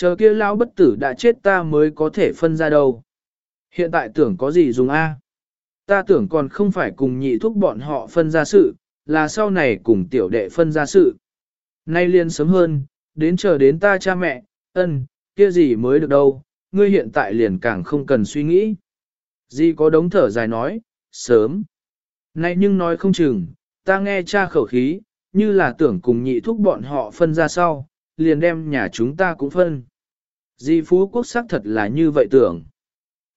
Chờ kia lão bất tử đã chết ta mới có thể phân ra đâu. Hiện tại tưởng có gì dùng A. Ta tưởng còn không phải cùng nhị thúc bọn họ phân ra sự, là sau này cùng tiểu đệ phân ra sự. Nay liên sớm hơn, đến chờ đến ta cha mẹ, ân, kia gì mới được đâu, ngươi hiện tại liền càng không cần suy nghĩ. Di có đống thở dài nói, sớm. Nay nhưng nói không chừng, ta nghe cha khẩu khí, như là tưởng cùng nhị thúc bọn họ phân ra sau, liền đem nhà chúng ta cũng phân. Di phú quốc sắc thật là như vậy tưởng.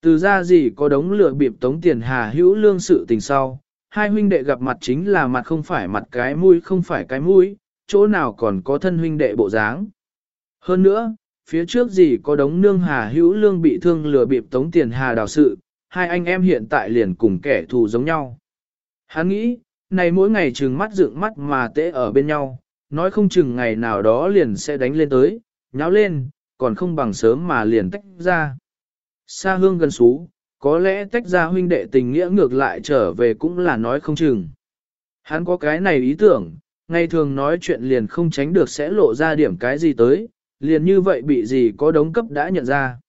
Từ ra gì có đống lửa bịp tống tiền hà hữu lương sự tình sau, hai huynh đệ gặp mặt chính là mặt không phải mặt cái mũi không phải cái mũi, chỗ nào còn có thân huynh đệ bộ dáng. Hơn nữa, phía trước gì có đống nương hà hữu lương bị thương lừa bịp tống tiền hà đào sự, hai anh em hiện tại liền cùng kẻ thù giống nhau. Hắn nghĩ, này mỗi ngày trừng mắt dựng mắt mà tễ ở bên nhau, nói không chừng ngày nào đó liền sẽ đánh lên tới, nháo lên, còn không bằng sớm mà liền tách ra. Xa hương gần xú, có lẽ tách ra huynh đệ tình nghĩa ngược lại trở về cũng là nói không chừng. Hắn có cái này ý tưởng, ngày thường nói chuyện liền không tránh được sẽ lộ ra điểm cái gì tới, liền như vậy bị gì có đống cấp đã nhận ra.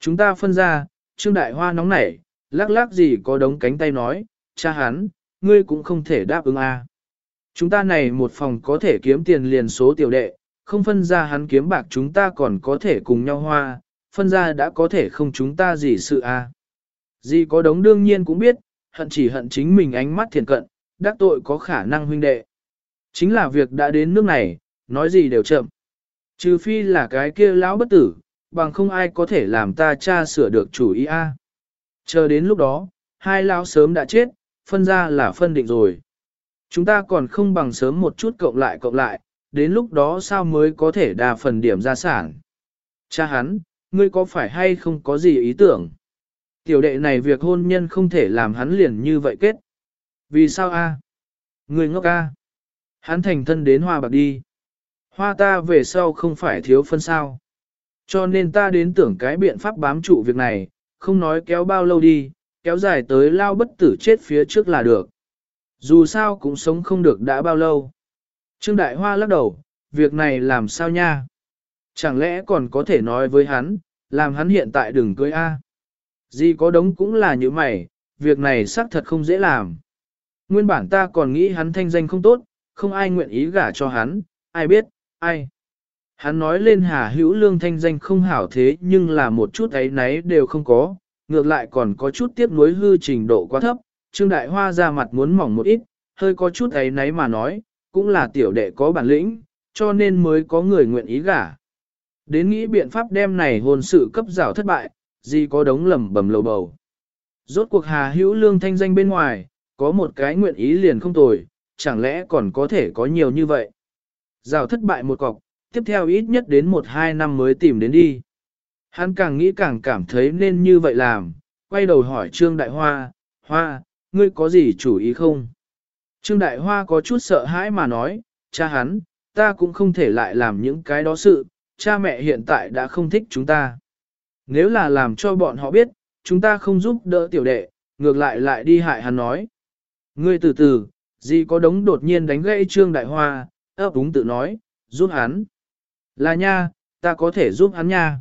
Chúng ta phân ra, Trương Đại Hoa nóng nảy, lắc lắc gì có đống cánh tay nói, cha hắn, ngươi cũng không thể đáp ứng a. Chúng ta này một phòng có thể kiếm tiền liền số tiểu đệ, không phân ra hắn kiếm bạc chúng ta còn có thể cùng nhau hoa, phân ra đã có thể không chúng ta gì sự a. À. Gì có đống đương nhiên cũng biết, hận chỉ hận chính mình ánh mắt thiền cận, đắc tội có khả năng huynh đệ. Chính là việc đã đến nước này, nói gì đều chậm. Trừ phi là cái kia lão bất tử, bằng không ai có thể làm ta cha sửa được chủ ý a. Chờ đến lúc đó, hai lão sớm đã chết, phân ra là phân định rồi. Chúng ta còn không bằng sớm một chút cộng lại cộng lại, đến lúc đó sao mới có thể đa phần điểm gia sản. Cha hắn, ngươi có phải hay không có gì ý tưởng? Tiểu đệ này việc hôn nhân không thể làm hắn liền như vậy kết. Vì sao a? Ngươi ngốc a? Hắn thành thân đến hoa bạc đi. Hoa ta về sau không phải thiếu phân sao. Cho nên ta đến tưởng cái biện pháp bám trụ việc này, không nói kéo bao lâu đi, kéo dài tới lao bất tử chết phía trước là được. Dù sao cũng sống không được đã bao lâu. Trương Đại Hoa lắc đầu, việc này làm sao nha? Chẳng lẽ còn có thể nói với hắn, làm hắn hiện tại đừng cưới A. Gì có đống cũng là như mày, việc này xác thật không dễ làm. Nguyên bản ta còn nghĩ hắn thanh danh không tốt, không ai nguyện ý gả cho hắn, ai biết, ai. Hắn nói lên hà hữu lương thanh danh không hảo thế nhưng là một chút ấy nấy đều không có, ngược lại còn có chút tiếp nối hư trình độ quá thấp, Trương Đại Hoa ra mặt muốn mỏng một ít, hơi có chút ấy nấy mà nói, cũng là tiểu đệ có bản lĩnh, cho nên mới có người nguyện ý gả. Đến nghĩ biện pháp đem này hôn sự cấp rào thất bại, gì có đống lầm bầm lầu bầu. Rốt cuộc hà hữu lương thanh danh bên ngoài, có một cái nguyện ý liền không tồi, chẳng lẽ còn có thể có nhiều như vậy. Rào thất bại một cọc, tiếp theo ít nhất đến một hai năm mới tìm đến đi. Hắn càng nghĩ càng cảm thấy nên như vậy làm, quay đầu hỏi Trương Đại Hoa, Hoa, ngươi có gì chủ ý không? Trương Đại Hoa có chút sợ hãi mà nói, cha hắn, ta cũng không thể lại làm những cái đó sự, cha mẹ hiện tại đã không thích chúng ta. Nếu là làm cho bọn họ biết, chúng ta không giúp đỡ tiểu đệ, ngược lại lại đi hại hắn nói. Ngươi từ từ, gì có đống đột nhiên đánh gãy Trương Đại Hoa, ấp úng tự nói, giúp hắn. Là nha, ta có thể giúp hắn nha.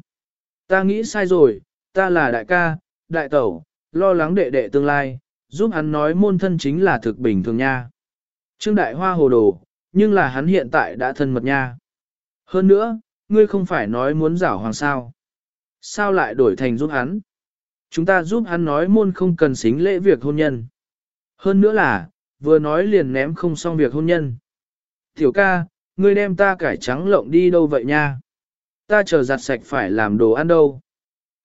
Ta nghĩ sai rồi, ta là đại ca, đại tẩu, lo lắng đệ đệ tương lai, giúp hắn nói môn thân chính là thực bình thường nha. Trương Đại Hoa hồ đồ, nhưng là hắn hiện tại đã thân mật nha. Hơn nữa, ngươi không phải nói muốn giảo hoàng sao. Sao lại đổi thành giúp hắn? Chúng ta giúp hắn nói môn không cần xính lễ việc hôn nhân. Hơn nữa là, vừa nói liền ném không xong việc hôn nhân. Tiểu ca, ngươi đem ta cải trắng lộng đi đâu vậy nha? Ta chờ giặt sạch phải làm đồ ăn đâu?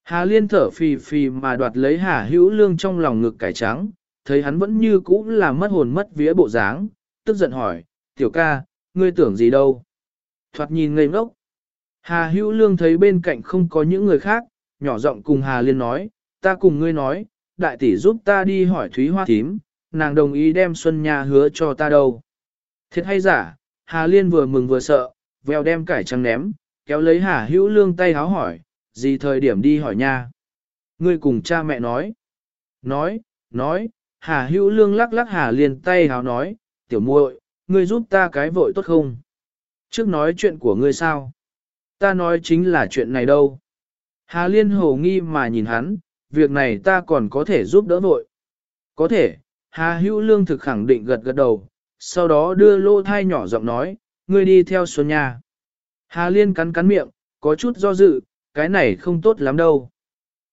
Hà liên thở phì phì mà đoạt lấy hà hữu lương trong lòng ngực cải trắng, thấy hắn vẫn như cũ là mất hồn mất vía bộ dáng, tức giận hỏi, tiểu ca, ngươi tưởng gì đâu? Thoạt nhìn ngây ngốc. Hà hữu lương thấy bên cạnh không có những người khác, nhỏ giọng cùng Hà liên nói, ta cùng ngươi nói, đại tỷ giúp ta đi hỏi Thúy Hoa Thím, nàng đồng ý đem Xuân Nha hứa cho ta đâu. Thiệt hay giả, Hà Liên vừa mừng vừa sợ, vèo đem cải trắng ném, kéo lấy Hà Hữu Lương tay háo hỏi, gì thời điểm đi hỏi nha. Ngươi cùng cha mẹ nói. Nói, nói, Hà Hữu Lương lắc lắc Hà Liên tay háo nói, tiểu muội, ngươi giúp ta cái vội tốt không? Trước nói chuyện của ngươi sao? Ta nói chính là chuyện này đâu. Hà Liên hồ nghi mà nhìn hắn, việc này ta còn có thể giúp đỡ vội. Có thể, Hà Hữu Lương thực khẳng định gật gật đầu, sau đó đưa lô thai nhỏ giọng nói, ngươi đi theo Xuân nhà. Hà Liên cắn cắn miệng, có chút do dự, cái này không tốt lắm đâu.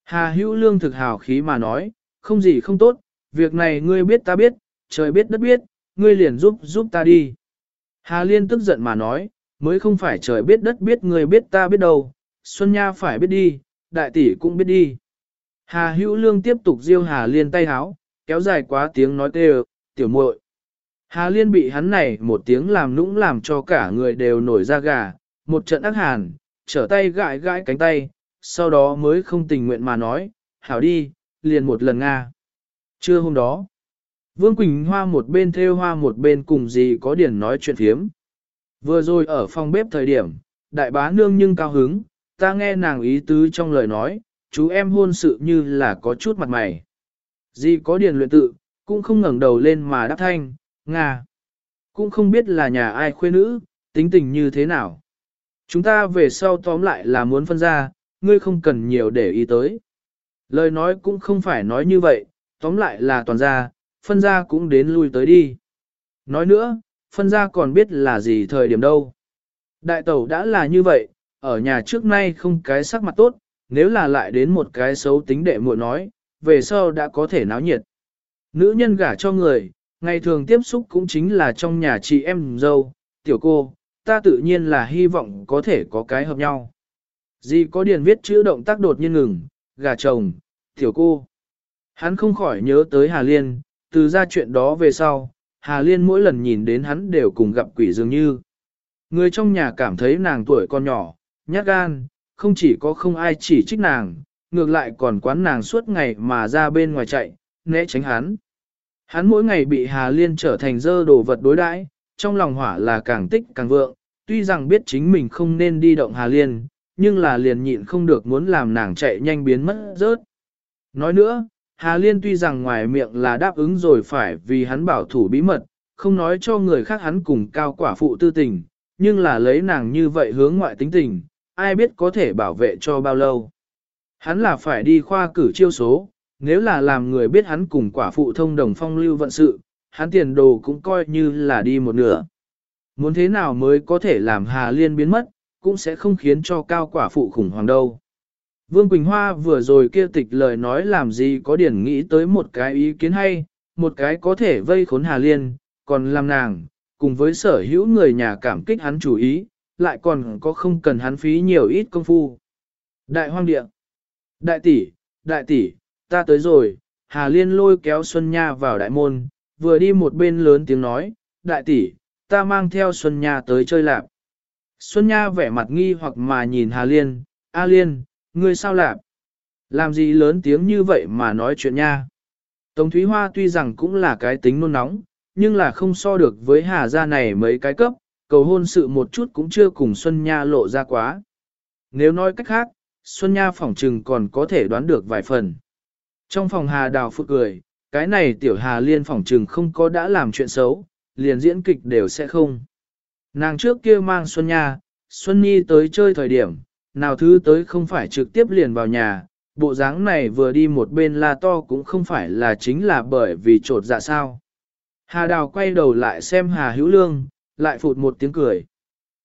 Hà Hữu Lương thực hào khí mà nói, không gì không tốt, việc này ngươi biết ta biết, trời biết đất biết, ngươi liền giúp giúp ta đi. Hà Liên tức giận mà nói, mới không phải trời biết đất biết người biết ta biết đâu, Xuân Nha phải biết đi, đại tỷ cũng biết đi. Hà Hữu Lương tiếp tục diêu Hà Liên tay háo, kéo dài quá tiếng nói tê, tiểu muội. Hà Liên bị hắn này một tiếng làm nũng làm cho cả người đều nổi da gà, một trận ác hàn, trở tay gãi gãi cánh tay, sau đó mới không tình nguyện mà nói, hảo đi, liền một lần Nga. Trưa hôm đó, Vương Quỳnh Hoa một bên theo hoa một bên cùng gì có điển nói chuyện phiếm. Vừa rồi ở phòng bếp thời điểm, đại bá nương nhưng cao hứng, ta nghe nàng ý tứ trong lời nói, chú em hôn sự như là có chút mặt mày. Dì có điển luyện tự, cũng không ngẩng đầu lên mà đáp thanh, Nga. Cũng không biết là nhà ai khuê nữ, tính tình như thế nào. Chúng ta về sau tóm lại là muốn phân ra, ngươi không cần nhiều để ý tới. Lời nói cũng không phải nói như vậy, tóm lại là toàn ra, phân ra cũng đến lui tới đi. Nói nữa, phân ra còn biết là gì thời điểm đâu. Đại tẩu đã là như vậy, ở nhà trước nay không cái sắc mặt tốt, nếu là lại đến một cái xấu tính đệ muội nói, về sau đã có thể náo nhiệt. Nữ nhân gả cho người, ngày thường tiếp xúc cũng chính là trong nhà chị em dâu, tiểu cô, ta tự nhiên là hy vọng có thể có cái hợp nhau. Gì có điền viết chữ động tác đột nhiên ngừng, gà chồng, tiểu cô. Hắn không khỏi nhớ tới Hà Liên, từ ra chuyện đó về sau, Hà Liên mỗi lần nhìn đến hắn đều cùng gặp quỷ dường như. Người trong nhà cảm thấy nàng tuổi còn nhỏ, nhát gan, không chỉ có không ai chỉ trích nàng, ngược lại còn quán nàng suốt ngày mà ra bên ngoài chạy, né tránh hắn. Hắn mỗi ngày bị Hà Liên trở thành dơ đồ vật đối đãi, trong lòng hỏa là càng tích càng vượng, tuy rằng biết chính mình không nên đi động Hà Liên, nhưng là liền nhịn không được muốn làm nàng chạy nhanh biến mất rớt. Nói nữa, Hà Liên tuy rằng ngoài miệng là đáp ứng rồi phải vì hắn bảo thủ bí mật, không nói cho người khác hắn cùng cao quả phụ tư tình, nhưng là lấy nàng như vậy hướng ngoại tính tình, ai biết có thể bảo vệ cho bao lâu. Hắn là phải đi khoa cử chiêu số, nếu là làm người biết hắn cùng quả phụ thông đồng phong lưu vận sự, hắn tiền đồ cũng coi như là đi một nửa. Muốn thế nào mới có thể làm Hà Liên biến mất, cũng sẽ không khiến cho cao quả phụ khủng hoảng đâu. Vương Quỳnh Hoa vừa rồi kia tịch lời nói làm gì có điển nghĩ tới một cái ý kiến hay, một cái có thể vây khốn Hà Liên, còn làm nàng, cùng với sở hữu người nhà cảm kích hắn chủ ý, lại còn có không cần hắn phí nhiều ít công phu. Đại hoang địa, đại tỷ, đại tỷ, ta tới rồi, Hà Liên lôi kéo Xuân Nha vào đại môn, vừa đi một bên lớn tiếng nói, đại tỷ, ta mang theo Xuân Nha tới chơi lạp. Xuân Nha vẻ mặt nghi hoặc mà nhìn Hà Liên, A Liên, ngươi sao lạp? Làm gì lớn tiếng như vậy mà nói chuyện nha? Tống Thúy Hoa tuy rằng cũng là cái tính nôn nóng, nhưng là không so được với Hà gia này mấy cái cấp, cầu hôn sự một chút cũng chưa cùng Xuân Nha lộ ra quá. Nếu nói cách khác, Xuân Nha phỏng trừng còn có thể đoán được vài phần. Trong phòng Hà Đào phức cười, cái này tiểu Hà Liên phỏng trừng không có đã làm chuyện xấu, liền diễn kịch đều sẽ không. Nàng trước kia mang Xuân Nha, Xuân Nhi tới chơi thời điểm, nào thứ tới không phải trực tiếp liền vào nhà, bộ dáng này vừa đi một bên la to cũng không phải là chính là bởi vì trột dạ sao. Hà Đào quay đầu lại xem Hà Hữu Lương, lại phụt một tiếng cười.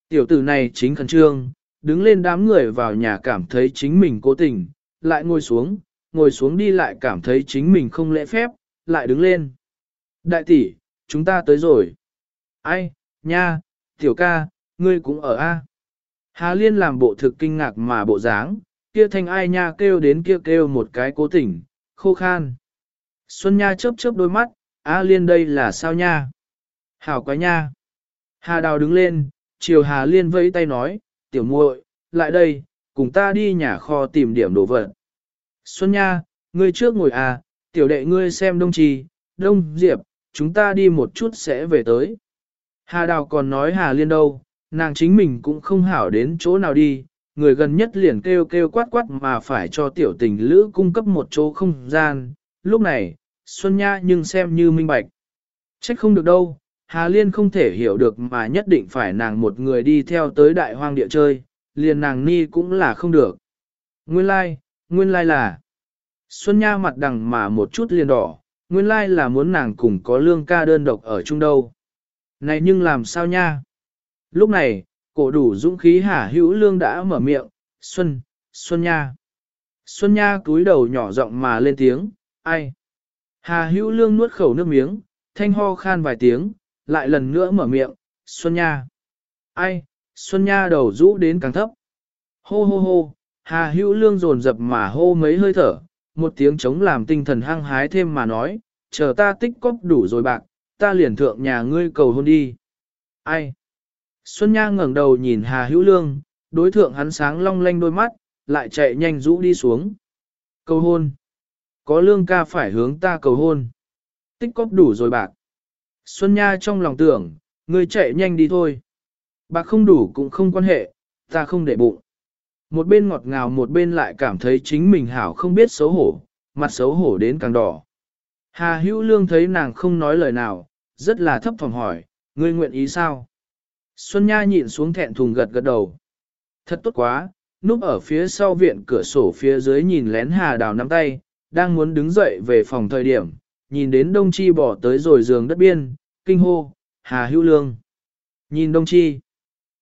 Tiểu tử này chính khẩn trương, đứng lên đám người vào nhà cảm thấy chính mình cố tình, lại ngồi xuống, ngồi xuống đi lại cảm thấy chính mình không lễ phép, lại đứng lên. Đại tỷ, chúng ta tới rồi. Ai, nha, tiểu ca, ngươi cũng ở a. Hà Liên làm bộ thực kinh ngạc mà bộ dáng, kia thanh ai nha kêu đến kia kêu một cái cố tình, khô khan. Xuân Nha chớp chớp đôi mắt, A Liên đây là sao nha? Hảo quá nha. Hà Đào đứng lên, chiều Hà Liên vẫy tay nói, tiểu muội, lại đây, cùng ta đi nhà kho tìm điểm đồ vật. Xuân Nha, ngươi trước ngồi à, tiểu đệ ngươi xem đông trì, đông diệp, chúng ta đi một chút sẽ về tới. Hà Đào còn nói Hà Liên đâu, nàng chính mình cũng không hảo đến chỗ nào đi, người gần nhất liền kêu kêu quát quát mà phải cho tiểu tình lữ cung cấp một chỗ không gian. Lúc này, Xuân Nha nhưng xem như minh bạch. Trách không được đâu, Hà Liên không thể hiểu được mà nhất định phải nàng một người đi theo tới đại hoang địa chơi, liền nàng ni cũng là không được. Nguyên lai, like, nguyên lai like là. Xuân Nha mặt đằng mà một chút liền đỏ, nguyên lai like là muốn nàng cùng có lương ca đơn độc ở chung đâu. Này nhưng làm sao nha? Lúc này, cổ đủ dũng khí hả hữu lương đã mở miệng, Xuân, Xuân Nha. Xuân Nha cúi đầu nhỏ giọng mà lên tiếng, ai? Hà hữu lương nuốt khẩu nước miếng, thanh ho khan vài tiếng, lại lần nữa mở miệng, Xuân Nha. Ai? Xuân Nha đầu rũ đến càng thấp. Hô hô hô, Hà hữu lương rồn dập mà hô mấy hơi thở, một tiếng chống làm tinh thần hăng hái thêm mà nói, chờ ta tích cóp đủ rồi bạc, ta liền thượng nhà ngươi cầu hôn đi. Ai? Xuân Nha ngẩng đầu nhìn Hà Hữu Lương, đối thượng hắn sáng long lanh đôi mắt, lại chạy nhanh rũ đi xuống. Cầu hôn. Có lương ca phải hướng ta cầu hôn. Tích cóp đủ rồi bạc. Xuân Nha trong lòng tưởng, ngươi chạy nhanh đi thôi. Bạc không đủ cũng không quan hệ, ta không để bụng. Một bên ngọt ngào một bên lại cảm thấy chính mình hảo không biết xấu hổ, mặt xấu hổ đến càng đỏ. Hà hữu lương thấy nàng không nói lời nào, rất là thấp phòng hỏi, ngươi nguyện ý sao? Xuân Nha nhịn xuống thẹn thùng gật gật đầu. Thật tốt quá, núp ở phía sau viện cửa sổ phía dưới nhìn lén hà đào nắm tay, đang muốn đứng dậy về phòng thời điểm, nhìn đến Đông Chi bỏ tới rồi giường đất biên, kinh hô, Hà Hữu Lương. Nhìn Đông Chi.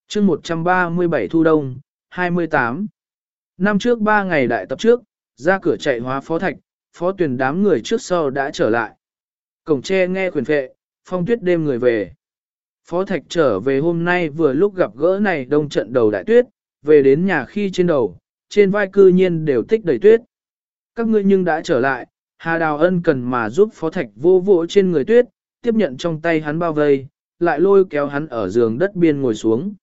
chương 137 thu đông, 28. Năm trước 3 ngày đại tập trước, ra cửa chạy hóa phó thạch, phó tuyển đám người trước sau đã trở lại. Cổng tre nghe quyền phệ, phong tuyết đêm người về. Phó thạch trở về hôm nay vừa lúc gặp gỡ này đông trận đầu đại tuyết, về đến nhà khi trên đầu, trên vai cư nhiên đều tích đầy tuyết. Các ngươi nhưng đã trở lại, Hà Đào Ân cần mà giúp phó thạch vô vỗ trên người tuyết, tiếp nhận trong tay hắn bao vây, lại lôi kéo hắn ở giường đất biên ngồi xuống.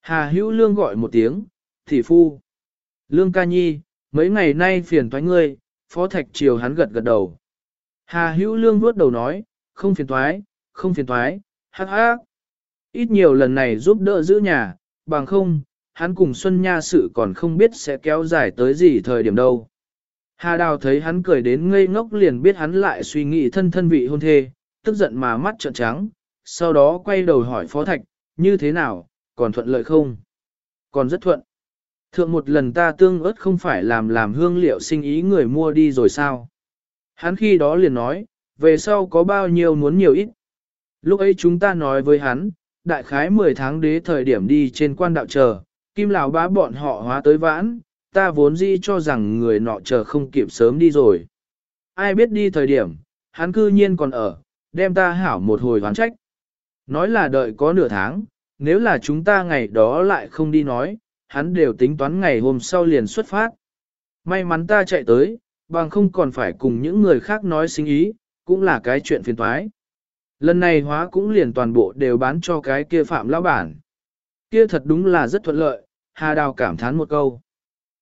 Hà Hữu Lương gọi một tiếng, thị phu. Lương ca nhi, mấy ngày nay phiền toái ngươi, phó thạch chiều hắn gật gật đầu. Hà Hữu Lương vuốt đầu nói, không phiền toái, không phiền toái, hắc hắc. Ít nhiều lần này giúp đỡ giữ nhà, bằng không, hắn cùng Xuân Nha sự còn không biết sẽ kéo dài tới gì thời điểm đâu. Hà Đào thấy hắn cười đến ngây ngốc liền biết hắn lại suy nghĩ thân thân vị hôn thê, tức giận mà mắt trợn trắng, sau đó quay đầu hỏi Phó Thạch, như thế nào, còn thuận lợi không? Còn rất thuận. Thượng một lần ta tương ớt không phải làm làm hương liệu sinh ý người mua đi rồi sao? Hắn khi đó liền nói, về sau có bao nhiêu muốn nhiều ít. Lúc ấy chúng ta nói với hắn, đại khái 10 tháng đế thời điểm đi trên quan đạo chờ, kim lão bá bọn họ hóa tới vãn, ta vốn dĩ cho rằng người nọ chờ không kịp sớm đi rồi. Ai biết đi thời điểm, hắn cư nhiên còn ở, đem ta hảo một hồi hoán trách. Nói là đợi có nửa tháng, nếu là chúng ta ngày đó lại không đi nói, hắn đều tính toán ngày hôm sau liền xuất phát. May mắn ta chạy tới, bằng không còn phải cùng những người khác nói sinh ý, cũng là cái chuyện phiền toái. Lần này hóa cũng liền toàn bộ đều bán cho cái kia phạm lão bản. Kia thật đúng là rất thuận lợi, Hà Đào cảm thán một câu.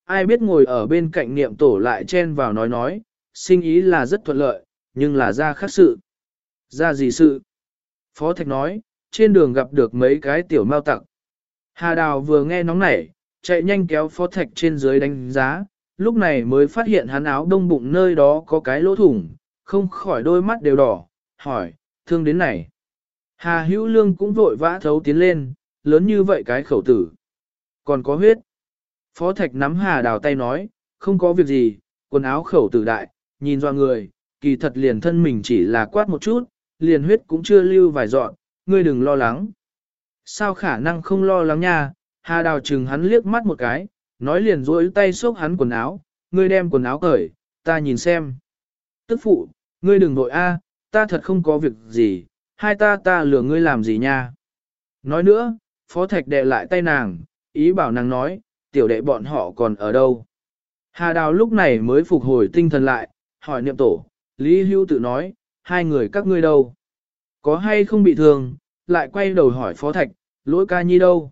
Ai biết ngồi ở bên cạnh niệm tổ lại chen vào nói nói, sinh ý là rất thuận lợi, nhưng là ra khác sự. Ra gì sự? Phó Thạch nói, trên đường gặp được mấy cái tiểu mao tặc. Hà Đào vừa nghe nóng nảy, chạy nhanh kéo Phó Thạch trên dưới đánh giá, lúc này mới phát hiện hắn áo đông bụng nơi đó có cái lỗ thủng, không khỏi đôi mắt đều đỏ, hỏi, thương đến này. Hà Hữu Lương cũng vội vã thấu tiến lên, lớn như vậy cái khẩu tử. Còn có huyết. Phó Thạch nắm Hà Đào tay nói, không có việc gì, quần áo khẩu tử đại, nhìn do người, kỳ thật liền thân mình chỉ là quát một chút, liền huyết cũng chưa lưu vài dọn, ngươi đừng lo lắng. Sao khả năng không lo lắng nha, Hà Đào chừng hắn liếc mắt một cái, nói liền rối tay xốc hắn quần áo, ngươi đem quần áo cởi, ta nhìn xem. Tức phụ, ngươi đừng nội a, ta thật không có việc gì, hai ta ta lừa ngươi làm gì nha. Nói nữa, Phó Thạch đệ lại tay nàng, ý bảo nàng nói, tiểu đệ bọn họ còn ở đâu. Hà Đào lúc này mới phục hồi tinh thần lại, hỏi niệm tổ, Lý Hưu tự nói, hai người các ngươi đâu? Có hay không bị thương? Lại quay đầu hỏi Phó Thạch, lỗi ca nhi đâu?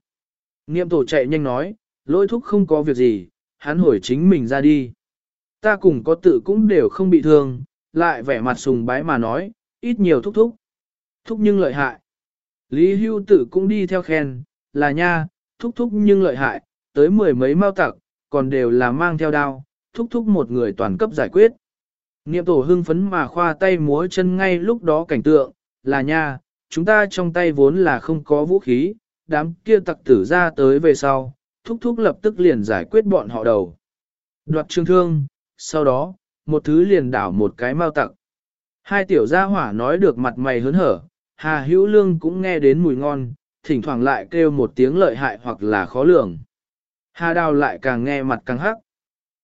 Niệm tổ chạy nhanh nói, lỗi thúc không có việc gì, hắn hồi chính mình ra đi. Ta cùng có tự cũng đều không bị thương, lại vẻ mặt sùng bái mà nói, ít nhiều thúc thúc. Thúc nhưng lợi hại. Lý Hưu Tử cũng đi theo khen, là nha, thúc thúc nhưng lợi hại, tới mười mấy mau tặc, còn đều là mang theo đao, thúc thúc một người toàn cấp giải quyết. Niệm tổ hưng phấn mà khoa tay múa chân ngay lúc đó cảnh tượng, là nha, chúng ta trong tay vốn là không có vũ khí, đám kia tặc tử ra tới về sau, thúc thúc lập tức liền giải quyết bọn họ đầu. Đoạt trường thương, sau đó, một thứ liền đảo một cái mau tặc. Hai tiểu gia hỏa nói được mặt mày hớn hở, Hà Hữu Lương cũng nghe đến mùi ngon, thỉnh thoảng lại kêu một tiếng lợi hại hoặc là khó lường. Hà đào lại càng nghe mặt càng hắc.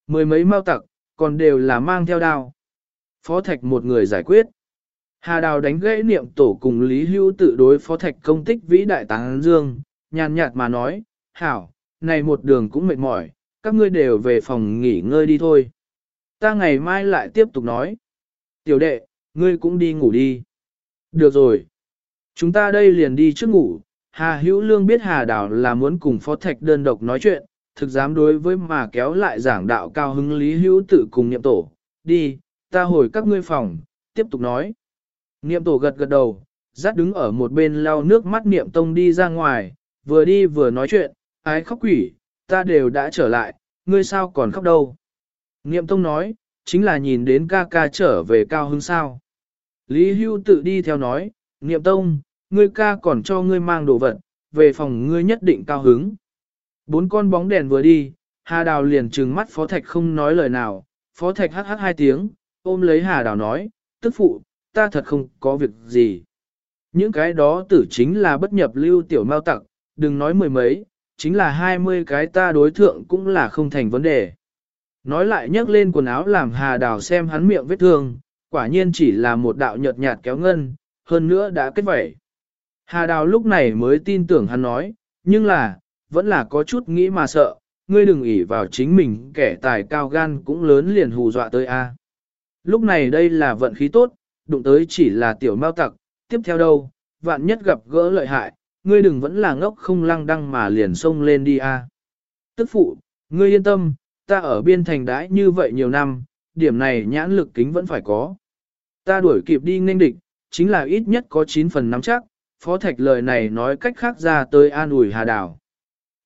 Mười mấy mau tặc, còn đều là mang theo đao. Phó Thạch một người giải quyết. Hà đào đánh gãy niệm tổ cùng Lý Hữu tự đối Phó Thạch công tích vĩ đại táng dương, nhàn nhạt mà nói, hảo, này một đường cũng mệt mỏi, các ngươi đều về phòng nghỉ ngơi đi thôi. Ta ngày mai lại tiếp tục nói. Tiểu đệ, ngươi cũng đi ngủ đi. Được rồi. Chúng ta đây liền đi trước ngủ. Hà Hữu Lương biết Hà Đào là muốn cùng Phó Thạch đơn độc nói chuyện, thực dám đối với mà kéo lại giảng đạo cao hứng Lý Hữu tự cùng niệm tổ. Đi, ta hồi các ngươi phòng, tiếp tục nói. Niệm tổ gật gật đầu, dắt đứng ở một bên lau nước mắt niệm tông đi ra ngoài, vừa đi vừa nói chuyện, ái khóc quỷ, ta đều đã trở lại, ngươi sao còn khóc đâu. Niệm tông nói, chính là nhìn đến ca ca trở về cao hứng sao. Lý Hưu tự đi theo nói, Niệm Tông, ngươi ca còn cho ngươi mang đồ vật, về phòng ngươi nhất định cao hứng. Bốn con bóng đèn vừa đi, Hà Đào liền trừng mắt Phó Thạch không nói lời nào, Phó Thạch hắc hắc hai tiếng, ôm lấy Hà Đào nói, tức phụ, ta thật không có việc gì. Những cái đó tử chính là bất nhập lưu tiểu mao tặc, đừng nói mười mấy, chính là hai mươi cái ta đối thượng cũng là không thành vấn đề. Nói lại nhấc lên quần áo làm Hà Đào xem hắn miệng vết thương, quả nhiên chỉ là một đạo nhợt nhạt kéo ngân, hơn nữa đã kết vẩy. Hà Đào lúc này mới tin tưởng hắn nói, nhưng là, vẫn là có chút nghĩ mà sợ, ngươi đừng ỷ vào chính mình kẻ tài cao gan cũng lớn liền hù dọa tới a. À. Lúc này đây là vận khí tốt, đụng tới chỉ là tiểu mao tặc, tiếp theo đâu, vạn nhất gặp gỡ lợi hại, ngươi đừng vẫn là ngốc không lăng đăng mà liền xông lên đi a. À. Tức phụ, ngươi yên tâm, ta ở biên thành đãi như vậy nhiều năm, điểm này nhãn lực kính vẫn phải có. Ta đuổi kịp đi nên địch, chính là ít nhất có 9 phần nắm chắc, Phó Thạch lời này nói cách khác ra tới an ủi Hà Đảo.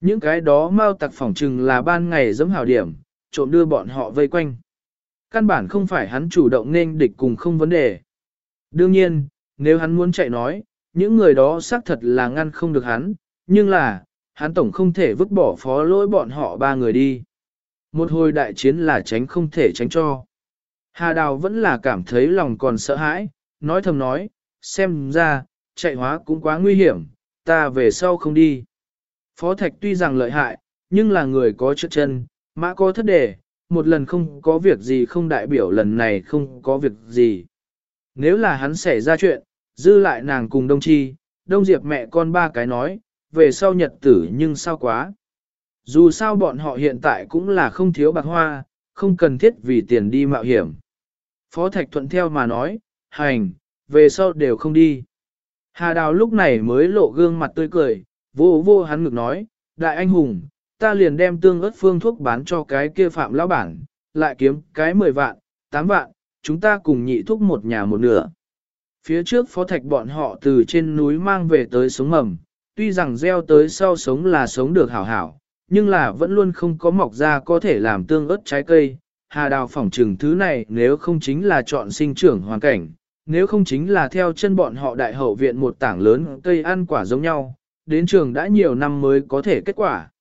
Những cái đó mau tặc phỏng trừng là ban ngày giấm hào điểm, trộm đưa bọn họ vây quanh. Căn bản không phải hắn chủ động nên địch cùng không vấn đề. Đương nhiên, nếu hắn muốn chạy nói, những người đó xác thật là ngăn không được hắn, nhưng là, hắn tổng không thể vứt bỏ phó lỗi bọn họ ba người đi. Một hồi đại chiến là tránh không thể tránh cho. Hà Đào vẫn là cảm thấy lòng còn sợ hãi, nói thầm nói, xem ra, chạy hóa cũng quá nguy hiểm, ta về sau không đi. Phó Thạch tuy rằng lợi hại, nhưng là người có chất chân, mã có thất đề, một lần không có việc gì không đại biểu lần này không có việc gì. Nếu là hắn xảy ra chuyện, dư lại nàng cùng Đông Chi, Đông Diệp mẹ con ba cái nói, về sau nhật tử nhưng sao quá. Dù sao bọn họ hiện tại cũng là không thiếu bạc hoa, không cần thiết vì tiền đi mạo hiểm. Phó Thạch thuận theo mà nói, hành, về sau đều không đi. Hà Đào lúc này mới lộ gương mặt tươi cười, vô vô hắn ngực nói, đại anh hùng, ta liền đem tương ớt phương thuốc bán cho cái kia phạm lão bản, lại kiếm cái 10 vạn, 8 vạn, chúng ta cùng nhị thuốc một nhà một nửa. Phía trước phó thạch bọn họ từ trên núi mang về tới sống mầm, tuy rằng gieo tới sau sống là sống được hảo hảo, nhưng là vẫn luôn không có mọc ra có thể làm tương ớt trái cây. Hà đào phỏng trừng thứ này nếu không chính là chọn sinh trưởng hoàn cảnh, nếu không chính là theo chân bọn họ đại hậu viện một tảng lớn cây ăn quả giống nhau, đến trường đã nhiều năm mới có thể kết quả.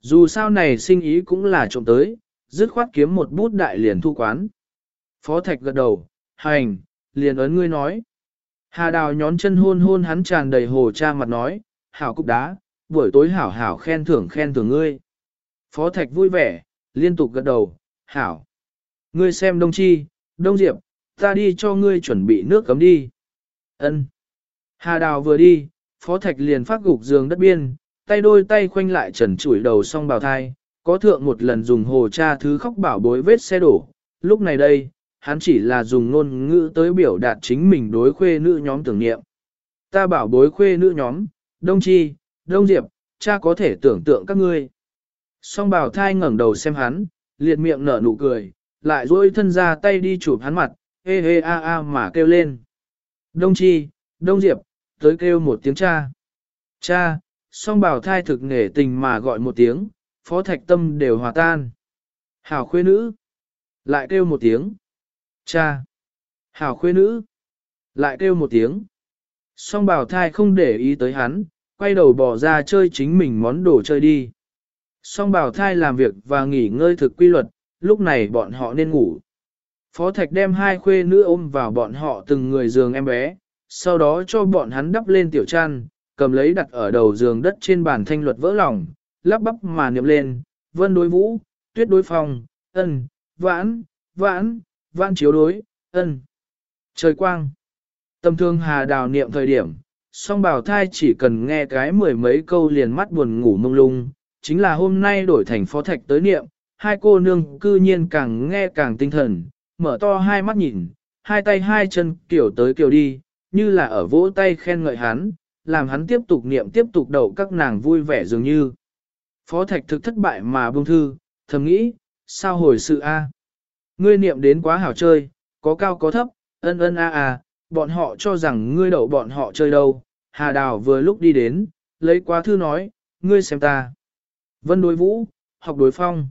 Dù sao này sinh ý cũng là trộm tới, dứt khoát kiếm một bút đại liền thu quán. Phó Thạch gật đầu, hành, liền ấn ngươi nói. Hà đào nhón chân hôn hôn hắn tràn đầy hồ cha mặt nói, hảo cục đá, buổi tối hảo hảo khen thưởng khen thưởng ngươi. Phó Thạch vui vẻ, liên tục gật đầu, hảo. Ngươi xem Đông Chi, Đông Diệp, ta đi cho ngươi chuẩn bị nước cấm đi. Ân. Hà Đào vừa đi, Phó Thạch liền phát gục giường đất biên, tay đôi tay khoanh lại trần chủi đầu song bào thai, có thượng một lần dùng hồ cha thứ khóc bảo bối vết xe đổ. Lúc này đây, hắn chỉ là dùng ngôn ngữ tới biểu đạt chính mình đối khuê nữ nhóm tưởng niệm. Ta bảo bối khuê nữ nhóm, Đông Chi, Đông Diệp, cha có thể tưởng tượng các ngươi. Song bào thai ngẩng đầu xem hắn, liệt miệng nở nụ cười, lại duỗi thân ra tay đi chụp hắn mặt, hê hê a a mà kêu lên. Đông Chi, Đông Diệp, tới kêu một tiếng cha. Cha, song bào thai thực nghề tình mà gọi một tiếng, phó thạch tâm đều hòa tan. Hảo khuê nữ, lại kêu một tiếng. Cha, hảo khuê nữ, lại kêu một tiếng. Song bào thai không để ý tới hắn, quay đầu bỏ ra chơi chính mình món đồ chơi đi. Song bảo thai làm việc và nghỉ ngơi thực quy luật, lúc này bọn họ nên ngủ. Phó Thạch đem hai khuê nữ ôm vào bọn họ từng người giường em bé, sau đó cho bọn hắn đắp lên tiểu chăn, cầm lấy đặt ở đầu giường đất trên bàn thanh luật vỡ lòng, lắp bắp mà niệm lên, vân đối vũ, tuyết đối phong, ân, vãn, vãn, vãn chiếu đối, ân. Trời quang. Tâm thương hà đào niệm thời điểm, song bảo thai chỉ cần nghe cái mười mấy câu liền mắt buồn ngủ mông lung, chính là hôm nay đổi thành phó thạch tới niệm, hai cô nương cư nhiên càng nghe càng tinh thần, mở to hai mắt nhìn, hai tay hai chân kiểu tới kiểu đi, như là ở vỗ tay khen ngợi hắn, làm hắn tiếp tục niệm tiếp tục đậu các nàng vui vẻ dường như. Phó thạch thực thất bại mà bông thư, thầm nghĩ, sao hồi sự a? Ngươi niệm đến quá hảo chơi, có cao có thấp, ân ân a a, bọn họ cho rằng ngươi đậu bọn họ chơi đâu. Hà Đào vừa lúc đi đến, lấy quá thư nói, ngươi xem ta. Vân đối vũ, học đối phong.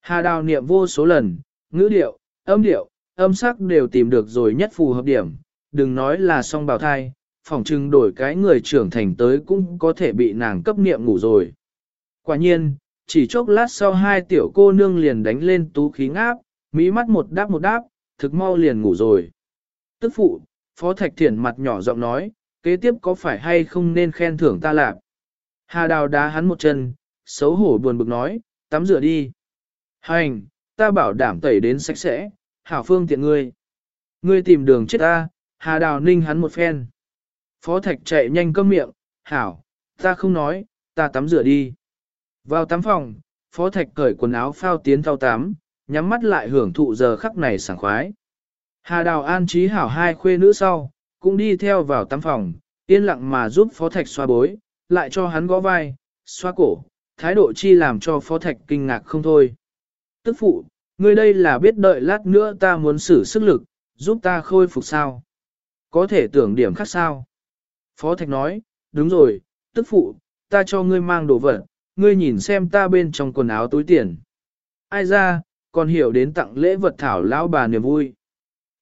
Hà Đào niệm vô số lần, ngữ điệu, âm điệu, âm sắc đều tìm được rồi nhất phù hợp điểm, đừng nói là song bào thai, phòng trưng đổi cái người trưởng thành tới cũng có thể bị nàng cấp niệm ngủ rồi. Quả nhiên, chỉ chốc lát sau hai tiểu cô nương liền đánh lên tú khí ngáp, mỹ mắt một đáp một đáp, thực mau liền ngủ rồi. Tức phụ, Phó Thạch Thiển mặt nhỏ giọng nói, kế tiếp có phải hay không nên khen thưởng ta lạc. Hà đào đá hắn một chân, xấu hổ buồn bực nói, tắm rửa đi. Hành, ta bảo đảm tẩy đến sạch sẽ, hảo phương tiện ngươi. Ngươi tìm đường chết ta, hà đào ninh hắn một phen. Phó Thạch chạy nhanh cơm miệng, hảo, ta không nói, ta tắm rửa đi. Vào tắm phòng, Phó Thạch cởi quần áo phao tiến thao tắm, nhắm mắt lại hưởng thụ giờ khắc này sảng khoái. Hà Đào an trí hảo hai khuê nữ sau, cũng đi theo vào tắm phòng, yên lặng mà giúp Phó Thạch xoa bối, lại cho hắn gõ vai, xoa cổ, thái độ chi làm cho Phó Thạch kinh ngạc không thôi. Tức phụ, ngươi đây là biết đợi lát nữa ta muốn sử sức lực, giúp ta khôi phục sao? Có thể tưởng điểm khác sao? Phó Thạch nói, đúng rồi, tức phụ, ta cho ngươi mang đồ vật, ngươi nhìn xem ta bên trong quần áo túi tiền. Ai ra, còn hiểu đến tặng lễ vật thảo lão bà niềm vui.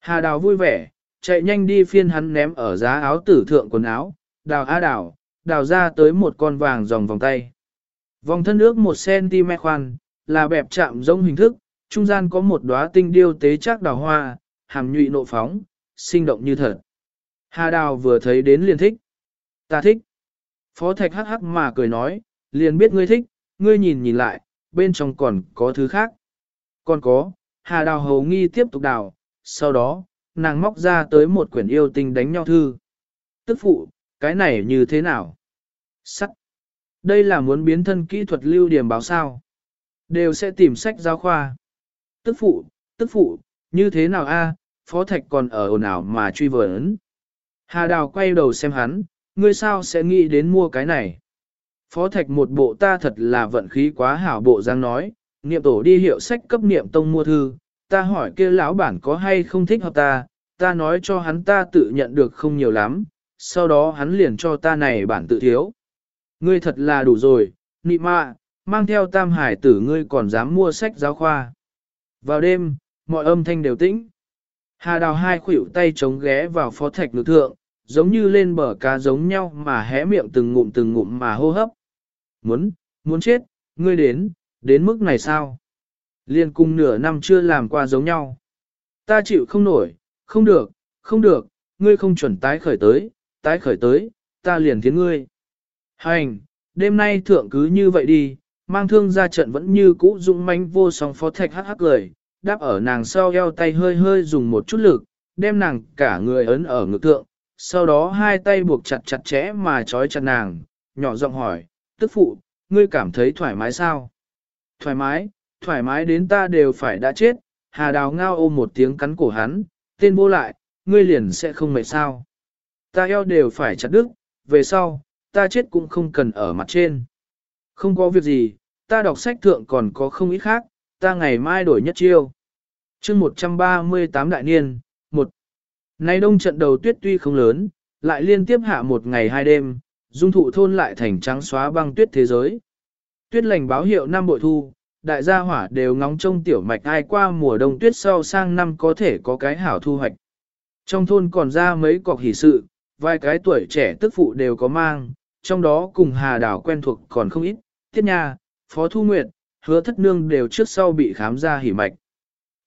Hà đào vui vẻ, chạy nhanh đi phiên hắn ném ở giá áo tử thượng quần áo, đào á đào, đào ra tới một con vàng dòng vòng tay. Vòng thân ước 1cm khoan, là bẹp chạm giống hình thức, trung gian có một đóa tinh điêu tế chắc đào hoa, hàm nhụy nộ phóng, sinh động như thật. Hà đào vừa thấy đến liền thích. Ta thích. Phó thạch hắc hắc mà cười nói, liền biết ngươi thích, ngươi nhìn nhìn lại, bên trong còn có thứ khác. Còn có, hà đào hầu nghi tiếp tục đào, sau đó, nàng móc ra tới một quyển yêu tinh đánh nhau thư. Tức phụ, cái này như thế nào? Sắc. Đây là muốn biến thân kỹ thuật lưu điểm báo sao. Đều sẽ tìm sách giáo khoa. Tức phụ, tức phụ, như thế nào a? phó thạch còn ở ồn ào mà truy vấn. Hà đào quay đầu xem hắn, ngươi sao sẽ nghĩ đến mua cái này? Phó thạch một bộ ta thật là vận khí quá hảo bộ giang nói, niệm tổ đi hiệu sách cấp niệm tông mua thư, ta hỏi kia lão bản có hay không thích hợp ta, ta nói cho hắn ta tự nhận được không nhiều lắm, sau đó hắn liền cho ta này bản tự thiếu. Ngươi thật là đủ rồi, nị mạ, mang theo tam hải tử ngươi còn dám mua sách giáo khoa. Vào đêm, mọi âm thanh đều tĩnh. Hà đào hai khuỷu tay chống ghé vào phó thạch lực thượng, giống như lên bờ cá giống nhau mà hé miệng từng ngụm từng ngụm mà hô hấp. Muốn, muốn chết, ngươi đến, đến mức này sao? Liên cung nửa năm chưa làm qua giống nhau. Ta chịu không nổi, không được, không được, ngươi không chuẩn tái khởi tới, tái khởi tới, ta liền thiến ngươi. Hành, đêm nay thượng cứ như vậy đi, mang thương ra trận vẫn như cũ dũng mãnh vô song phó thạch hắc hắc cười, đáp ở nàng sau eo tay hơi hơi dùng một chút lực, đem nàng cả người ấn ở ngực thượng, sau đó hai tay buộc chặt chặt chẽ mà trói chặt nàng, nhỏ giọng hỏi, tức phụ, ngươi cảm thấy thoải mái sao? Thoải mái, thoải mái đến ta đều phải đã chết, hà đào ngao ôm một tiếng cắn cổ hắn, tên vô lại, ngươi liền sẽ không mệt sao. Ta eo đều phải chặt đứt, về sau, ta chết cũng không cần ở mặt trên. Không có việc gì, ta đọc sách thượng còn có không ít khác, ta ngày mai đổi nhất chiêu. chương 138 đại niên, một Nay đông trận đầu tuyết tuy không lớn, lại liên tiếp hạ một ngày hai đêm, dung thụ thôn lại thành trắng xóa băng tuyết thế giới. Tuyết lành báo hiệu năm bội thu, đại gia hỏa đều ngóng trông tiểu mạch ai qua mùa đông tuyết sau sang năm có thể có cái hảo thu hoạch. Trong thôn còn ra mấy cọc hỷ sự, vài cái tuổi trẻ tức phụ đều có mang, trong đó cùng hà đảo quen thuộc còn không ít, tiết nha, Phó Thu Nguyệt, hứa thất nương đều trước sau bị khám ra hỉ mạch.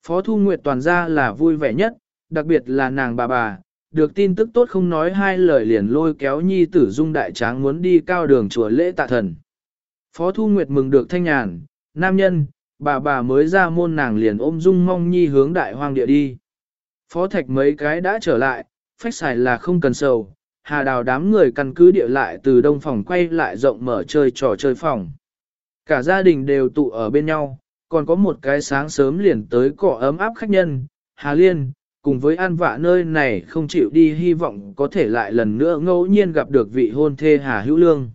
Phó Thu Nguyệt toàn ra là vui vẻ nhất, đặc biệt là nàng bà bà, được tin tức tốt không nói hai lời liền lôi kéo nhi tử dung đại tráng muốn đi cao đường chùa lễ tạ thần. Phó Thu Nguyệt mừng được thanh nhàn, nam nhân, bà bà mới ra môn nàng liền ôm dung mong nhi hướng đại hoang địa đi. Phó Thạch mấy cái đã trở lại, phách xài là không cần sầu, hà đào đám người căn cứ địa lại từ đông phòng quay lại rộng mở chơi trò chơi phòng. Cả gia đình đều tụ ở bên nhau, còn có một cái sáng sớm liền tới cỏ ấm áp khách nhân, Hà Liên, cùng với an vạ nơi này không chịu đi hy vọng có thể lại lần nữa ngẫu nhiên gặp được vị hôn thê Hà Hữu Lương.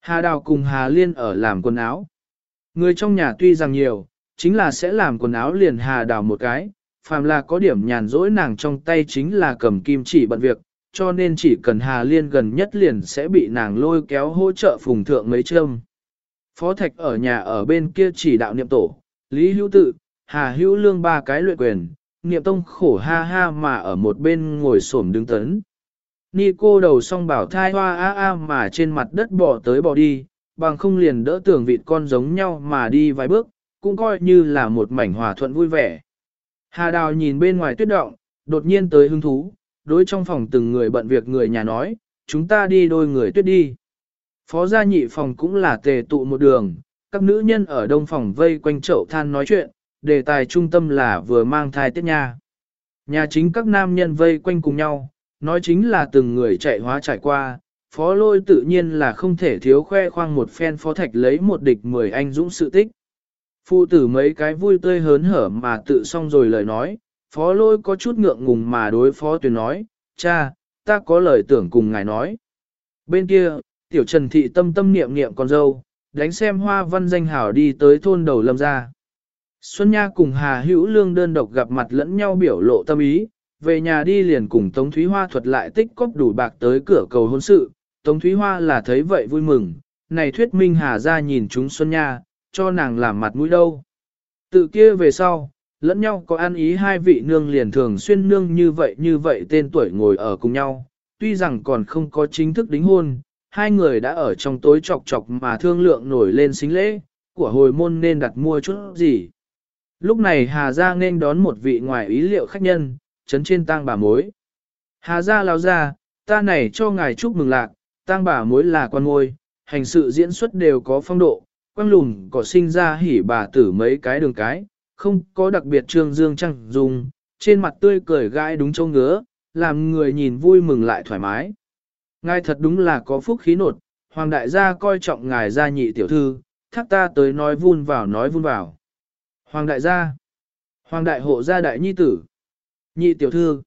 Hà Đào cùng Hà Liên ở làm quần áo. Người trong nhà tuy rằng nhiều, chính là sẽ làm quần áo liền Hà Đào một cái, phàm là có điểm nhàn rỗi nàng trong tay chính là cầm kim chỉ bận việc, cho nên chỉ cần Hà Liên gần nhất liền sẽ bị nàng lôi kéo hỗ trợ phùng thượng mấy châm. Phó Thạch ở nhà ở bên kia chỉ đạo niệm tổ, Lý Hữu Tự, Hà Hữu Lương ba cái luyện quyền, niệm tông khổ ha ha mà ở một bên ngồi xổm đứng tấn. Ni cô đầu song bảo thai hoa a a mà trên mặt đất bỏ tới bỏ đi, bằng không liền đỡ tưởng vịt con giống nhau mà đi vài bước, cũng coi như là một mảnh hòa thuận vui vẻ. Hà Đào nhìn bên ngoài tuyết động, đột nhiên tới hứng thú, đối trong phòng từng người bận việc người nhà nói, chúng ta đi đôi người tuyết đi. Phó gia nhị phòng cũng là tề tụ một đường, các nữ nhân ở đông phòng vây quanh chậu than nói chuyện, đề tài trung tâm là vừa mang thai tiết nha. Nhà chính các nam nhân vây quanh cùng nhau, nói chính là từng người chạy hóa trải qua, phó lôi tự nhiên là không thể thiếu khoe khoang một phen phó thạch lấy một địch mười anh dũng sự tích. Phụ tử mấy cái vui tươi hớn hở mà tự xong rồi lời nói, phó lôi có chút ngượng ngùng mà đối phó tuyển nói, cha, ta có lời tưởng cùng ngài nói. Bên kia, tiểu trần thị tâm tâm niệm niệm con dâu, đánh xem hoa văn danh hảo đi tới thôn đầu lâm ra. Xuân Nha cùng Hà Hữu Lương đơn độc gặp mặt lẫn nhau biểu lộ tâm ý, về nhà đi liền cùng Tống Thúy Hoa thuật lại tích cóp đủ bạc tới cửa cầu hôn sự. Tống Thúy Hoa là thấy vậy vui mừng, này thuyết minh Hà ra nhìn chúng Xuân Nha, cho nàng làm mặt mũi đâu. Tự kia về sau, lẫn nhau có ăn ý hai vị nương liền thường xuyên nương như vậy như vậy tên tuổi ngồi ở cùng nhau, tuy rằng còn không có chính thức đính hôn, hai người đã ở trong tối chọc chọc mà thương lượng nổi lên xính lễ, của hồi môn nên đặt mua chút gì. Lúc này Hà Gia nên đón một vị ngoài ý liệu khách nhân, chấn trên tang bà mối. Hà Gia lao ra, ta này cho ngài chúc mừng lạc, tang bà mối là quan ngôi, hành sự diễn xuất đều có phong độ, quang lùm có sinh ra hỉ bà tử mấy cái đường cái, không có đặc biệt trương dương trăng dùng, trên mặt tươi cười gai đúng châu ngứa, làm người nhìn vui mừng lại thoải mái. Ngài thật đúng là có phúc khí nột, hoàng đại gia coi trọng ngài gia nhị tiểu thư, thác ta tới nói vun vào nói vun vào. Hoàng đại gia, hoàng đại hộ gia đại nhi tử, nhị tiểu thư,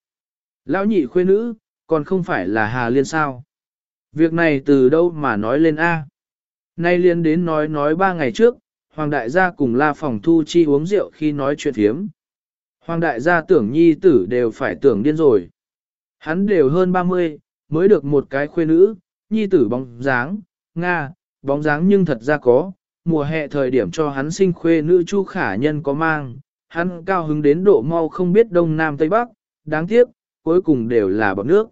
lão nhị khuê nữ, còn không phải là Hà Liên sao. Việc này từ đâu mà nói lên A. Nay liên đến nói nói ba ngày trước, Hoàng đại gia cùng la phòng thu chi uống rượu khi nói chuyện thiếm. Hoàng đại gia tưởng nhi tử đều phải tưởng điên rồi. Hắn đều hơn 30, mới được một cái khuê nữ, nhi tử bóng dáng, Nga, bóng dáng nhưng thật ra có, mùa hè thời điểm cho hắn sinh khuê nữ chu khả nhân có mang, hắn cao hứng đến độ mau không biết đông nam tây bắc, đáng tiếc, cuối cùng đều là bọc nước.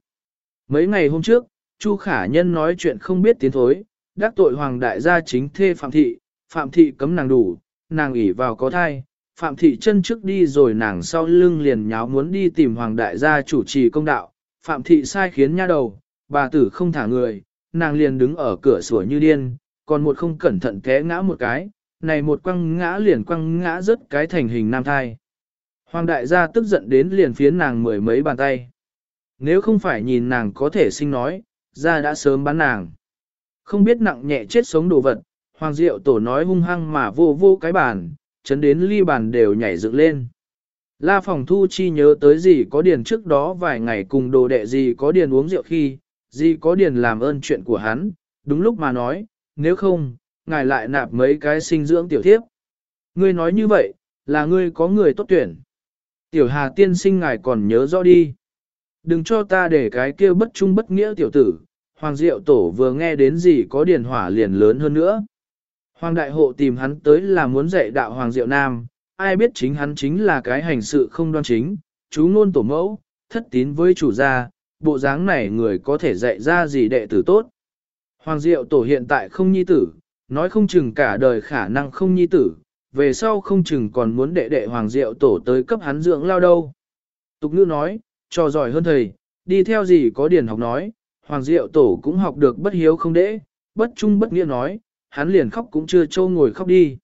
Mấy ngày hôm trước, chu khả nhân nói chuyện không biết tiến thối, đắc tội hoàng đại gia chính thê phạm thị, phạm thị cấm nàng đủ, nàng ủy vào có thai. Phạm thị chân trước đi rồi nàng sau lưng liền nháo muốn đi tìm hoàng đại gia chủ trì công đạo, Phạm thị sai khiến nha đầu, bà tử không thả người, nàng liền đứng ở cửa sủa như điên, còn một không cẩn thận té ngã một cái, này một quăng ngã liền quăng ngã rớt cái thành hình nam thai. Hoàng đại gia tức giận đến liền phiến nàng mười mấy bàn tay. Nếu không phải nhìn nàng có thể sinh nói, ra đã sớm bán nàng. Không biết nặng nhẹ chết sống đồ vật, hoàng diệu tổ nói hung hăng mà vô vô cái bàn, chấn đến ly bàn đều nhảy dựng lên. La phòng thu chi nhớ tới gì có điền trước đó vài ngày cùng đồ đệ gì có điền uống rượu khi, gì có điền làm ơn chuyện của hắn, đúng lúc mà nói, nếu không, ngài lại nạp mấy cái sinh dưỡng tiểu thiếp. Ngươi nói như vậy, là ngươi có người tốt tuyển. Tiểu hà tiên sinh ngài còn nhớ rõ đi. Đừng cho ta để cái kia bất trung bất nghĩa tiểu tử, hoàng diệu tổ vừa nghe đến gì có điền hỏa liền lớn hơn nữa. Hoàng đại hộ tìm hắn tới là muốn dạy đạo hoàng diệu nam, ai biết chính hắn chính là cái hành sự không đoan chính, chú ngôn tổ mẫu, thất tín với chủ gia, bộ dáng này người có thể dạy ra gì đệ tử tốt. Hoàng Diệu tổ hiện tại không nhi tử, nói không chừng cả đời khả năng không nhi tử, về sau không chừng còn muốn đệ đệ hoàng diệu tổ tới cấp hắn dưỡng lao đâu. Tục ngữ nói, cho giỏi hơn thầy, đi theo gì có điển học nói, hoàng diệu tổ cũng học được bất hiếu không đễ, bất trung bất nghĩa nói, hắn liền khóc cũng chưa trâu ngồi khóc đi.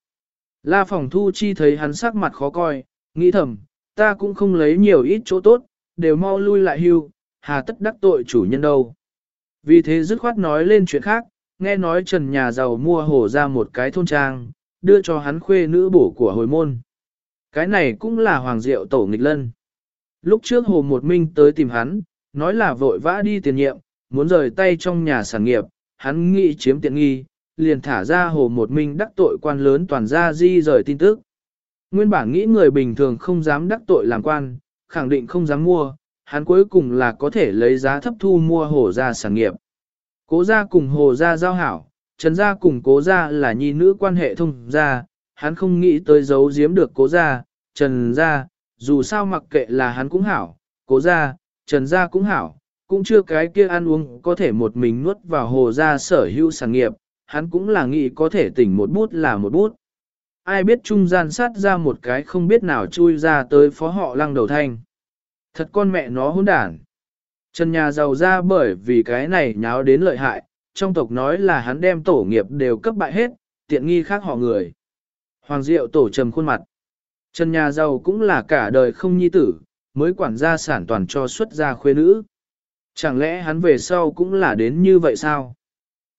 La phòng thu chi thấy hắn sắc mặt khó coi, nghĩ thầm, ta cũng không lấy nhiều ít chỗ tốt, đều mau lui lại hưu, hà tất đắc tội chủ nhân đâu. Vì thế dứt khoát nói lên chuyện khác, nghe nói trần nhà giàu mua hồ ra một cái thôn trang, đưa cho hắn khuê nữ bổ của hồi môn. Cái này cũng là hoàng diệu tổ nghịch lân. Lúc trước hồ một minh tới tìm hắn, nói là vội vã đi tiền nhiệm, muốn rời tay trong nhà sản nghiệp, hắn nghĩ chiếm tiện nghi, liền thả ra hồ một minh đắc tội quan lớn toàn gia di rời tin tức. Nguyên bản nghĩ người bình thường không dám đắc tội làm quan, khẳng định không dám mua, hắn cuối cùng là có thể lấy giá thấp thu mua hồ gia sản nghiệp. Cố gia cùng hồ gia giao hảo, trần gia cùng cố gia là nhi nữ quan hệ thông gia, hắn không nghĩ tới giấu giếm được cố gia, trần gia, dù sao mặc kệ là hắn cũng hảo, cố gia, trần gia cũng hảo, cũng chưa cái kia ăn uống có thể một mình nuốt vào hồ gia sở hữu sản nghiệp, hắn cũng là nghĩ có thể tỉnh một bút là một bút. Ai biết trung gian sát ra một cái không biết nào chui ra tới phó họ lăng đầu thanh. Thật con mẹ nó hỗn đản. Trần nhà giàu ra bởi vì cái này nháo đến lợi hại, trong tộc nói là hắn đem tổ nghiệp đều cấp bại hết, tiện nghi khác họ người. Hoàng Diệu tổ trầm khuôn mặt. Trần nhà giàu cũng là cả đời không nhi tử, mới quản gia sản toàn cho xuất gia khuê nữ. Chẳng lẽ hắn về sau cũng là đến như vậy sao?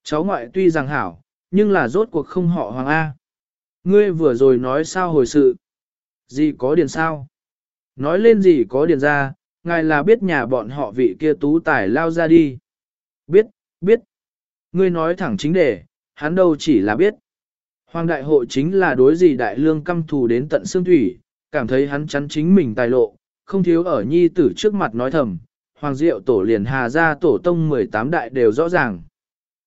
Cháu ngoại tuy rằng hảo, nhưng là rốt cuộc không họ Hoàng A. Ngươi vừa rồi nói sao hồi sự? Gì có điền sao? Nói lên gì có điền ra, ngài là biết nhà bọn họ vị kia tú tài lao ra đi. Biết, biết. Ngươi nói thẳng chính đề, hắn đâu chỉ là biết. Hoàng đại hộ chính là đối gì đại lương căm thù đến tận xương thủy, cảm thấy hắn chắn chính mình tài lộ, không thiếu ở nhi tử trước mặt nói thầm. Hoàng diệu tổ liền hà ra tổ tông 18 đại đều rõ ràng.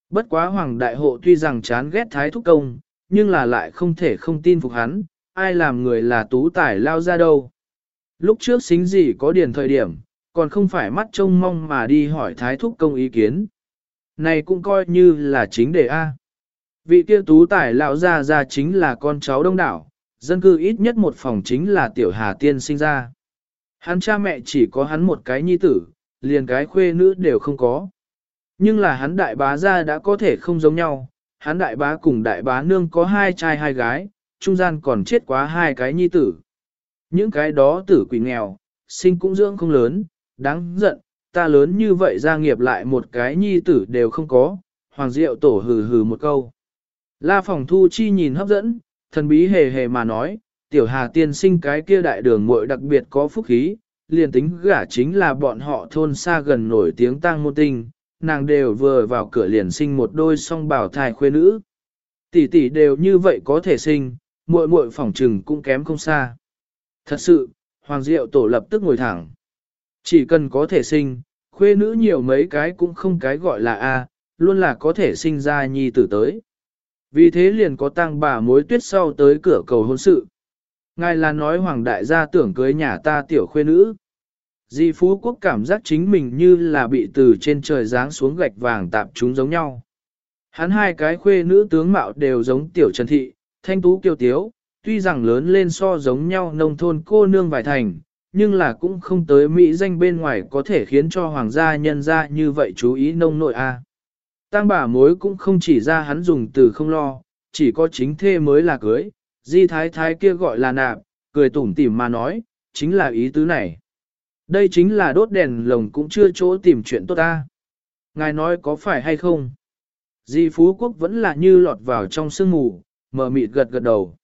Bất quá hoàng đại hộ tuy rằng chán ghét thái thúc công, nhưng là lại không thể không tin phục hắn, ai làm người là tú tài lao ra đâu. Lúc trước xính gì có điền thời điểm, còn không phải mắt trông mong mà đi hỏi thái thúc công ý kiến. Này cũng coi như là chính đề A. Vị kia tú tài lão ra ra chính là con cháu đông đảo, dân cư ít nhất một phòng chính là tiểu hà tiên sinh ra. Hắn cha mẹ chỉ có hắn một cái nhi tử, liền cái khuê nữ đều không có. Nhưng là hắn đại bá ra đã có thể không giống nhau, hắn đại bá cùng đại bá nương có hai trai hai gái, trung gian còn chết quá hai cái nhi tử. Những cái đó tử quỷ nghèo, sinh cũng dưỡng không lớn, đáng giận, ta lớn như vậy gia nghiệp lại một cái nhi tử đều không có, hoàng diệu tổ hừ hừ một câu. La phòng thu chi nhìn hấp dẫn, thần bí hề hề mà nói, tiểu hà tiên sinh cái kia đại đường muội đặc biệt có phúc khí, liền tính gả chính là bọn họ thôn xa gần nổi tiếng tang môn tinh, nàng đều vừa vào cửa liền sinh một đôi song bảo thai khuê nữ. Tỷ tỷ đều như vậy có thể sinh, muội muội phỏng trừng cũng kém không xa. Thật sự, Hoàng Diệu tổ lập tức ngồi thẳng. Chỉ cần có thể sinh, khuê nữ nhiều mấy cái cũng không cái gọi là A, luôn là có thể sinh ra nhi tử tới. Vì thế liền có tăng bà mối tuyết sau tới cửa cầu hôn sự. Ngài là nói Hoàng đại gia tưởng cưới nhà ta tiểu khuê nữ. Di Phú Quốc cảm giác chính mình như là bị từ trên trời giáng xuống gạch vàng tạp chúng giống nhau. Hắn hai cái khuê nữ tướng mạo đều giống tiểu trần thị, thanh tú kiêu tiếu, tuy rằng lớn lên so giống nhau nông thôn cô nương vài thành, nhưng là cũng không tới Mỹ danh bên ngoài có thể khiến cho hoàng gia nhân gia như vậy chú ý nông nội a. À. Tang bà mối cũng không chỉ ra hắn dùng từ không lo, chỉ có chính thê mới là cưới, di thái thái kia gọi là nạp, cười tủm tỉm mà nói, chính là ý tứ này. Đây chính là đốt đèn lồng cũng chưa chỗ tìm chuyện tốt ta. Ngài nói có phải hay không? Di Phú Quốc vẫn là như lọt vào trong sương mù, mờ mịt gật gật đầu.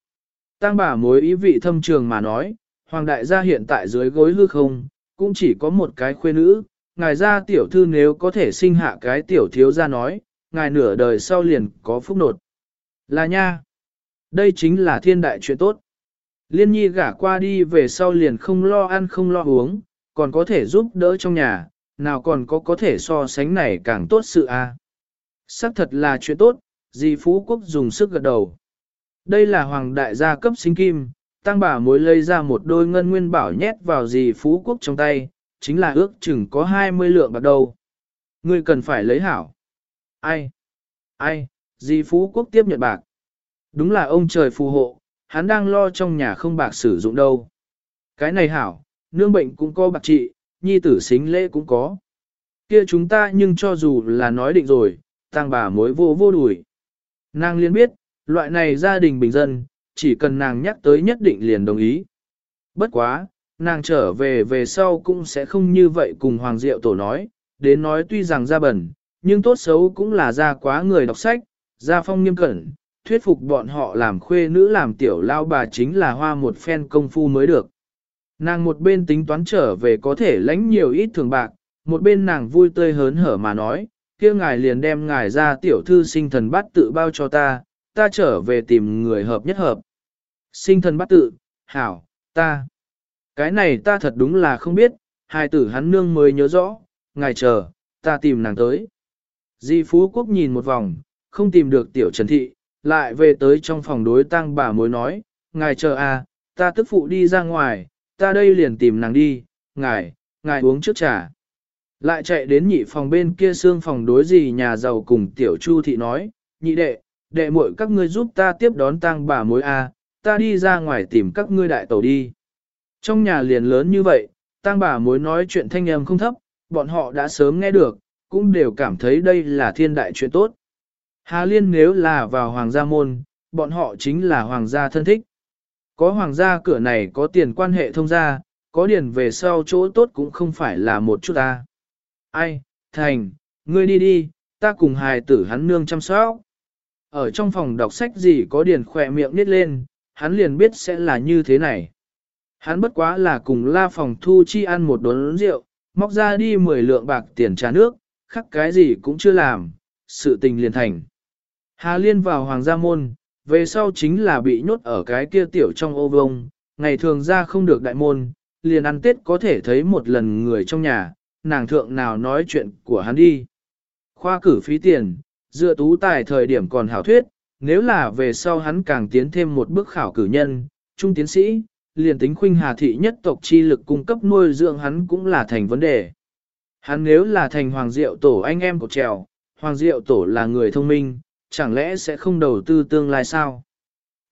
Tăng bà mối ý vị thâm trường mà nói, Hoàng đại gia hiện tại dưới gối hư không, cũng chỉ có một cái khuê nữ, ngài ra tiểu thư nếu có thể sinh hạ cái tiểu thiếu gia nói, ngài nửa đời sau liền có phúc nột. Là nha. Đây chính là thiên đại chuyện tốt. Liên nhi gả qua đi về sau liền không lo ăn không lo uống, còn có thể giúp đỡ trong nhà, nào còn có có thể so sánh này càng tốt sự a. À. Sắc thật là chuyện tốt, di phú quốc dùng sức gật đầu. Đây là hoàng đại gia cấp sinh kim, tăng bà mối lấy ra một đôi ngân nguyên bảo nhét vào dì phú quốc trong tay, chính là ước chừng có 20 lượng bạc đầu. Ngươi cần phải lấy hảo. Ai? Ai? Di phú quốc tiếp nhận bạc. Đúng là ông trời phù hộ, hắn đang lo trong nhà không bạc sử dụng đâu. Cái này hảo, nương bệnh cũng có bạc trị, nhi tử xính lễ cũng có. Kia chúng ta nhưng cho dù là nói định rồi, tăng bà mối vô vô đuổi. Nàng liên biết, loại này gia đình bình dân, chỉ cần nàng nhắc tới nhất định liền đồng ý. Bất quá, nàng trở về về sau cũng sẽ không như vậy cùng Hoàng Diệu Tổ nói, đến nói tuy rằng ra bẩn, nhưng tốt xấu cũng là ra quá người đọc sách, ra phong nghiêm cẩn, thuyết phục bọn họ làm khuê nữ làm tiểu lao bà chính là hoa một phen công phu mới được. Nàng một bên tính toán trở về có thể lãnh nhiều ít thường bạc, một bên nàng vui tươi hớn hở mà nói, kia ngài liền đem ngài ra tiểu thư sinh thần bát tự bao cho ta, ta trở về tìm người hợp nhất hợp. Sinh thần bát tự, hảo, ta. Cái này ta thật đúng là không biết, hai tử hắn nương mới nhớ rõ, ngài chờ, ta tìm nàng tới. Di Phú Quốc nhìn một vòng, không tìm được tiểu Trần Thị, lại về tới trong phòng đối tăng bà mối nói, ngài chờ à, ta tức phụ đi ra ngoài, ta đây liền tìm nàng đi, ngài, ngài uống trước trà. Lại chạy đến nhị phòng bên kia xương phòng đối gì nhà giàu cùng tiểu chu thị nói, nhị đệ, đệ muội các ngươi giúp ta tiếp đón tang bà mối a, ta đi ra ngoài tìm các ngươi đại tàu đi. Trong nhà liền lớn như vậy, tang bà mối nói chuyện thanh âm không thấp, bọn họ đã sớm nghe được, cũng đều cảm thấy đây là thiên đại chuyện tốt. Hà Liên nếu là vào hoàng gia môn, bọn họ chính là hoàng gia thân thích. Có hoàng gia cửa này có tiền quan hệ thông gia, có điền về sau chỗ tốt cũng không phải là một chút ta. Ai, Thành, ngươi đi đi, ta cùng hài tử hắn nương chăm sóc. Ở trong phòng đọc sách gì có điền khỏe miệng nít lên, hắn liền biết sẽ là như thế này. Hắn bất quá là cùng la phòng thu chi ăn một đốn rượu, móc ra đi 10 lượng bạc tiền trà nước, khắc cái gì cũng chưa làm, sự tình liền thành. Hà Liên vào hoàng gia môn, về sau chính là bị nhốt ở cái kia tiểu trong ô vông, ngày thường ra không được đại môn, liền ăn tết có thể thấy một lần người trong nhà, nàng thượng nào nói chuyện của hắn đi. Khoa cử phí tiền, dựa tú tài thời điểm còn hảo thuyết, nếu là về sau hắn càng tiến thêm một bước khảo cử nhân, trung tiến sĩ, liền tính khuynh hà thị nhất tộc chi lực cung cấp nuôi dưỡng hắn cũng là thành vấn đề. Hắn nếu là thành hoàng diệu tổ anh em của trèo, hoàng diệu tổ là người thông minh, chẳng lẽ sẽ không đầu tư tương lai sao?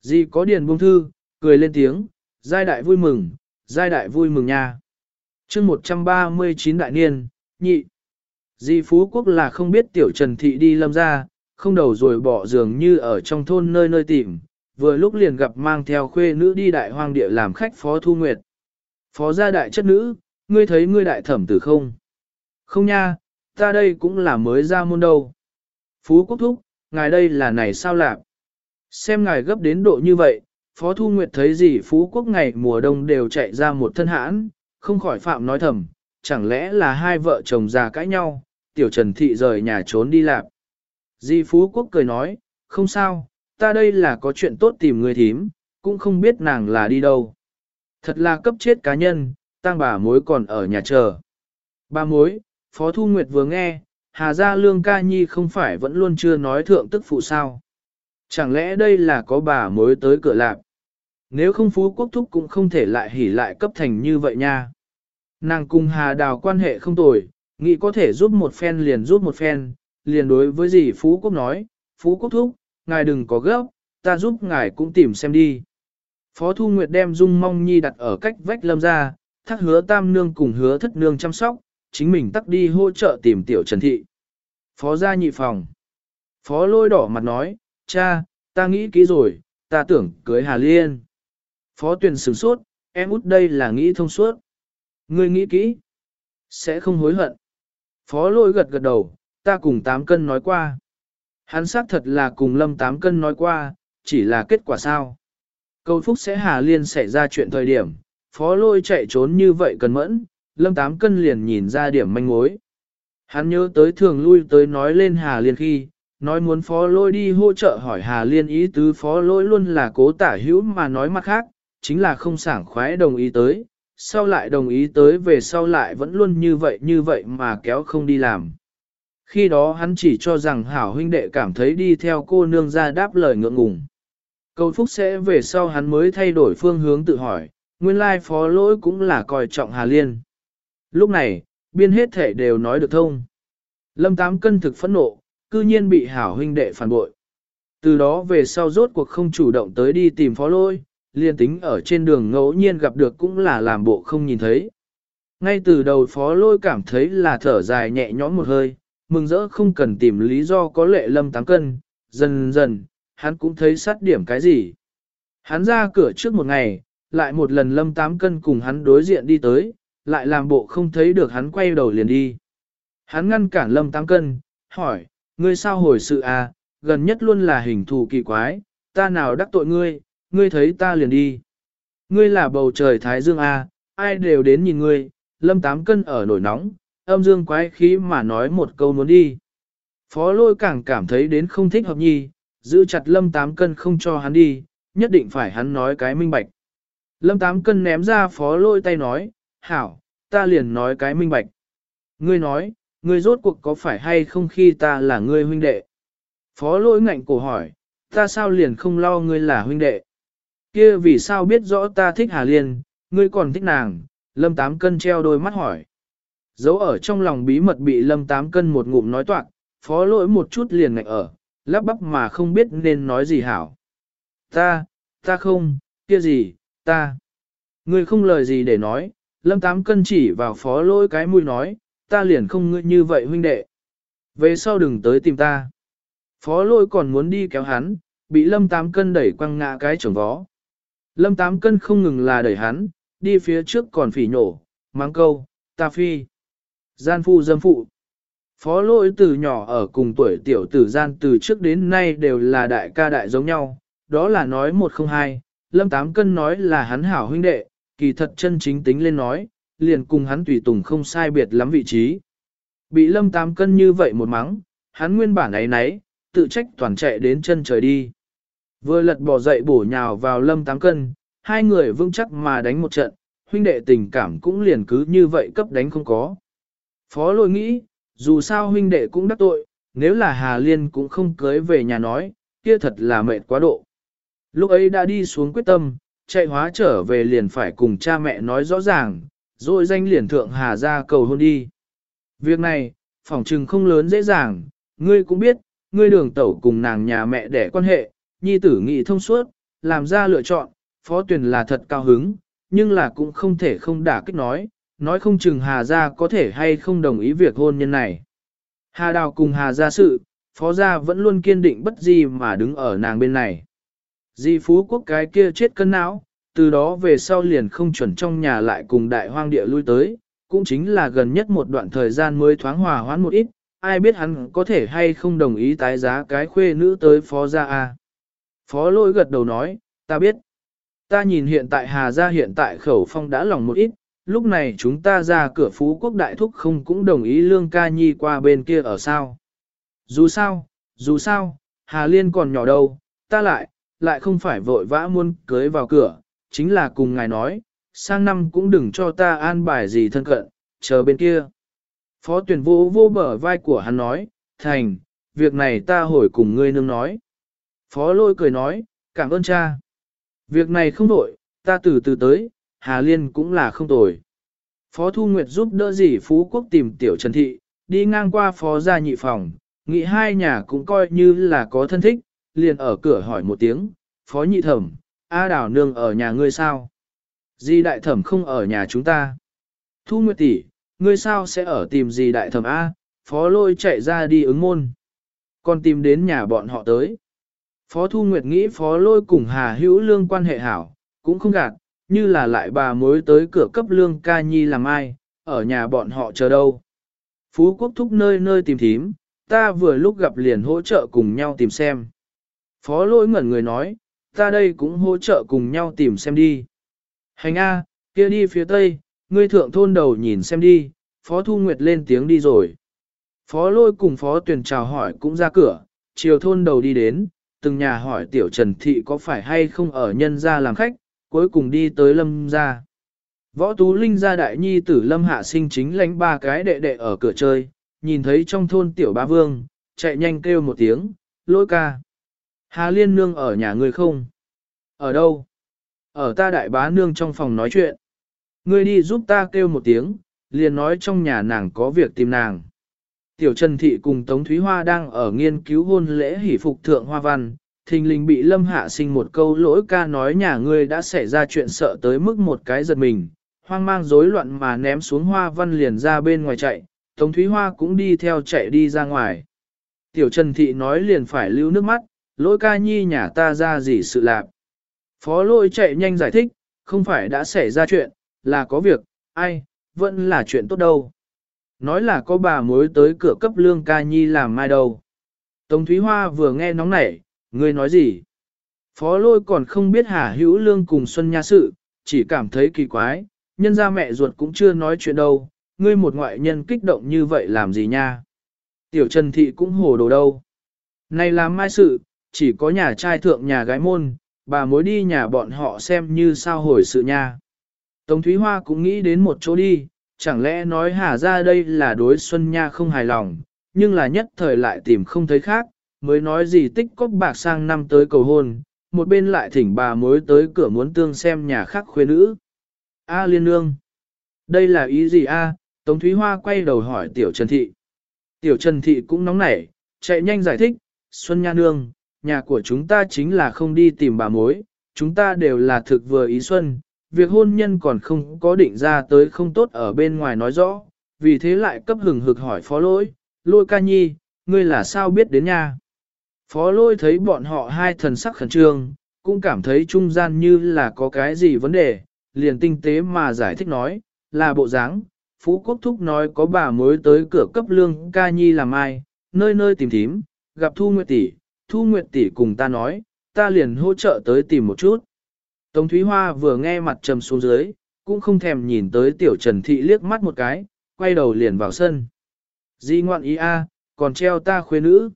Di có điền buông thư, cười lên tiếng, giai đại vui mừng, giai đại vui mừng nha. chương 139 đại niên, nhị. Di Phú Quốc là không biết tiểu Trần Thị đi lâm ra, không đầu rồi bỏ giường như ở trong thôn nơi nơi tìm, vừa lúc liền gặp mang theo khuê nữ đi đại hoang địa làm khách phó thu nguyệt. Phó gia đại chất nữ, ngươi thấy ngươi đại thẩm tử không? Không nha, ta đây cũng là mới ra môn đâu. Phú Quốc thúc, ngài đây là này sao lạc? Xem ngài gấp đến độ như vậy, Phó Thu Nguyệt thấy gì Phú Quốc ngày mùa đông đều chạy ra một thân hãn, không khỏi phạm nói thầm, chẳng lẽ là hai vợ chồng già cãi nhau, tiểu Trần Thị rời nhà trốn đi lạc. Di Phú Quốc cười nói, không sao, ta đây là có chuyện tốt tìm người thím, cũng không biết nàng là đi đâu. Thật là cấp chết cá nhân, tang bà mối còn ở nhà chờ. Bà mối, Phó Thu Nguyệt vừa nghe, Hà Gia Lương Ca Nhi không phải vẫn luôn chưa nói thượng tức phụ sao. Chẳng lẽ đây là có bà mối tới cửa lạp? Nếu không Phú Quốc Thúc cũng không thể lại hỉ lại cấp thành như vậy nha. Nàng cùng Hà Đào quan hệ không tồi, nghĩ có thể giúp một phen liền giúp một phen, liền đối với gì Phú Quốc nói, Phú Quốc Thúc, ngài đừng có gấp, ta giúp ngài cũng tìm xem đi. Phó Thu Nguyệt đem Dung Mong Nhi đặt ở cách vách lâm ra, thác hứa tam nương cùng hứa thất nương chăm sóc, chính mình tắt đi hỗ trợ tìm tiểu Trần Thị. Phó gia nhị phòng. Phó lôi đỏ mặt nói, cha, ta nghĩ kỹ rồi, ta tưởng cưới Hà Liên. Phó tuyển sửng sốt, em út đây là nghĩ thông suốt. Ngươi nghĩ kỹ, sẽ không hối hận. Phó lôi gật gật đầu, ta cùng tám cân nói qua. Hắn xác thật là cùng lâm tám cân nói qua, chỉ là kết quả sao. Câu phúc sẽ Hà Liên xảy ra chuyện thời điểm, phó lôi chạy trốn như vậy cần mẫn, lâm tám cân liền nhìn ra điểm manh mối. Hắn nhớ tới thường lui tới nói lên Hà Liên khi, nói muốn phó lôi đi hỗ trợ hỏi Hà Liên ý tứ phó lôi luôn là cố tả hữu mà nói mặt khác, chính là không sảng khoái đồng ý tới, sau lại đồng ý tới về sau lại vẫn luôn như vậy như vậy mà kéo không đi làm. Khi đó hắn chỉ cho rằng hảo huynh đệ cảm thấy đi theo cô nương ra đáp lời ngượng ngùng. cầu phúc sẽ về sau hắn mới thay đổi phương hướng tự hỏi, nguyên lai phó lỗi cũng là coi trọng Hà Liên. Lúc này, biên hết thể đều nói được thông. Lâm Tám cân thực phẫn nộ, cư nhiên bị hảo huynh đệ phản bội. Từ đó về sau rốt cuộc không chủ động tới đi tìm phó lôi, liên tính ở trên đường ngẫu nhiên gặp được cũng là làm bộ không nhìn thấy. Ngay từ đầu phó lôi cảm thấy là thở dài nhẹ nhõm một hơi, mừng rỡ không cần tìm lý do có lệ lâm tám cân, dần dần, hắn cũng thấy sát điểm cái gì. Hắn ra cửa trước một ngày, lại một lần lâm tám cân cùng hắn đối diện đi tới, lại làm bộ không thấy được hắn quay đầu liền đi. Hắn ngăn cản lâm tám cân, hỏi, ngươi sao hồi sự à, gần nhất luôn là hình thù kỳ quái, ta nào đắc tội ngươi, ngươi thấy ta liền đi. Ngươi là bầu trời thái dương à, ai đều đến nhìn ngươi, lâm tám cân ở nổi nóng, âm dương quái khí mà nói một câu muốn đi. Phó lôi càng cảm thấy đến không thích hợp nhi, giữ chặt lâm tám cân không cho hắn đi, nhất định phải hắn nói cái minh bạch. Lâm tám cân ném ra phó lôi tay nói, hảo, ta liền nói cái minh bạch. Ngươi nói, ngươi rốt cuộc có phải hay không khi ta là ngươi huynh đệ? Phó lôi ngạnh cổ hỏi, ta sao liền không lo ngươi là huynh đệ? Kia vì sao biết rõ ta thích Hà Liên, ngươi còn thích nàng? Lâm tám cân treo đôi mắt hỏi. Dấu ở trong lòng bí mật bị lâm tám cân một ngụm nói toạc, phó lỗi một chút liền ngạnh ở, lắp bắp mà không biết nên nói gì hảo. Ta, ta không, kia gì, ta. Ngươi không lời gì để nói, lâm tám cân chỉ vào phó lỗi cái mũi nói, ta liền không ngươi như vậy huynh đệ. Về sau đừng tới tìm ta. Phó lỗi còn muốn đi kéo hắn, bị lâm tám cân đẩy quăng ngã cái chồng vó. Lâm tám cân không ngừng là đẩy hắn, đi phía trước còn phỉ nhổ, mang câu, ta phi. Gian phu dâm phụ. Phó lỗi từ nhỏ ở cùng tuổi tiểu tử gian từ trước đến nay đều là đại ca đại giống nhau, đó là nói một không hai, lâm tám cân nói là hắn hảo huynh đệ, kỳ thật chân chính tính lên nói, liền cùng hắn tùy tùng không sai biệt lắm vị trí. Bị lâm tám cân như vậy một mắng, hắn nguyên bản ấy nấy, tự trách toàn chạy đến chân trời đi. Vừa lật bỏ dậy bổ nhào vào lâm tám cân, hai người vững chắc mà đánh một trận, huynh đệ tình cảm cũng liền cứ như vậy cấp đánh không có. Phó lôi nghĩ, dù sao huynh đệ cũng đắc tội, nếu là Hà Liên cũng không cưới về nhà nói, kia thật là mệt quá độ. Lúc ấy đã đi xuống quyết tâm, chạy hóa trở về liền phải cùng cha mẹ nói rõ ràng, rồi danh liền thượng Hà ra cầu hôn đi. Việc này, phỏng trừng không lớn dễ dàng, ngươi cũng biết, ngươi đường tẩu cùng nàng nhà mẹ để quan hệ, nhi tử nghị thông suốt, làm ra lựa chọn, phó tuyển là thật cao hứng, nhưng là cũng không thể không đả kích nói, nói không chừng Hà Gia có thể hay không đồng ý việc hôn nhân này. Hà Đào cùng Hà Gia sự, Phó Gia vẫn luôn kiên định bất gì mà đứng ở nàng bên này. Di Phú Quốc cái kia chết cân não, từ đó về sau liền không chuẩn trong nhà lại cùng đại hoang địa lui tới, cũng chính là gần nhất một đoạn thời gian mới thoáng hòa hoãn một ít, ai biết hắn có thể hay không đồng ý tái giá cái khuê nữ tới Phó Gia A. Phó lôi gật đầu nói, ta biết. Ta nhìn hiện tại Hà Gia hiện tại khẩu phong đã lòng một ít, lúc này chúng ta ra cửa phú quốc đại thúc không cũng đồng ý lương ca nhi qua bên kia ở sao. Dù sao, dù sao, Hà Liên còn nhỏ đâu, ta lại, lại không phải vội vã muốn cưới vào cửa, chính là cùng ngài nói, sang năm cũng đừng cho ta an bài gì thân cận, chờ bên kia. Phó tuyển vô vô bờ vai của hắn nói, thành, việc này ta hồi cùng ngươi nương nói. Phó lôi cười nói, cảm ơn cha. Việc này không đổi, ta từ từ tới, Hà Liên cũng là không tồi. Phó Thu Nguyệt giúp đỡ dì Phú Quốc tìm Tiểu Trần Thị, đi ngang qua phó gia nhị phòng, nghĩ hai nhà cũng coi như là có thân thích, liền ở cửa hỏi một tiếng, Phó nhị thẩm, A Đào Nương ở nhà ngươi sao? Di đại thẩm không ở nhà chúng ta. Thu Nguyệt tỷ, ngươi sao sẽ ở tìm gì đại thẩm A? Phó lôi chạy ra đi ứng môn. Còn tìm đến nhà bọn họ tới. Phó Thu Nguyệt nghĩ Phó lôi cùng Hà Hữu Lương quan hệ hảo, cũng không gạt, như là lại bà mối tới cửa cấp lương ca nhi làm ai, ở nhà bọn họ chờ đâu. Phú quốc thúc nơi nơi tìm thím, ta vừa lúc gặp liền hỗ trợ cùng nhau tìm xem. Phó lỗi ngẩn người nói, ta đây cũng hỗ trợ cùng nhau tìm xem đi. Hành A, kia đi phía tây, ngươi thượng thôn đầu nhìn xem đi, phó thu nguyệt lên tiếng đi rồi. Phó lôi cùng phó tuyển chào hỏi cũng ra cửa, chiều thôn đầu đi đến, từng nhà hỏi tiểu trần thị có phải hay không ở nhân Gia làm khách, cuối cùng đi tới lâm gia. Võ Tú Linh gia đại nhi tử lâm hạ sinh chính lánh ba cái đệ đệ ở cửa chơi, nhìn thấy trong thôn tiểu ba vương, chạy nhanh kêu một tiếng, lỗi ca. Hà liên nương ở nhà ngươi không? Ở đâu? Ở ta đại bá nương trong phòng nói chuyện. Ngươi đi giúp ta kêu một tiếng, liền nói trong nhà nàng có việc tìm nàng. Tiểu Trần Thị cùng Tống Thúy Hoa đang ở nghiên cứu hôn lễ hỷ phục thượng hoa văn, thình lình bị lâm hạ sinh một câu lỗi ca nói nhà ngươi đã xảy ra chuyện sợ tới mức một cái giật mình, hoang mang rối loạn mà ném xuống hoa văn liền ra bên ngoài chạy, Tống Thúy Hoa cũng đi theo chạy đi ra ngoài. Tiểu Trần Thị nói liền phải lưu nước mắt, lỗi ca nhi nhà ta ra gì sự lạc. Phó Lỗi chạy nhanh giải thích, không phải đã xảy ra chuyện, là có việc, ai, vẫn là chuyện tốt đâu. Nói là có bà mối tới cửa cấp lương ca nhi làm mai đâu. Tống Thúy Hoa vừa nghe nóng nảy, ngươi nói gì? Phó lôi còn không biết Hà Hữu Lương cùng Xuân Nha sự, chỉ cảm thấy kỳ quái, nhân ra mẹ ruột cũng chưa nói chuyện đâu, ngươi một ngoại nhân kích động như vậy làm gì nha? Tiểu Trần Thị cũng hồ đồ đâu. Này làm mai sự, chỉ có nhà trai thượng nhà gái môn, bà mối đi nhà bọn họ xem như sao hồi sự nha. Tống Thúy Hoa cũng nghĩ đến một chỗ đi, chẳng lẽ nói hà ra đây là đối Xuân Nha không hài lòng, nhưng là nhất thời lại tìm không thấy khác, mới nói gì tích cóc bạc sang năm tới cầu hôn, một bên lại thỉnh bà mối tới cửa muốn tương xem nhà khác khuê nữ. A liên nương, đây là ý gì a? Tống Thúy Hoa quay đầu hỏi Tiểu Trần Thị. Tiểu Trần Thị cũng nóng nảy, chạy nhanh giải thích, Xuân Nha nương, nhà của chúng ta chính là không đi tìm bà mối, chúng ta đều là thực vừa ý Xuân, việc hôn nhân còn không có định ra tới không tốt ở bên ngoài nói rõ, vì thế lại cấp hừng hực hỏi phó lỗi, lôi ca nhi, ngươi là sao biết đến nha. Phó lôi thấy bọn họ hai thần sắc khẩn trương, cũng cảm thấy trung gian như là có cái gì vấn đề, liền tinh tế mà giải thích nói, là bộ dáng. Phú Quốc Thúc nói có bà mới tới cửa cấp lương ca nhi làm ai, nơi nơi tìm thím, gặp Thu Nguyệt Tỷ, Thu Nguyệt Tỷ cùng ta nói, ta liền hỗ trợ tới tìm một chút. Tống Thúy Hoa vừa nghe mặt trầm xuống dưới, cũng không thèm nhìn tới tiểu Trần Thị liếc mắt một cái, quay đầu liền vào sân. Di ngoạn ý a, còn treo ta khuê nữ.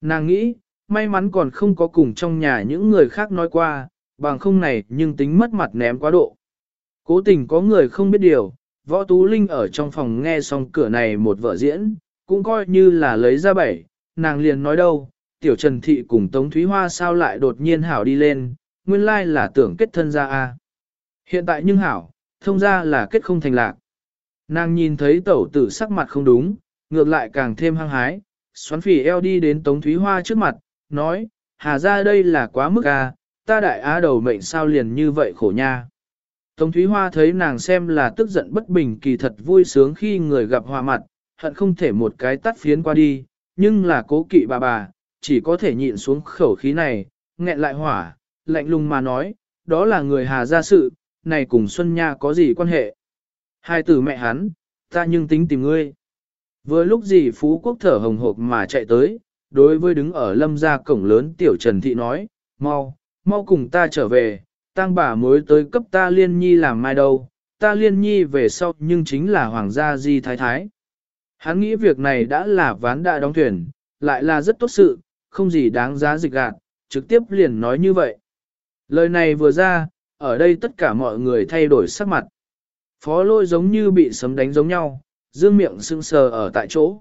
Nàng nghĩ, may mắn còn không có cùng trong nhà những người khác nói qua, bằng không này nhưng tính mất mặt ném quá độ. Cố tình có người không biết điều, võ tú linh ở trong phòng nghe xong cửa này một vợ diễn, cũng coi như là lấy ra bảy, nàng liền nói đâu, tiểu trần thị cùng Tống Thúy Hoa sao lại đột nhiên hảo đi lên, nguyên lai là tưởng kết thân ra a. Hiện tại nhưng hảo, thông ra là kết không thành lạc. Nàng nhìn thấy tẩu tử sắc mặt không đúng, ngược lại càng thêm hăng hái, xoắn phỉ eo đi đến Tống Thúy Hoa trước mặt, nói, hà ra đây là quá mức à, ta đại á đầu mệnh sao liền như vậy khổ nha. Tống Thúy Hoa thấy nàng xem là tức giận bất bình kỳ thật vui sướng khi người gặp hòa mặt, hận không thể một cái tắt phiến qua đi, nhưng là cố kỵ bà bà, chỉ có thể nhịn xuống khẩu khí này, nghẹn lại hỏa, lạnh lùng mà nói, đó là người hà gia sự, này cùng Xuân Nha có gì quan hệ. Hai tử mẹ hắn, ta nhưng tính tìm ngươi. Vừa lúc gì Phú Quốc thở hồng hộc mà chạy tới, đối với đứng ở lâm gia cổng lớn tiểu Trần Thị nói, mau, mau cùng ta trở về, tang bà mới tới cấp ta liên nhi làm mai đâu, ta liên nhi về sau nhưng chính là hoàng gia di thái thái. Hắn nghĩ việc này đã là ván đại đóng thuyền, lại là rất tốt sự, không gì đáng giá dịch gạt, trực tiếp liền nói như vậy. Lời này vừa ra, ở đây tất cả mọi người thay đổi sắc mặt. Phó lôi giống như bị sấm đánh giống nhau, dương miệng sưng sờ ở tại chỗ.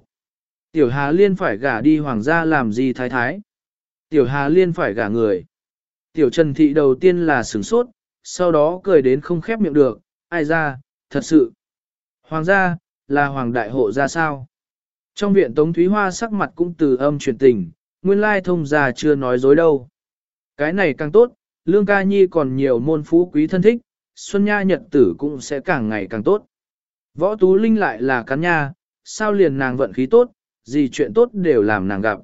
Tiểu Hà Liên phải gả đi hoàng gia làm gì thái thái. Tiểu Hà Liên phải gả người. Tiểu Trần Thị đầu tiên là sửng sốt, sau đó cười đến không khép miệng được, ai ra, thật sự. Hoàng gia, là hoàng đại hộ ra sao? Trong viện Tống Thúy Hoa sắc mặt cũng từ âm truyền tình, nguyên lai thông gia chưa nói dối đâu. Cái này càng tốt, Lương Ca Nhi còn nhiều môn phú quý thân thích, Xuân Nha nhật tử cũng sẽ càng ngày càng tốt. Võ Tú Linh lại là cắn nha, sao liền nàng vận khí tốt, gì chuyện tốt đều làm nàng gặp.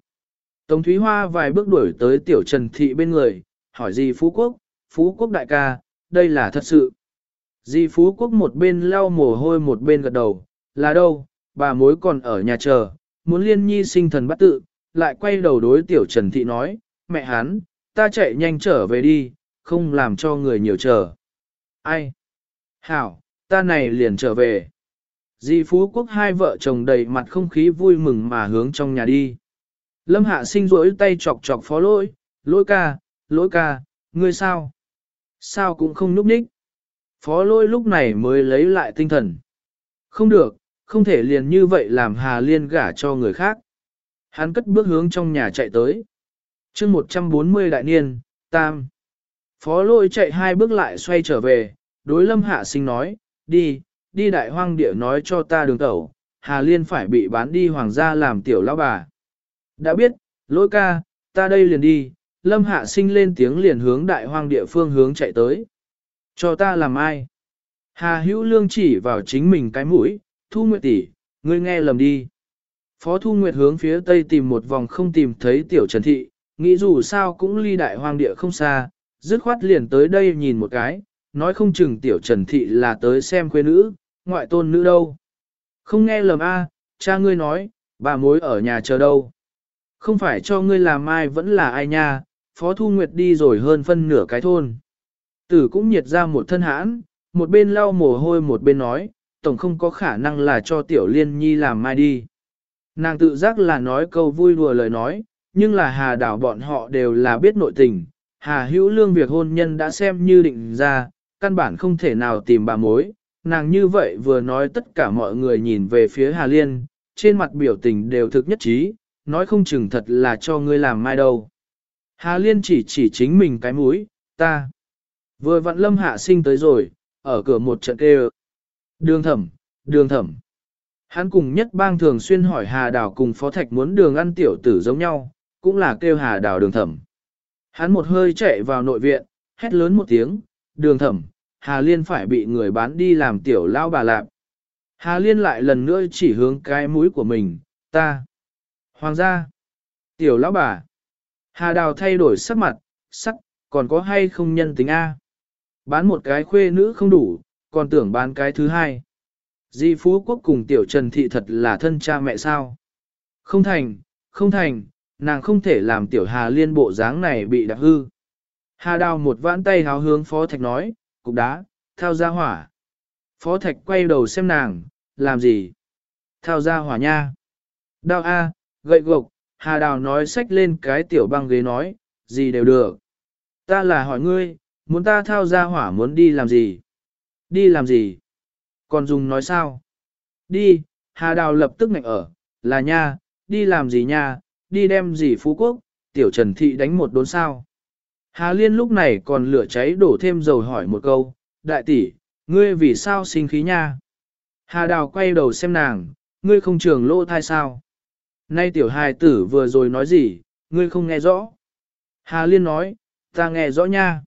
Tống Thúy Hoa vài bước đuổi tới Tiểu Trần Thị bên người, hỏi gì Phú Quốc, Phú Quốc đại ca, đây là thật sự. Di Phú Quốc một bên lau mồ hôi một bên gật đầu, là đâu, bà mối còn ở nhà chờ, muốn liên nhi sinh thần bắt tự, lại quay đầu đối Tiểu Trần Thị nói, mẹ hắn, ta chạy nhanh trở về đi, không làm cho người nhiều chờ. Ai? Hảo, ta này liền trở về. Di Phú Quốc hai vợ chồng đầy mặt không khí vui mừng mà hướng trong nhà đi. Lâm Hạ sinh rỗi tay chọc chọc phó lỗi, lỗi ca, lỗi ca, ngươi sao? Sao cũng không núp ních. Phó lỗi lúc này mới lấy lại tinh thần. Không được, không thể liền như vậy làm Hà Liên gả cho người khác. Hắn cất bước hướng trong nhà chạy tới. chương 140 đại niên, tam. Phó lôi chạy hai bước lại xoay trở về, đối lâm hạ sinh nói, đi, đi đại hoang địa nói cho ta đường tẩu, Hà Liên phải bị bán đi hoàng gia làm tiểu lão bà. Đã biết, lỗi ca, ta đây liền đi, lâm hạ sinh lên tiếng liền hướng đại hoang địa phương hướng chạy tới. Cho ta làm ai? Hà hữu lương chỉ vào chính mình cái mũi, thu nguyệt tỷ, ngươi nghe lầm đi. Phó thu nguyệt hướng phía tây tìm một vòng không tìm thấy tiểu trần thị, nghĩ dù sao cũng ly đại hoang địa không xa, dứt khoát liền tới đây nhìn một cái, nói không chừng tiểu trần thị là tới xem quê nữ, ngoại tôn nữ đâu. Không nghe lầm a, cha ngươi nói, bà mối ở nhà chờ đâu. Không phải cho ngươi làm ai vẫn là ai nha, Phó Thu Nguyệt đi rồi hơn phân nửa cái thôn. Tử cũng nhiệt ra một thân hãn, một bên lau mồ hôi một bên nói, tổng không có khả năng là cho Tiểu Liên Nhi làm mai đi. Nàng tự giác là nói câu vui đùa lời nói, nhưng là hà đảo bọn họ đều là biết nội tình. Hà hữu lương việc hôn nhân đã xem như định ra, căn bản không thể nào tìm bà mối. Nàng như vậy vừa nói tất cả mọi người nhìn về phía Hà Liên, trên mặt biểu tình đều thực nhất trí, nói không chừng thật là cho ngươi làm mai đâu. Hà Liên chỉ chỉ chính mình cái mũi, ta. Vừa vặn lâm hạ sinh tới rồi, ở cửa một trận kêu. Đường thẩm, đường thẩm. Hắn cùng nhất bang thường xuyên hỏi Hà Đào cùng Phó Thạch muốn đường ăn tiểu tử giống nhau, cũng là kêu Hà Đào đường thẩm. Hắn một hơi chạy vào nội viện, hét lớn một tiếng, đường thẩm, Hà Liên phải bị người bán đi làm tiểu lao bà lạp. Hà Liên lại lần nữa chỉ hướng cái mũi của mình, ta. Hoàng gia. Tiểu lão bà. Hà Đào thay đổi sắc mặt, sắc, còn có hay không nhân tính A. Bán một cái khuê nữ không đủ, còn tưởng bán cái thứ hai. Di Phú Quốc cùng Tiểu Trần Thị thật là thân cha mẹ sao? Không thành, không thành, nàng không thể làm Tiểu Hà Liên bộ dáng này bị đạp hư. Hà Đào một vãn tay háo hướng Phó Thạch nói, cục đá, thao ra hỏa. Phó Thạch quay đầu xem nàng, làm gì? Thao ra hỏa nha. Đao A, gậy gộc, Hà Đào nói sách lên cái tiểu băng ghế nói, gì đều được. Ta là hỏi ngươi, muốn ta thao ra hỏa muốn đi làm gì? Đi làm gì? Còn dùng nói sao? Đi, Hà Đào lập tức ngạch ở, là nha, đi làm gì nha, đi đem gì Phú Quốc, tiểu Trần Thị đánh một đốn sao. Hà Liên lúc này còn lửa cháy đổ thêm dầu hỏi một câu, đại tỷ, ngươi vì sao sinh khí nha? Hà Đào quay đầu xem nàng, ngươi không trường lỗ thai sao? Nay tiểu hài tử vừa rồi nói gì, ngươi không nghe rõ. Hà Liên nói, ta nghe rõ nha.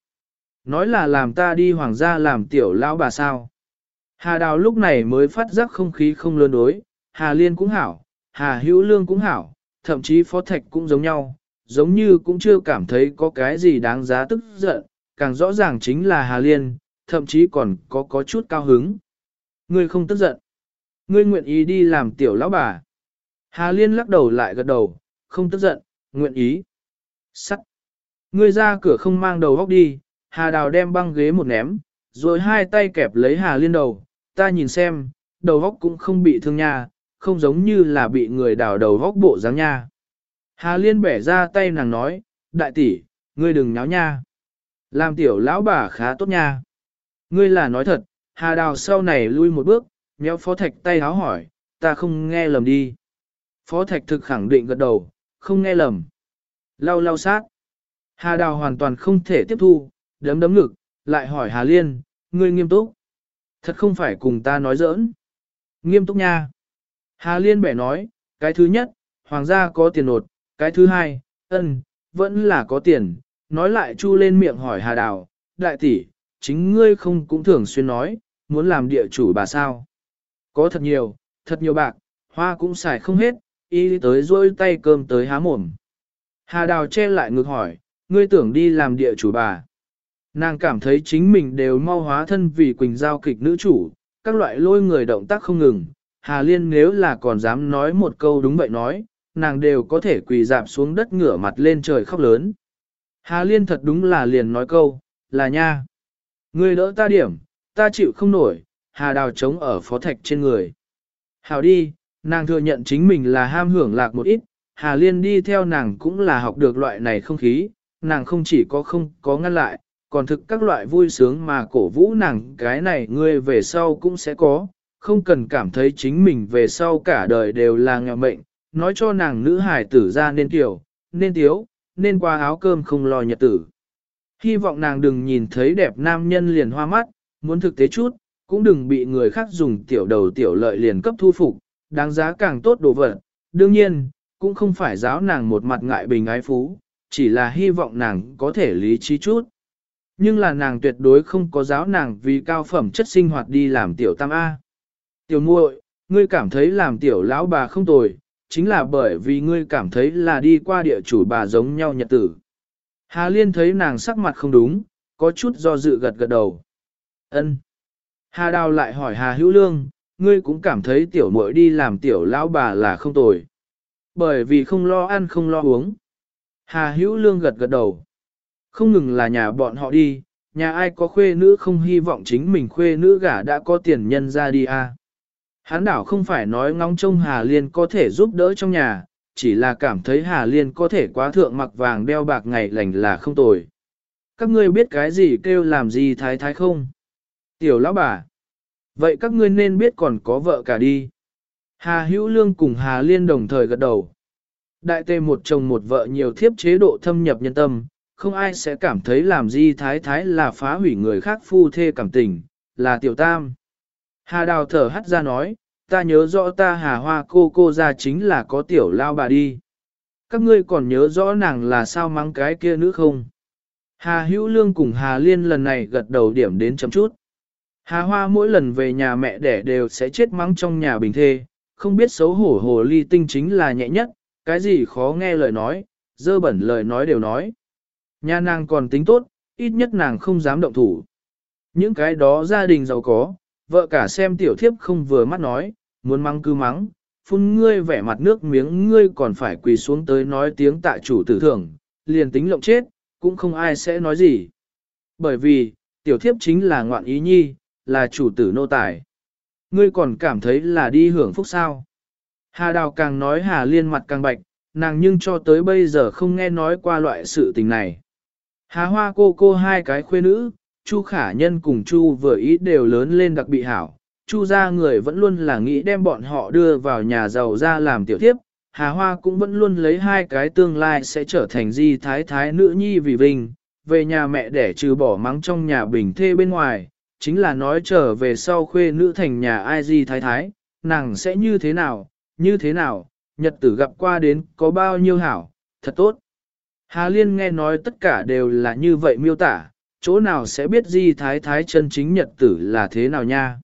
Nói là làm ta đi hoàng gia làm tiểu lão bà sao. Hà Đào lúc này mới phát giác không khí không lớn đối, Hà Liên cũng hảo, Hà Hữu Lương cũng hảo, thậm chí Phó Thạch cũng giống nhau, giống như cũng chưa cảm thấy có cái gì đáng giá tức giận, càng rõ ràng chính là Hà Liên, thậm chí còn có có chút cao hứng. Ngươi không tức giận. Ngươi nguyện ý đi làm tiểu lão bà. Hà Liên lắc đầu lại gật đầu, không tức giận, nguyện ý. Sắt. Ngươi ra cửa không mang đầu góc đi, Hà Đào đem băng ghế một ném, rồi hai tay kẹp lấy Hà Liên đầu, ta nhìn xem, đầu góc cũng không bị thương nha, không giống như là bị người đào đầu góc bộ dáng nha. Hà Liên bẻ ra tay nàng nói, đại tỷ, ngươi đừng nháo nha. Làm tiểu lão bà khá tốt nha. Ngươi là nói thật, Hà Đào sau này lui một bước, méo phó thạch tay háo hỏi, ta không nghe lầm đi. Phó Thạch thực khẳng định gật đầu, không nghe lầm. Lau lau sát. Hà Đào hoàn toàn không thể tiếp thu, đấm đấm ngực, lại hỏi Hà Liên, ngươi nghiêm túc. Thật không phải cùng ta nói giỡn. Nghiêm túc nha. Hà Liên bẻ nói, cái thứ nhất, hoàng gia có tiền nột, cái thứ hai, ân, vẫn là có tiền. Nói lại chu lên miệng hỏi Hà Đào, đại tỷ, chính ngươi không cũng thường xuyên nói, muốn làm địa chủ bà sao. Có thật nhiều, thật nhiều bạc, hoa cũng xài không hết, y tới rôi tay cơm tới há mồm. Hà Đào che lại ngược hỏi, ngươi tưởng đi làm địa chủ bà. Nàng cảm thấy chính mình đều mau hóa thân vì Quỳnh Giao kịch nữ chủ, các loại lôi người động tác không ngừng. Hà Liên nếu là còn dám nói một câu đúng vậy nói, nàng đều có thể quỳ dạp xuống đất ngửa mặt lên trời khóc lớn. Hà Liên thật đúng là liền nói câu, là nha. Ngươi đỡ ta điểm, ta chịu không nổi, Hà Đào trống ở phó thạch trên người. Hào đi, Nàng thừa nhận chính mình là ham hưởng lạc một ít, Hà Liên đi theo nàng cũng là học được loại này không khí, nàng không chỉ có không có ngăn lại, còn thực các loại vui sướng mà cổ vũ nàng cái này ngươi về sau cũng sẽ có, không cần cảm thấy chính mình về sau cả đời đều là nghèo mệnh, nói cho nàng nữ hải tử ra nên tiểu, nên tiếu, nên qua áo cơm không lo nhật tử. Hy vọng nàng đừng nhìn thấy đẹp nam nhân liền hoa mắt, muốn thực tế chút, cũng đừng bị người khác dùng tiểu đầu tiểu lợi liền cấp thu phục, đáng giá càng tốt đồ vật. Đương nhiên, cũng không phải giáo nàng một mặt ngại bình ái phú, chỉ là hy vọng nàng có thể lý trí chút. Nhưng là nàng tuyệt đối không có giáo nàng vì cao phẩm chất sinh hoạt đi làm tiểu tam A. Tiểu muội, ngươi cảm thấy làm tiểu lão bà không tồi, chính là bởi vì ngươi cảm thấy là đi qua địa chủ bà giống nhau nhật tử. Hà Liên thấy nàng sắc mặt không đúng, có chút do dự gật gật đầu. Ân. Hà Đào lại hỏi Hà Hữu Lương, ngươi cũng cảm thấy tiểu muội đi làm tiểu lão bà là không tồi. Bởi vì không lo ăn không lo uống. Hà Hữu Lương gật gật đầu. Không ngừng là nhà bọn họ đi, nhà ai có khuê nữ không hy vọng chính mình khuê nữ gả đã có tiền nhân ra đi à. Hán đảo không phải nói ngóng trông Hà Liên có thể giúp đỡ trong nhà, chỉ là cảm thấy Hà Liên có thể quá thượng mặc vàng đeo bạc ngày lành là không tồi. Các ngươi biết cái gì kêu làm gì thái thái không? Tiểu lão bà. Vậy các ngươi nên biết còn có vợ cả đi. Hà Hữu Lương cùng Hà Liên đồng thời gật đầu. Đại tề một chồng một vợ nhiều thiếp chế độ thâm nhập nhân tâm, không ai sẽ cảm thấy làm gì thái thái là phá hủy người khác phu thê cảm tình, là tiểu tam. Hà đào thở hắt ra nói, ta nhớ rõ ta hà hoa cô cô ra chính là có tiểu lao bà đi. Các ngươi còn nhớ rõ nàng là sao mắng cái kia nữ không? Hà hữu lương cùng Hà liên lần này gật đầu điểm đến chấm chút. Hà hoa mỗi lần về nhà mẹ đẻ đều sẽ chết mắng trong nhà bình thê, không biết xấu hổ hồ ly tinh chính là nhẹ nhất, cái gì khó nghe lời nói, dơ bẩn lời nói đều nói. Nhà nàng còn tính tốt, ít nhất nàng không dám động thủ. Những cái đó gia đình giàu có, vợ cả xem tiểu thiếp không vừa mắt nói, muốn mắng cứ mắng, phun ngươi vẻ mặt nước miếng ngươi còn phải quỳ xuống tới nói tiếng tạ chủ tử thưởng, liền tính lộng chết, cũng không ai sẽ nói gì. Bởi vì, tiểu thiếp chính là ngoạn ý nhi, là chủ tử nô tài. Ngươi còn cảm thấy là đi hưởng phúc sao. Hà Đào càng nói Hà Liên mặt càng bạch, nàng nhưng cho tới bây giờ không nghe nói qua loại sự tình này. Hà Hoa cô cô hai cái khuê nữ, Chu Khả Nhân cùng Chu vừa ý đều lớn lên đặc bị hảo. Chu gia người vẫn luôn là nghĩ đem bọn họ đưa vào nhà giàu ra làm tiểu tiếp. Hà Hoa cũng vẫn luôn lấy hai cái tương lai sẽ trở thành di thái thái nữ nhi vì vinh, về nhà mẹ để trừ bỏ mắng trong nhà bình thê bên ngoài, chính là nói trở về sau khuê nữ thành nhà ai di thái thái, nàng sẽ như thế nào, như thế nào, nhật tử gặp qua đến có bao nhiêu hảo, thật tốt. Hà Liên nghe nói tất cả đều là như vậy miêu tả, chỗ nào sẽ biết di thái thái chân chính nhật tử là thế nào nha.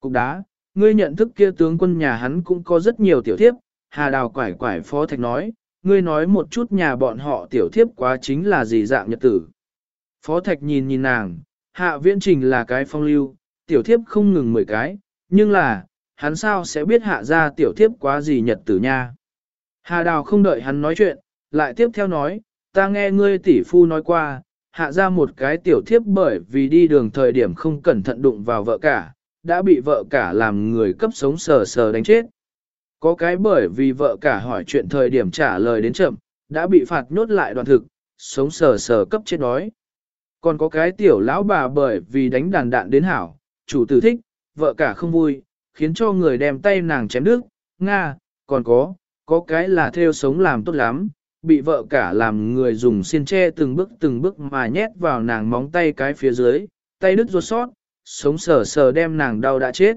Cục đá, ngươi nhận thức kia tướng quân nhà hắn cũng có rất nhiều tiểu thiếp, Hà Đào quải quải phó thạch nói, ngươi nói một chút nhà bọn họ tiểu thiếp quá chính là gì dạng nhật tử. Phó thạch nhìn nhìn nàng, hạ viễn trình là cái phong lưu, tiểu thiếp không ngừng 10 cái, nhưng là, hắn sao sẽ biết hạ ra tiểu thiếp quá gì nhật tử nha. Hà Đào không đợi hắn nói chuyện, lại tiếp theo nói, ta nghe ngươi tỷ phu nói qua, hạ ra một cái tiểu thiếp bởi vì đi đường thời điểm không cẩn thận đụng vào vợ cả, đã bị vợ cả làm người cấp sống sờ sờ đánh chết. Có cái bởi vì vợ cả hỏi chuyện thời điểm trả lời đến chậm, đã bị phạt nhốt lại đoàn thực, sống sờ sờ cấp chết đói. Còn có cái tiểu lão bà bởi vì đánh đàn đạn đến hảo, chủ tử thích, vợ cả không vui, khiến cho người đem tay nàng chém đứt, Nga, còn có, có cái là theo sống làm tốt lắm, bị vợ cả làm người dùng xiên tre từng bước từng bước mà nhét vào nàng móng tay cái phía dưới, tay đứt ruột sót, sống sờ sờ đem nàng đau đã chết.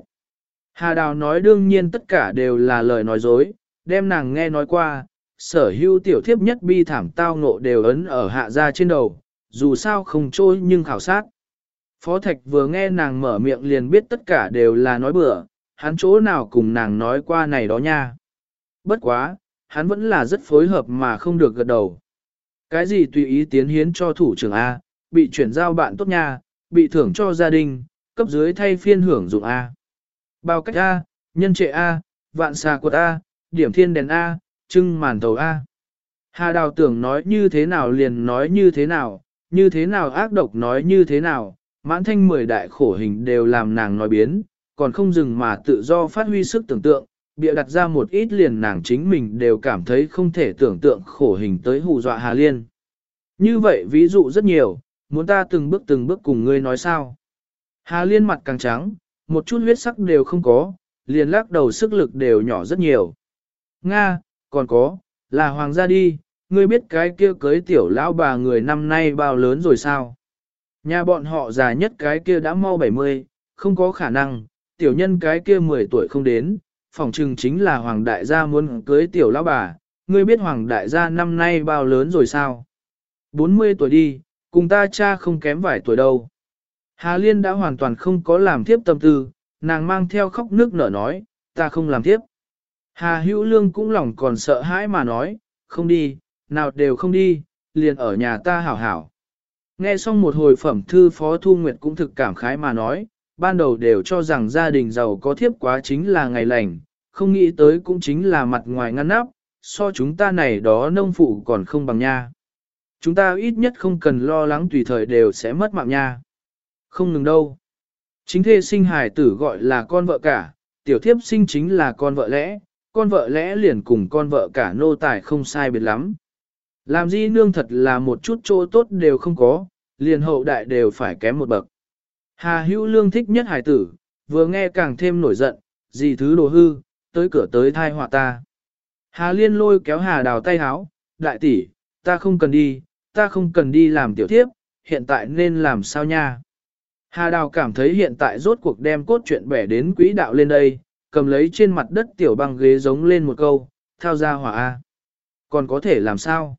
Hà Đào nói đương nhiên tất cả đều là lời nói dối, đem nàng nghe nói qua, sở hữu tiểu thiếp nhất bi thảm tao ngộ đều ấn ở hạ gia trên đầu, dù sao không trôi nhưng khảo sát. Phó Thạch vừa nghe nàng mở miệng liền biết tất cả đều là nói bừa, hắn chỗ nào cùng nàng nói qua này đó nha. Bất quá, hắn vẫn là rất phối hợp mà không được gật đầu. Cái gì tùy ý tiến hiến cho thủ trưởng A, bị chuyển giao bạn tốt nha, bị thưởng cho gia đình, cấp dưới thay phiên hưởng dụng A. Bao cách A, nhân trệ A, vạn xà quật A, điểm thiên đèn A, trưng màn tàu A. Hà đào tưởng nói như thế nào liền nói như thế nào, như thế nào ác độc nói như thế nào, mãn thanh mười đại khổ hình đều làm nàng nói biến, còn không dừng mà tự do phát huy sức tưởng tượng, bịa đặt ra một ít liền nàng chính mình đều cảm thấy không thể tưởng tượng khổ hình tới hù dọa Hà Liên. Như vậy ví dụ rất nhiều, muốn ta từng bước từng bước cùng ngươi nói sao. Hà Liên mặt càng trắng, một chút huyết sắc đều không có, liền lắc đầu sức lực đều nhỏ rất nhiều. Nga, còn có, là hoàng gia đi, ngươi biết cái kia cưới tiểu lão bà người năm nay bao lớn rồi sao? Nhà bọn họ già nhất cái kia đã mau 70, không có khả năng, tiểu nhân cái kia 10 tuổi không đến, Phỏng chừng chính là hoàng đại gia muốn cưới tiểu lão bà, ngươi biết hoàng đại gia năm nay bao lớn rồi sao? 40 tuổi đi, cùng ta cha không kém vài tuổi đâu. Hà Liên đã hoàn toàn không có làm tiếp tâm tư, nàng mang theo khóc nước nở nói, ta không làm tiếp. Hà Hữu Lương cũng lòng còn sợ hãi mà nói, không đi, nào đều không đi, liền ở nhà ta hảo hảo. Nghe xong một hồi phẩm thư Phó Thu Nguyệt cũng thực cảm khái mà nói, ban đầu đều cho rằng gia đình giàu có thiếp quá chính là ngày lành, không nghĩ tới cũng chính là mặt ngoài ngăn nắp, so chúng ta này đó nông phụ còn không bằng nha. Chúng ta ít nhất không cần lo lắng tùy thời đều sẽ mất mạng nha. Không ngừng đâu. Chính thê sinh hài tử gọi là con vợ cả, tiểu thiếp sinh chính là con vợ lẽ, con vợ lẽ liền cùng con vợ cả nô tài không sai biệt lắm. Làm gì nương thật là một chút chỗ tốt đều không có, liền hậu đại đều phải kém một bậc. Hà hữu lương thích nhất Hải tử, vừa nghe càng thêm nổi giận, gì thứ đồ hư, tới cửa tới thai họa ta. Hà liên lôi kéo hà đào tay háo, đại tỷ, ta không cần đi, ta không cần đi làm tiểu thiếp, hiện tại nên làm sao nha. Hà đào cảm thấy hiện tại rốt cuộc đem cốt chuyện bẻ đến quỹ đạo lên đây, cầm lấy trên mặt đất tiểu băng ghế giống lên một câu, thao ra hỏa A. Còn có thể làm sao?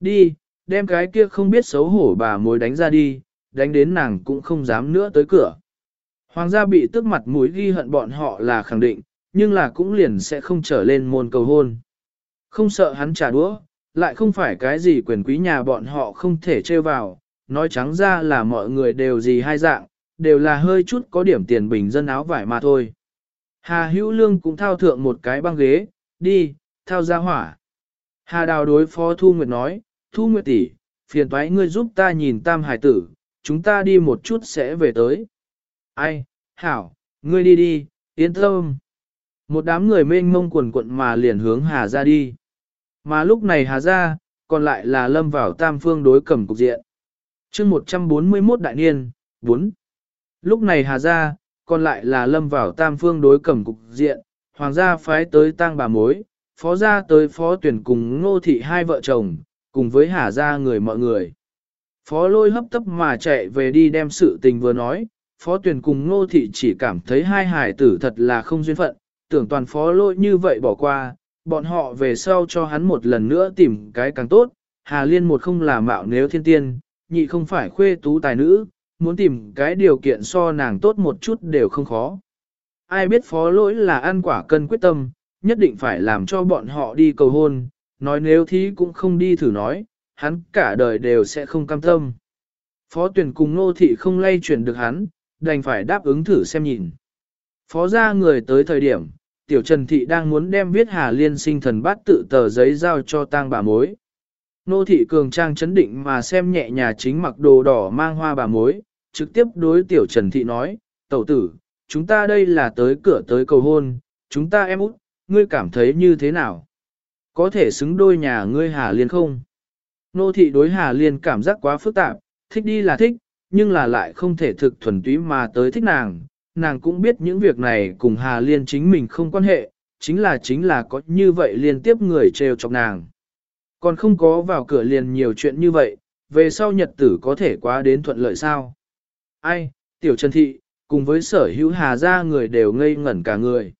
Đi, đem cái kia không biết xấu hổ bà mối đánh ra đi, đánh đến nàng cũng không dám nữa tới cửa. Hoàng gia bị tức mặt mũi ghi hận bọn họ là khẳng định, nhưng là cũng liền sẽ không trở lên môn cầu hôn. Không sợ hắn trả đũa, lại không phải cái gì quyền quý nhà bọn họ không thể trêu vào, nói trắng ra là mọi người đều gì hai dạng, đều là hơi chút có điểm tiền bình dân áo vải mà thôi. Hà hữu lương cũng thao thượng một cái băng ghế, đi, thao ra hỏa. Hà đào đối phó Thu Nguyệt nói, Thu Nguyệt tỷ, phiền toái ngươi giúp ta nhìn tam hải tử, chúng ta đi một chút sẽ về tới. Ai, hảo, ngươi đi đi, yên tâm. Một đám người mênh mông quần quận mà liền hướng Hà ra đi. Mà lúc này Hà ra, còn lại là lâm vào tam phương đối cầm cục diện. chương 141 đại niên, 4. Lúc này Hà ra, còn lại là lâm vào tam phương đối cầm cục diện, hoàng gia phái tới tang bà mối, phó gia tới phó tuyển cùng ngô thị hai vợ chồng, cùng với Hà gia người mọi người. Phó lôi hấp tấp mà chạy về đi đem sự tình vừa nói, phó tuyển cùng ngô thị chỉ cảm thấy hai hải tử thật là không duyên phận, tưởng toàn phó lôi như vậy bỏ qua, bọn họ về sau cho hắn một lần nữa tìm cái càng tốt, Hà Liên một không là mạo nếu thiên tiên, nhị không phải khuê tú tài nữ, muốn tìm cái điều kiện so nàng tốt một chút đều không khó. Ai biết phó lỗi là ăn quả cân quyết tâm, nhất định phải làm cho bọn họ đi cầu hôn, nói nếu thí cũng không đi thử nói, hắn cả đời đều sẽ không cam tâm. Phó tuyển cùng nô thị không lay chuyển được hắn, đành phải đáp ứng thử xem nhìn. Phó ra người tới thời điểm, tiểu trần thị đang muốn đem viết hà liên sinh thần bát tự tờ giấy giao cho tang bà mối. Nô thị cường trang chấn định mà xem nhẹ nhà chính mặc đồ đỏ mang hoa bà mối, trực tiếp đối tiểu trần thị nói, tẩu tử, chúng ta đây là tới cửa tới cầu hôn, chúng ta em út, ngươi cảm thấy như thế nào? Có thể xứng đôi nhà ngươi Hà Liên không? Nô thị đối Hà Liên cảm giác quá phức tạp, thích đi là thích, nhưng là lại không thể thực thuần túy mà tới thích nàng. Nàng cũng biết những việc này cùng Hà Liên chính mình không quan hệ, chính là chính là có như vậy liên tiếp người trêu chọc nàng. Còn không có vào cửa liền nhiều chuyện như vậy, về sau nhật tử có thể quá đến thuận lợi sao? Ai, tiểu trần thị, cùng với sở hữu hà gia người đều ngây ngẩn cả người.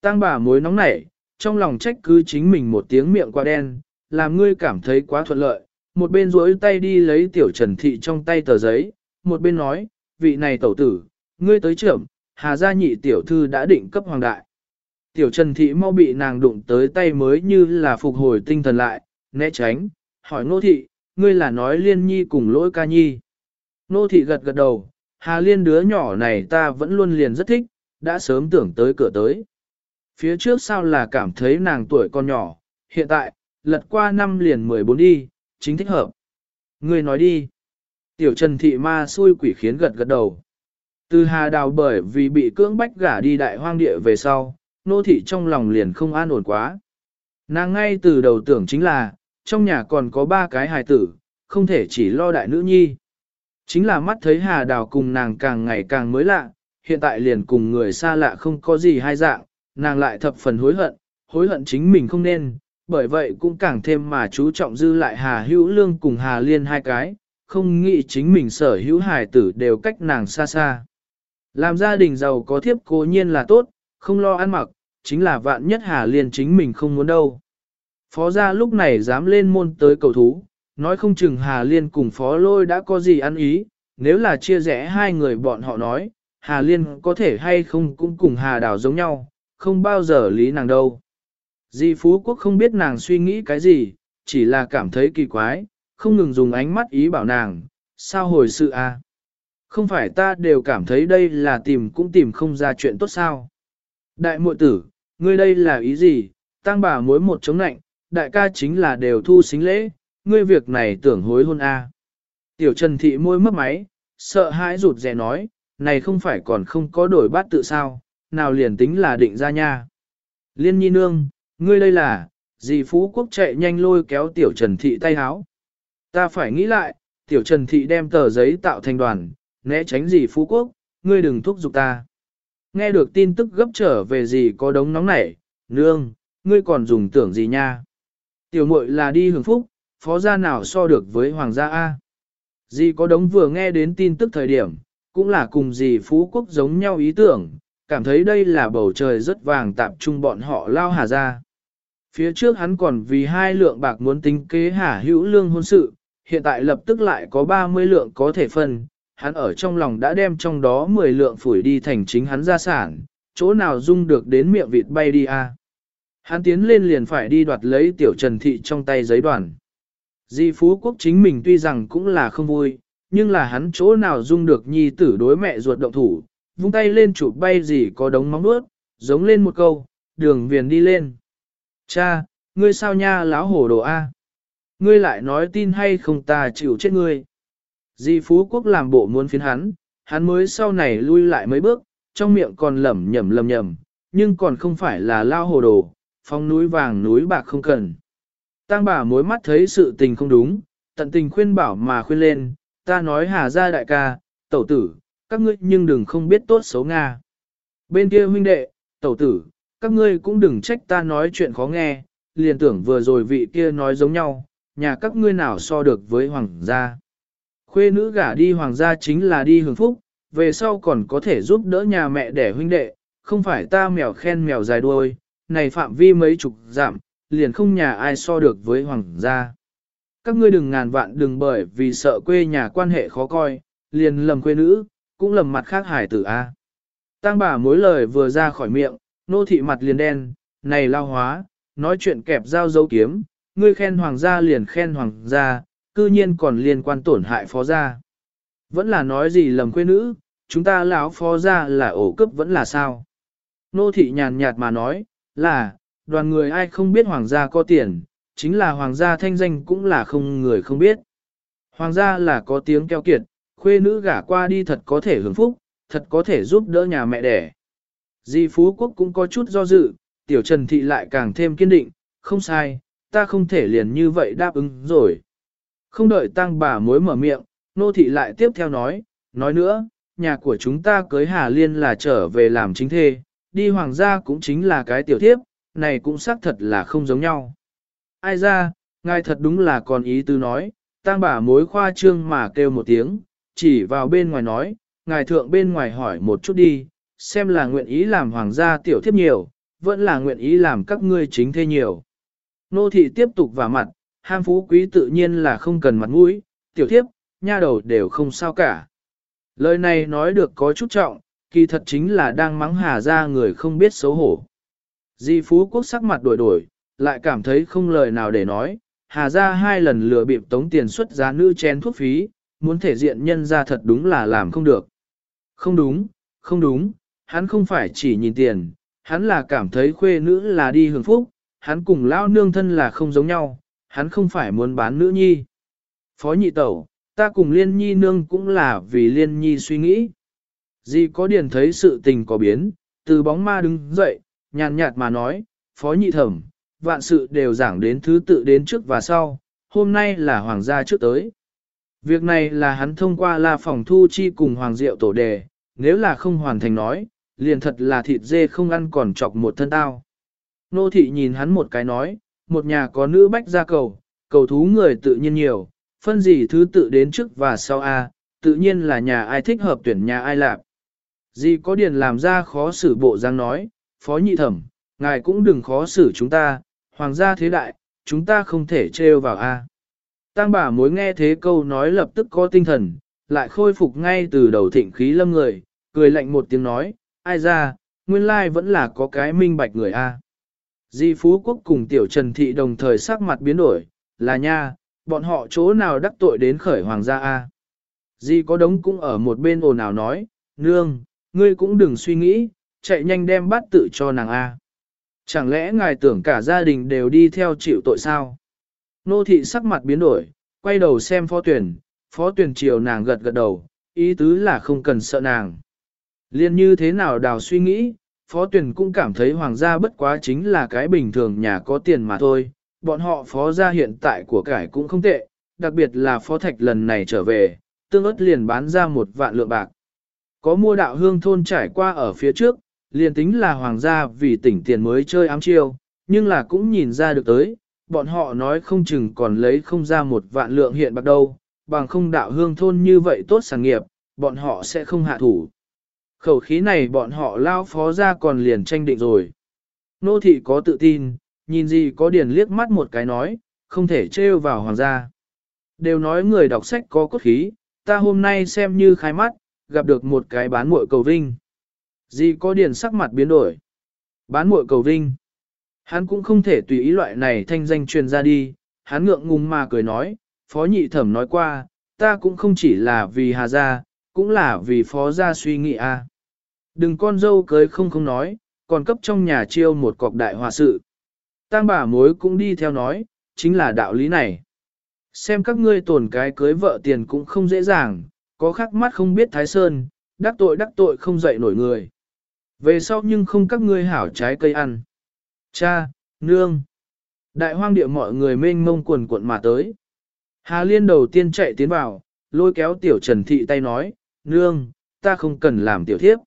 Tăng bà mối nóng nảy, trong lòng trách cứ chính mình một tiếng miệng qua đen, làm ngươi cảm thấy quá thuận lợi. Một bên duỗi tay đi lấy tiểu trần thị trong tay tờ giấy, một bên nói, vị này tẩu tử, ngươi tới trưởng, hà gia nhị tiểu thư đã định cấp hoàng đại. Tiểu trần thị mau bị nàng đụng tới tay mới như là phục hồi tinh thần lại, né tránh, hỏi nô thị, ngươi là nói liên nhi cùng lỗi ca nhi. Nô thị gật gật đầu, hà liên đứa nhỏ này ta vẫn luôn liền rất thích, đã sớm tưởng tới cửa tới. Phía trước sao là cảm thấy nàng tuổi còn nhỏ, hiện tại, lật qua năm liền 14 đi, chính thích hợp. Ngươi nói đi. Tiểu Trần Thị Ma xui quỷ khiến gật gật đầu. Từ Hà Đào bởi vì bị cưỡng bách gả đi đại hoang địa về sau, nô thị trong lòng liền không an ổn quá. Nàng ngay từ đầu tưởng chính là, trong nhà còn có ba cái hài tử, không thể chỉ lo đại nữ nhi. Chính là mắt thấy Hà Đào cùng nàng càng ngày càng mới lạ, hiện tại liền cùng người xa lạ không có gì hai dạng, nàng lại thập phần hối hận, hối hận chính mình không nên, bởi vậy cũng càng thêm mà chú trọng dư lại Hà Hữu Lương cùng Hà Liên hai cái, không nghĩ chính mình sở hữu hài tử đều cách nàng xa xa. Làm gia đình giàu có thiếp cố nhiên là tốt, không lo ăn mặc, chính là vạn nhất Hà Liên chính mình không muốn đâu. Phó gia lúc này dám lên môn tới cầu thú, nói không chừng Hà Liên cùng Phó Lôi đã có gì ăn ý, nếu là chia rẽ hai người bọn họ nói, Hà Liên có thể hay không cũng cùng Hà Đào giống nhau, không bao giờ lý nàng đâu. Di Phú Quốc không biết nàng suy nghĩ cái gì, chỉ là cảm thấy kỳ quái, không ngừng dùng ánh mắt ý bảo nàng, sao hồi sự a? À? Không phải ta đều cảm thấy đây là tìm cũng tìm không ra chuyện tốt sao. Đại muội tử, ngươi đây là ý gì, tăng bà mối một chống nạnh, đại ca chính là đều thu xính lễ, ngươi việc này tưởng hối hôn a. Tiểu Trần Thị môi mấp máy, sợ hãi rụt rè nói, này không phải còn không có đổi bát tự sao, nào liền tính là định ra nha. Liên nhi nương, ngươi đây là, dì Phú Quốc chạy nhanh lôi kéo Tiểu Trần Thị tay háo. Ta phải nghĩ lại, Tiểu Trần Thị đem tờ giấy tạo thành đoàn, né tránh dì Phú Quốc, ngươi đừng thúc giục ta. Nghe được tin tức gấp trở về gì có đống nóng nảy, nương, ngươi còn dùng tưởng gì nha. Tiểu muội là đi hưởng phúc, phó gia nào so được với hoàng gia A. Dì có đống vừa nghe đến tin tức thời điểm, cũng là cùng dì Phú Quốc giống nhau ý tưởng, cảm thấy đây là bầu trời rất vàng tạp trung bọn họ lao hà ra. Phía trước hắn còn vì hai lượng bạc muốn tính kế hà hữu lương hôn sự, hiện tại lập tức lại có 30 lượng có thể phân, hắn ở trong lòng đã đem trong đó 10 lượng phủi đi thành chính hắn gia sản, chỗ nào dung được đến miệng vịt bay đi a. Hắn tiến lên liền phải đi đoạt lấy tiểu trần thị trong tay giấy đoàn. Di Phú Quốc chính mình tuy rằng cũng là không vui, nhưng là hắn chỗ nào dung được nhi tử đối mẹ ruột động thủ, vung tay lên chụp bay gì có đống móng nuốt, giống lên một câu, đường viền đi lên. Cha, ngươi sao nha láo hổ đồ A? Ngươi lại nói tin hay không ta chịu chết ngươi. Di Phú Quốc làm bộ muốn phiến hắn, hắn mới sau này lui lại mấy bước, trong miệng còn lẩm nhẩm lẩm nhẩm nhưng còn không phải là lao hồ đồ, phong núi vàng núi bạc không cần. Tăng bà mối mắt thấy sự tình không đúng, tận tình khuyên bảo mà khuyên lên, ta nói hà ra đại ca, tẩu tử, các ngươi nhưng đừng không biết tốt xấu Nga. Bên kia huynh đệ, tẩu tử, các ngươi cũng đừng trách ta nói chuyện khó nghe, liền tưởng vừa rồi vị kia nói giống nhau, nhà các ngươi nào so được với hoàng gia. Khuê nữ gả đi hoàng gia chính là đi hưởng phúc, về sau còn có thể giúp đỡ nhà mẹ đẻ huynh đệ, không phải ta mèo khen mèo dài đuôi, này phạm vi mấy chục giảm, liền không nhà ai so được với hoàng gia. Các ngươi đừng ngàn vạn đừng bởi vì sợ quê nhà quan hệ khó coi, liền lầm quê nữ, cũng lầm mặt khác hải tử A. Tăng bà mối lời vừa ra khỏi miệng, nô thị mặt liền đen, này lao hóa, nói chuyện kẹp dao dấu kiếm, ngươi khen hoàng gia liền khen hoàng gia, cư nhiên còn liên quan tổn hại phó gia. Vẫn là nói gì lầm quê nữ, chúng ta lão phó gia là ổ cướp vẫn là sao? Nô thị nhàn nhạt mà nói, là, đoàn người ai không biết hoàng gia có tiền, chính là hoàng gia thanh danh cũng là không người không biết. Hoàng gia là có tiếng keo kiệt, khuê nữ gả qua đi thật có thể hưởng phúc, thật có thể giúp đỡ nhà mẹ đẻ. Di Phú Quốc cũng có chút do dự, tiểu trần thị lại càng thêm kiên định, không sai, ta không thể liền như vậy đáp ứng rồi. Không đợi tăng bà mối mở miệng, nô thị lại tiếp theo nói, nói nữa, nhà của chúng ta cưới Hà Liên là trở về làm chính thê, đi hoàng gia cũng chính là cái tiểu thiếp, này cũng xác thật là không giống nhau. Ai ra, ngài thật đúng là còn ý tư nói, tăng bà mối khoa trương mà kêu một tiếng, chỉ vào bên ngoài nói, ngài thượng bên ngoài hỏi một chút đi, xem là nguyện ý làm hoàng gia tiểu thiếp nhiều, vẫn là nguyện ý làm các ngươi chính thê nhiều. Nô thị tiếp tục vào mặt, ham phú quý tự nhiên là không cần mặt mũi, tiểu thiếp, nha đầu đều không sao cả. Lời này nói được có chút trọng, kỳ thật chính là đang mắng hà ra người không biết xấu hổ. Di Phú Quốc sắc mặt đổi đổi, lại cảm thấy không lời nào để nói, hà ra hai lần lừa bịp tống tiền xuất giá nữ chén thuốc phí, muốn thể diện nhân ra thật đúng là làm không được. Không đúng, không đúng, hắn không phải chỉ nhìn tiền, hắn là cảm thấy khuê nữ là đi hưởng phúc, hắn cùng lao nương thân là không giống nhau, hắn không phải muốn bán nữ nhi. Phó nhị tẩu, ta cùng liên nhi nương cũng là vì liên nhi suy nghĩ. Di có điền thấy sự tình có biến, từ bóng ma đứng dậy, nhàn nhạt mà nói, phó nhị thẩm, vạn sự đều giảng đến thứ tự đến trước và sau, hôm nay là hoàng gia trước tới. Việc này là hắn thông qua la phòng thu chi cùng hoàng diệu tổ đề, nếu là không hoàn thành nói, liền thật là thịt dê không ăn còn chọc một thân tao. Nô thị nhìn hắn một cái nói, một nhà có nữ bách ra cầu, cầu thú người tự nhiên nhiều, phân gì thứ tự đến trước và sau A, tự nhiên là nhà ai thích hợp tuyển nhà ai làm. Gì có điền làm ra khó xử bộ giang nói, phó nhị thẩm, ngài cũng đừng khó xử chúng ta, hoàng gia thế đại, chúng ta không thể trêu vào A. Tăng bà mối nghe thế câu nói lập tức có tinh thần, lại khôi phục ngay từ đầu thịnh khí lâm người, cười lạnh một tiếng nói, ai ra, nguyên lai vẫn là có cái minh bạch người a. Di Phú Quốc cùng Tiểu Trần Thị đồng thời sắc mặt biến đổi, là nha, bọn họ chỗ nào đắc tội đến khởi hoàng gia a. Di có đống cũng ở một bên ồn ào nói, nương, ngươi cũng đừng suy nghĩ, chạy nhanh đem bắt tự cho nàng a. Chẳng lẽ ngài tưởng cả gia đình đều đi theo chịu tội sao? Nô thị sắc mặt biến đổi, quay đầu xem phó tuyển, phó tuyển chiều nàng gật gật đầu, ý tứ là không cần sợ nàng. Liên như thế nào đào suy nghĩ, phó tuyển cũng cảm thấy hoàng gia bất quá chính là cái bình thường nhà có tiền mà thôi, bọn họ phó gia hiện tại của cải cũng không tệ, đặc biệt là phó thạch lần này trở về, tương ớt liền bán ra một vạn lượng bạc. Có mua đạo hương thôn trải qua ở phía trước, liền tính là hoàng gia vì tỉnh tiền mới chơi ám chiêu, nhưng là cũng nhìn ra được tới, bọn họ nói không chừng còn lấy không ra một vạn lượng hiện bạc đâu, bằng không đạo hương thôn như vậy tốt sản nghiệp, bọn họ sẽ không hạ thủ. Khẩu khí này bọn họ lao phó ra còn liền tranh định rồi. Nô thị có tự tin, nhìn gì có điền liếc mắt một cái nói, không thể trêu vào hoàng gia. Đều nói người đọc sách có cốt khí, ta hôm nay xem như khai mắt, gặp được một cái bán muội cầu vinh. Gì có điền sắc mặt biến đổi. Bán muội cầu vinh. Hắn cũng không thể tùy ý loại này thanh danh truyền ra đi, hắn ngượng ngùng mà cười nói, phó nhị thẩm nói qua, ta cũng không chỉ là vì hà gia, cũng là vì phó gia suy nghĩ a. Đừng con dâu cưới không không nói, còn cấp trong nhà chiêu một cọc đại hòa sự. Tang bà mối cũng đi theo nói, chính là đạo lý này. Xem các ngươi tổn cái cưới vợ tiền cũng không dễ dàng, có khắc mắt không biết thái sơn, đắc tội đắc tội không dậy nổi người. Về sau nhưng không các ngươi hảo trái cây ăn. Cha, nương. Đại hoang địa mọi người mênh mông quần cuộn mà tới. Hà Liên đầu tiên chạy tiến vào, lôi kéo tiểu trần thị tay nói, nương, ta không cần làm tiểu thiếp.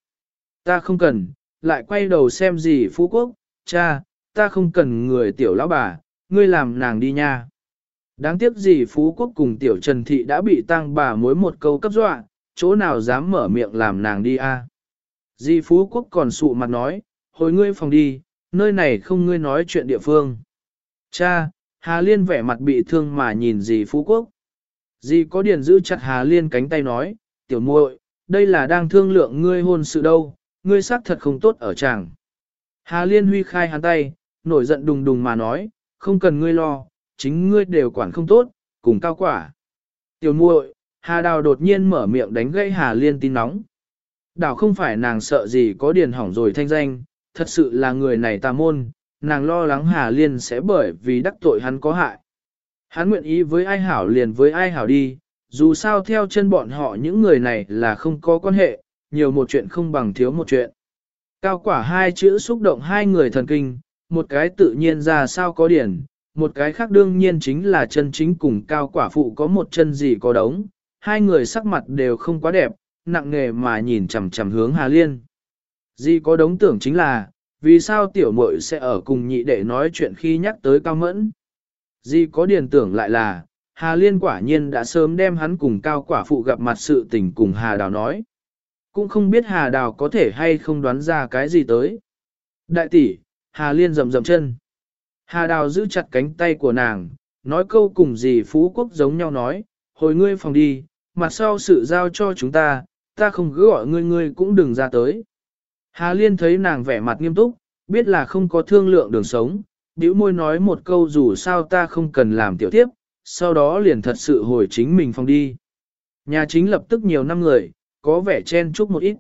Ta không cần, lại quay đầu xem gì phú quốc, cha, ta không cần người tiểu lão bà, ngươi làm nàng đi nha. Đáng tiếc gì phú quốc cùng tiểu trần thị đã bị tăng bà mối một câu cấp dọa, chỗ nào dám mở miệng làm nàng đi a? À? Di phú quốc còn sụ mặt nói, hồi ngươi phòng đi, nơi này không ngươi nói chuyện địa phương. Cha, Hà Liên vẻ mặt bị thương mà nhìn dì Phú Quốc. Dì có điền giữ chặt Hà Liên cánh tay nói, tiểu muội, đây là đang thương lượng ngươi hôn sự đâu, ngươi xác thật không tốt ở chàng. Hà Liên huy khai hắn tay, nổi giận đùng đùng mà nói, không cần ngươi lo, chính ngươi đều quản không tốt, cùng cao quả. Tiểu muội, Hà Đào đột nhiên mở miệng đánh gây Hà Liên tin nóng. Đào không phải nàng sợ gì có điền hỏng rồi thanh danh, thật sự là người này tà môn, nàng lo lắng Hà Liên sẽ bởi vì đắc tội hắn có hại. Hắn nguyện ý với ai hảo liền với ai hảo đi, dù sao theo chân bọn họ những người này là không có quan hệ, nhiều một chuyện không bằng thiếu một chuyện. Cao quả hai chữ xúc động hai người thần kinh, một cái tự nhiên ra sao có điển, một cái khác đương nhiên chính là chân chính cùng cao quả phụ có một chân gì có đống, hai người sắc mặt đều không quá đẹp, nặng nghề mà nhìn chằm chằm hướng Hà Liên. Gì có đống tưởng chính là, vì sao tiểu muội sẽ ở cùng nhị đệ nói chuyện khi nhắc tới cao mẫn. Di có điền tưởng lại là, Hà Liên quả nhiên đã sớm đem hắn cùng cao quả phụ gặp mặt sự tình cùng Hà Đào nói. Cũng không biết Hà Đào có thể hay không đoán ra cái gì tới. Đại tỷ, Hà Liên rầm rầm chân. Hà Đào giữ chặt cánh tay của nàng, nói câu cùng gì Phú Quốc giống nhau nói, hồi ngươi phòng đi, mặt sau sự giao cho chúng ta, ta không cứ gọi ngươi ngươi cũng đừng ra tới. Hà Liên thấy nàng vẻ mặt nghiêm túc, biết là không có thương lượng đường sống, bĩu môi nói một câu dù sao ta không cần làm tiểu tiếp, sau đó liền thật sự hồi chính mình phòng đi. Nhà chính lập tức nhiều năm người, có vẻ chen chúc một ít.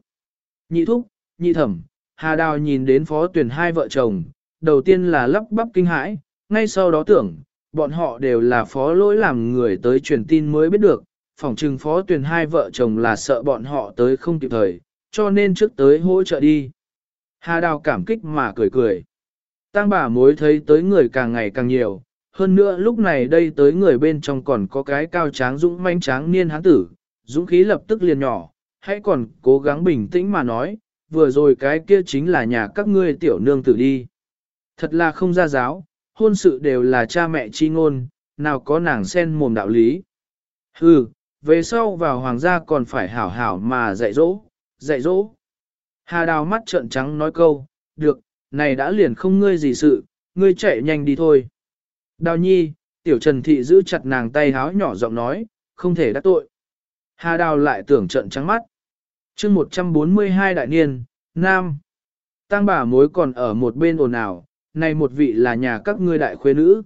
Nhị thúc, nhị thẩm, Hà Đào nhìn đến phó tuyển hai vợ chồng, đầu tiên là lắp bắp kinh hãi, ngay sau đó tưởng, bọn họ đều là phó lỗi làm người tới truyền tin mới biết được, phỏng trừng phó tuyển hai vợ chồng là sợ bọn họ tới không kịp thời, cho nên trước tới hỗ trợ đi. Hà Đào cảm kích mà cười cười. Tăng bà mối thấy tới người càng ngày càng nhiều, hơn nữa lúc này đây tới người bên trong còn có cái cao tráng dũng manh tráng niên hán tử, dũng khí lập tức liền nhỏ, hãy còn cố gắng bình tĩnh mà nói, vừa rồi cái kia chính là nhà các ngươi tiểu nương tử đi. Thật là không ra giáo, hôn sự đều là cha mẹ chi ngôn, nào có nàng sen mồm đạo lý. Hừ, về sau vào hoàng gia còn phải hảo hảo mà dạy dỗ, dạy dỗ. Hà đào mắt trợn trắng nói câu, được, này đã liền không ngươi gì sự, ngươi chạy nhanh đi thôi. Đào nhi, Tiểu Trần Thị giữ chặt nàng tay háo nhỏ giọng nói, không thể đắc tội. Hà Đào lại tưởng trận trắng mắt. chương 142 đại niên, Nam. Tăng bà mối còn ở một bên ồn ào, này một vị là nhà các ngươi đại khuê nữ.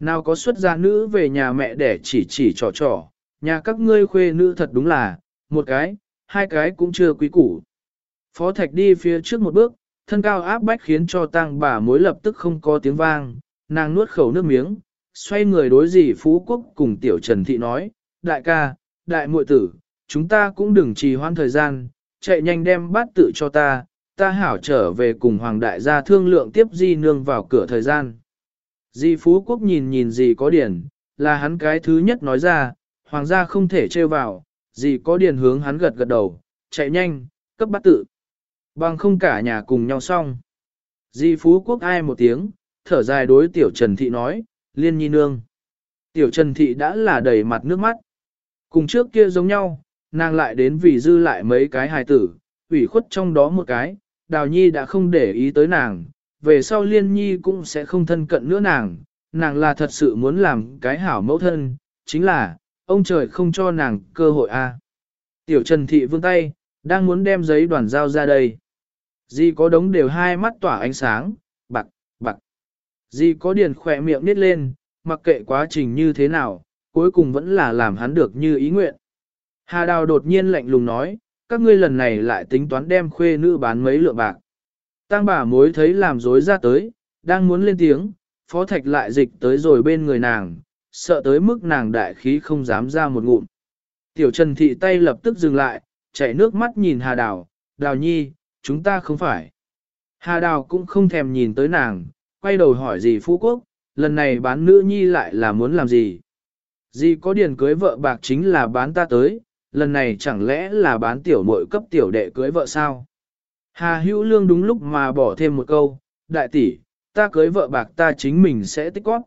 Nào có xuất gia nữ về nhà mẹ để chỉ chỉ trò trò, nhà các ngươi khuê nữ thật đúng là, một cái, hai cái cũng chưa quý củ. Phó Thạch đi phía trước một bước, thân cao áp bách khiến cho tăng bà mối lập tức không có tiếng vang, nàng nuốt khẩu nước miếng, xoay người đối dì Phú Quốc cùng Tiểu Trần Thị nói, đại ca, đại muội tử, chúng ta cũng đừng trì hoãn thời gian, chạy nhanh đem bát tự cho ta, ta hảo trở về cùng Hoàng đại gia thương lượng tiếp di nương vào cửa thời gian. Di Phú Quốc nhìn nhìn gì có điển, là hắn cái thứ nhất nói ra, Hoàng gia không thể trêu vào, gì có điển hướng hắn gật gật đầu, chạy nhanh, cấp bát tự. Bằng không cả nhà cùng nhau xong. Di Phú Quốc ai một tiếng, thở dài đối Tiểu Trần Thị nói, liên nhi nương. Tiểu Trần Thị đã là đầy mặt nước mắt. Cùng trước kia giống nhau, nàng lại đến vì dư lại mấy cái hài tử, ủy khuất trong đó một cái, Đào Nhi đã không để ý tới nàng, về sau Liên Nhi cũng sẽ không thân cận nữa nàng, nàng là thật sự muốn làm cái hảo mẫu thân, chính là, ông trời không cho nàng cơ hội a. Tiểu Trần Thị vương tay, đang muốn đem giấy đoàn giao ra đây. Di có đống đều hai mắt tỏa ánh sáng, bạc, bạc. Di có điền khỏe miệng nít lên, mặc kệ quá trình như thế nào, cuối cùng vẫn là làm hắn được như ý nguyện. Hà Đào đột nhiên lạnh lùng nói, các ngươi lần này lại tính toán đem khuê nữ bán mấy lượng bạc. Tăng bà mối thấy làm dối ra tới, đang muốn lên tiếng, phó thạch lại dịch tới rồi bên người nàng, sợ tới mức nàng đại khí không dám ra một ngụm. Tiểu Trần Thị tay lập tức dừng lại, chảy nước mắt nhìn Hà Đào, Đào Nhi, chúng ta không phải. Hà Đào cũng không thèm nhìn tới nàng, quay đầu hỏi gì Phú Quốc, lần này bán nữ nhi lại là muốn làm gì. Gì có điền cưới vợ bạc chính là bán ta tới, lần này chẳng lẽ là bán tiểu muội cấp tiểu đệ cưới vợ sao? Hà hữu lương đúng lúc mà bỏ thêm một câu, đại tỷ, ta cưới vợ bạc ta chính mình sẽ tích góp.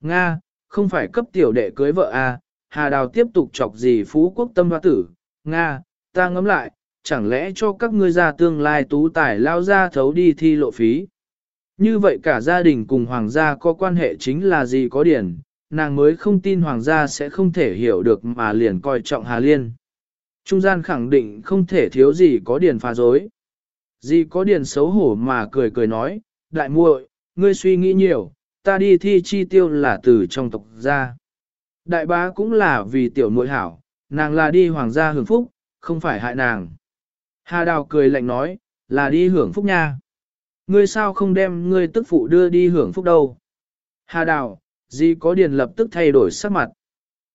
Nga, không phải cấp tiểu đệ cưới vợ à, Hà Đào tiếp tục chọc gì phú quốc tâm hoa tử, Nga, ta ngẫm lại, chẳng lẽ cho các ngươi ra tương lai tú tài lao ra thấu đi thi lộ phí. Như vậy cả gia đình cùng hoàng gia có quan hệ chính là gì có điển, nàng mới không tin hoàng gia sẽ không thể hiểu được mà liền coi trọng Hà Liên. Trung gian khẳng định không thể thiếu gì có điển phá dối. Gì có điển xấu hổ mà cười cười nói, đại muội, ngươi suy nghĩ nhiều, ta đi thi chi tiêu là từ trong tộc gia. Đại bá cũng là vì tiểu muội hảo, nàng là đi hoàng gia hưởng phúc, không phải hại nàng. Hà Đào cười lạnh nói, là đi hưởng phúc nha. Ngươi sao không đem ngươi tức phụ đưa đi hưởng phúc đâu? Hà Đào, Di có điền lập tức thay đổi sắc mặt.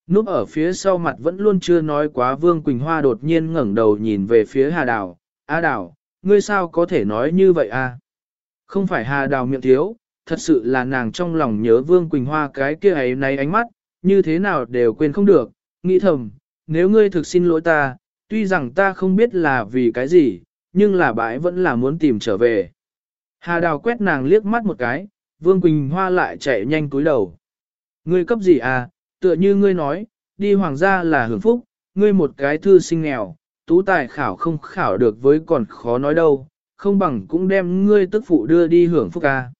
Núp ở phía sau mặt vẫn luôn chưa nói quá Vương Quỳnh Hoa đột nhiên ngẩng đầu nhìn về phía Hà Đào. A Đào, ngươi sao có thể nói như vậy à? Không phải Hà Đào miệng thiếu, thật sự là nàng trong lòng nhớ Vương Quỳnh Hoa cái kia ấy này ánh mắt, như thế nào đều quên không được, nghĩ thầm, nếu ngươi thực xin lỗi ta, tuy rằng ta không biết là vì cái gì, nhưng là bãi vẫn là muốn tìm trở về. Hà Đào quét nàng liếc mắt một cái, Vương Quỳnh Hoa lại chạy nhanh cúi đầu. Ngươi cấp gì à, tựa như ngươi nói, đi hoàng gia là hưởng phúc, ngươi một cái thư sinh nghèo, tú tài khảo không khảo được với còn khó nói đâu, không bằng cũng đem ngươi tức phụ đưa đi hưởng phúc à.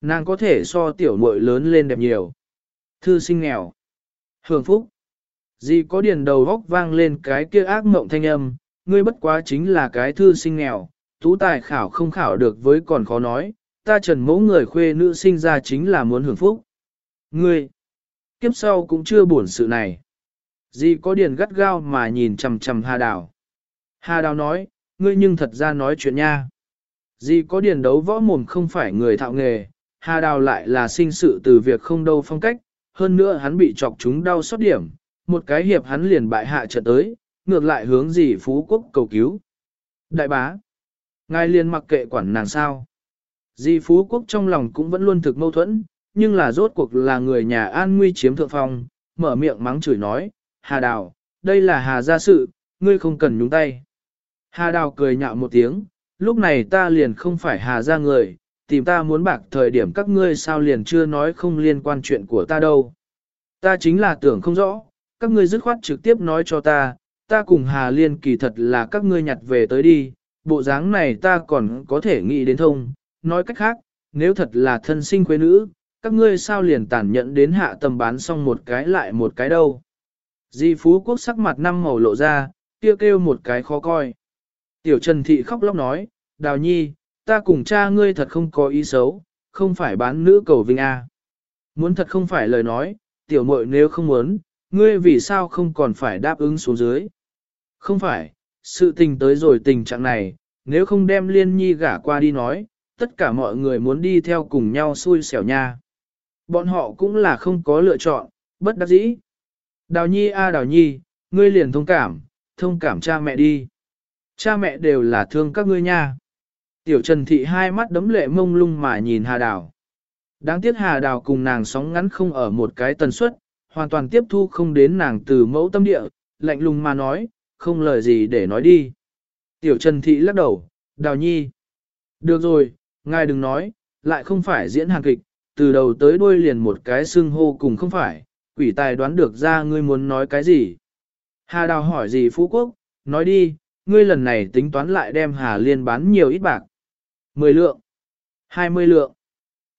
Nàng có thể so tiểu muội lớn lên đẹp nhiều. Thư sinh nghèo. Hưởng phúc. Gì có điền đầu góc vang lên cái kia ác mộng thanh âm, ngươi bất quá chính là cái thư sinh nghèo, tú tài khảo không khảo được với còn khó nói, ta trần mẫu người khuê nữ sinh ra chính là muốn hưởng phúc. Ngươi, kiếp sau cũng chưa buồn sự này. dì có điền gắt gao mà nhìn chầm chầm Hà Đào. Hà Đào nói, ngươi nhưng thật ra nói chuyện nha. dì có điền đấu võ mồm không phải người thạo nghề, Hà Đào lại là sinh sự từ việc không đâu phong cách, hơn nữa hắn bị chọc chúng đau xót điểm, một cái hiệp hắn liền bại hạ trận tới, ngược lại hướng Dì phú quốc cầu cứu. Đại bá, ngài liền mặc kệ quản nàng sao. Dì phú quốc trong lòng cũng vẫn luôn thực mâu thuẫn, nhưng là rốt cuộc là người nhà an nguy chiếm thượng phong, mở miệng mắng chửi nói, Hà Đào, đây là Hà gia sự, ngươi không cần nhúng tay. Hà Đào cười nhạo một tiếng, lúc này ta liền không phải Hà gia người, tìm ta muốn bạc thời điểm các ngươi sao liền chưa nói không liên quan chuyện của ta đâu. Ta chính là tưởng không rõ, các ngươi dứt khoát trực tiếp nói cho ta, ta cùng Hà Liên kỳ thật là các ngươi nhặt về tới đi, bộ dáng này ta còn có thể nghĩ đến thông, nói cách khác, nếu thật là thân sinh quê nữ, các ngươi sao liền tàn nhẫn đến hạ tầm bán xong một cái lại một cái đâu. Di Phú Quốc sắc mặt năm màu lộ ra, kêu kêu một cái khó coi. Tiểu Trần Thị khóc lóc nói, Đào Nhi, ta cùng cha ngươi thật không có ý xấu, không phải bán nữ cầu vinh A. Muốn thật không phải lời nói, tiểu muội nếu không muốn, ngươi vì sao không còn phải đáp ứng xuống dưới. Không phải, sự tình tới rồi tình trạng này, nếu không đem liên nhi gả qua đi nói, tất cả mọi người muốn đi theo cùng nhau xui xẻo nha. Bọn họ cũng là không có lựa chọn, bất đắc dĩ. Đào nhi a đào nhi, ngươi liền thông cảm, thông cảm cha mẹ đi. Cha mẹ đều là thương các ngươi nha. Tiểu Trần Thị hai mắt đấm lệ mông lung mà nhìn Hà Đào. Đáng tiếc Hà Đào cùng nàng sóng ngắn không ở một cái tần suất, hoàn toàn tiếp thu không đến nàng từ mẫu tâm địa, lạnh lùng mà nói, không lời gì để nói đi. Tiểu Trần Thị lắc đầu, Đào Nhi. Được rồi, ngài đừng nói, lại không phải diễn hàng kịch, từ đầu tới đuôi liền một cái xưng hô cùng không phải, quỷ tài đoán được ra ngươi muốn nói cái gì. Hà Đào hỏi gì Phú Quốc, nói đi, ngươi lần này tính toán lại đem Hà Liên bán nhiều ít bạc. 10 lượng, 20 lượng.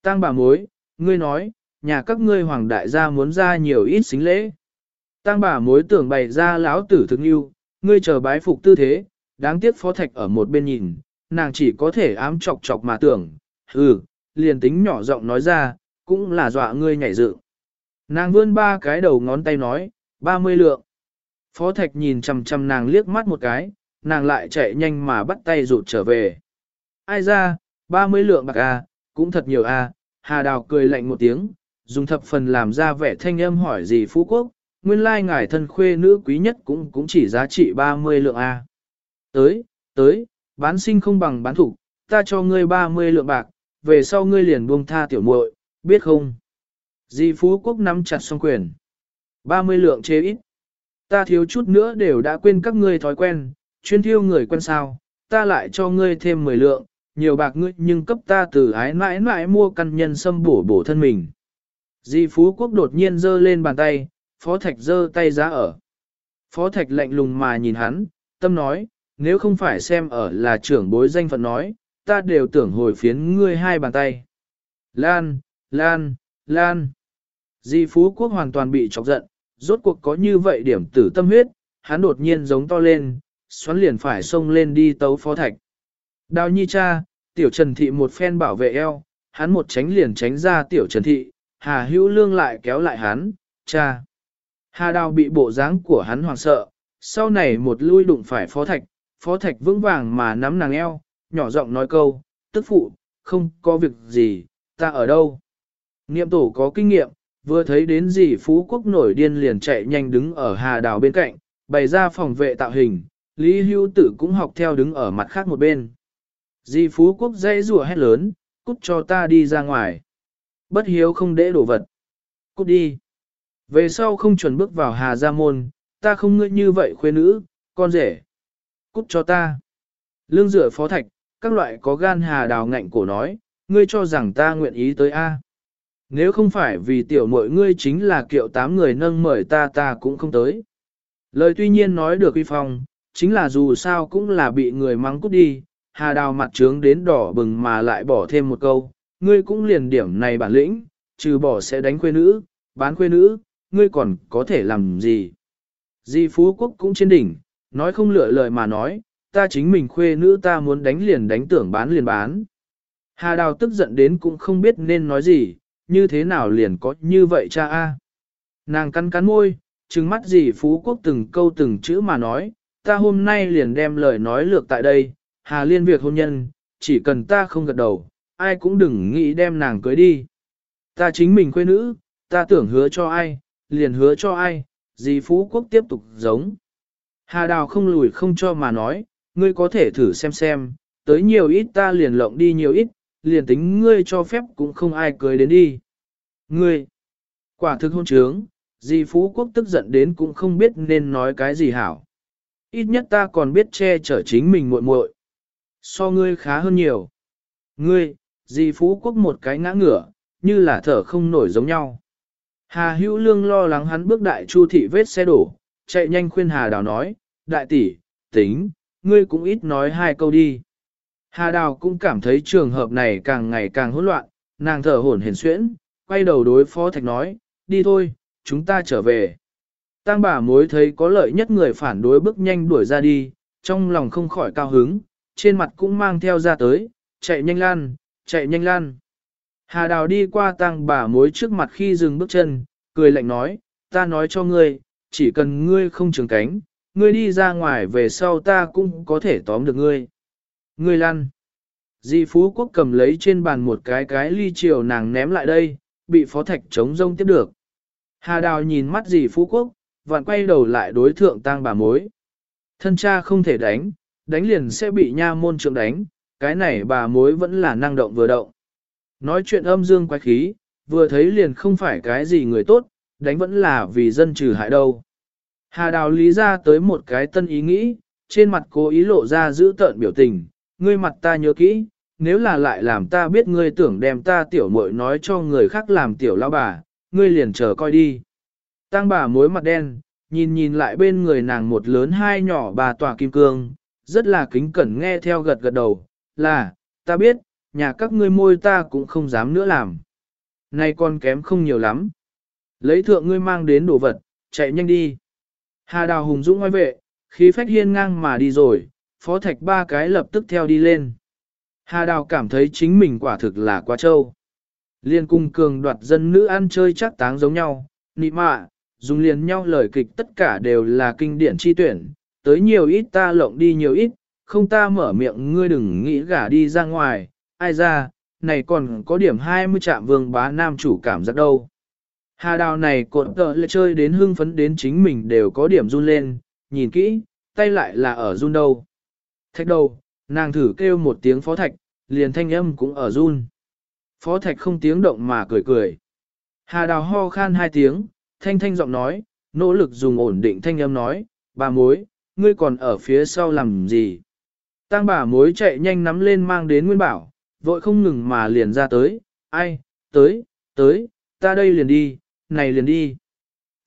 Tăng bà mối, ngươi nói, nhà các ngươi hoàng đại gia muốn ra nhiều ít xính lễ. Tăng bà mối tưởng bày ra lão tử thương yêu, ngươi chờ bái phục tư thế, đáng tiếc phó thạch ở một bên nhìn, nàng chỉ có thể ám chọc chọc mà tưởng, ừ, liền tính nhỏ giọng nói ra, cũng là dọa ngươi nhảy dựng. Nàng vươn ba cái đầu ngón tay nói, 30 lượng. Phó thạch nhìn chằm chằm nàng liếc mắt một cái, nàng lại chạy nhanh mà bắt tay rụt trở về. Ai ra, 30 lượng bạc à, cũng thật nhiều à, Hà Đào cười lạnh một tiếng, dùng thập phần làm ra vẻ thanh âm hỏi gì Phú Quốc, nguyên lai ngài thân khuê nữ quý nhất cũng cũng chỉ giá trị 30 lượng A. Tới, tới, bán sinh không bằng bán thủ, ta cho ngươi 30 lượng bạc, về sau ngươi liền buông tha tiểu muội, biết không? Di Phú Quốc nắm chặt song quyền. 30 lượng chế ít. Ta thiếu chút nữa đều đã quên các ngươi thói quen, chuyên thiêu người quen sao, ta lại cho ngươi thêm 10 lượng, nhiều bạc ngươi nhưng cấp ta từ ái mãi mãi mua căn nhân xâm bổ bổ thân mình. Di Phú Quốc đột nhiên giơ lên bàn tay, Phó Thạch giơ tay giá ở. Phó Thạch lạnh lùng mà nhìn hắn, tâm nói, nếu không phải xem ở là trưởng bối danh phận nói, ta đều tưởng hồi phiến ngươi hai bàn tay. Lan, Lan, Lan. Di Phú Quốc hoàn toàn bị chọc giận, rốt cuộc có như vậy điểm tử tâm huyết, hắn đột nhiên giống to lên, xoắn liền phải xông lên đi tấu Phó Thạch. Đào nhi cha, tiểu trần thị một phen bảo vệ eo, hắn một tránh liền tránh ra tiểu trần thị, hà hữu lương lại kéo lại hắn, cha. Hà đào bị bộ dáng của hắn hoảng sợ, sau này một lui đụng phải phó thạch, phó thạch vững vàng mà nắm nàng eo, nhỏ giọng nói câu, tức phụ, không có việc gì, ta ở đâu. Niệm tổ có kinh nghiệm, vừa thấy đến gì phú quốc nổi điên liền chạy nhanh đứng ở hà đào bên cạnh, bày ra phòng vệ tạo hình, Lý Hưu Tử cũng học theo đứng ở mặt khác một bên. Di Phú Quốc dây rùa hét lớn, cút cho ta đi ra ngoài. Bất hiếu không để đổ vật. Cút đi. Về sau không chuẩn bước vào Hà Gia Môn, ta không ngươi như vậy khuê nữ, con rể. Cút cho ta. Lương rửa phó thạch, các loại có gan hà đào ngạnh cổ nói, ngươi cho rằng ta nguyện ý tới A. Nếu không phải vì tiểu mội ngươi chính là kiệu tám người nâng mời ta ta cũng không tới. Lời tuy nhiên nói được uy phong, chính là dù sao cũng là bị người mắng cút đi, hà đào mặt trướng đến đỏ bừng mà lại bỏ thêm một câu, ngươi cũng liền điểm này bản lĩnh, trừ bỏ sẽ đánh khuê nữ, bán khuê nữ, ngươi còn có thể làm gì? Di Phú Quốc cũng trên đỉnh, nói không lựa lời mà nói, ta chính mình khuê nữ ta muốn đánh liền đánh tưởng bán liền bán. Hà Đào tức giận đến cũng không biết nên nói gì, như thế nào liền có như vậy cha a. Nàng cắn cắn môi, trừng mắt gì Phú Quốc từng câu từng chữ mà nói, ta hôm nay liền đem lời nói lược tại đây, Hà Liên việc hôn nhân, chỉ cần ta không gật đầu, ai cũng đừng nghĩ đem nàng cưới đi. Ta chính mình quê nữ, ta tưởng hứa cho ai, liền hứa cho ai, dì Phú Quốc tiếp tục giống. Hà Đào không lùi không cho mà nói, ngươi có thể thử xem xem, tới nhiều ít ta liền lộng đi nhiều ít, liền tính ngươi cho phép cũng không ai cưới đến đi. Ngươi, quả thực hôn trướng, dì Phú Quốc tức giận đến cũng không biết nên nói cái gì hảo. Ít nhất ta còn biết che chở chính mình muội muội. So ngươi khá hơn nhiều. Ngươi, dì Phú Quốc một cái ngã ngửa, như là thở không nổi giống nhau. Hà Hữu Lương lo lắng hắn bước đại chu thị vết xe đổ, chạy nhanh khuyên Hà Đào nói, đại tỷ, tính, ngươi cũng ít nói hai câu đi. Hà Đào cũng cảm thấy trường hợp này càng ngày càng hỗn loạn, nàng thở hổn hển xuyễn, quay đầu đối phó thạch nói, đi thôi, chúng ta trở về. Tăng bà mối thấy có lợi nhất người phản đối bước nhanh đuổi ra đi, trong lòng không khỏi cao hứng, trên mặt cũng mang theo ra tới, chạy nhanh lan, chạy nhanh lan. Hà đào đi qua tăng bà mối trước mặt khi dừng bước chân, cười lạnh nói, ta nói cho ngươi, chỉ cần ngươi không trường cánh, ngươi đi ra ngoài về sau ta cũng có thể tóm được ngươi. Ngươi lăn. Di Phú Quốc cầm lấy trên bàn một cái cái ly chiều nàng ném lại đây, bị phó thạch chống rông tiếp được. Hà Đào nhìn mắt Di Phú Quốc, vặn quay đầu lại đối thượng tang bà mối. Thân cha không thể đánh, đánh liền sẽ bị nha môn trưởng đánh, cái này bà mối vẫn là năng động vừa động. Nói chuyện âm dương quái khí, vừa thấy liền không phải cái gì người tốt, đánh vẫn là vì dân trừ hại đâu. Hà Đào lý ra tới một cái tân ý nghĩ, trên mặt cố ý lộ ra giữ tợn biểu tình, ngươi mặt ta nhớ kỹ, nếu là lại làm ta biết ngươi tưởng đem ta tiểu muội nói cho người khác làm tiểu lão bà, ngươi liền chờ coi đi. Tăng bà mối mặt đen, nhìn nhìn lại bên người nàng một lớn hai nhỏ bà tòa kim cương, rất là kính cẩn nghe theo gật gật đầu, là, ta biết, nhà các ngươi môi ta cũng không dám nữa làm. Nay con kém không nhiều lắm. Lấy thượng ngươi mang đến đồ vật, chạy nhanh đi. Hà đào hùng dũng ngoài vệ, khí phách hiên ngang mà đi rồi, phó thạch ba cái lập tức theo đi lên. Hà đào cảm thấy chính mình quả thực là quá trâu. Liên cung cường đoạt dân nữ ăn chơi chắc táng giống nhau, nị mạ, dùng liền nhau lời kịch tất cả đều là kinh điển chi tuyển, tới nhiều ít ta lộng đi nhiều ít, không ta mở miệng ngươi đừng nghĩ gả đi ra ngoài, ai ra, này còn có điểm 20 trạm vương bá nam chủ cảm giác đâu. Hà đào này cột tợ lại chơi đến hưng phấn đến chính mình đều có điểm run lên, nhìn kỹ, tay lại là ở run đâu. Thạch đầu, nàng thử kêu một tiếng phó thạch, liền thanh âm cũng ở run. Phó thạch không tiếng động mà cười cười. Hà đào ho khan hai tiếng, thanh thanh giọng nói, nỗ lực dùng ổn định thanh âm nói, bà mối, ngươi còn ở phía sau làm gì? Tăng bà mối chạy nhanh nắm lên mang đến nguyên bảo, vội không ngừng mà liền ra tới, ai, tới, tới, ta đây liền đi, này liền đi.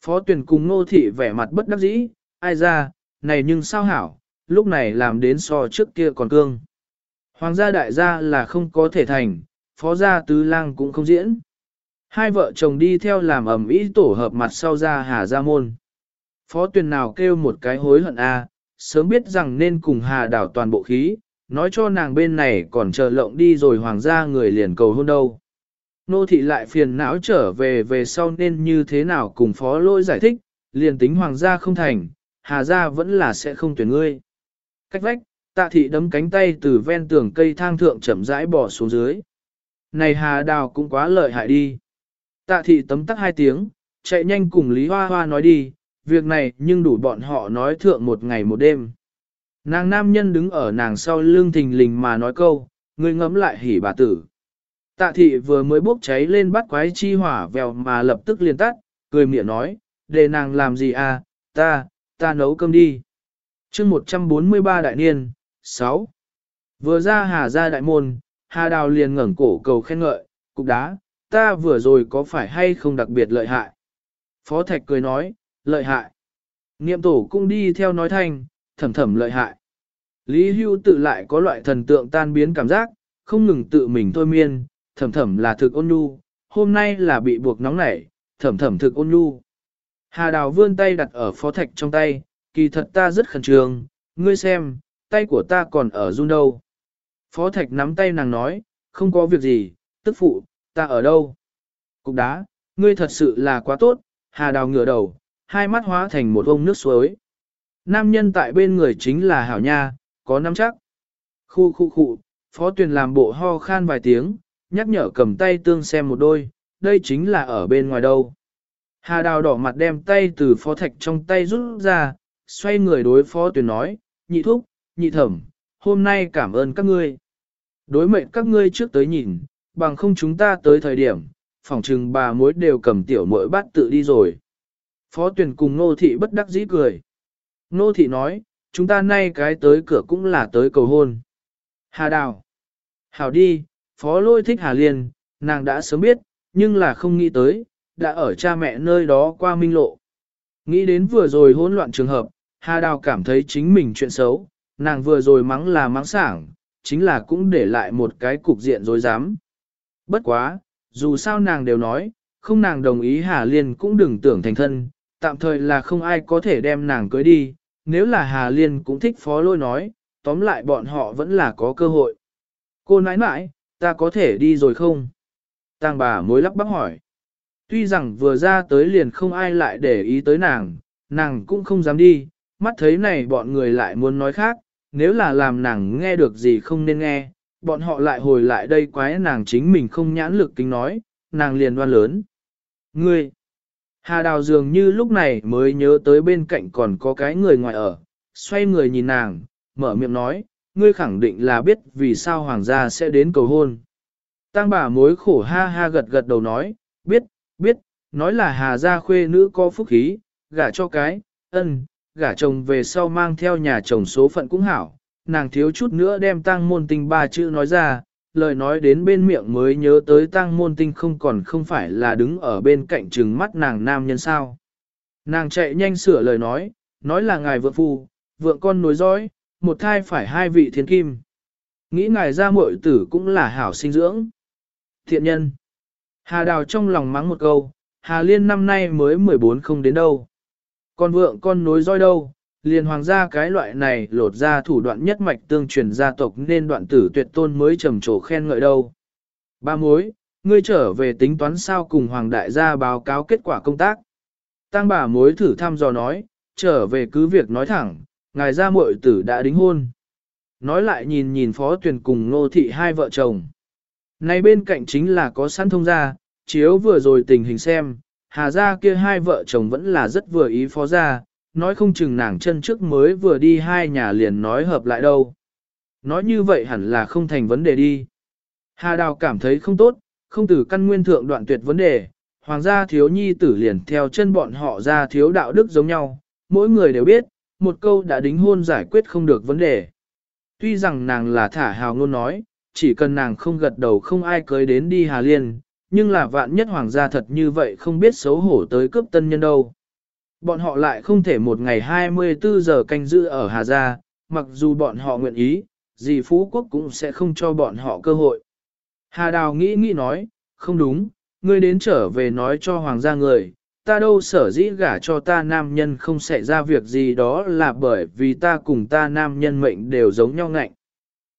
Phó tuyển cùng nô thị vẻ mặt bất đắc dĩ, ai ra, này nhưng sao hảo, lúc này làm đến so trước kia còn cương. Hoàng gia đại gia là không có thể thành, phó gia tứ lang cũng không diễn. Hai vợ chồng đi theo làm ẩm ý tổ hợp mặt sau ra hà gia môn. Phó tuyển nào kêu một cái hối hận a, sớm biết rằng nên cùng hà đảo toàn bộ khí, nói cho nàng bên này còn chờ lộng đi rồi hoàng gia người liền cầu hôn đâu. Nô thị lại phiền não trở về về sau nên như thế nào cùng phó lôi giải thích, liền tính hoàng gia không thành, hà gia vẫn là sẽ không tuyển ngươi. Cách vách, tạ thị đấm cánh tay từ ven tường cây thang thượng chậm rãi bỏ xuống dưới. Này hà đào cũng quá lợi hại đi. Tạ thị tấm tắc hai tiếng, chạy nhanh cùng Lý Hoa Hoa nói đi, việc này nhưng đủ bọn họ nói thượng một ngày một đêm. Nàng nam nhân đứng ở nàng sau lưng thình lình mà nói câu, ngươi ngẫm lại hỉ bà tử. Tạ thị vừa mới bốc cháy lên bắt quái chi hỏa vèo mà lập tức liền tắt, cười miệng nói, để nàng làm gì à, ta, ta nấu cơm đi. chương 143 đại niên, 6. Vừa ra hà ra đại môn, hà đào liền ngẩng cổ cầu khen ngợi, cục đá, ta vừa rồi có phải hay không đặc biệt lợi hại. Phó Thạch cười nói, lợi hại. Niệm tổ cũng đi theo nói thanh, thầm thầm lợi hại. Lý Hưu tự lại có loại thần tượng tan biến cảm giác, không ngừng tự mình thôi miên, Thẩm Thẩm là thực ôn nhu, hôm nay là bị buộc nóng nảy, Thẩm Thẩm thực ôn nhu. Hà Đào vươn tay đặt ở phó thạch trong tay, kỳ thật ta rất khẩn trương, ngươi xem, tay của ta còn ở run đâu. Phó thạch nắm tay nàng nói, không có việc gì, tức phụ, ta ở đâu? Cục đá, ngươi thật sự là quá tốt, Hà Đào ngửa đầu, hai mắt hóa thành một ông nước suối. Nam nhân tại bên người chính là Hảo Nha, có nắm chắc. Khu khu khu, phó tuyền làm bộ ho khan vài tiếng, nhắc nhở cầm tay tương xem một đôi, đây chính là ở bên ngoài đâu. Hà đào đỏ mặt đem tay từ phó thạch trong tay rút ra, xoay người đối phó tuyển nói, nhị thúc, nhị thẩm, hôm nay cảm ơn các ngươi. Đối mệnh các ngươi trước tới nhìn, bằng không chúng ta tới thời điểm, phòng trừng bà mối đều cầm tiểu mỗi bát tự đi rồi. Phó tuyển cùng nô thị bất đắc dĩ cười. Nô thị nói, chúng ta nay cái tới cửa cũng là tới cầu hôn. Hà đào. Hảo đi, phó lôi thích Hà Liên, nàng đã sớm biết, nhưng là không nghĩ tới, đã ở cha mẹ nơi đó qua minh lộ. Nghĩ đến vừa rồi hỗn loạn trường hợp, Hà Đào cảm thấy chính mình chuyện xấu, nàng vừa rồi mắng là mắng sảng, chính là cũng để lại một cái cục diện dối dám. Bất quá, dù sao nàng đều nói, không nàng đồng ý Hà Liên cũng đừng tưởng thành thân, tạm thời là không ai có thể đem nàng cưới đi, nếu là Hà Liên cũng thích phó lôi nói, tóm lại bọn họ vẫn là có cơ hội. Cô nãi nãi, ta có thể đi rồi không? Tàng bà mối lắp bắp hỏi. Tuy rằng vừa ra tới liền không ai lại để ý tới nàng, nàng cũng không dám đi, mắt thấy này bọn người lại muốn nói khác, nếu là làm nàng nghe được gì không nên nghe, bọn họ lại hồi lại đây quái nàng chính mình không nhãn lực kính nói, nàng liền đoan lớn. Ngươi! Hà Đào dường như lúc này mới nhớ tới bên cạnh còn có cái người ngoài ở, xoay người nhìn nàng, mở miệng nói, ngươi khẳng định là biết vì sao hoàng gia sẽ đến cầu hôn. Tăng bà mối khổ ha ha gật gật đầu nói, biết, biết, nói là hà gia khuê nữ có phúc khí, gả cho cái, ân, gả chồng về sau mang theo nhà chồng số phận cũng hảo, nàng thiếu chút nữa đem tăng môn tinh ba chữ nói ra, lời nói đến bên miệng mới nhớ tới tăng môn tinh không còn không phải là đứng ở bên cạnh trừng mắt nàng nam nhân sao. Nàng chạy nhanh sửa lời nói, nói là ngài vợ phu, vượng con nối dõi, một thai phải hai vị thiên kim. Nghĩ ngài ra muội tử cũng là hảo sinh dưỡng. Thiện nhân. Hà Đào trong lòng mắng một câu, Hà Liên năm nay mới 14 không đến đâu. Con vượng con nối roi đâu, liền hoàng gia cái loại này lột ra thủ đoạn nhất mạch tương truyền gia tộc nên đoạn tử tuyệt tôn mới trầm trồ khen ngợi đâu. Ba mối, ngươi trở về tính toán sao cùng hoàng đại gia báo cáo kết quả công tác. Tăng bà mối thử thăm dò nói, trở về cứ việc nói thẳng, ngài gia muội tử đã đính hôn. Nói lại nhìn nhìn phó tuyển cùng nô thị hai vợ chồng. Này bên cạnh chính là có sẵn thông gia, chiếu vừa rồi tình hình xem, hà gia kia hai vợ chồng vẫn là rất vừa ý phó gia, nói không chừng nàng chân trước mới vừa đi hai nhà liền nói hợp lại đâu. Nói như vậy hẳn là không thành vấn đề đi. Hà Đào cảm thấy không tốt, không từ căn nguyên thượng đoạn tuyệt vấn đề, hoàng gia thiếu nhi tử liền theo chân bọn họ ra thiếu đạo đức giống nhau, mỗi người đều biết, một câu đã đính hôn giải quyết không được vấn đề. Tuy rằng nàng là thả hào ngôn nói, chỉ cần nàng không gật đầu không ai cưới đến đi Hà Liên, nhưng là vạn nhất hoàng gia thật như vậy không biết xấu hổ tới cướp tân nhân đâu. Bọn họ lại không thể một ngày 24 giờ canh giữ ở Hà Gia, mặc dù bọn họ nguyện ý, Dì Phú Quốc cũng sẽ không cho bọn họ cơ hội. Hà Đào nghĩ nghĩ nói, không đúng, ngươi đến trở về nói cho hoàng gia người, ta đâu sở dĩ gả cho ta nam nhân không xảy ra việc gì đó là bởi vì ta cùng ta nam nhân mệnh đều giống nhau ngạnh.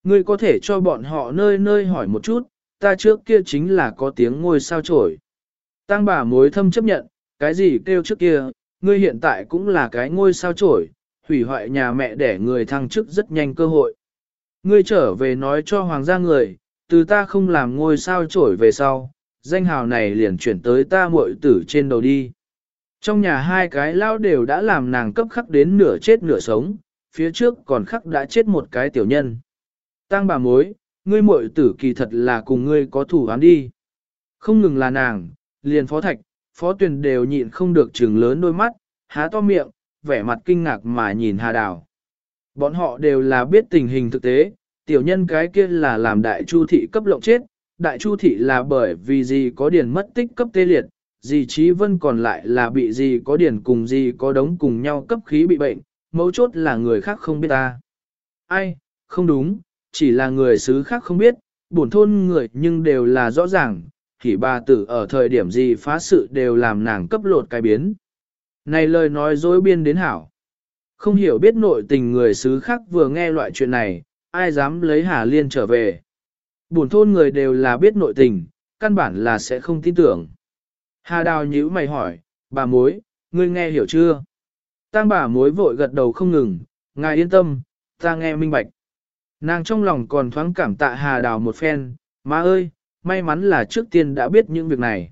Ngươi có thể cho bọn họ nơi nơi hỏi một chút, ta trước kia chính là có tiếng ngôi sao trổi. Tăng bà mối thâm chấp nhận, cái gì kêu trước kia, ngươi hiện tại cũng là cái ngôi sao trổi, hủy hoại nhà mẹ để người thăng chức rất nhanh cơ hội. Ngươi trở về nói cho hoàng gia người, từ ta không làm ngôi sao trổi về sau, danh hào này liền chuyển tới ta muội tử trên đầu đi. Trong nhà hai cái lao đều đã làm nàng cấp khắc đến nửa chết nửa sống, phía trước còn khắc đã chết một cái tiểu nhân. Tăng bà mối, ngươi muội tử kỳ thật là cùng ngươi có thủ án đi. Không ngừng là nàng, liền phó thạch, phó tuyền đều nhịn không được trừng lớn đôi mắt, há to miệng, vẻ mặt kinh ngạc mà nhìn Hà Đào. Bọn họ đều là biết tình hình thực tế, tiểu nhân cái kia là làm đại chu thị cấp lộng chết, đại chu thị là bởi vì gì có điển mất tích cấp tê liệt, Dì trí vân còn lại là bị gì có điển cùng gì có đống cùng nhau cấp khí bị bệnh, mấu chốt là người khác không biết ta. Ai, không đúng, chỉ là người xứ khác không biết, bổn thôn người nhưng đều là rõ ràng, thì bà tử ở thời điểm gì phá sự đều làm nàng cấp lột cái biến. Này lời nói dối biên đến hảo. Không hiểu biết nội tình người xứ khác vừa nghe loại chuyện này, ai dám lấy Hà Liên trở về. Bổn thôn người đều là biết nội tình, căn bản là sẽ không tin tưởng. Hà Đào nhíu mày hỏi, bà mối, ngươi nghe hiểu chưa? Tăng bà mối vội gật đầu không ngừng, ngài yên tâm, ta nghe minh bạch. Nàng trong lòng còn thoáng cảm tạ Hà Đào một phen, má ơi, may mắn là trước tiên đã biết những việc này.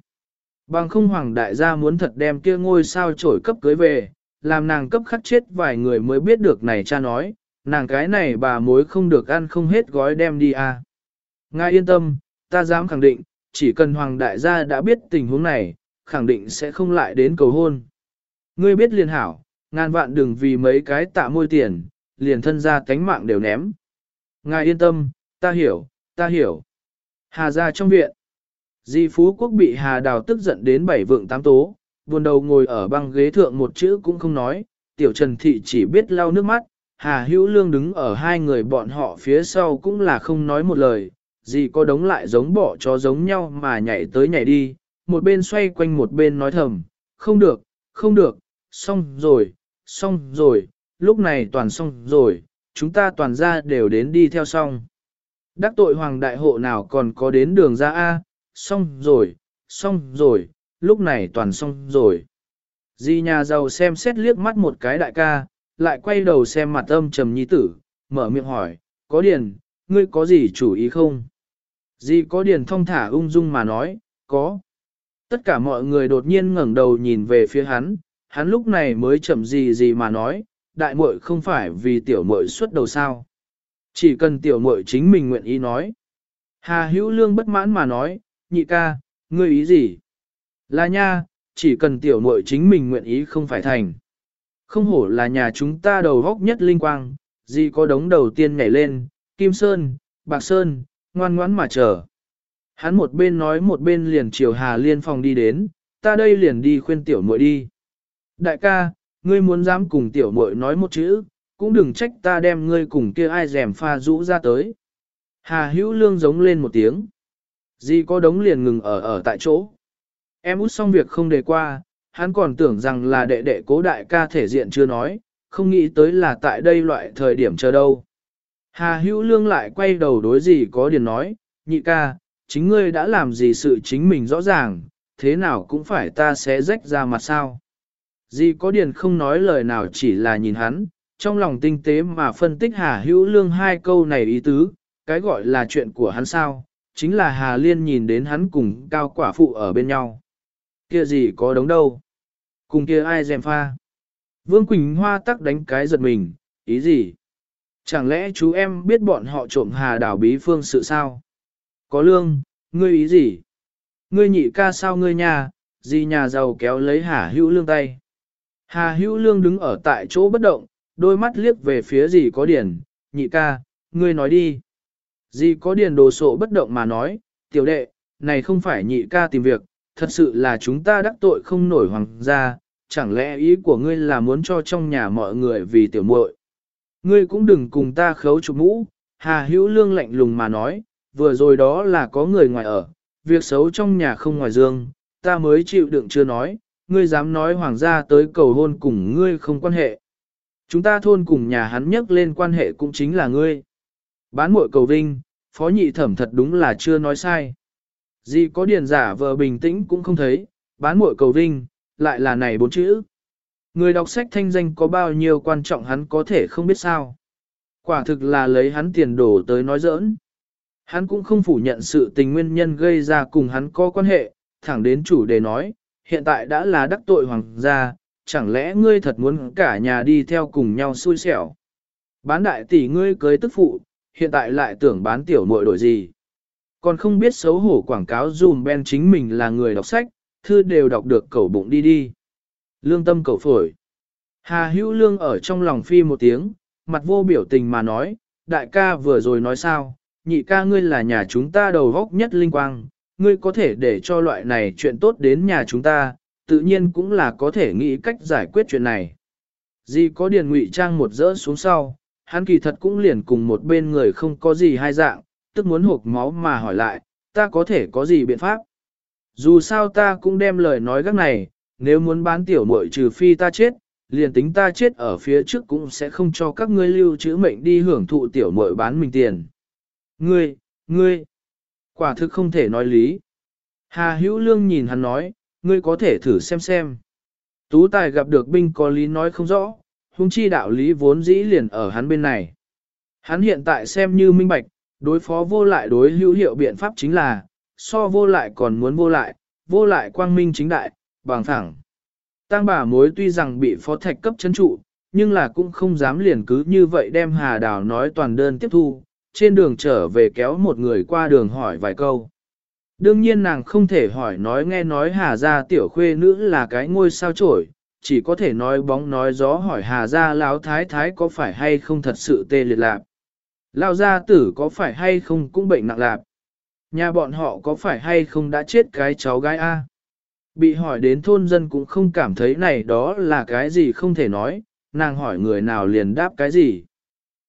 Bằng không hoàng đại gia muốn thật đem kia ngôi sao trổi cấp cưới về, làm nàng cấp khắc chết vài người mới biết được này cha nói, nàng cái này bà mối không được ăn không hết gói đem đi à. Ngài yên tâm, ta dám khẳng định, chỉ cần hoàng đại gia đã biết tình huống này, khẳng định sẽ không lại đến cầu hôn. Ngươi biết liền hảo, ngàn vạn đừng vì mấy cái tạ môi tiền, liền thân ra cánh mạng đều ném. Ngài yên tâm, ta hiểu, ta hiểu. Hà ra trong viện. Di Phú Quốc bị Hà Đào tức giận đến bảy vượng tám tố, buồn đầu ngồi ở băng ghế thượng một chữ cũng không nói, tiểu Trần Thị chỉ biết lau nước mắt, Hà Hữu Lương đứng ở hai người bọn họ phía sau cũng là không nói một lời, gì có đống lại giống bỏ chó giống nhau mà nhảy tới nhảy đi, một bên xoay quanh một bên nói thầm, không được, không được, xong rồi, xong rồi, lúc này toàn xong rồi, chúng ta toàn ra đều đến đi theo xong. Đắc tội hoàng đại hộ nào còn có đến đường ra A, xong rồi, xong rồi, lúc này toàn xong rồi. Di nhà giàu xem xét liếc mắt một cái đại ca, lại quay đầu xem mặt âm trầm nhi tử, mở miệng hỏi, có điền, ngươi có gì chủ ý không? Di có điền thông thả ung dung mà nói, có. Tất cả mọi người đột nhiên ngẩng đầu nhìn về phía hắn, hắn lúc này mới chậm gì gì mà nói, đại muội không phải vì tiểu muội xuất đầu sao. Chỉ cần tiểu muội chính mình nguyện ý nói. Hà hữu lương bất mãn mà nói, nhị ca, ngươi ý gì? Là nha, chỉ cần tiểu muội chính mình nguyện ý không phải thành. Không hổ là nhà chúng ta đầu góc nhất linh quang, gì có đống đầu tiên nhảy lên, Kim Sơn, Bạc Sơn, ngoan ngoãn mà chờ. Hắn một bên nói một bên liền chiều Hà Liên phòng đi đến, ta đây liền đi khuyên tiểu muội đi. Đại ca, ngươi muốn dám cùng tiểu muội nói một chữ, cũng đừng trách ta đem ngươi cùng kia ai rèm pha rũ ra tới. Hà hữu lương giống lên một tiếng. Di có đống liền ngừng ở ở tại chỗ. Em út xong việc không đề qua, hắn còn tưởng rằng là đệ đệ cố đại ca thể diện chưa nói, không nghĩ tới là tại đây loại thời điểm chờ đâu. Hà hữu lương lại quay đầu đối gì có điền nói, nhị ca, chính ngươi đã làm gì sự chính mình rõ ràng, thế nào cũng phải ta sẽ rách ra mặt sao. Dì có điền không nói lời nào chỉ là nhìn hắn, trong lòng tinh tế mà phân tích Hà Hữu Lương hai câu này ý tứ, cái gọi là chuyện của hắn sao, chính là Hà Liên nhìn đến hắn cùng cao quả phụ ở bên nhau. Kia gì có đống đâu? Cùng kia ai dèm pha? Vương Quỳnh Hoa tắc đánh cái giật mình, ý gì? Chẳng lẽ chú em biết bọn họ trộm Hà đảo bí phương sự sao? Có lương, ngươi ý gì? Ngươi nhị ca sao ngươi nhà, gì nhà giàu kéo lấy Hà Hữu Lương tay. Hà Hữu Lương đứng ở tại chỗ bất động, đôi mắt liếc về phía gì có điển, nhị ca, ngươi nói đi. Gì có điển đồ sộ bất động mà nói, tiểu đệ, này không phải nhị ca tìm việc, thật sự là chúng ta đắc tội không nổi hoàng gia, chẳng lẽ ý của ngươi là muốn cho trong nhà mọi người vì tiểu muội? Ngươi cũng đừng cùng ta khấu chụp mũ, Hà Hữu Lương lạnh lùng mà nói, vừa rồi đó là có người ngoài ở, việc xấu trong nhà không ngoài dương, ta mới chịu đựng chưa nói, ngươi dám nói hoàng gia tới cầu hôn cùng ngươi không quan hệ. Chúng ta thôn cùng nhà hắn nhắc lên quan hệ cũng chính là ngươi. Bán muội cầu vinh, phó nhị thẩm thật đúng là chưa nói sai. Gì có điền giả vờ bình tĩnh cũng không thấy, bán muội cầu vinh, lại là này bốn chữ. Người đọc sách thanh danh có bao nhiêu quan trọng hắn có thể không biết sao. Quả thực là lấy hắn tiền đổ tới nói giỡn. Hắn cũng không phủ nhận sự tình nguyên nhân gây ra cùng hắn có quan hệ, thẳng đến chủ đề nói, hiện tại đã là đắc tội hoàng gia, chẳng lẽ ngươi thật muốn cả nhà đi theo cùng nhau xui xẻo. Bán đại tỷ ngươi cưới tức phụ, hiện tại lại tưởng bán tiểu muội đổi gì. Còn không biết xấu hổ quảng cáo dùm ben chính mình là người đọc sách, thư đều đọc được cẩu bụng đi đi. Lương tâm cầu phổi. Hà hữu lương ở trong lòng phi một tiếng, mặt vô biểu tình mà nói, đại ca vừa rồi nói sao, nhị ca ngươi là nhà chúng ta đầu góc nhất linh quang, ngươi có thể để cho loại này chuyện tốt đến nhà chúng ta, tự nhiên cũng là có thể nghĩ cách giải quyết chuyện này. Di có điền ngụy trang một dỡ xuống sau, hắn kỳ thật cũng liền cùng một bên người không có gì hai dạng, tức muốn hộp máu mà hỏi lại, ta có thể có gì biện pháp? Dù sao ta cũng đem lời nói gác này, nếu muốn bán tiểu muội trừ phi ta chết, liền tính ta chết ở phía trước cũng sẽ không cho các ngươi lưu trữ mệnh đi hưởng thụ tiểu muội bán mình tiền. Ngươi, ngươi, quả thực không thể nói lý. Hà hữu lương nhìn hắn nói, ngươi có thể thử xem xem. Tú tài gặp được binh có lý nói không rõ, hung chi đạo lý vốn dĩ liền ở hắn bên này. Hắn hiện tại xem như minh bạch, đối phó vô lại đối hữu hiệu biện pháp chính là, so vô lại còn muốn vô lại, vô lại quang minh chính đại, bằng thẳng. Tăng bà mối tuy rằng bị phó thạch cấp chấn trụ, nhưng là cũng không dám liền cứ như vậy đem hà đào nói toàn đơn tiếp thu, trên đường trở về kéo một người qua đường hỏi vài câu. Đương nhiên nàng không thể hỏi nói nghe nói hà gia tiểu khuê nữ là cái ngôi sao trổi, chỉ có thể nói bóng nói gió hỏi hà gia lão thái thái có phải hay không thật sự tê liệt lạc. Lão gia tử có phải hay không cũng bệnh nặng lạc. Nhà bọn họ có phải hay không đã chết cái cháu gái A. Bị hỏi đến thôn dân cũng không cảm thấy này đó là cái gì không thể nói, nàng hỏi người nào liền đáp cái gì.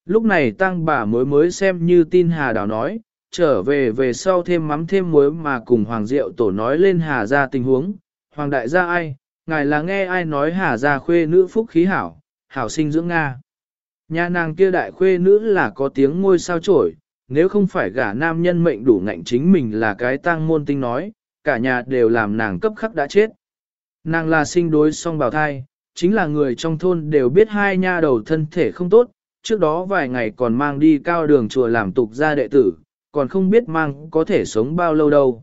Lúc này tăng bà mới mới xem như tin hà đào nói, trở về về sau thêm mắm thêm muối mà cùng Hoàng Diệu Tổ nói lên Hà gia tình huống. Hoàng đại gia ai, ngài là nghe ai nói Hà gia khuê nữ phúc khí hảo, hảo sinh dưỡng Nga. Nhà nàng kia đại khuê nữ là có tiếng ngôi sao trổi, nếu không phải gả nam nhân mệnh đủ ngạnh chính mình là cái tang môn tinh nói, cả nhà đều làm nàng cấp khắc đã chết. Nàng là sinh đối song bào thai, chính là người trong thôn đều biết hai nha đầu thân thể không tốt, trước đó vài ngày còn mang đi cao đường chùa làm tục gia đệ tử, còn không biết mang có thể sống bao lâu đâu.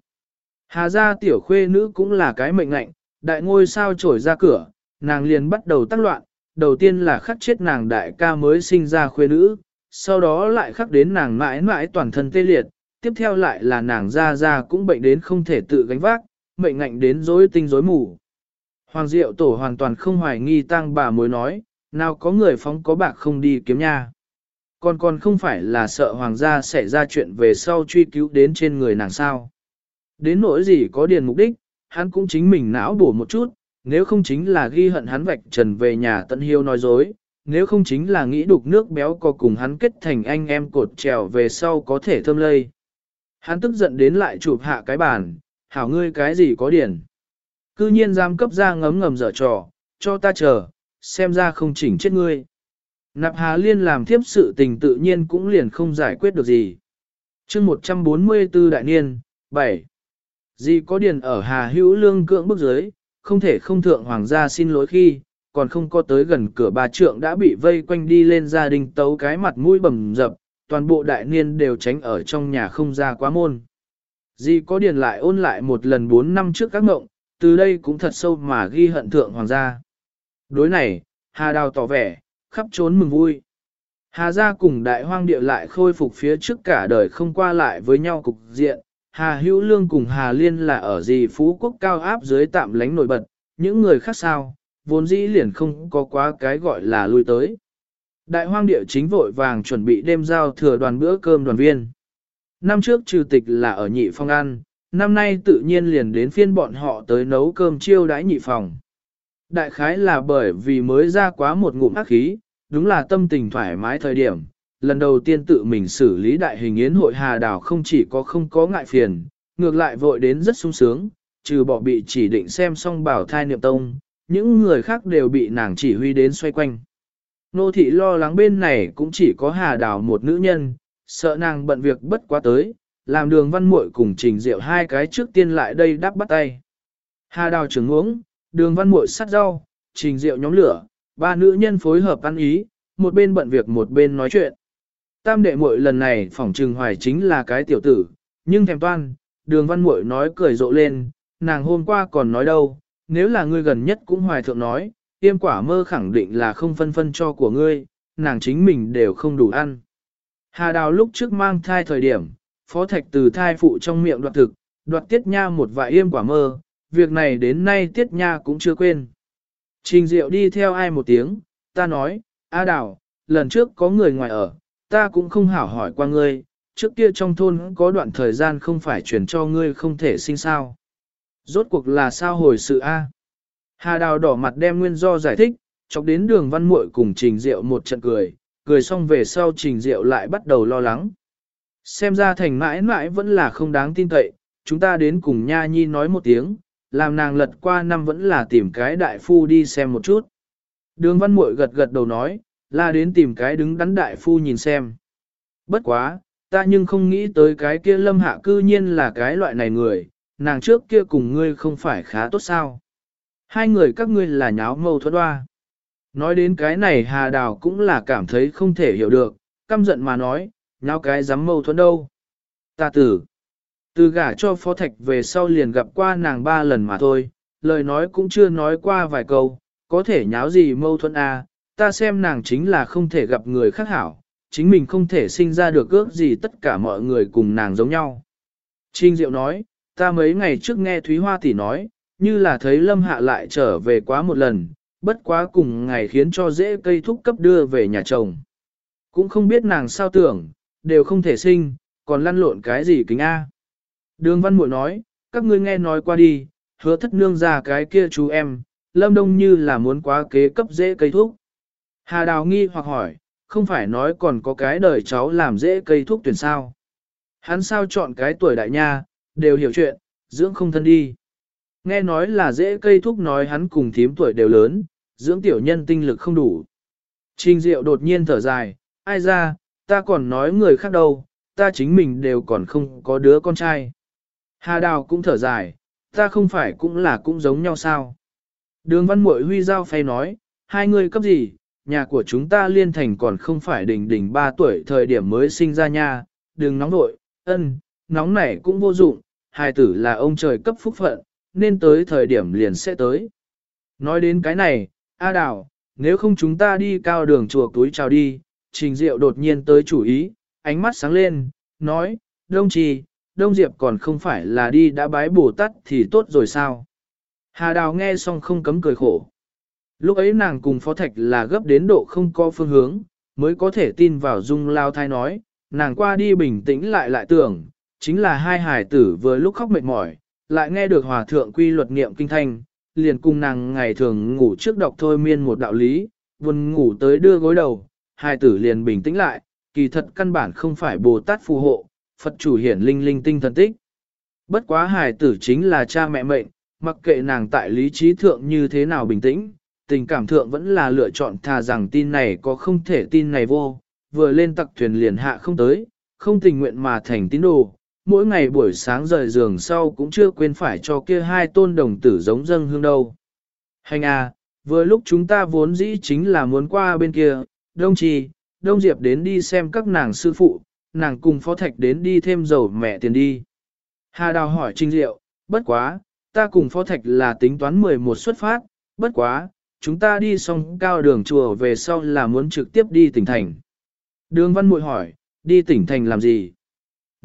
Hà gia tiểu khuê nữ cũng là cái mệnh lạnh, đại ngôi sao trổi ra cửa, nàng liền bắt đầu tác loạn, đầu tiên là khắc chết nàng đại ca mới sinh ra khuê nữ, sau đó lại khắc đến nàng mãi mãi toàn thân tê liệt, tiếp theo lại là nàng ra ra cũng bệnh đến không thể tự gánh vác, mệnh ngạnh đến rối tinh rối mù. Hoàng Diệu Tổ hoàn toàn không hoài nghi tăng bà mối nói, nào có người phóng có bạc không đi kiếm nha. Còn còn không phải là sợ hoàng gia sẽ ra chuyện về sau truy cứu đến trên người nàng sao. Đến nỗi gì có điền mục đích, hắn cũng chính mình não bổ một chút, nếu không chính là ghi hận hắn vạch trần về nhà tận hiêu nói dối, nếu không chính là nghĩ đục nước béo có cùng hắn kết thành anh em cột trèo về sau có thể thơm lây. Hắn tức giận đến lại chụp hạ cái bàn, hảo ngươi cái gì có điển. Cư nhiên giam cấp ra ngấm ngầm dở trò, cho ta chờ, xem ra không chỉnh chết ngươi. Nạp Hà Liên làm thiếp sự tình tự nhiên cũng liền không giải quyết được gì. chương 144 đại niên, 7. Gì có điền ở Hà Hữu Lương cưỡng bức giới, không thể không thượng hoàng gia xin lỗi khi, còn không có tới gần cửa bà trượng đã bị vây quanh đi lên gia đình tấu cái mặt mũi bầm dập, toàn bộ đại niên đều tránh ở trong nhà không ra quá môn. Di có điền lại ôn lại một lần 4 năm trước các ngộng, từ đây cũng thật sâu mà ghi hận thượng hoàng gia. Đối này, Hà Đào tỏ vẻ, khắp trốn mừng vui. Hà gia cùng đại hoang địa lại khôi phục phía trước cả đời không qua lại với nhau cục diện. Hà Hữu Lương cùng Hà Liên là ở gì phú quốc cao áp dưới tạm lánh nổi bật, những người khác sao, vốn dĩ liền không có quá cái gọi là lui tới. Đại hoang địa chính vội vàng chuẩn bị đêm giao thừa đoàn bữa cơm đoàn viên. Năm trước trừ tịch là ở nhị phong ăn, năm nay tự nhiên liền đến phiên bọn họ tới nấu cơm chiêu đãi nhị phòng. Đại khái là bởi vì mới ra quá một ngụm ác khí, đúng là tâm tình thoải mái thời điểm. Lần đầu tiên tự mình xử lý đại hình yến hội hà đảo không chỉ có không có ngại phiền, ngược lại vội đến rất sung sướng, trừ bỏ bị chỉ định xem xong bảo thai niệm tông, những người khác đều bị nàng chỉ huy đến xoay quanh. Nô thị lo lắng bên này cũng chỉ có hà Đào một nữ nhân, sợ nàng bận việc bất quá tới, làm đường văn muội cùng trình Diệu hai cái trước tiên lại đây đắp bắt tay. Hà đào trứng uống, đường văn muội sắt rau, trình Diệu nhóm lửa, ba nữ nhân phối hợp ăn ý, một bên bận việc một bên nói chuyện. Tam đệ muội lần này phỏng trừng hoài chính là cái tiểu tử, nhưng thèm toan, đường văn muội nói cười rộ lên, nàng hôm qua còn nói đâu, nếu là ngươi gần nhất cũng hoài thượng nói, tiêm quả mơ khẳng định là không phân phân cho của ngươi, nàng chính mình đều không đủ ăn. Hà đào lúc trước mang thai thời điểm, phó thạch từ thai phụ trong miệng đoạt thực, đoạt tiết nha một vài yêm quả mơ, việc này đến nay tiết nha cũng chưa quên. Trình diệu đi theo ai một tiếng, ta nói, A đào, lần trước có người ngoài ở, ta cũng không hảo hỏi qua ngươi, trước kia trong thôn có đoạn thời gian không phải chuyển cho ngươi không thể sinh sao. Rốt cuộc là sao hồi sự A. Hà đào đỏ mặt đem nguyên do giải thích, chọc đến đường văn muội cùng trình diệu một trận cười, cười xong về sau trình diệu lại bắt đầu lo lắng. Xem ra thành mãi mãi vẫn là không đáng tin cậy, chúng ta đến cùng nha nhi nói một tiếng, làm nàng lật qua năm vẫn là tìm cái đại phu đi xem một chút. Đường văn muội gật gật đầu nói, là đến tìm cái đứng đắn đại phu nhìn xem. Bất quá, ta nhưng không nghĩ tới cái kia lâm hạ cư nhiên là cái loại này người, nàng trước kia cùng ngươi không phải khá tốt sao. Hai người các ngươi là nháo mâu thuẫn hoa. Nói đến cái này Hà Đào cũng là cảm thấy không thể hiểu được, căm giận mà nói, nháo cái dám mâu thuẫn đâu. Ta tử, từ gả cho phó thạch về sau liền gặp qua nàng ba lần mà thôi, lời nói cũng chưa nói qua vài câu, có thể nháo gì mâu thuẫn à, ta xem nàng chính là không thể gặp người khác hảo, chính mình không thể sinh ra được ước gì tất cả mọi người cùng nàng giống nhau. Trinh Diệu nói, ta mấy ngày trước nghe Thúy Hoa tỷ nói, như là thấy Lâm Hạ lại trở về quá một lần, bất quá cùng ngày khiến cho dễ cây thúc cấp đưa về nhà chồng. Cũng không biết nàng sao tưởng, đều không thể sinh, còn lăn lộn cái gì kính A. Đường văn muội nói, các ngươi nghe nói qua đi, hứa thất nương ra cái kia chú em, lâm đông như là muốn quá kế cấp dễ cây thuốc. Hà đào nghi hoặc hỏi, không phải nói còn có cái đời cháu làm dễ cây thuốc tuyển sao. Hắn sao chọn cái tuổi đại nha, đều hiểu chuyện, dưỡng không thân đi. Nghe nói là dễ cây thúc nói hắn cùng thím tuổi đều lớn, dưỡng tiểu nhân tinh lực không đủ. Trình Diệu đột nhiên thở dài, ai ra, ta còn nói người khác đâu, ta chính mình đều còn không có đứa con trai. Hà Đào cũng thở dài, ta không phải cũng là cũng giống nhau sao. Đường văn mội huy giao phay nói, hai người cấp gì, nhà của chúng ta liên thành còn không phải đỉnh đỉnh ba tuổi thời điểm mới sinh ra nha, đừng nóng nội, ân, nóng này cũng vô dụng, hài tử là ông trời cấp phúc phận, nên tới thời điểm liền sẽ tới. Nói đến cái này, A Đào, nếu không chúng ta đi cao đường chùa túi chào đi, Trình Diệu đột nhiên tới chủ ý, ánh mắt sáng lên, nói, Đông Trì, Đông Diệp còn không phải là đi đã bái Bồ Tát thì tốt rồi sao? Hà Đào nghe xong không cấm cười khổ. Lúc ấy nàng cùng Phó Thạch là gấp đến độ không có phương hướng, mới có thể tin vào Dung Lao Thai nói, nàng qua đi bình tĩnh lại lại tưởng, chính là hai hải tử vừa lúc khóc mệt mỏi, lại nghe được hòa thượng quy luật niệm kinh thanh, liền cùng nàng ngày thường ngủ trước đọc thôi miên một đạo lý, buồn ngủ tới đưa gối đầu, hai tử liền bình tĩnh lại, kỳ thật căn bản không phải Bồ Tát phù hộ, Phật chủ hiển linh linh tinh thần tích. Bất quá hài tử chính là cha mẹ mệnh, mặc kệ nàng tại lý trí thượng như thế nào bình tĩnh, tình cảm thượng vẫn là lựa chọn thà rằng tin này có không thể tin này vô, vừa lên tặc thuyền liền hạ không tới, không tình nguyện mà thành tín đồ, mỗi ngày buổi sáng rời giường sau cũng chưa quên phải cho kia hai tôn đồng tử giống dâng hương đâu. Hành à, vừa lúc chúng ta vốn dĩ chính là muốn qua bên kia, đông trì, đông diệp đến đi xem các nàng sư phụ, nàng cùng phó thạch đến đi thêm dầu mẹ tiền đi. Hà Đào hỏi Trinh Diệu, bất quá, ta cùng phó thạch là tính toán 11 xuất phát, bất quá, chúng ta đi xong cao đường chùa về sau là muốn trực tiếp đi tỉnh thành. Đường Văn Mội hỏi, đi tỉnh thành làm gì?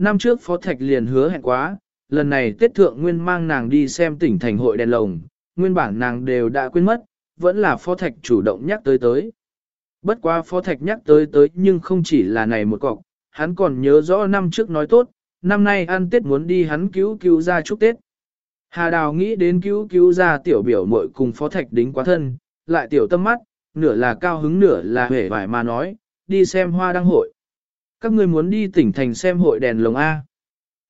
Năm trước phó thạch liền hứa hẹn quá, lần này Tết Thượng Nguyên mang nàng đi xem tỉnh thành hội đèn lồng, nguyên bản nàng đều đã quên mất, vẫn là phó thạch chủ động nhắc tới tới. Bất quá phó thạch nhắc tới tới nhưng không chỉ là này một cọc, hắn còn nhớ rõ năm trước nói tốt, năm nay ăn Tết muốn đi hắn cứu cứu ra chúc Tết. Hà Đào nghĩ đến cứu cứu ra tiểu biểu muội cùng phó thạch đính quá thân, lại tiểu tâm mắt, nửa là cao hứng nửa là hể vải mà nói, đi xem hoa đăng hội. Các người muốn đi tỉnh thành xem hội đèn lồng A.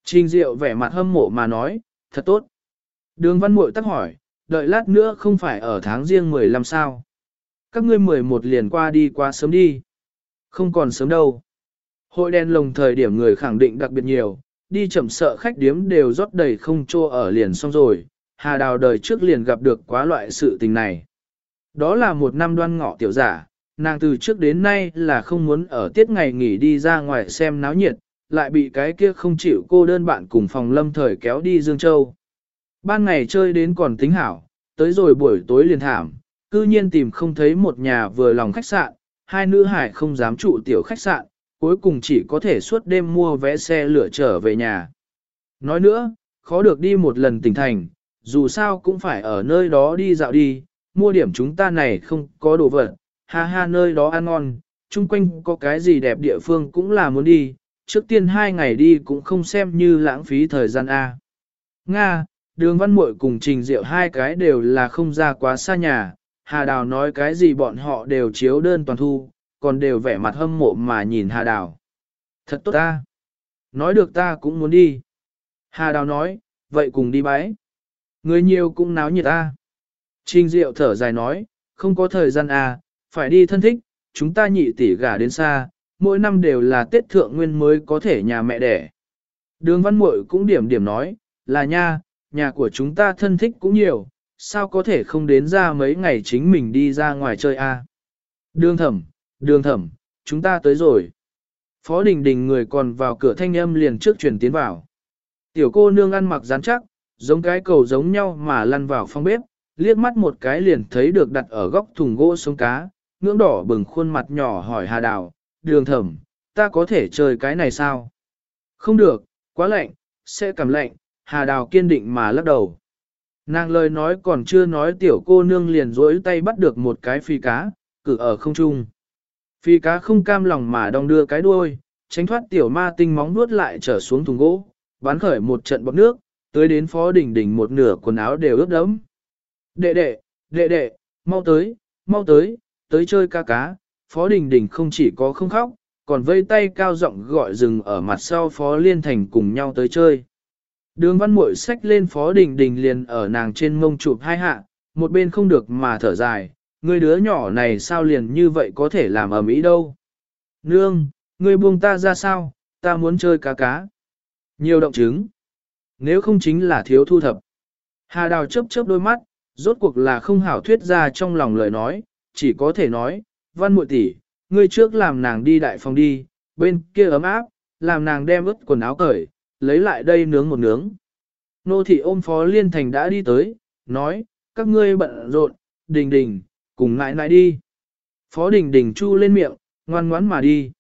Trình Diệu vẻ mặt hâm mộ mà nói, thật tốt. Đường văn mội tắc hỏi, đợi lát nữa không phải ở tháng riêng 15 sao. Các ngươi 11 liền qua đi qua sớm đi. Không còn sớm đâu. Hội đèn lồng thời điểm người khẳng định đặc biệt nhiều, đi chậm sợ khách điếm đều rót đầy không trô ở liền xong rồi, hà đào đời trước liền gặp được quá loại sự tình này. Đó là một năm đoan ngọ tiểu giả, nàng từ trước đến nay là không muốn ở tiết ngày nghỉ đi ra ngoài xem náo nhiệt, lại bị cái kia không chịu cô đơn bạn cùng phòng lâm thời kéo đi Dương Châu. Ban ngày chơi đến còn tính hảo, tới rồi buổi tối liền thảm, cư nhiên tìm không thấy một nhà vừa lòng khách sạn, hai nữ hải không dám trụ tiểu khách sạn, cuối cùng chỉ có thể suốt đêm mua vé xe lửa trở về nhà. Nói nữa, khó được đi một lần tỉnh thành, dù sao cũng phải ở nơi đó đi dạo đi, mua điểm chúng ta này không có đồ vật, ha ha nơi đó ăn ngon, chung quanh có cái gì đẹp địa phương cũng là muốn đi, trước tiên hai ngày đi cũng không xem như lãng phí thời gian A. Nga, đường văn muội cùng trình diệu hai cái đều là không ra quá xa nhà, Hà Đào nói cái gì bọn họ đều chiếu đơn toàn thu, còn đều vẻ mặt hâm mộ mà nhìn Hà Đào. Thật tốt ta. Nói được ta cũng muốn đi. Hà Đào nói, vậy cùng đi bái. Người nhiều cũng náo nhiệt ta. Trình Diệu thở dài nói, không có thời gian à, phải đi thân thích, chúng ta nhị tỷ gả đến xa, mỗi năm đều là Tết Thượng Nguyên mới có thể nhà mẹ đẻ. Đường Văn Muội cũng điểm điểm nói, là nha, nhà của chúng ta thân thích cũng nhiều, sao có thể không đến ra mấy ngày chính mình đi ra ngoài chơi a? À? Đường thẩm, đường thẩm, chúng ta tới rồi. Phó đình đình người còn vào cửa thanh âm liền trước chuyển tiến vào. Tiểu cô nương ăn mặc rắn chắc, giống cái cầu giống nhau mà lăn vào phòng bếp, liếc mắt một cái liền thấy được đặt ở góc thùng gỗ sống cá, ngưỡng đỏ bừng khuôn mặt nhỏ hỏi Hà Đào, đường thẩm, ta có thể chơi cái này sao? Không được, quá lạnh, sẽ cảm lạnh, Hà Đào kiên định mà lắc đầu. Nàng lời nói còn chưa nói tiểu cô nương liền rỗi tay bắt được một cái phi cá, cử ở không trung. Phi cá không cam lòng mà đong đưa cái đuôi, tránh thoát tiểu ma tinh móng nuốt lại trở xuống thùng gỗ, bắn khởi một trận bọc nước, tới đến phó đỉnh đỉnh một nửa quần áo đều ướt đẫm. Đệ đệ, đệ đệ, mau tới, mau tới, tới chơi ca cá, phó đình đình không chỉ có không khóc, còn vây tay cao giọng gọi rừng ở mặt sau Phó Liên Thành cùng nhau tới chơi. Đường văn muội xách lên Phó Đình Đình liền ở nàng trên mông chụp hai hạ, một bên không được mà thở dài, người đứa nhỏ này sao liền như vậy có thể làm ở mỹ đâu. Nương, người buông ta ra sao, ta muốn chơi cá cá. Nhiều động chứng. Nếu không chính là thiếu thu thập. Hà Đào chớp chớp đôi mắt, rốt cuộc là không hảo thuyết ra trong lòng lời nói, chỉ có thể nói, văn muội tỷ, ngươi trước làm nàng đi đại phòng đi, bên kia ấm áp, làm nàng đem ướt quần áo cởi, lấy lại đây nướng một nướng. Nô thị ôm phó liên thành đã đi tới, nói, các ngươi bận rộn, đình đình, cùng ngại ngại đi. Phó đình đình chu lên miệng, ngoan ngoãn mà đi.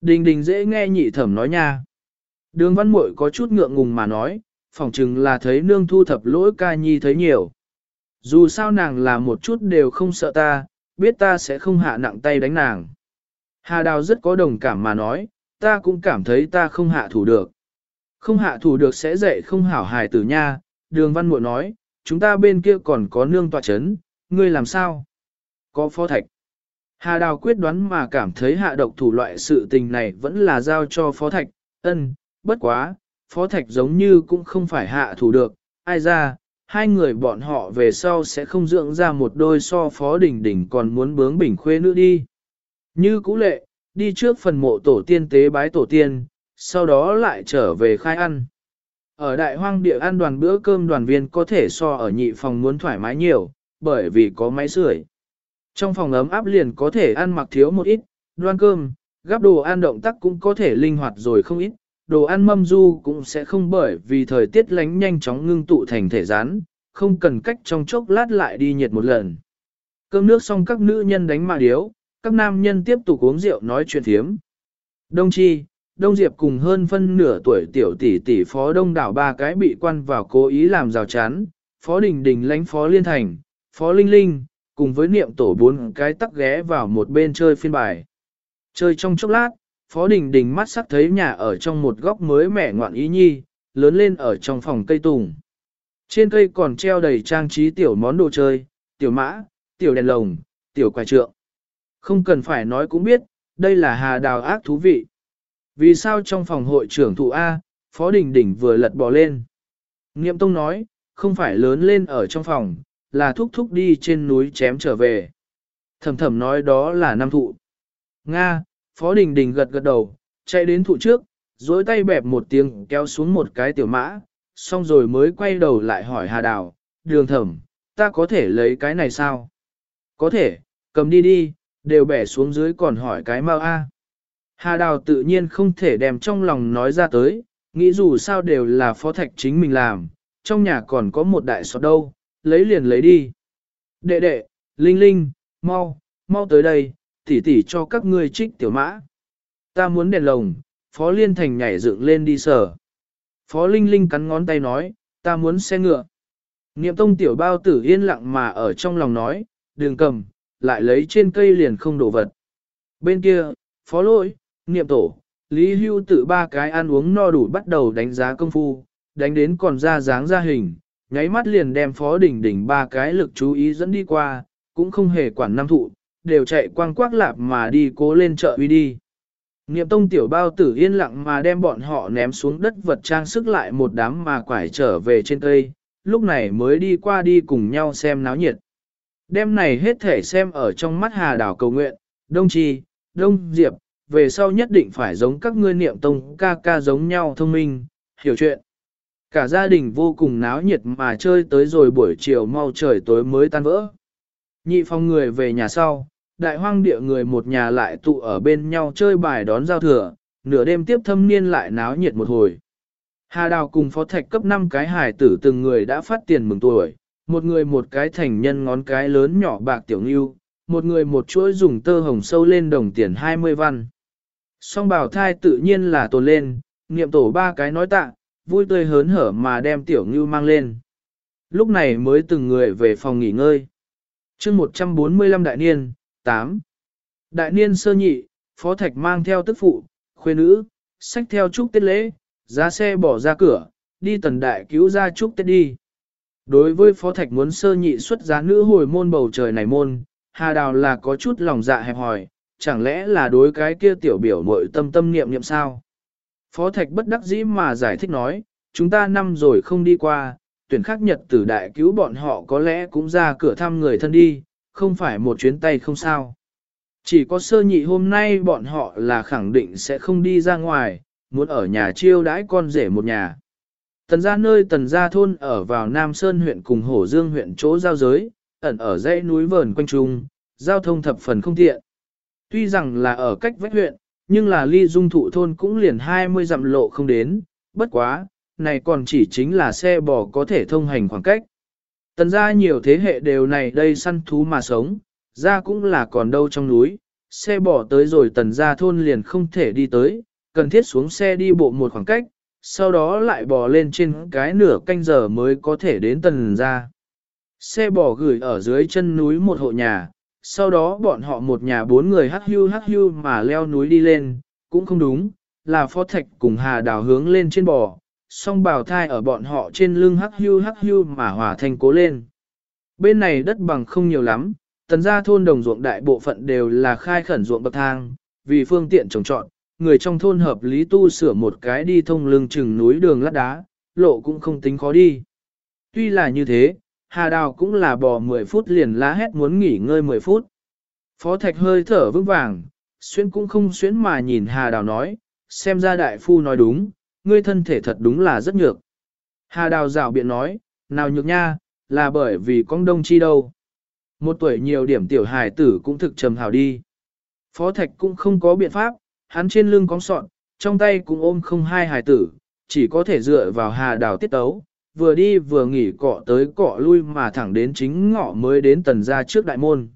Đình đình dễ nghe nhị thẩm nói nha. Đường văn muội có chút ngượng ngùng mà nói, phỏng chừng là thấy nương thu thập lỗi ca nhi thấy nhiều. Dù sao nàng là một chút đều không sợ ta, biết ta sẽ không hạ nặng tay đánh nàng. Hà Đào rất có đồng cảm mà nói, ta cũng cảm thấy ta không hạ thủ được. Không hạ thủ được sẽ dạy không hảo hài tử nha, đường văn muội nói, chúng ta bên kia còn có nương tọa chấn, ngươi làm sao? Có phó thạch. Hà Đào quyết đoán mà cảm thấy hạ độc thủ loại sự tình này vẫn là giao cho phó thạch, ân, bất quá, phó thạch giống như cũng không phải hạ thủ được, ai ra, hai người bọn họ về sau sẽ không dưỡng ra một đôi so phó đỉnh đỉnh còn muốn bướng bỉnh khuê nữ đi. Như cũ lệ, đi trước phần mộ tổ tiên tế bái tổ tiên, sau đó lại trở về khai ăn. Ở đại hoang địa ăn đoàn bữa cơm đoàn viên có thể so ở nhị phòng muốn thoải mái nhiều, bởi vì có máy sưởi. Trong phòng ấm áp liền có thể ăn mặc thiếu một ít, đoan cơm, gắp đồ ăn động tác cũng có thể linh hoạt rồi không ít, đồ ăn mâm du cũng sẽ không bởi vì thời tiết lánh nhanh chóng ngưng tụ thành thể rán, không cần cách trong chốc lát lại đi nhiệt một lần. Cơm nước xong các nữ nhân đánh mà điếu, các nam nhân tiếp tục uống rượu nói chuyện thiếm. Đông Chi, Đông Diệp cùng hơn phân nửa tuổi tiểu tỷ tỷ phó đông đảo ba cái bị quan vào cố ý làm rào chắn, phó đình đình lãnh phó liên thành, phó linh linh, cùng với niệm tổ bốn cái tắc ghé vào một bên chơi phiên bài. Chơi trong chốc lát, phó đình đình mắt sắc thấy nhà ở trong một góc mới mẻ ngoạn ý nhi, lớn lên ở trong phòng cây tùng. Trên cây còn treo đầy trang trí tiểu món đồ chơi, tiểu mã, tiểu đèn lồng, tiểu quài trượng. Không cần phải nói cũng biết, đây là hà đào ác thú vị. Vì sao trong phòng hội trưởng thụ A, Phó Đình Đình vừa lật bò lên. Nghiệm Tông nói, không phải lớn lên ở trong phòng, là thúc thúc đi trên núi chém trở về. Thầm thầm nói đó là nam thụ. Nga, Phó Đình Đình gật gật đầu, chạy đến thụ trước, dối tay bẹp một tiếng kéo xuống một cái tiểu mã, xong rồi mới quay đầu lại hỏi Hà Đào, đường thẩm, ta có thể lấy cái này sao? Có thể, cầm đi đi, đều bẻ xuống dưới còn hỏi cái mau a. Hà Đào tự nhiên không thể đem trong lòng nói ra tới, nghĩ dù sao đều là phó thạch chính mình làm, trong nhà còn có một đại sọt đâu, lấy liền lấy đi. Đệ đệ, Linh Linh, mau, mau tới đây, tỉ tỉ cho các ngươi trích tiểu mã. Ta muốn đèn lồng, Phó Liên Thành nhảy dựng lên đi sở. Phó Linh Linh cắn ngón tay nói, ta muốn xe ngựa. Niệm tông tiểu bao tử yên lặng mà ở trong lòng nói, đường cầm, lại lấy trên cây liền không đổ vật. Bên kia, phó lỗi, niệm tổ, Lý Hưu tự ba cái ăn uống no đủ bắt đầu đánh giá công phu, đánh đến còn ra dáng ra hình, nháy mắt liền đem phó đỉnh đỉnh ba cái lực chú ý dẫn đi qua, cũng không hề quản nam thụ, đều chạy quang quác lạp mà đi cố lên chợ uy đi. Niệm tông tiểu bao tử yên lặng mà đem bọn họ ném xuống đất vật trang sức lại một đám mà quải trở về trên cây, lúc này mới đi qua đi cùng nhau xem náo nhiệt. Đêm này hết thể xem ở trong mắt hà đảo cầu nguyện, đông trì, đông diệp, về sau nhất định phải giống các ngươi niệm tông ca ca giống nhau thông minh, hiểu chuyện. Cả gia đình vô cùng náo nhiệt mà chơi tới rồi buổi chiều mau trời tối mới tan vỡ. Nhị phong người về nhà sau, đại hoang địa người một nhà lại tụ ở bên nhau chơi bài đón giao thừa, nửa đêm tiếp thâm niên lại náo nhiệt một hồi. Hà Đào cùng phó thạch cấp 5 cái hài tử từng người đã phát tiền mừng tuổi, một người một cái thành nhân ngón cái lớn nhỏ bạc tiểu ngưu, một người một chuỗi dùng tơ hồng sâu lên đồng tiền 20 văn. Song bảo thai tự nhiên là tồn lên, niệm tổ ba cái nói tạ, vui tươi hớn hở mà đem tiểu ngưu mang lên. Lúc này mới từng người về phòng nghỉ ngơi chương 145 đại niên, 8. Đại niên sơ nhị, phó thạch mang theo tức phụ, khuê nữ, sách theo chúc tết lễ, giá xe bỏ ra cửa, đi tần đại cứu ra chúc tết đi. Đối với phó thạch muốn sơ nhị xuất giá nữ hồi môn bầu trời này môn, hà đào là có chút lòng dạ hẹp hòi, chẳng lẽ là đối cái kia tiểu biểu mội tâm tâm niệm niệm sao? Phó Thạch bất đắc dĩ mà giải thích nói, chúng ta năm rồi không đi qua, tuyển khắc nhật tử đại cứu bọn họ có lẽ cũng ra cửa thăm người thân đi, không phải một chuyến tay không sao. Chỉ có sơ nhị hôm nay bọn họ là khẳng định sẽ không đi ra ngoài, muốn ở nhà chiêu đãi con rể một nhà. Tần gia nơi tần gia thôn ở vào Nam Sơn huyện cùng Hổ Dương huyện chỗ giao giới, ẩn ở dãy núi vờn quanh trung, giao thông thập phần không tiện. Tuy rằng là ở cách vách huyện, nhưng là ly dung thụ thôn cũng liền 20 dặm lộ không đến, bất quá, này còn chỉ chính là xe bò có thể thông hành khoảng cách. Tần gia nhiều thế hệ đều này đây săn thú mà sống, ra cũng là còn đâu trong núi, xe bò tới rồi tần gia thôn liền không thể đi tới, cần thiết xuống xe đi bộ một khoảng cách, sau đó lại bò lên trên cái nửa canh giờ mới có thể đến tần gia. Xe bò gửi ở dưới chân núi một hộ nhà, sau đó bọn họ một nhà bốn người hắc hưu hắc hưu mà leo núi đi lên, cũng không đúng, là phó thạch cùng hà đào hướng lên trên bò, song bào thai ở bọn họ trên lưng hắc hưu hắc hưu mà hòa thành cố lên. Bên này đất bằng không nhiều lắm, tần gia thôn đồng ruộng đại bộ phận đều là khai khẩn ruộng bậc thang, vì phương tiện trồng trọt, người trong thôn hợp lý tu sửa một cái đi thông lưng chừng núi đường lát đá, lộ cũng không tính khó đi. Tuy là như thế, Hà Đào cũng là bò 10 phút liền lá hét muốn nghỉ ngơi 10 phút. Phó Thạch hơi thở vững vàng, xuyên cũng không xuyến mà nhìn Hà Đào nói, xem ra đại phu nói đúng, ngươi thân thể thật đúng là rất nhược. Hà Đào rào biện nói, nào nhược nha, là bởi vì con đông chi đâu. Một tuổi nhiều điểm tiểu hài tử cũng thực trầm hào đi. Phó Thạch cũng không có biện pháp, hắn trên lưng cong sọn, trong tay cũng ôm không hai hài tử, chỉ có thể dựa vào Hà Đào tiết tấu, vừa đi vừa nghỉ cọ tới cọ lui mà thẳng đến chính ngọ mới đến tần gia trước đại môn.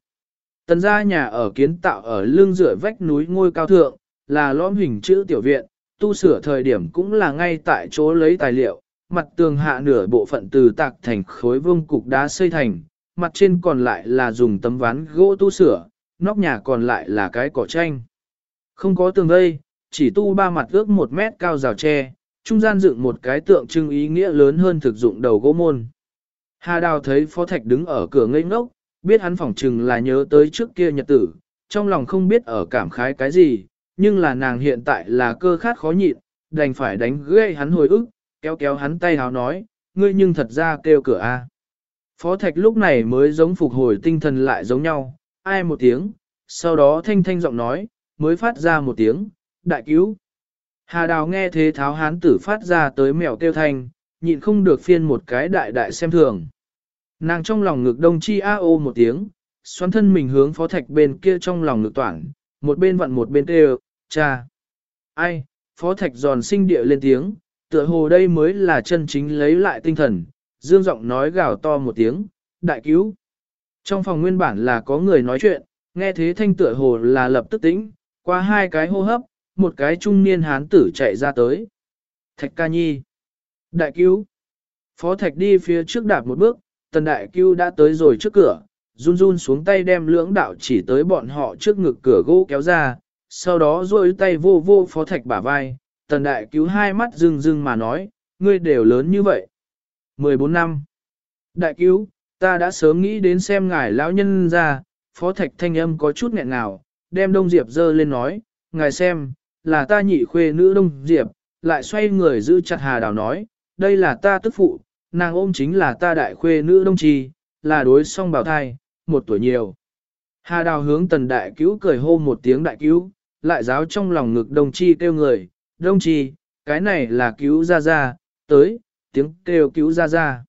Tần gia nhà ở kiến tạo ở lưng dựa vách núi ngôi cao thượng, là lõm hình chữ tiểu viện, tu sửa thời điểm cũng là ngay tại chỗ lấy tài liệu, mặt tường hạ nửa bộ phận từ tạc thành khối vương cục đá xây thành, mặt trên còn lại là dùng tấm ván gỗ tu sửa, nóc nhà còn lại là cái cỏ tranh. Không có tường vây, chỉ tu ba mặt ước một mét cao rào tre, trung gian dựng một cái tượng trưng ý nghĩa lớn hơn thực dụng đầu gỗ môn. Hà Đào thấy Phó Thạch đứng ở cửa ngây ngốc, biết hắn phỏng chừng là nhớ tới trước kia nhật tử, trong lòng không biết ở cảm khái cái gì, nhưng là nàng hiện tại là cơ khát khó nhịn, đành phải đánh ghê hắn hồi ức, kéo kéo hắn tay háo nói, ngươi nhưng thật ra kêu cửa a. Phó Thạch lúc này mới giống phục hồi tinh thần lại giống nhau, ai một tiếng, sau đó thanh thanh giọng nói, mới phát ra một tiếng, đại cứu. Hà Đào nghe thế tháo hán tử phát ra tới mèo kêu thanh, nhịn không được phiên một cái đại đại xem thường. Nàng trong lòng ngực đông chi a ô một tiếng, xoắn thân mình hướng phó thạch bên kia trong lòng ngực toảng, một bên vặn một bên kêu, cha. Ai, phó thạch giòn sinh địa lên tiếng, tựa hồ đây mới là chân chính lấy lại tinh thần, dương giọng nói gào to một tiếng, đại cứu. Trong phòng nguyên bản là có người nói chuyện, nghe thế thanh tựa hồ là lập tức tĩnh, qua hai cái hô hấp, một cái trung niên hán tử chạy ra tới. Thạch ca nhi. Đại cứu. Phó thạch đi phía trước đạp một bước, tần đại cứu đã tới rồi trước cửa, run run xuống tay đem lưỡng đạo chỉ tới bọn họ trước ngực cửa gỗ kéo ra, sau đó duỗi tay vô vô phó thạch bả vai, tần đại cứu hai mắt rưng rưng mà nói, ngươi đều lớn như vậy. 14 năm. Đại cứu, ta đã sớm nghĩ đến xem ngài lão nhân ra, phó thạch thanh âm có chút nghẹn nào, đem đông diệp dơ lên nói, ngài xem, là ta nhị khuê nữ đông diệp, lại xoay người giữ chặt hà đào nói, đây là ta tức phụ, nàng ôm chính là ta đại khuê nữ đông trì, là đối song bảo thai, một tuổi nhiều. Hà đào hướng tần đại cứu cười hô một tiếng đại cứu, lại giáo trong lòng ngực đông chi kêu người, đông chi, cái này là cứu ra ra, tới, tiếng kêu cứu ra ra.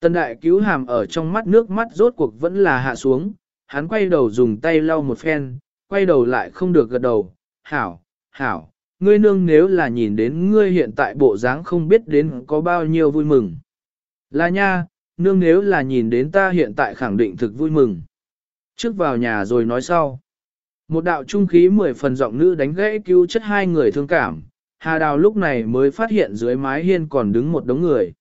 Tần đại cứu hàm ở trong mắt nước mắt rốt cuộc vẫn là hạ xuống, hắn quay đầu dùng tay lau một phen, quay đầu lại không được gật đầu, hảo, hảo, ngươi nương nếu là nhìn đến ngươi hiện tại bộ dáng không biết đến có bao nhiêu vui mừng. Là nha, nương nếu là nhìn đến ta hiện tại khẳng định thực vui mừng. Trước vào nhà rồi nói sau. Một đạo trung khí mười phần giọng nữ đánh gãy cứu chất hai người thương cảm, Hà Đào lúc này mới phát hiện dưới mái hiên còn đứng một đống người.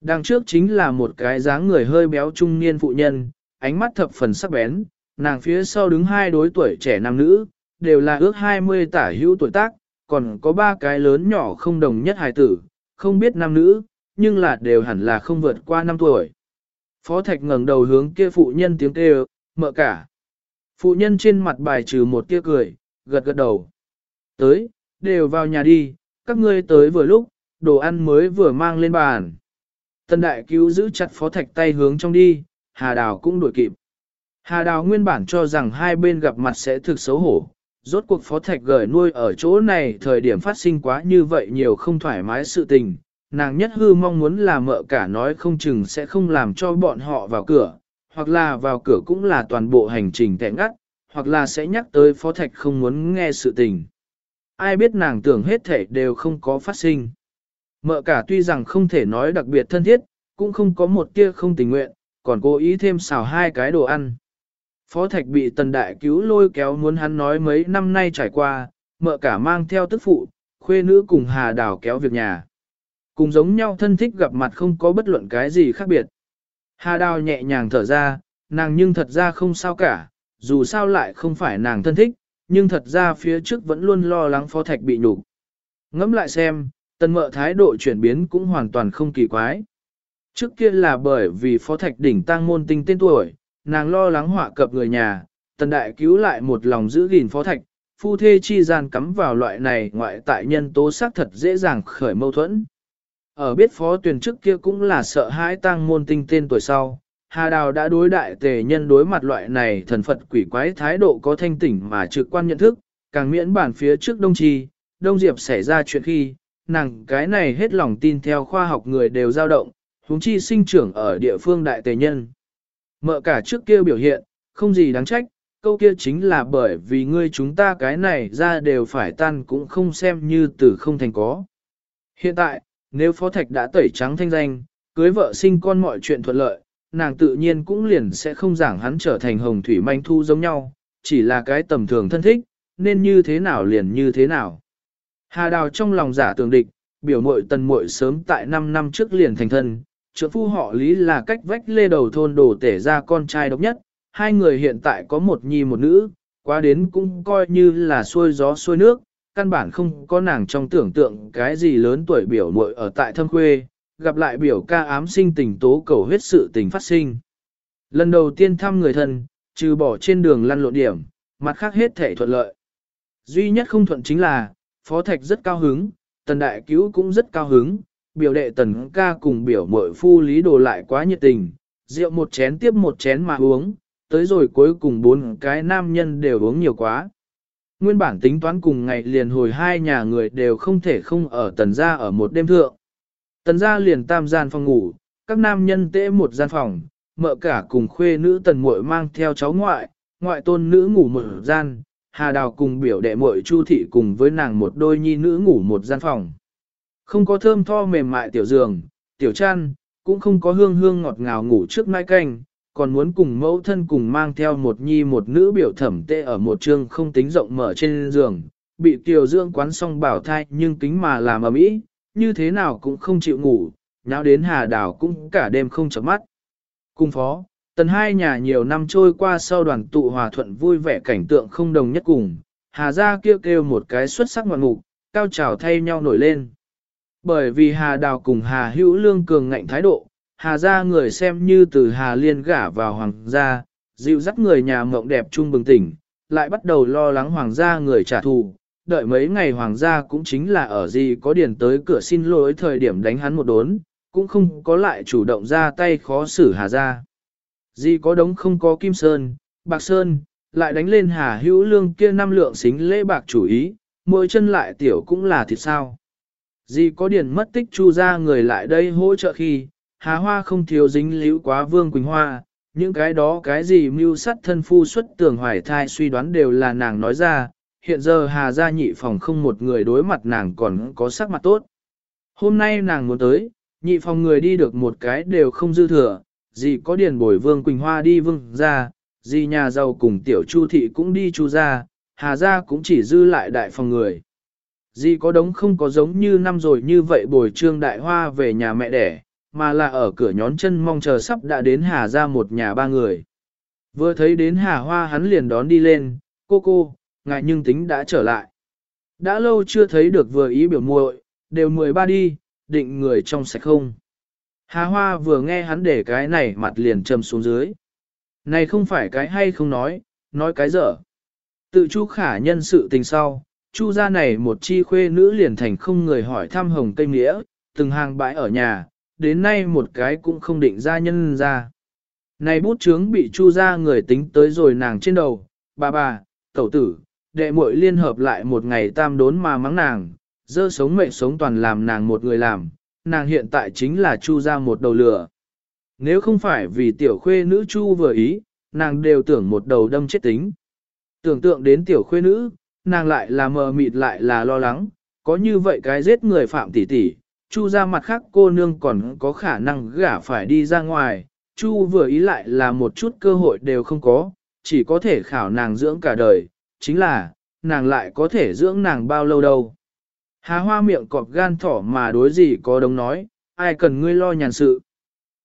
Đằng trước chính là một cái dáng người hơi béo trung niên phụ nhân, ánh mắt thập phần sắc bén, nàng phía sau đứng hai đối tuổi trẻ nam nữ, đều là ước 20 tả hữu tuổi tác, còn có ba cái lớn nhỏ không đồng nhất hài tử, không biết nam nữ, nhưng là đều hẳn là không vượt qua năm tuổi. Phó Thạch ngẩng đầu hướng kia phụ nhân tiếng kêu, mợ cả. Phụ nhân trên mặt bài trừ một tia cười, gật gật đầu. Tới, đều vào nhà đi, các ngươi tới vừa lúc, đồ ăn mới vừa mang lên bàn. Tân đại cứu giữ chặt phó thạch tay hướng trong đi, Hà Đào cũng đuổi kịp. Hà Đào nguyên bản cho rằng hai bên gặp mặt sẽ thực xấu hổ. Rốt cuộc phó thạch gửi nuôi ở chỗ này thời điểm phát sinh quá như vậy nhiều không thoải mái sự tình. Nàng nhất hư mong muốn là mợ cả nói không chừng sẽ không làm cho bọn họ vào cửa, hoặc là vào cửa cũng là toàn bộ hành trình tẻ ngắt, hoặc là sẽ nhắc tới phó thạch không muốn nghe sự tình. Ai biết nàng tưởng hết thể đều không có phát sinh. Mợ cả tuy rằng không thể nói đặc biệt thân thiết, cũng không có một tia không tình nguyện, còn cố ý thêm xào hai cái đồ ăn. Phó Thạch bị tần đại cứu lôi kéo muốn hắn nói mấy năm nay trải qua, mợ cả mang theo tức phụ, khuê nữ cùng Hà Đào kéo việc nhà. Cùng giống nhau thân thích gặp mặt không có bất luận cái gì khác biệt. Hà Đào nhẹ nhàng thở ra, nàng nhưng thật ra không sao cả, dù sao lại không phải nàng thân thích, nhưng thật ra phía trước vẫn luôn lo lắng Phó Thạch bị nhục. Ngẫm lại xem, tần mợ thái độ chuyển biến cũng hoàn toàn không kỳ quái. Trước kia là bởi vì Phó Thạch đỉnh tăng môn tinh tên tuổi, nàng lo lắng họa cập người nhà, tần đại cứu lại một lòng giữ gìn Phó Thạch, phu thê chi gian cắm vào loại này ngoại tại nhân tố xác thật dễ dàng khởi mâu thuẫn. Ở biết phó tuyển trước kia cũng là sợ hãi tăng môn tinh tên tuổi sau, Hà Đào đã đối đại tề nhân đối mặt loại này thần Phật quỷ quái thái độ có thanh tỉnh mà trực quan nhận thức, càng miễn bản phía trước Đông Trì, Đông Diệp xảy ra chuyện khi, nàng cái này hết lòng tin theo khoa học người đều dao động, huống chi sinh trưởng ở địa phương đại tề nhân. Mợ cả trước kia biểu hiện, không gì đáng trách, câu kia chính là bởi vì ngươi chúng ta cái này ra đều phải tan cũng không xem như từ không thành có. Hiện tại, nếu Phó Thạch đã tẩy trắng thanh danh, cưới vợ sinh con mọi chuyện thuận lợi, nàng tự nhiên cũng liền sẽ không giảng hắn trở thành hồng thủy manh thu giống nhau, chỉ là cái tầm thường thân thích, nên như thế nào liền như thế nào. Hà Đào trong lòng giả tường địch, biểu mội tần muội sớm tại 5 năm trước liền thành thân, trưởng phu họ Lý là cách vách lê đầu thôn đổ tể ra con trai độc nhất, hai người hiện tại có một nhi một nữ, qua đến cũng coi như là xuôi gió xuôi nước, căn bản không có nàng trong tưởng tượng cái gì lớn tuổi biểu muội ở tại thâm khuê, gặp lại biểu ca ám sinh tình tố cầu huyết sự tình phát sinh. Lần đầu tiên thăm người thân, trừ bỏ trên đường lăn lộn điểm, mặt khác hết thể thuận lợi. Duy nhất không thuận chính là, Phó Thạch rất cao hứng, Tần Đại Cứu cũng rất cao hứng, biểu đệ Tần ca cùng biểu mội phu lý đồ lại quá nhiệt tình, rượu một chén tiếp một chén mà uống, tới rồi cuối cùng bốn cái nam nhân đều uống nhiều quá. Nguyên bản tính toán cùng ngày liền hồi hai nhà người đều không thể không ở tần gia ở một đêm thượng. Tần gia liền tam gian phòng ngủ, các nam nhân tễ một gian phòng, mợ cả cùng khuê nữ tần muội mang theo cháu ngoại, ngoại tôn nữ ngủ một gian, hà đào cùng biểu đệ muội chu thị cùng với nàng một đôi nhi nữ ngủ một gian phòng. Không có thơm tho mềm mại tiểu giường, tiểu chăn, cũng không có hương hương ngọt ngào ngủ trước mai canh, còn muốn cùng mẫu thân cùng mang theo một nhi một nữ biểu thẩm tê ở một trường không tính rộng mở trên giường, bị tiểu dương quán xong bảo thai nhưng kính mà làm ở mỹ, như thế nào cũng không chịu ngủ, nháo đến hà đảo cũng cả đêm không chợp mắt. Cung phó, tần hai nhà nhiều năm trôi qua sau đoàn tụ hòa thuận vui vẻ cảnh tượng không đồng nhất cùng, hà gia kêu kêu một cái xuất sắc ngoạn mục, cao trào thay nhau nổi lên. Bởi vì hà đào cùng hà hữu lương cường ngạnh thái độ, hà gia người xem như từ hà liên gả vào hoàng gia, dịu dắt người nhà mộng đẹp chung bừng tỉnh, lại bắt đầu lo lắng hoàng gia người trả thù, đợi mấy ngày hoàng gia cũng chính là ở gì có điền tới cửa xin lỗi thời điểm đánh hắn một đốn, cũng không có lại chủ động ra tay khó xử hà gia. Gì có đống không có kim sơn, bạc sơn, lại đánh lên hà hữu lương kia năm lượng xính lễ bạc chủ ý, mỗi chân lại tiểu cũng là thịt sao. Gì có điền mất tích chu ra người lại đây hỗ trợ khi, hà hoa không thiếu dính liễu quá vương Quỳnh Hoa, những cái đó cái gì mưu sắt thân phu xuất tưởng hoài thai suy đoán đều là nàng nói ra, hiện giờ hà gia nhị phòng không một người đối mặt nàng còn có sắc mặt tốt. Hôm nay nàng muốn tới, nhị phòng người đi được một cái đều không dư thừa, gì có điền bồi vương Quỳnh Hoa đi vương ra, gì nhà giàu cùng tiểu chu thị cũng đi chu ra, hà gia cũng chỉ dư lại đại phòng người. Gì có đống không có giống như năm rồi như vậy bồi trương đại hoa về nhà mẹ đẻ, mà là ở cửa nhón chân mong chờ sắp đã đến hà ra một nhà ba người. Vừa thấy đến hà hoa hắn liền đón đi lên, cô cô, ngài nhưng tính đã trở lại. Đã lâu chưa thấy được vừa ý biểu muội, đều mười ba đi, định người trong sạch không. Hà hoa vừa nghe hắn để cái này mặt liền trầm xuống dưới. Này không phải cái hay không nói, nói cái dở. Tự chu khả nhân sự tình sau, chu gia này một chi khuê nữ liền thành không người hỏi thăm hồng cây nghĩa, từng hàng bãi ở nhà, đến nay một cái cũng không định ra nhân ra. Này bút chướng bị chu gia người tính tới rồi nàng trên đầu, bà bà, tẩu tử, đệ muội liên hợp lại một ngày tam đốn mà mắng nàng, dơ sống mệnh sống toàn làm nàng một người làm, nàng hiện tại chính là chu gia một đầu lửa. Nếu không phải vì tiểu khuê nữ chu vừa ý, nàng đều tưởng một đầu đâm chết tính. Tưởng tượng đến tiểu khuê nữ, nàng lại là mờ mịt lại là lo lắng, có như vậy cái giết người phạm tỷ tỷ, chu ra mặt khác cô nương còn có khả năng gả phải đi ra ngoài, chu vừa ý lại là một chút cơ hội đều không có, chỉ có thể khảo nàng dưỡng cả đời, chính là, nàng lại có thể dưỡng nàng bao lâu đâu. Hà hoa miệng cọp gan thỏ mà đối gì có đống nói, ai cần ngươi lo nhàn sự.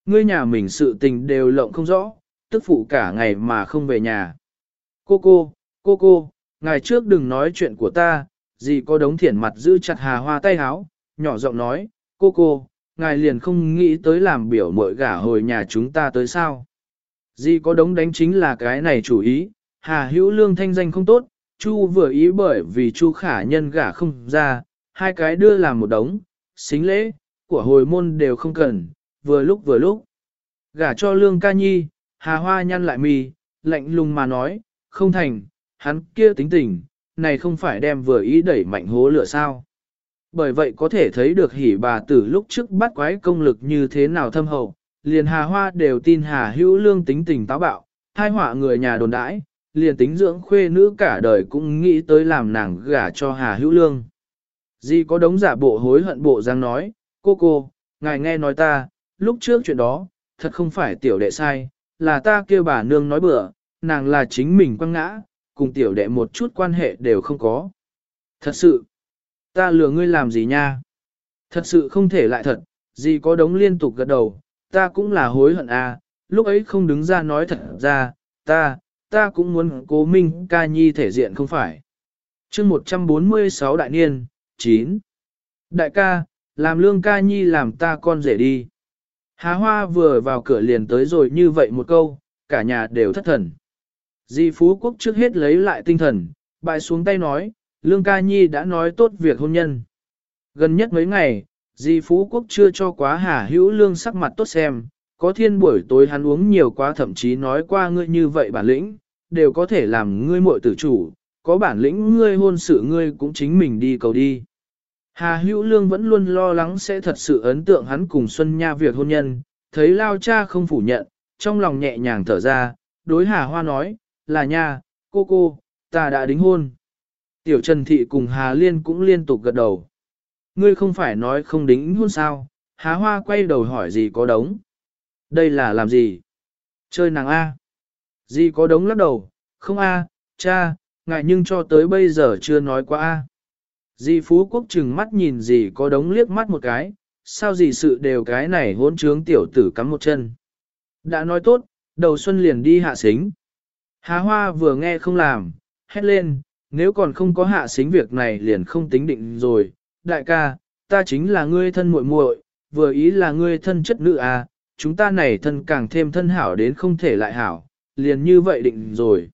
Ngươi nhà mình sự tình đều lộng không rõ, tức phụ cả ngày mà không về nhà. Cô cô, cô cô, ngày trước đừng nói chuyện của ta, gì có đống thiển mặt giữ chặt hà hoa tay háo, nhỏ giọng nói, cô cô, ngài liền không nghĩ tới làm biểu mội gả hồi nhà chúng ta tới sao. Di có đống đánh chính là cái này chủ ý, hà hữu lương thanh danh không tốt, chu vừa ý bởi vì chu khả nhân gả không ra, hai cái đưa làm một đống, xính lễ, của hồi môn đều không cần, vừa lúc vừa lúc. Gả cho lương ca nhi, hà hoa nhăn lại mì, lạnh lùng mà nói, không thành, hắn kia tính tình, này không phải đem vừa ý đẩy mạnh hố lửa sao. Bởi vậy có thể thấy được hỉ bà tử lúc trước bắt quái công lực như thế nào thâm hậu, liền hà hoa đều tin hà hữu lương tính tình táo bạo, hai họa người nhà đồn đãi, liền tính dưỡng khuê nữ cả đời cũng nghĩ tới làm nàng gả cho hà hữu lương. Di có đống giả bộ hối hận bộ giang nói, cô cô, ngài nghe nói ta, lúc trước chuyện đó, thật không phải tiểu đệ sai, là ta kêu bà nương nói bừa, nàng là chính mình quăng ngã, cùng tiểu đệ một chút quan hệ đều không có. Thật sự, ta lừa ngươi làm gì nha? Thật sự không thể lại thật, gì có đống liên tục gật đầu, ta cũng là hối hận à, lúc ấy không đứng ra nói thật ra, ta, ta cũng muốn cố minh ca nhi thể diện không phải. chương 146 đại niên, 9. Đại ca, làm lương ca nhi làm ta con rể đi. Hà hoa vừa vào cửa liền tới rồi như vậy một câu, cả nhà đều thất thần. Di Phú Quốc trước hết lấy lại tinh thần, bại xuống tay nói, Lương Ca Nhi đã nói tốt việc hôn nhân. Gần nhất mấy ngày, Di Phú Quốc chưa cho quá Hà Hữu Lương sắc mặt tốt xem, có thiên buổi tối hắn uống nhiều quá thậm chí nói qua ngươi như vậy bản lĩnh, đều có thể làm ngươi muội tử chủ, có bản lĩnh ngươi hôn sự ngươi cũng chính mình đi cầu đi. Hà Hữu Lương vẫn luôn lo lắng sẽ thật sự ấn tượng hắn cùng Xuân Nha việc hôn nhân, thấy Lao Cha không phủ nhận, trong lòng nhẹ nhàng thở ra, đối Hà Hoa nói, là nha, cô cô, ta đã đính hôn. Tiểu Trần Thị cùng Hà Liên cũng liên tục gật đầu. Ngươi không phải nói không đính hôn sao, Hà Hoa quay đầu hỏi gì có đống. Đây là làm gì? Chơi nàng A. Gì có đống lắc đầu, không A, cha, ngại nhưng cho tới bây giờ chưa nói qua A. Di Phú Quốc chừng mắt nhìn gì có đống liếc mắt một cái, sao gì sự đều cái này hỗn trướng tiểu tử cắm một chân. Đã nói tốt, đầu xuân liền đi hạ xính. Hà Hoa vừa nghe không làm, hét lên, nếu còn không có hạ xính việc này liền không tính định rồi. Đại ca, ta chính là ngươi thân muội muội, vừa ý là ngươi thân chất nữ à, chúng ta này thân càng thêm thân hảo đến không thể lại hảo, liền như vậy định rồi.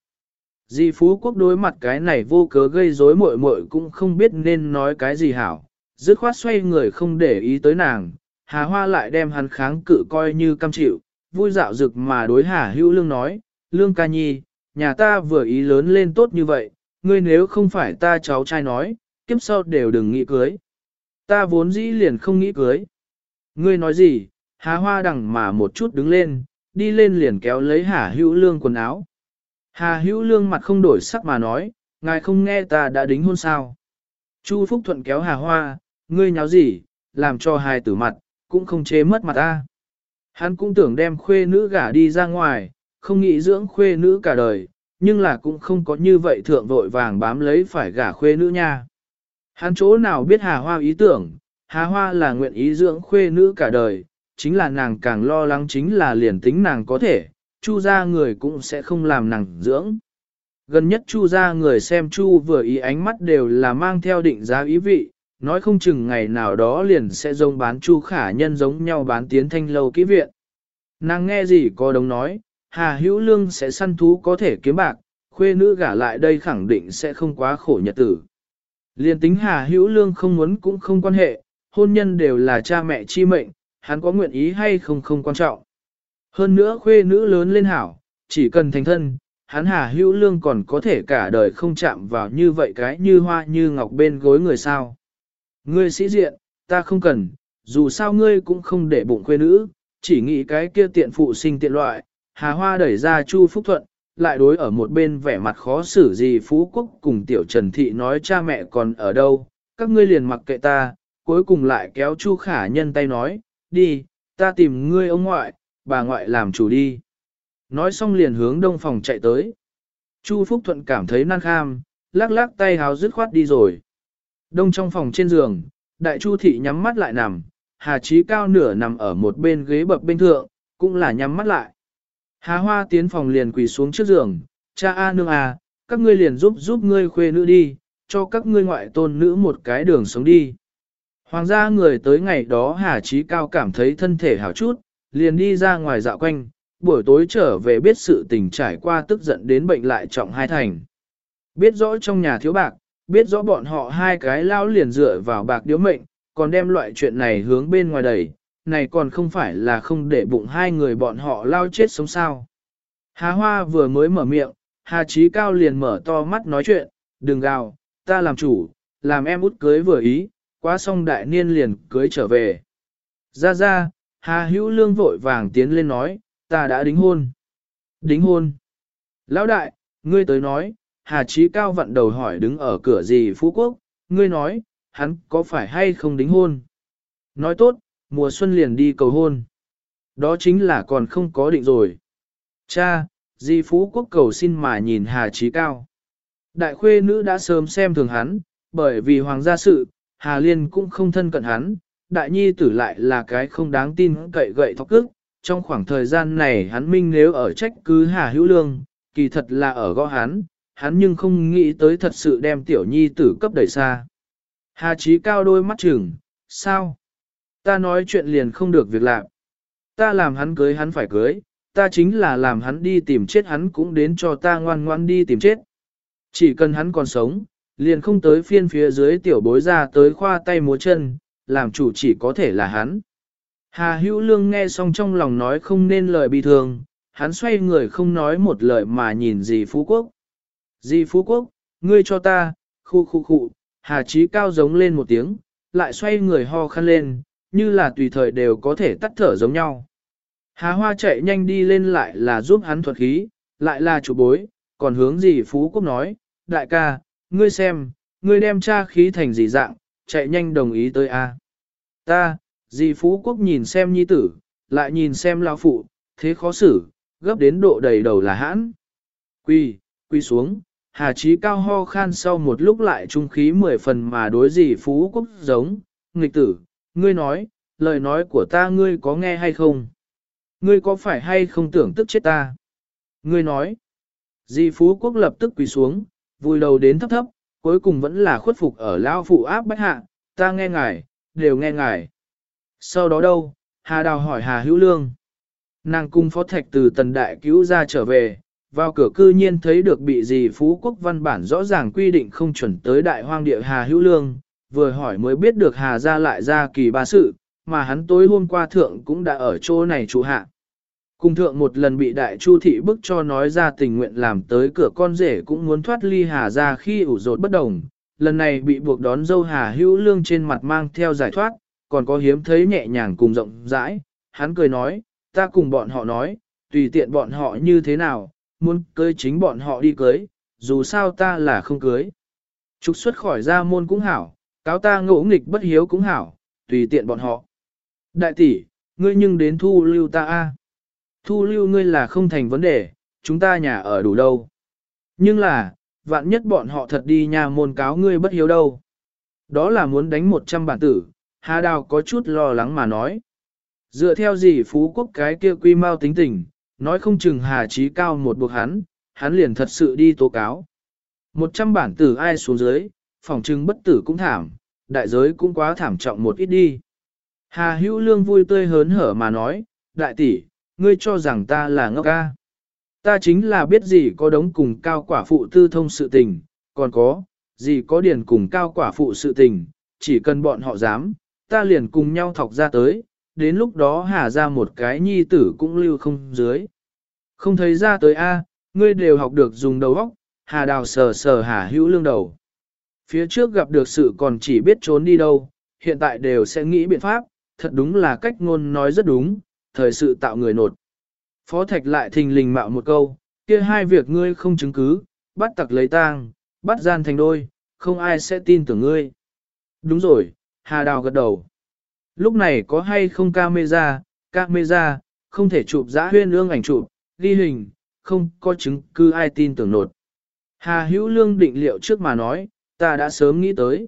Di Phú Quốc đối mặt cái này vô cớ gây rối muội muội cũng không biết nên nói cái gì hảo, dứt khoát xoay người không để ý tới nàng, Hà Hoa lại đem hắn kháng cự coi như cam chịu, vui dạo dực mà đối Hà Hữu Lương nói, Lương ca nhi, nhà ta vừa ý lớn lên tốt như vậy, ngươi nếu không phải ta cháu trai nói, kiếp sau đều đừng nghĩ cưới. Ta vốn dĩ liền không nghĩ cưới. Ngươi nói gì, Hà Hoa đằng mà một chút đứng lên, đi lên liền kéo lấy Hà Hữu Lương quần áo. Hà Hữu Lương mặt không đổi sắc mà nói, ngài không nghe ta đã đính hôn sao. Chu Phúc Thuận kéo Hà Hoa, ngươi nháo gì, làm cho hai tử mặt, cũng không chế mất mặt ta. Hắn cũng tưởng đem khuê nữ gả đi ra ngoài, không nghĩ dưỡng khuê nữ cả đời, nhưng là cũng không có như vậy thượng vội vàng bám lấy phải gả khuê nữ nha. Hắn chỗ nào biết Hà Hoa ý tưởng, Hà Hoa là nguyện ý dưỡng khuê nữ cả đời, chính là nàng càng lo lắng chính là liền tính nàng có thể, chu ra người cũng sẽ không làm nàng dưỡng. Gần nhất chu ra người xem chu vừa ý ánh mắt đều là mang theo định giá ý vị, nói không chừng ngày nào đó liền sẽ giống bán chu khả nhân giống nhau bán tiến thanh lâu kỹ viện. Nàng nghe gì có đồng nói, Hà Hữu Lương sẽ săn thú có thể kiếm bạc, khuê nữ gả lại đây khẳng định sẽ không quá khổ nhật tử. Liên tính Hà Hữu Lương không muốn cũng không quan hệ, hôn nhân đều là cha mẹ chi mệnh, hắn có nguyện ý hay không không quan trọng. Hơn nữa khuê nữ lớn lên hảo, chỉ cần thành thân, hắn Hà Hữu Lương còn có thể cả đời không chạm vào như vậy cái như hoa như ngọc bên gối người sao. Ngươi sĩ diện, ta không cần, dù sao ngươi cũng không để bụng khuê nữ, chỉ nghĩ cái kia tiện phụ sinh tiện loại, Hà Hoa đẩy ra Chu Phúc Thuận, lại đối ở một bên vẻ mặt khó xử gì Phú Quốc cùng Tiểu Trần Thị nói cha mẹ còn ở đâu, các ngươi liền mặc kệ ta, cuối cùng lại kéo Chu Khả Nhân tay nói, đi, ta tìm ngươi ông ngoại, bà ngoại làm chủ đi. Nói xong liền hướng đông phòng chạy tới. Chu Phúc Thuận cảm thấy nan kham, lắc lắc tay háo dứt khoát đi rồi. Đông trong phòng trên giường, đại Chu Thị nhắm mắt lại nằm, Hà Chí Cao nửa nằm ở một bên ghế bập bên thượng, cũng là nhắm mắt lại. Há Hoa tiến phòng liền quỳ xuống trước giường, cha A nương à, các ngươi liền giúp giúp ngươi khuê nữ đi, cho các ngươi ngoại tôn nữ một cái đường sống đi. Hoàng gia người tới ngày đó Hà Chí Cao cảm thấy thân thể hảo chút, liền đi ra ngoài dạo quanh, buổi tối trở về biết sự tình trải qua tức giận đến bệnh lại trọng hai thành. Biết rõ trong nhà thiếu bạc, biết rõ bọn họ hai cái lao liền dựa vào bạc điếu mệnh, còn đem loại chuyện này hướng bên ngoài đẩy, này còn không phải là không để bụng hai người bọn họ lao chết sống sao. Hà Hoa vừa mới mở miệng, Hà Chí Cao liền mở to mắt nói chuyện, đừng gào, ta làm chủ, làm em út cưới vừa ý, quá xong đại niên liền cưới trở về. Ra ra, Hà Hữu Lương vội vàng tiến lên nói, ta đã đính hôn. Đính hôn. Lão đại, ngươi tới nói, Hà Chí Cao vặn đầu hỏi đứng ở cửa gì Phú Quốc, ngươi nói, hắn có phải hay không đính hôn? Nói tốt, mùa xuân liền đi cầu hôn. Đó chính là còn không có định rồi. Cha, di phú quốc cầu xin mà nhìn Hà Trí Cao. Đại khuê nữ đã sớm xem thường hắn, bởi vì hoàng gia sự, Hà Liên cũng không thân cận hắn, đại nhi tử lại là cái không đáng tin cậy gậy thọc cước. Trong khoảng thời gian này hắn minh nếu ở trách cứ Hà Hữu Lương, kỳ thật là ở gõ hắn, hắn nhưng không nghĩ tới thật sự đem tiểu nhi tử cấp đẩy xa. Hà Chí cao đôi mắt chừng, sao? Ta nói chuyện liền không được việc làm. Ta làm hắn cưới hắn phải cưới, ta chính là làm hắn đi tìm chết hắn cũng đến cho ta ngoan ngoan đi tìm chết. Chỉ cần hắn còn sống, liền không tới phiên phía dưới tiểu bối ra tới khoa tay múa chân, làm chủ chỉ có thể là hắn. Hà hữu lương nghe xong trong lòng nói không nên lời bị thường, hắn xoay người không nói một lời mà nhìn dì Phú Quốc. Dì Phú Quốc, ngươi cho ta, khu khu khu, Hà Chí Cao giống lên một tiếng, lại xoay người ho khăn lên, như là tùy thời đều có thể tắt thở giống nhau. Hà Hoa chạy nhanh đi lên lại là giúp hắn thuật khí, lại là chủ bối, còn hướng gì Phú Quốc nói, đại ca, ngươi xem, ngươi đem cha khí thành gì dạng, chạy nhanh đồng ý tới a. Ta, dì Phú Quốc nhìn xem nhi tử, lại nhìn xem lao phụ, thế khó xử, gấp đến độ đầy đầu là hãn. Quy, quy xuống, Hà trí cao ho khan sau một lúc lại trung khí mười phần mà đối dì Phú Quốc giống, nghịch tử, ngươi nói, lời nói của ta ngươi có nghe hay không? Ngươi có phải hay không tưởng tức chết ta? Ngươi nói, di phú quốc lập tức quỳ xuống, vùi đầu đến thấp thấp, cuối cùng vẫn là khuất phục ở lao phụ áp bách hạ, ta nghe ngài, đều nghe ngài. Sau đó đâu, Hà Đào hỏi Hà Hữu Lương. Nàng cung phó thạch từ tần đại cứu ra trở về, vào cửa cư nhiên thấy được bị gì phú quốc văn bản rõ ràng quy định không chuẩn tới đại hoang địa Hà Hữu Lương, vừa hỏi mới biết được Hà ra lại ra kỳ ba sự, mà hắn tối hôm qua thượng cũng đã ở chỗ này trụ hạ. Cùng thượng một lần bị đại chu thị bức cho nói ra tình nguyện làm tới cửa con rể cũng muốn thoát ly Hà ra khi ủ rột bất đồng, lần này bị buộc đón dâu Hà hữu lương trên mặt mang theo giải thoát, còn có hiếm thấy nhẹ nhàng cùng rộng rãi, hắn cười nói, ta cùng bọn họ nói, tùy tiện bọn họ như thế nào, muốn cưới chính bọn họ đi cưới, dù sao ta là không cưới. Trục xuất khỏi ra môn cũng hảo, cáo ta ngỗ nghịch bất hiếu cũng hảo, tùy tiện bọn họ. Đại tỷ, ngươi nhưng đến thu lưu ta a. Thu lưu ngươi là không thành vấn đề, chúng ta nhà ở đủ đâu. Nhưng là, vạn nhất bọn họ thật đi nhà môn cáo ngươi bất hiếu đâu. Đó là muốn đánh một trăm bản tử, Hà Đào có chút lo lắng mà nói. Dựa theo gì phú quốc cái kia quy mau tính tình, nói không chừng Hà Trí cao một buộc hắn, hắn liền thật sự đi tố cáo. Một trăm bản tử ai xuống dưới, phòng trưng bất tử cũng thảm, đại giới cũng quá thảm trọng một ít đi. Hà hữu lương vui tươi hớn hở mà nói, đại tỷ, ngươi cho rằng ta là ngốc ca. Ta chính là biết gì có đống cùng cao quả phụ tư thông sự tình, còn có, gì có điển cùng cao quả phụ sự tình, chỉ cần bọn họ dám, ta liền cùng nhau thọc ra tới, đến lúc đó hà ra một cái nhi tử cũng lưu không dưới. Không thấy ra tới A, ngươi đều học được dùng đầu óc, hà đào sờ sờ hà hữu lương đầu. Phía trước gặp được sự còn chỉ biết trốn đi đâu, hiện tại đều sẽ nghĩ biện pháp, thật đúng là cách ngôn nói rất đúng, thời sự tạo người nột. Phó Thạch lại thình lình mạo một câu, kia hai việc ngươi không chứng cứ, bắt tặc lấy tang, bắt gian thành đôi, không ai sẽ tin tưởng ngươi. Đúng rồi, Hà Đào gật đầu. Lúc này có hay không camera, camera, không thể chụp giã huyên ương ảnh chụp, ghi hình, không có chứng cứ ai tin tưởng nột. Hà Hữu Lương định liệu trước mà nói, ta đã sớm nghĩ tới.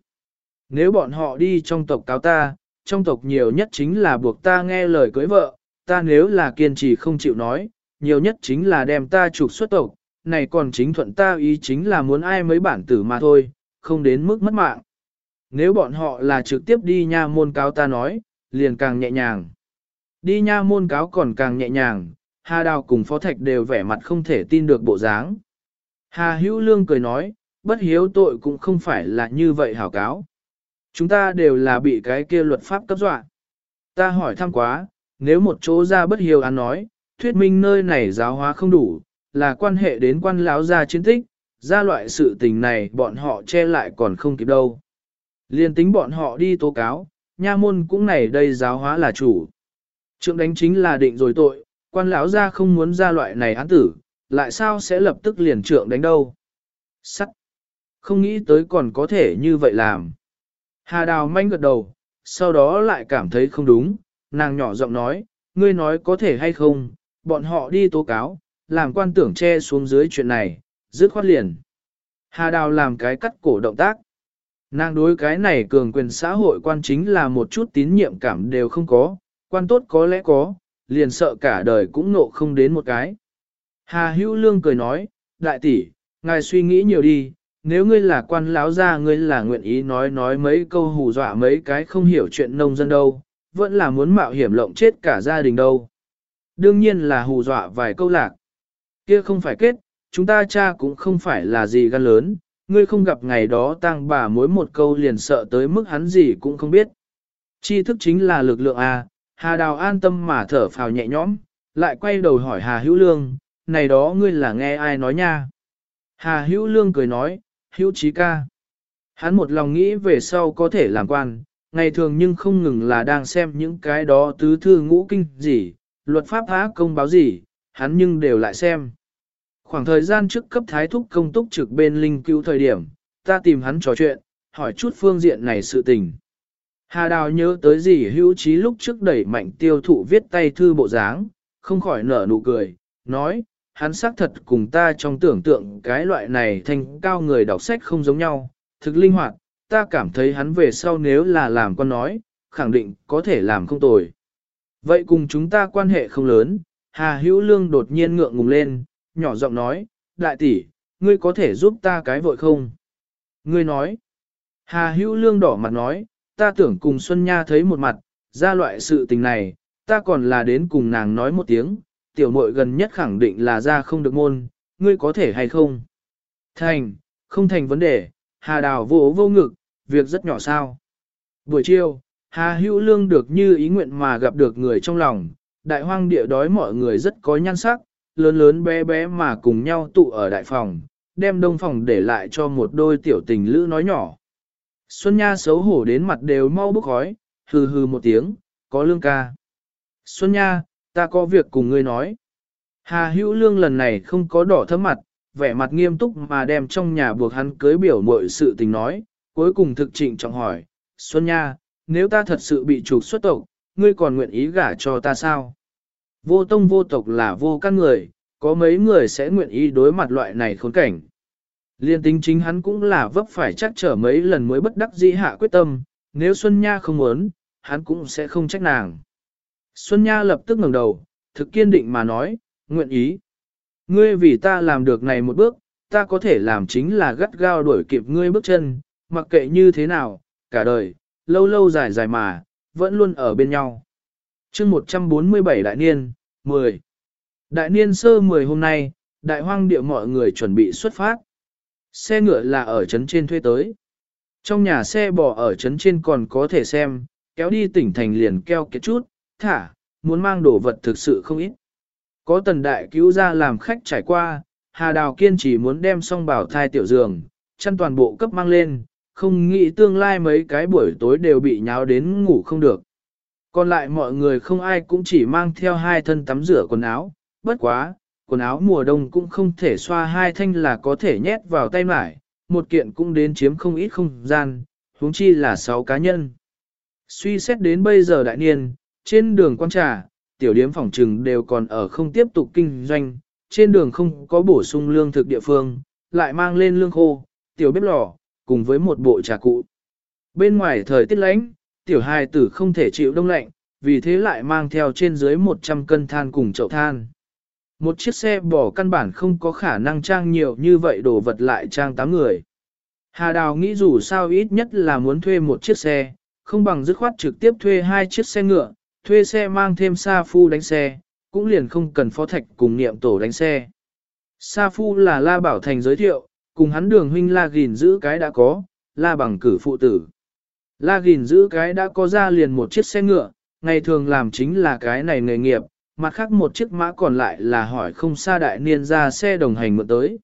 Nếu bọn họ đi trong tộc cáo ta, trong tộc nhiều nhất chính là buộc ta nghe lời cưới vợ, ta nếu là kiên trì không chịu nói, nhiều nhất chính là đem ta trục xuất tộc, này còn chính thuận ta ý chính là muốn ai mấy bản tử mà thôi, không đến mức mất mạng. Nếu bọn họ là trực tiếp đi nha môn cáo ta nói, liền càng nhẹ nhàng. Đi nha môn cáo còn càng nhẹ nhàng, Hà Đào cùng Phó Thạch đều vẻ mặt không thể tin được bộ dáng. Hà Hữu Lương cười nói, bất hiếu tội cũng không phải là như vậy hảo cáo. Chúng ta đều là bị cái kia luật pháp cấp dọa. Ta hỏi thăm quá, nếu một chỗ ra bất hiếu án nói, thuyết minh nơi này giáo hóa không đủ, là quan hệ đến quan lão gia chiến tích, ra loại sự tình này bọn họ che lại còn không kịp đâu. Liên tính bọn họ đi tố cáo, nha môn cũng này đây giáo hóa là chủ. Trượng đánh chính là định rồi tội, quan lão gia không muốn ra loại này án tử, lại sao sẽ lập tức liền trượng đánh đâu. Sắt. Không nghĩ tới còn có thể như vậy làm. Hà đào manh gật đầu, sau đó lại cảm thấy không đúng, nàng nhỏ giọng nói, ngươi nói có thể hay không, bọn họ đi tố cáo, làm quan tưởng che xuống dưới chuyện này, dứt khoát liền. Hà đào làm cái cắt cổ động tác. Nàng đối cái này cường quyền xã hội quan chính là một chút tín nhiệm cảm đều không có, quan tốt có lẽ có, liền sợ cả đời cũng nộ không đến một cái. Hà hữu lương cười nói, đại tỷ, ngài suy nghĩ nhiều đi, nếu ngươi là quan lão gia ngươi là nguyện ý nói nói mấy câu hù dọa mấy cái không hiểu chuyện nông dân đâu, vẫn là muốn mạo hiểm lộng chết cả gia đình đâu. Đương nhiên là hù dọa vài câu lạc. Kia không phải kết, chúng ta cha cũng không phải là gì gan lớn, ngươi không gặp ngày đó tang bà mối một câu liền sợ tới mức hắn gì cũng không biết. Chi thức chính là lực lượng A, Hà Đào an tâm mà thở phào nhẹ nhõm, lại quay đầu hỏi Hà Hữu Lương, này đó ngươi là nghe ai nói nha. Hà Hữu Lương cười nói, Hữu Chí ca. Hắn một lòng nghĩ về sau có thể làm quan, ngày thường nhưng không ngừng là đang xem những cái đó tứ thư ngũ kinh gì, luật pháp há công báo gì, hắn nhưng đều lại xem. Khoảng thời gian trước cấp thái thúc công túc trực bên linh cứu thời điểm, ta tìm hắn trò chuyện, hỏi chút phương diện này sự tình. Hà Đào nhớ tới gì hữu trí lúc trước đẩy mạnh tiêu thụ viết tay thư bộ dáng, không khỏi nở nụ cười, nói, hắn xác thật cùng ta trong tưởng tượng cái loại này thành cao người đọc sách không giống nhau, thực linh hoạt, ta cảm thấy hắn về sau nếu là làm con nói, khẳng định có thể làm không tồi. Vậy cùng chúng ta quan hệ không lớn, Hà Hữu Lương đột nhiên ngượng ngùng lên, nhỏ giọng nói, đại tỷ, ngươi có thể giúp ta cái vội không? Ngươi nói, Hà Hữu Lương đỏ mặt nói, ta tưởng cùng Xuân Nha thấy một mặt, ra loại sự tình này, ta còn là đến cùng nàng nói một tiếng, tiểu muội gần nhất khẳng định là ra không được môn, ngươi có thể hay không? Thành, không thành vấn đề, Hà Đào vô vô ngực, việc rất nhỏ sao. Buổi chiều, Hà Hữu Lương được như ý nguyện mà gặp được người trong lòng, đại hoang địa đói mọi người rất có nhan sắc, lớn lớn bé bé mà cùng nhau tụ ở đại phòng, đem đông phòng để lại cho một đôi tiểu tình lữ nói nhỏ. Xuân Nha xấu hổ đến mặt đều mau bốc khói, hừ hừ một tiếng, có lương ca. Xuân Nha, ta có việc cùng ngươi nói. Hà hữu lương lần này không có đỏ thấm mặt, vẻ mặt nghiêm túc mà đem trong nhà buộc hắn cưới biểu mọi sự tình nói, cuối cùng thực trịnh trọng hỏi, Xuân Nha, nếu ta thật sự bị trục xuất tộc, ngươi còn nguyện ý gả cho ta sao? Vô tông vô tộc là vô căn người, có mấy người sẽ nguyện ý đối mặt loại này khốn cảnh. Liên tính chính hắn cũng là vấp phải chắc trở mấy lần mới bất đắc dĩ hạ quyết tâm, nếu Xuân Nha không muốn, hắn cũng sẽ không trách nàng. Xuân Nha lập tức ngẩng đầu, thực kiên định mà nói, nguyện ý. Ngươi vì ta làm được này một bước, ta có thể làm chính là gắt gao đuổi kịp ngươi bước chân, mặc kệ như thế nào, cả đời, lâu lâu dài dài mà, vẫn luôn ở bên nhau. chương 147 đại niên, 10. Đại niên sơ 10 hôm nay, đại hoang địa mọi người chuẩn bị xuất phát. Xe ngựa là ở trấn trên thuê tới. Trong nhà xe bò ở trấn trên còn có thể xem, kéo đi tỉnh thành liền keo kiệt chút, thả, muốn mang đồ vật thực sự không ít. Có tần đại cứu ra làm khách trải qua, Hà Đào kiên chỉ muốn đem xong bảo thai tiểu giường, chăn toàn bộ cấp mang lên, không nghĩ tương lai mấy cái buổi tối đều bị nháo đến ngủ không được. Còn lại mọi người không ai cũng chỉ mang theo hai thân tắm rửa quần áo, bất quá, quần áo mùa đông cũng không thể xoa hai thanh là có thể nhét vào tay mải, một kiện cũng đến chiếm không ít không gian, huống chi là sáu cá nhân. Suy xét đến bây giờ đại niên, trên đường quan trà, tiểu điếm phòng trừng đều còn ở không tiếp tục kinh doanh, trên đường không có bổ sung lương thực địa phương, lại mang lên lương khô, tiểu bếp lò, cùng với một bộ trà cụ. Bên ngoài thời tiết lạnh, tiểu hài tử không thể chịu đông lạnh, vì thế lại mang theo trên dưới 100 cân than cùng chậu than. Một chiếc xe bò căn bản không có khả năng trang nhiều như vậy đồ vật lại trang 8 người. Hà Đào nghĩ dù sao ít nhất là muốn thuê một chiếc xe, không bằng dứt khoát trực tiếp thuê hai chiếc xe ngựa, thuê xe mang thêm Sa Phu đánh xe, cũng liền không cần phó thạch cùng niệm tổ đánh xe. Sa Phu là La Bảo Thành giới thiệu, cùng hắn đường huynh La Gìn giữ cái đã có, La bằng cử phụ tử. La Gìn giữ cái đã có ra liền một chiếc xe ngựa, ngày thường làm chính là cái này nghề nghiệp, mặt khác một chiếc mã còn lại là hỏi không xa đại niên ra xe đồng hành mượn tới.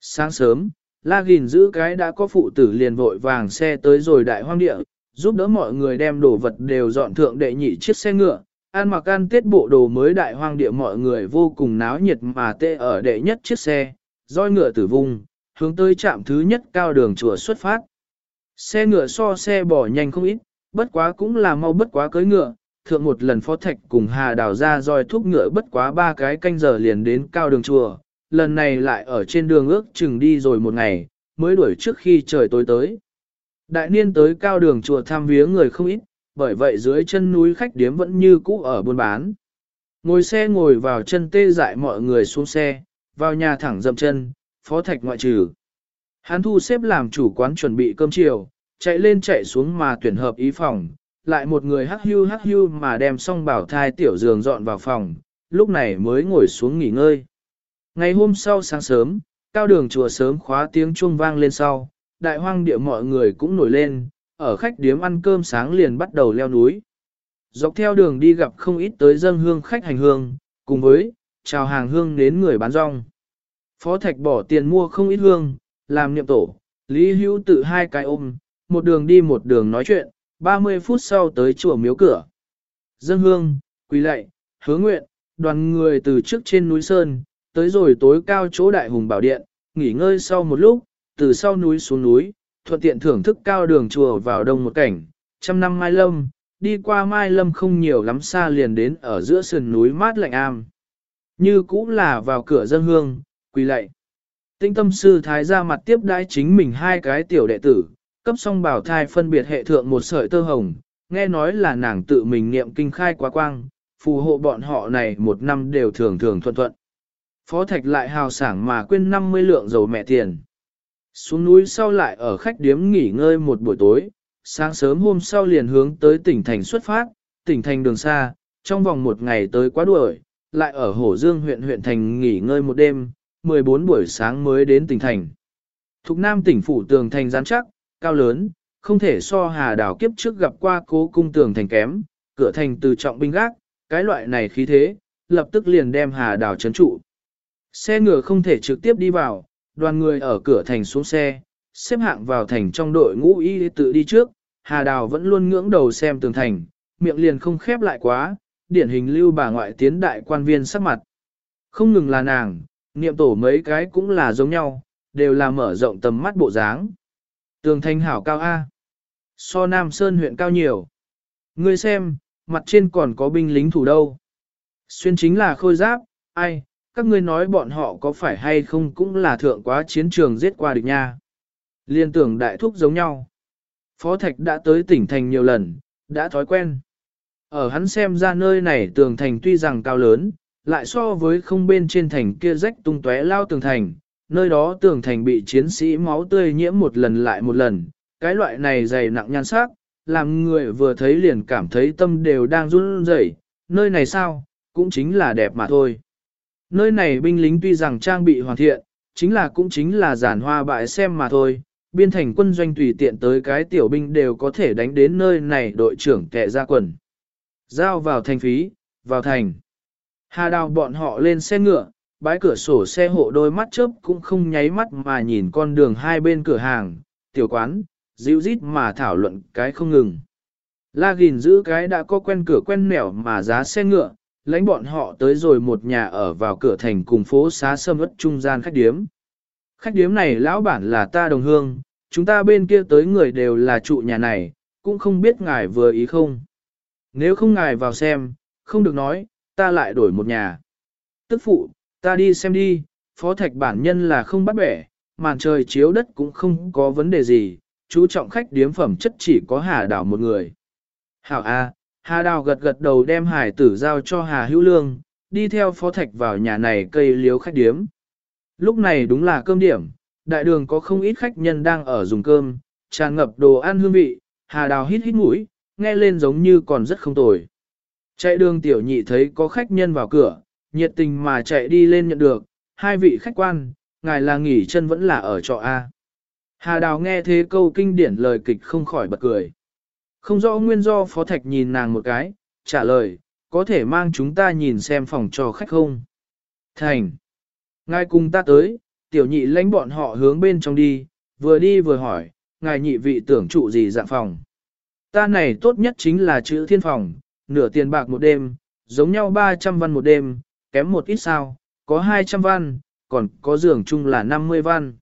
Sáng sớm, La Gìn giữ cái đã có phụ tử liền vội vàng xe tới rồi đại hoang địa, giúp đỡ mọi người đem đồ vật đều dọn thượng đệ nhị chiếc xe ngựa, ăn mặc ăn tết bộ đồ mới đại hoang địa mọi người vô cùng náo nhiệt mà tê ở đệ nhất chiếc xe, roi ngựa tử vùng, hướng tới trạm thứ nhất cao đường chùa xuất phát. Xe ngựa so xe bỏ nhanh không ít, bất quá cũng là mau bất quá cưới ngựa, thượng một lần phó thạch cùng hà đào ra roi thúc ngựa bất quá ba cái canh giờ liền đến cao đường chùa, lần này lại ở trên đường ước chừng đi rồi một ngày, mới đuổi trước khi trời tối tới. Đại niên tới cao đường chùa tham viếng người không ít, bởi vậy dưới chân núi khách điếm vẫn như cũ ở buôn bán. Ngồi xe ngồi vào chân tê dại mọi người xuống xe, vào nhà thẳng dậm chân, phó thạch ngoại trừ. Hắn thu xếp làm chủ quán chuẩn bị cơm chiều, chạy lên chạy xuống mà tuyển hợp ý phòng, lại một người hắc hưu hắc hưu mà đem xong bảo thai tiểu giường dọn vào phòng, lúc này mới ngồi xuống nghỉ ngơi. Ngày hôm sau sáng sớm, cao đường chùa sớm khóa tiếng chuông vang lên sau, đại hoang địa mọi người cũng nổi lên, ở khách điếm ăn cơm sáng liền bắt đầu leo núi. Dọc theo đường đi gặp không ít tới dân hương khách hành hương, cùng với, chào hàng hương đến người bán rong. Phó Thạch bỏ tiền mua không ít hương, làm niệm tổ, Lý Hữu tự hai cái ôm, một đường đi một đường nói chuyện, 30 phút sau tới chùa miếu cửa. Dân hương, quỳ lạy, hứa nguyện, đoàn người từ trước trên núi Sơn, tới rồi tối cao chỗ đại hùng bảo điện, nghỉ ngơi sau một lúc, từ sau núi xuống núi, thuận tiện thưởng thức cao đường chùa vào đông một cảnh, trăm năm mai lâm, đi qua mai lâm không nhiều lắm xa liền đến ở giữa sườn núi mát lạnh am. Như cũng là vào cửa dân hương, quỳ lạy. Tinh tâm sư thái ra mặt tiếp đãi chính mình hai cái tiểu đệ tử, cấp xong bảo thai phân biệt hệ thượng một sợi tơ hồng, nghe nói là nàng tự mình niệm kinh khai quá quang, phù hộ bọn họ này một năm đều thường thường thuận thuận. Phó Thạch lại hào sảng mà quên 50 lượng dầu mẹ tiền. Xuống núi sau lại ở khách điếm nghỉ ngơi một buổi tối, sáng sớm hôm sau liền hướng tới tỉnh thành xuất phát, tỉnh thành đường xa, trong vòng một ngày tới quá đuổi, lại ở Hổ Dương huyện huyện thành nghỉ ngơi một đêm, 14 buổi sáng mới đến tỉnh thành. Thục Nam tỉnh phủ tường thành rắn chắc, cao lớn, không thể so hà đảo kiếp trước gặp qua cố cung tường thành kém, cửa thành từ trọng binh gác, cái loại này khí thế, lập tức liền đem hà đảo chấn trụ. Xe ngựa không thể trực tiếp đi vào, đoàn người ở cửa thành xuống xe, xếp hạng vào thành trong đội ngũ y tự đi trước, Hà Đào vẫn luôn ngưỡng đầu xem tường thành, miệng liền không khép lại quá, điển hình lưu bà ngoại tiến đại quan viên sắc mặt. Không ngừng là nàng, niệm tổ mấy cái cũng là giống nhau, đều là mở rộng tầm mắt bộ dáng. Tường thành hảo cao A. So Nam Sơn huyện cao nhiều. Ngươi xem, mặt trên còn có binh lính thủ đâu. Xuyên chính là khôi giáp, ai, các ngươi nói bọn họ có phải hay không cũng là thượng quá chiến trường giết qua địch nha. Liên tưởng đại thúc giống nhau. Phó Thạch đã tới tỉnh thành nhiều lần, đã thói quen. Ở hắn xem ra nơi này tường thành tuy rằng cao lớn, lại so với không bên trên thành kia rách tung tóe lao tường thành, nơi đó tường thành bị chiến sĩ máu tươi nhiễm một lần lại một lần, cái loại này dày nặng nhan sắc, làm người vừa thấy liền cảm thấy tâm đều đang run rẩy. nơi này sao, cũng chính là đẹp mà thôi. Nơi này binh lính tuy rằng trang bị hoàn thiện, chính là cũng chính là giản hoa bại xem mà thôi, biên thành quân doanh tùy tiện tới cái tiểu binh đều có thể đánh đến nơi này đội trưởng kẻ ra quần. Giao vào thành phí, vào thành. Hà đào bọn họ lên xe ngựa, bãi cửa sổ xe hộ đôi mắt chớp cũng không nháy mắt mà nhìn con đường hai bên cửa hàng, tiểu quán, dịu rít mà thảo luận cái không ngừng. La gìn giữ cái đã có quen cửa quen nẻo mà giá xe ngựa, lãnh bọn họ tới rồi một nhà ở vào cửa thành cùng phố xá sâm ất trung gian khách điếm. Khách điếm này lão bản là ta đồng hương, chúng ta bên kia tới người đều là trụ nhà này, cũng không biết ngài vừa ý không. Nếu không ngài vào xem, không được nói, ta lại đổi một nhà. Tức phụ, ta đi xem đi, phó thạch bản nhân là không bắt bẻ, màn trời chiếu đất cũng không có vấn đề gì, chú trọng khách điếm phẩm chất chỉ có hà đảo một người. Hảo A, Hà Đào gật gật đầu đem hải tử giao cho Hà Hữu Lương, đi theo phó thạch vào nhà này cây liếu khách điếm. Lúc này đúng là cơm điểm, đại đường có không ít khách nhân đang ở dùng cơm, tràn ngập đồ ăn hương vị, Hà Đào hít hít mũi, nghe lên giống như còn rất không tồi. Chạy đường tiểu nhị thấy có khách nhân vào cửa, nhiệt tình mà chạy đi lên nhận được, hai vị khách quan, ngài là nghỉ chân vẫn là ở trọ A. Hà Đào nghe thế câu kinh điển lời kịch không khỏi bật cười. Không rõ nguyên do Phó Thạch nhìn nàng một cái, trả lời, có thể mang chúng ta nhìn xem phòng cho khách không? Thành. Ngài cùng ta tới, tiểu nhị lãnh bọn họ hướng bên trong đi, vừa đi vừa hỏi, ngài nhị vị tưởng trụ gì dạng phòng. Ta này tốt nhất chính là chữ thiên phòng, nửa tiền bạc một đêm, giống nhau 300 văn một đêm, kém một ít sao, có 200 văn, còn có giường chung là 50 văn.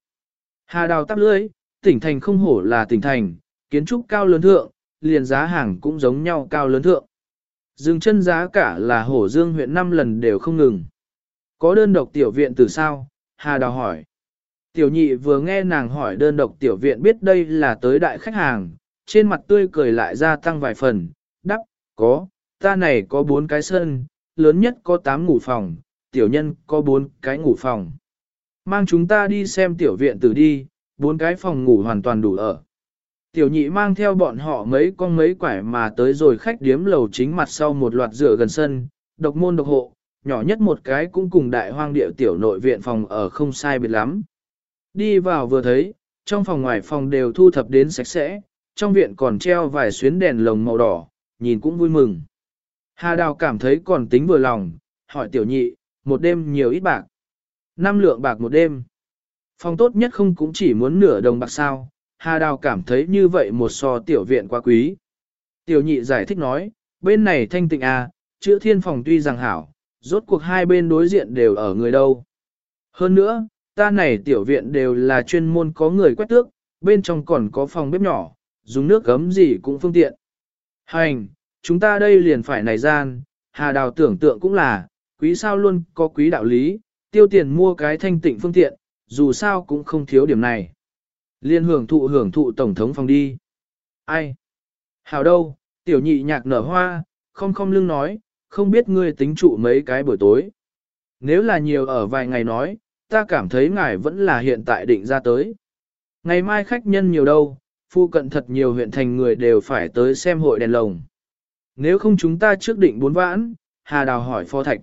Hà đào tắp lưới, tỉnh thành không hổ là tỉnh thành, kiến trúc cao lớn thượng, liền giá hàng cũng giống nhau cao lớn thượng. Dừng chân giá cả là hổ dương huyện 5 lần đều không ngừng. Có đơn độc tiểu viện từ sao? Hà Đào hỏi. Tiểu nhị vừa nghe nàng hỏi đơn độc tiểu viện biết đây là tới đại khách hàng, trên mặt tươi cười lại gia tăng vài phần, đắc, có, ta này có 4 cái sân, lớn nhất có 8 ngủ phòng, tiểu nhân có 4 cái ngủ phòng. Mang chúng ta đi xem tiểu viện từ đi, bốn cái phòng ngủ hoàn toàn đủ ở. Tiểu nhị mang theo bọn họ mấy con mấy quải mà tới rồi khách điếm lầu chính mặt sau một loạt rửa gần sân, độc môn độc hộ, nhỏ nhất một cái cũng cùng đại hoang địa tiểu nội viện phòng ở không sai biệt lắm. Đi vào vừa thấy, trong phòng ngoài phòng đều thu thập đến sạch sẽ, trong viện còn treo vài xuyến đèn lồng màu đỏ, nhìn cũng vui mừng. Hà Đào cảm thấy còn tính vừa lòng, hỏi tiểu nhị, một đêm nhiều ít bạc. Năm lượng bạc một đêm. Phòng tốt nhất không cũng chỉ muốn nửa đồng bạc sao, Hà Đào cảm thấy như vậy một so tiểu viện quá quý. Tiểu nhị giải thích nói, bên này thanh tịnh à, chữa thiên phòng tuy rằng hảo, rốt cuộc hai bên đối diện đều ở người đâu. Hơn nữa, ta này tiểu viện đều là chuyên môn có người quét tước, bên trong còn có phòng bếp nhỏ, dùng nước gấm gì cũng phương tiện. Hành, chúng ta đây liền phải này gian, Hà Đào tưởng tượng cũng là, quý sao luôn có quý đạo lý, tiêu tiền mua cái thanh tịnh phương tiện, dù sao cũng không thiếu điểm này. Liên hưởng thụ hưởng thụ tổng thống phòng đi. Ai? Hảo đâu, tiểu nhị nhạc nở hoa, không không lưng nói, không biết ngươi tính trụ mấy cái buổi tối. Nếu là nhiều ở vài ngày nói, ta cảm thấy ngài vẫn là hiện tại định ra tới. Ngày mai khách nhân nhiều đâu, phu cận thật nhiều huyện thành người đều phải tới xem hội đèn lồng. Nếu không chúng ta trước định bốn vãn, Hà Đào hỏi Phó Thạch.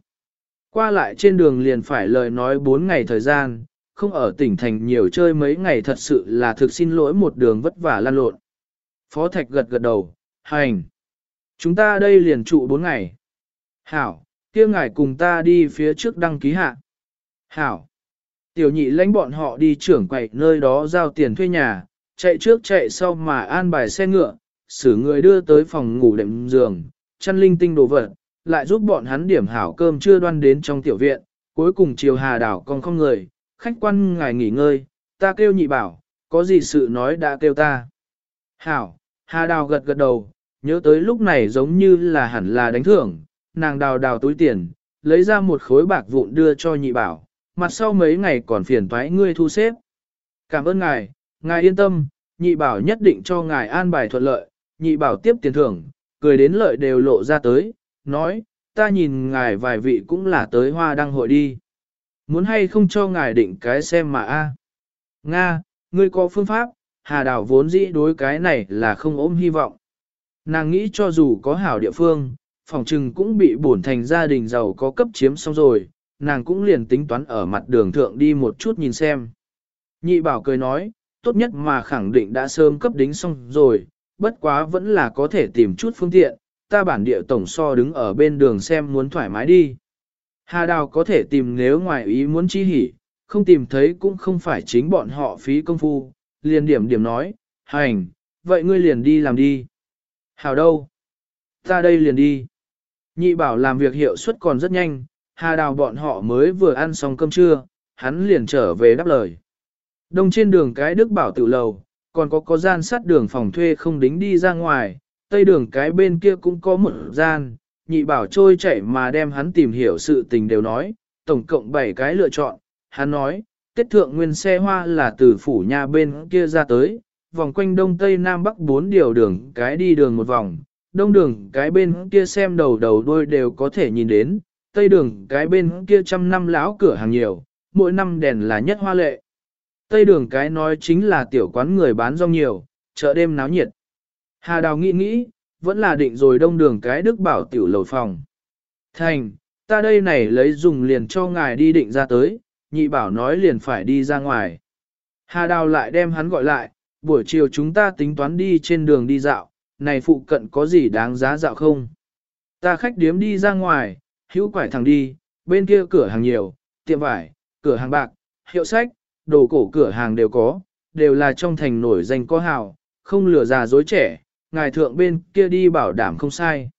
Qua lại trên đường liền phải lời nói bốn ngày thời gian, không ở tỉnh thành nhiều chơi mấy ngày thật sự là thực xin lỗi một đường vất vả lan lộn. Phó Thạch gật gật đầu, hành. Chúng ta đây liền trụ bốn ngày. Hảo, kia ngài cùng ta đi phía trước đăng ký hạ. Hảo. Tiểu nhị lãnh bọn họ đi trưởng quậy nơi đó giao tiền thuê nhà, chạy trước chạy sau mà an bài xe ngựa, xử người đưa tới phòng ngủ đệm giường, chăn linh tinh đồ vật, lại giúp bọn hắn điểm hảo cơm chưa đoan đến trong tiểu viện, cuối cùng chiều hà đảo còn không người, khách quan ngài nghỉ ngơi, ta kêu nhị bảo, có gì sự nói đã kêu ta. Hảo, hà đào gật gật đầu, nhớ tới lúc này giống như là hẳn là đánh thưởng, nàng đào đào túi tiền, lấy ra một khối bạc vụn đưa cho nhị bảo, mặt sau mấy ngày còn phiền toái ngươi thu xếp. Cảm ơn ngài, ngài yên tâm, nhị bảo nhất định cho ngài an bài thuận lợi, nhị bảo tiếp tiền thưởng, cười đến lợi đều lộ ra tới, nói, ta nhìn ngài vài vị cũng là tới hoa đăng hội đi. Muốn hay không cho ngài định cái xem mà a Nga, ngươi có phương pháp, hà đảo vốn dĩ đối cái này là không ôm hy vọng. Nàng nghĩ cho dù có hảo địa phương, phòng trừng cũng bị bổn thành gia đình giàu có cấp chiếm xong rồi, nàng cũng liền tính toán ở mặt đường thượng đi một chút nhìn xem. Nhị bảo cười nói, tốt nhất mà khẳng định đã sớm cấp đính xong rồi, bất quá vẫn là có thể tìm chút phương tiện, ta bản địa tổng so đứng ở bên đường xem muốn thoải mái đi. Hà Đào có thể tìm nếu ngoài ý muốn chi hỉ, không tìm thấy cũng không phải chính bọn họ phí công phu, liền điểm điểm nói, hành, vậy ngươi liền đi làm đi. Hào đâu? Ta đây liền đi. Nhị bảo làm việc hiệu suất còn rất nhanh, Hà Đào bọn họ mới vừa ăn xong cơm trưa, hắn liền trở về đáp lời. Đông trên đường cái Đức Bảo tự lầu, còn có có gian sát đường phòng thuê không đính đi ra ngoài, tây đường cái bên kia cũng có một gian, nhị bảo trôi chảy mà đem hắn tìm hiểu sự tình đều nói, tổng cộng 7 cái lựa chọn, hắn nói, tiết thượng nguyên xe hoa là từ phủ nhà bên kia ra tới, vòng quanh đông tây nam bắc bốn điều đường cái đi đường một vòng, đông đường cái bên kia xem đầu đầu đôi đều có thể nhìn đến, tây đường cái bên kia trăm năm lão cửa hàng nhiều, mỗi năm đèn là nhất hoa lệ. Tây đường cái nói chính là tiểu quán người bán rong nhiều, chợ đêm náo nhiệt. Hà Đào nghĩ nghĩ, vẫn là định rồi đông đường cái đức bảo tiểu lầu phòng. Thành, ta đây này lấy dùng liền cho ngài đi định ra tới, nhị bảo nói liền phải đi ra ngoài. Hà Đào lại đem hắn gọi lại, buổi chiều chúng ta tính toán đi trên đường đi dạo, này phụ cận có gì đáng giá dạo không? Ta khách điếm đi ra ngoài, hữu quải thẳng đi, bên kia cửa hàng nhiều, tiệm vải, cửa hàng bạc, hiệu sách, đồ cổ cửa hàng đều có, đều là trong thành nổi danh có hào, không lừa già dối trẻ, ngài thượng bên kia đi bảo đảm không sai.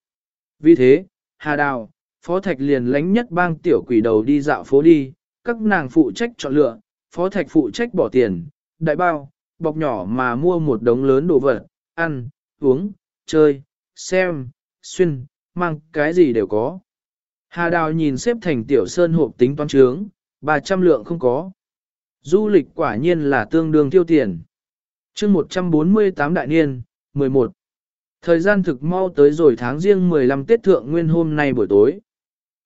Vì thế, Hà Đào, Phó Thạch liền lánh nhất bang tiểu quỷ đầu đi dạo phố đi, các nàng phụ trách chọn lựa, Phó Thạch phụ trách bỏ tiền, đại bao, bọc nhỏ mà mua một đống lớn đồ vật, ăn, uống, chơi, xem, xuyên, mang cái gì đều có. Hà Đào nhìn xếp thành tiểu sơn hộp tính toán trướng, 300 lượng không có. Du lịch quả nhiên là tương đương tiêu tiền. chương 148 đại niên, 11. Thời gian thực mau tới rồi tháng riêng 15 Tết Thượng Nguyên hôm nay buổi tối.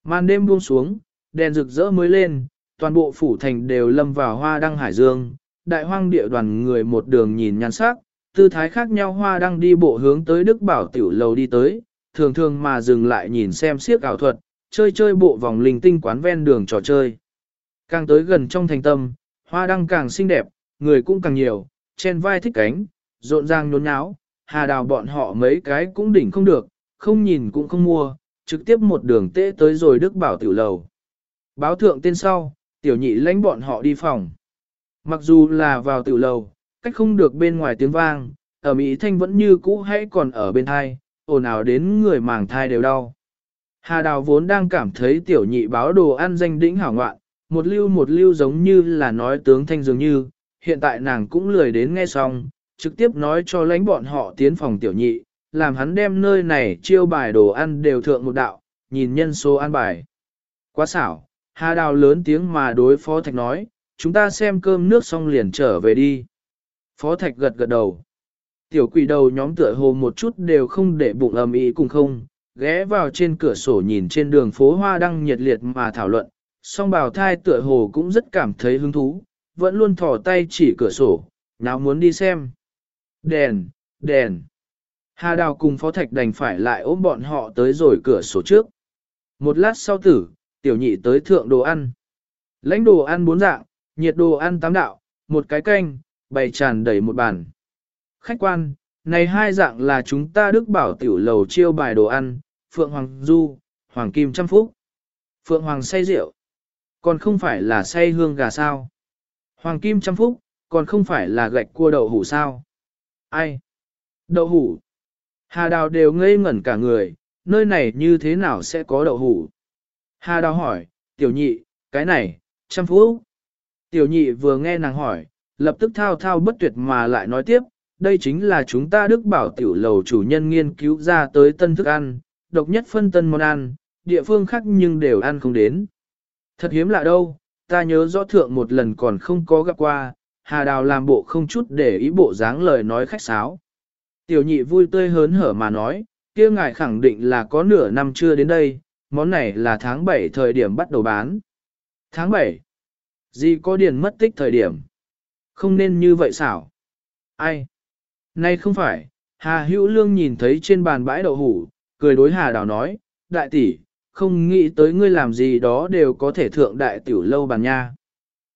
Màn đêm buông xuống, đèn rực rỡ mới lên, toàn bộ phủ thành đều lâm vào hoa đăng hải dương, đại hoang địa đoàn người một đường nhìn nhan sắc, tư thái khác nhau hoa đăng đi bộ hướng tới Đức Bảo tiểu lầu đi tới, thường thường mà dừng lại nhìn xem siếc ảo thuật, chơi chơi bộ vòng linh tinh quán ven đường trò chơi. Càng tới gần trong thành tâm, hoa đăng càng xinh đẹp, người cũng càng nhiều, trên vai thích cánh, rộn ràng nhốn nháo, hà đào bọn họ mấy cái cũng đỉnh không được, không nhìn cũng không mua, trực tiếp một đường tê tới rồi Đức Bảo tiểu lầu. Báo thượng tên sau, tiểu nhị lãnh bọn họ đi phòng. Mặc dù là vào tiểu lầu, cách không được bên ngoài tiếng vang, ở Mỹ Thanh vẫn như cũ hãy còn ở bên thai, ồn ào đến người màng thai đều đau. Hà Đào vốn đang cảm thấy tiểu nhị báo đồ ăn danh đỉnh hảo ngoạn, một lưu một lưu giống như là nói tướng thanh dường như, hiện tại nàng cũng lười đến nghe xong, trực tiếp nói cho lãnh bọn họ tiến phòng tiểu nhị, làm hắn đem nơi này chiêu bài đồ ăn đều thượng một đạo, nhìn nhân số ăn bài. Quá xảo, Hà Đào lớn tiếng mà đối Phó Thạch nói, chúng ta xem cơm nước xong liền trở về đi. Phó Thạch gật gật đầu. Tiểu quỷ đầu nhóm tựa hồ một chút đều không để bụng ầm ĩ cùng không, ghé vào trên cửa sổ nhìn trên đường phố hoa đăng nhiệt liệt mà thảo luận, song bào thai tựa hồ cũng rất cảm thấy hứng thú, vẫn luôn thò tay chỉ cửa sổ, nào muốn đi xem. Đèn, đèn. Hà Đào cùng Phó Thạch đành phải lại ôm bọn họ tới rồi cửa sổ trước. Một lát sau tử, tiểu nhị tới thượng đồ ăn. Lãnh đồ ăn bốn dạng, nhiệt đồ ăn tám đạo, một cái canh, bày tràn đầy một bàn. Khách quan, này hai dạng là chúng ta đức bảo tiểu lầu chiêu bài đồ ăn, Phượng Hoàng Du, Hoàng Kim trăm phúc. Phượng Hoàng say rượu, còn không phải là say hương gà sao. Hoàng Kim trăm phúc, còn không phải là gạch cua đậu hủ sao. Ai? Đậu hủ. Hà Đào đều ngây ngẩn cả người, nơi này như thế nào sẽ có đậu hủ? Hà Đào hỏi, tiểu nhị, cái này, trăm phú. Tiểu nhị vừa nghe nàng hỏi, lập tức thao thao bất tuyệt mà lại nói tiếp, đây chính là chúng ta đức bảo tiểu lầu chủ nhân nghiên cứu ra tới tân thức ăn, độc nhất phân tân món ăn, địa phương khác nhưng đều ăn không đến. Thật hiếm lạ đâu, ta nhớ rõ thượng một lần còn không có gặp qua, Hà Đào làm bộ không chút để ý bộ dáng lời nói khách sáo. Tiểu nhị vui tươi hớn hở mà nói, kia ngài khẳng định là có nửa năm chưa đến đây, món này là tháng 7 thời điểm bắt đầu bán. Tháng 7? Gì có điền mất tích thời điểm? Không nên như vậy xảo. Ai? Nay không phải, Hà Hữu Lương nhìn thấy trên bàn bãi đậu hủ, cười đối Hà Đào nói, đại tỷ, không nghĩ tới ngươi làm gì đó đều có thể thượng đại tiểu lâu bàn nha.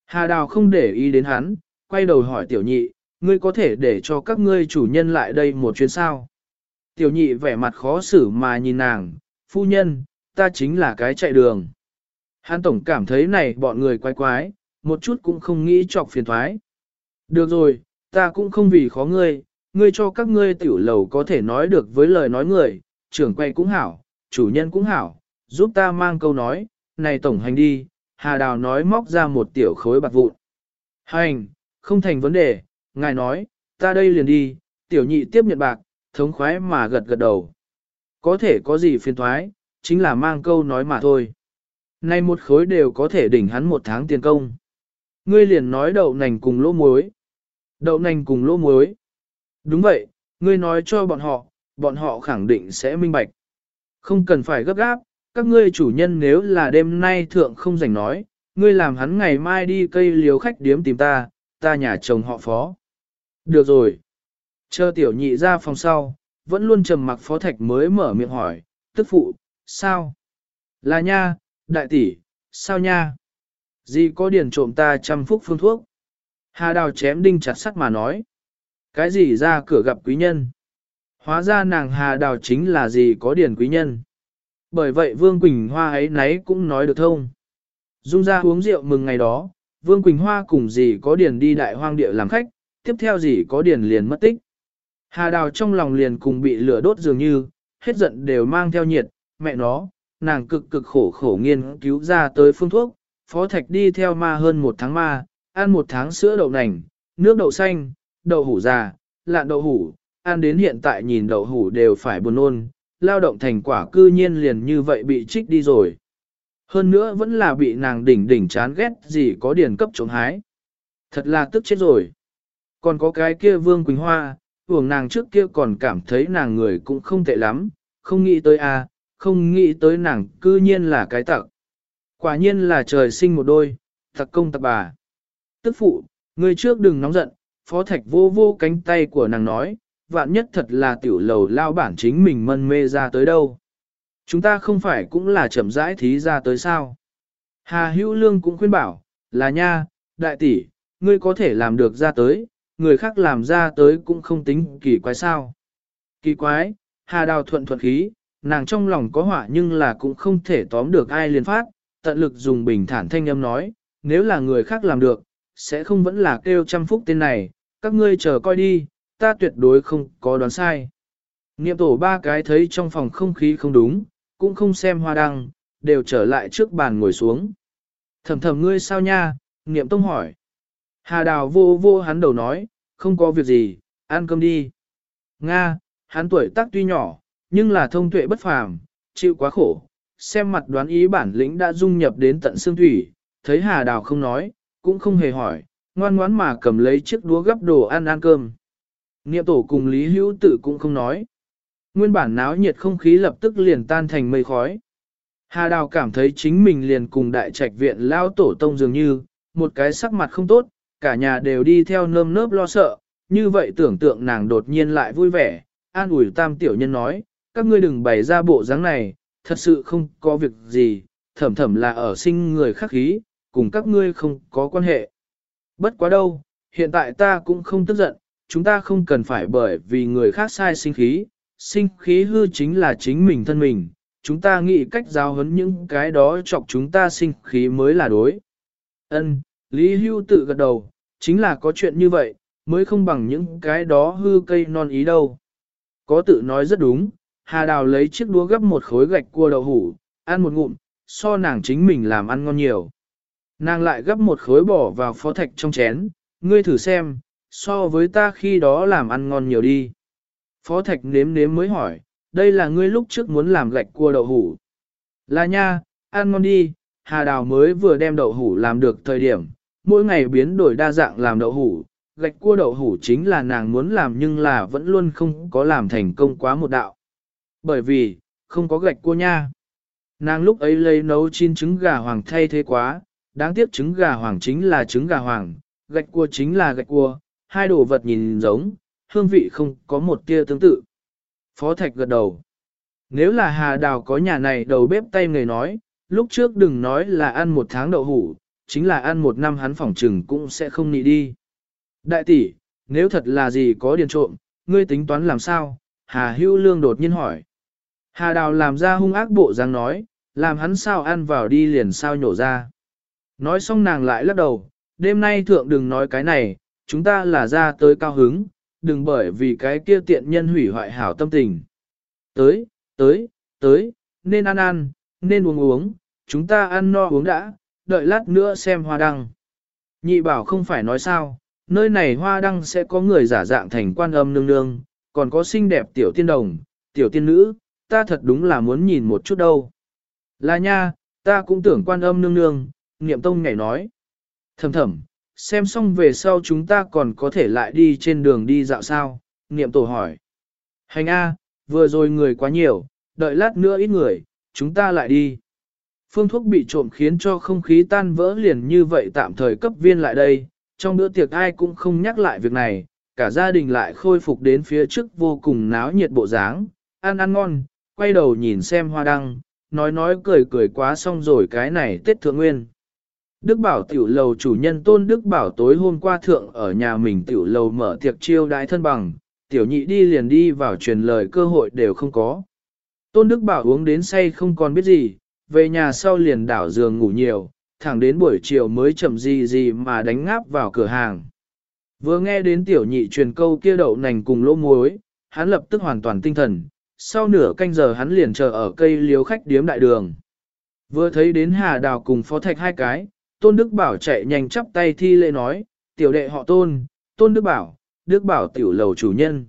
Hà Đào không để ý đến hắn, quay đầu hỏi tiểu nhị, ngươi có thể để cho các ngươi chủ nhân lại đây một chuyến sao. Tiểu nhị vẻ mặt khó xử mà nhìn nàng, phu nhân, ta chính là cái chạy đường. Hàn tổng cảm thấy này bọn người quái quái, một chút cũng không nghĩ chọc phiền thoái. Được rồi, ta cũng không vì khó ngươi, ngươi cho các ngươi tiểu lầu có thể nói được với lời nói người, trưởng quay cũng hảo, chủ nhân cũng hảo, giúp ta mang câu nói, này tổng hành đi, Hà Đào nói móc ra một tiểu khối bạc vụn. Hành, không thành vấn đề, ngài nói, ta đây liền đi, tiểu nhị tiếp nhận bạc, thống khoái mà gật gật đầu. Có thể có gì phiền thoái, chính là mang câu nói mà thôi. Nay một khối đều có thể đỉnh hắn một tháng tiền công. Ngươi liền nói đậu nành cùng lỗ muối. Đậu nành cùng lỗ muối. Đúng vậy, ngươi nói cho bọn họ, bọn họ khẳng định sẽ minh bạch. Không cần phải gấp gáp, các ngươi chủ nhân nếu là đêm nay thượng không rảnh nói, ngươi làm hắn ngày mai đi cây liếu khách điếm tìm ta, ta nhà chồng họ phó. Được rồi. Chờ tiểu nhị ra phòng sau, vẫn luôn trầm mặc phó thạch mới mở miệng hỏi, tức phụ, sao? Là nha, đại tỷ, sao nha? Gì có điền trộm ta trăm phúc phương thuốc? Hà đào chém đinh chặt sắt mà nói. Cái gì ra cửa gặp quý nhân? Hóa ra nàng hà đào chính là gì có điền quý nhân. Bởi vậy Vương Quỳnh Hoa ấy nấy cũng nói được thông. Dung ra uống rượu mừng ngày đó, Vương Quỳnh Hoa cùng dì có điền đi đại hoang địa làm khách, tiếp theo dì có điền liền mất tích. Hà đào trong lòng liền cùng bị lửa đốt dường như, hết giận đều mang theo nhiệt, mẹ nó, nàng cực cực khổ khổ nghiên cứu ra tới phương thuốc, phó thạch đi theo ma hơn một tháng ma, ăn một tháng sữa đậu nành, nước đậu xanh, đậu hủ già, lạn đậu hủ, ăn đến hiện tại nhìn đậu hủ đều phải buồn nôn, lao động thành quả cư nhiên liền như vậy bị trích đi rồi. Hơn nữa vẫn là bị nàng đỉnh đỉnh chán ghét gì có điền cấp trộm hái. Thật là tức chết rồi. Còn có cái kia Vương Quỳnh Hoa, uổng nàng trước kia còn cảm thấy nàng người cũng không tệ lắm, không nghĩ tới a, không nghĩ tới nàng cư nhiên là cái tặc. Quả nhiên là trời sinh một đôi, tặc công tặc bà. Tức phụ, người trước đừng nóng giận, phó thạch vô vô cánh tay của nàng nói, vạn nhất thật là tiểu lầu lao bản chính mình mân mê ra tới đâu. Chúng ta không phải cũng là chậm rãi thí ra tới sao. Hà hữu lương cũng khuyên bảo, là nha, đại tỷ, ngươi có thể làm được ra tới, người khác làm ra tới cũng không tính kỳ quái sao. Kỳ quái, hà đào thuận thuận khí, nàng trong lòng có họa nhưng là cũng không thể tóm được ai liền phát, tận lực dùng bình thản thanh âm nói, nếu là người khác làm được, sẽ không vẫn là kêu trăm phúc tên này, các ngươi chờ coi đi, ta tuyệt đối không có đoán sai. Niệm tổ ba cái thấy trong phòng không khí không đúng, cũng không xem hoa đăng, đều trở lại trước bàn ngồi xuống. Thầm thầm ngươi sao nha, niệm tông hỏi. Hà đào vô vô hắn đầu nói, không có việc gì, ăn cơm đi. Nga, hắn tuổi tác tuy nhỏ, nhưng là thông tuệ bất phàm, chịu quá khổ. Xem mặt đoán ý bản lĩnh đã dung nhập đến tận xương thủy, thấy hà đào không nói, cũng không hề hỏi, ngoan ngoãn mà cầm lấy chiếc đũa gấp đồ ăn ăn cơm. Niệm tổ cùng Lý Hữu tự cũng không nói. Nguyên bản náo nhiệt không khí lập tức liền tan thành mây khói. Hà Đào cảm thấy chính mình liền cùng đại trạch viện lao tổ tông dường như, một cái sắc mặt không tốt, cả nhà đều đi theo nơm nớp lo sợ, như vậy tưởng tượng nàng đột nhiên lại vui vẻ, an ủi tam tiểu nhân nói, các ngươi đừng bày ra bộ dáng này, thật sự không có việc gì, thẩm thẩm là ở sinh người khắc khí, cùng các ngươi không có quan hệ. Bất quá đâu, hiện tại ta cũng không tức giận, chúng ta không cần phải bởi vì người khác sai sinh khí, sinh khí hư chính là chính mình thân mình, chúng ta nghĩ cách giáo huấn những cái đó chọc chúng ta sinh khí mới là đối. Ân, Lý Hưu tự gật đầu, chính là có chuyện như vậy, mới không bằng những cái đó hư cây non ý đâu. Có tự nói rất đúng, Hà Đào lấy chiếc đũa gấp một khối gạch cua đậu hủ, ăn một ngụm, so nàng chính mình làm ăn ngon nhiều. Nàng lại gấp một khối bỏ vào phó thạch trong chén, ngươi thử xem, so với ta khi đó làm ăn ngon nhiều đi. Phó thạch nếm nếm mới hỏi, đây là ngươi lúc trước muốn làm gạch cua đậu hủ. Là nha, ăn ngon đi, Hà Đào mới vừa đem đậu hủ làm được thời điểm, mỗi ngày biến đổi đa dạng làm đậu hủ, gạch cua đậu hủ chính là nàng muốn làm nhưng là vẫn luôn không có làm thành công quá một đạo. Bởi vì, không có gạch cua nha. Nàng lúc ấy lấy nấu chín trứng gà hoàng thay thế quá, đáng tiếc trứng gà hoàng chính là trứng gà hoàng, gạch cua chính là gạch cua, hai đồ vật nhìn giống, hương vị không có một tia tương tự. Phó Thạch gật đầu. Nếu là Hà Đào có nhà này đầu bếp tay người nói, lúc trước đừng nói là ăn một tháng đậu hủ, chính là ăn một năm hắn phỏng trừng cũng sẽ không nị đi. Đại tỷ, nếu thật là gì có điền trộm, ngươi tính toán làm sao? Hà Hữu Lương đột nhiên hỏi. Hà Đào làm ra hung ác bộ dáng nói, làm hắn sao ăn vào đi liền sao nhổ ra. Nói xong nàng lại lắc đầu, đêm nay thượng đừng nói cái này, chúng ta là ra tới cao hứng, đừng bởi vì cái kia tiện nhân hủy hoại hảo tâm tình. Tới, tới, tới, nên ăn ăn, nên uống uống, chúng ta ăn no uống đã, đợi lát nữa xem hoa đăng. Nhị bảo không phải nói sao, nơi này hoa đăng sẽ có người giả dạng thành quan âm nương nương, còn có xinh đẹp tiểu tiên đồng, tiểu tiên nữ, ta thật đúng là muốn nhìn một chút đâu. Là nha, ta cũng tưởng quan âm nương nương, niệm tông nhảy nói. Thầm thầm, xem xong về sau chúng ta còn có thể lại đi trên đường đi dạo sao, niệm tổ hỏi. Hành A, vừa rồi người quá nhiều, đợi lát nữa ít người, chúng ta lại đi. Phương thuốc bị trộm khiến cho không khí tan vỡ liền như vậy tạm thời cấp viên lại đây, trong bữa tiệc ai cũng không nhắc lại việc này, cả gia đình lại khôi phục đến phía trước vô cùng náo nhiệt bộ dáng, ăn ăn ngon, quay đầu nhìn xem hoa đăng, nói nói cười cười quá xong rồi cái này Tết Thượng Nguyên. Đức Bảo tiểu lầu chủ nhân Tôn Đức Bảo tối hôm qua thượng ở nhà mình tiểu lầu mở tiệc chiêu đãi thân bằng, tiểu nhị đi liền đi vào truyền lời cơ hội đều không có. Tôn Đức Bảo uống đến say không còn biết gì, về nhà sau liền đảo giường ngủ nhiều, thẳng đến buổi chiều mới chậm gì gì mà đánh ngáp vào cửa hàng. Vừa nghe đến tiểu nhị truyền câu kia đậu nành cùng lỗ muối, hắn lập tức hoàn toàn tinh thần, sau nửa canh giờ hắn liền chờ ở cây liếu khách điếm đại đường. Vừa thấy đến Hà Đào cùng Phó Thạch hai cái, Tôn Đức Bảo chạy nhanh chắp tay thi lễ nói, tiểu đệ họ Tôn, Tôn Đức Bảo, Đức Bảo tiểu lầu chủ nhân.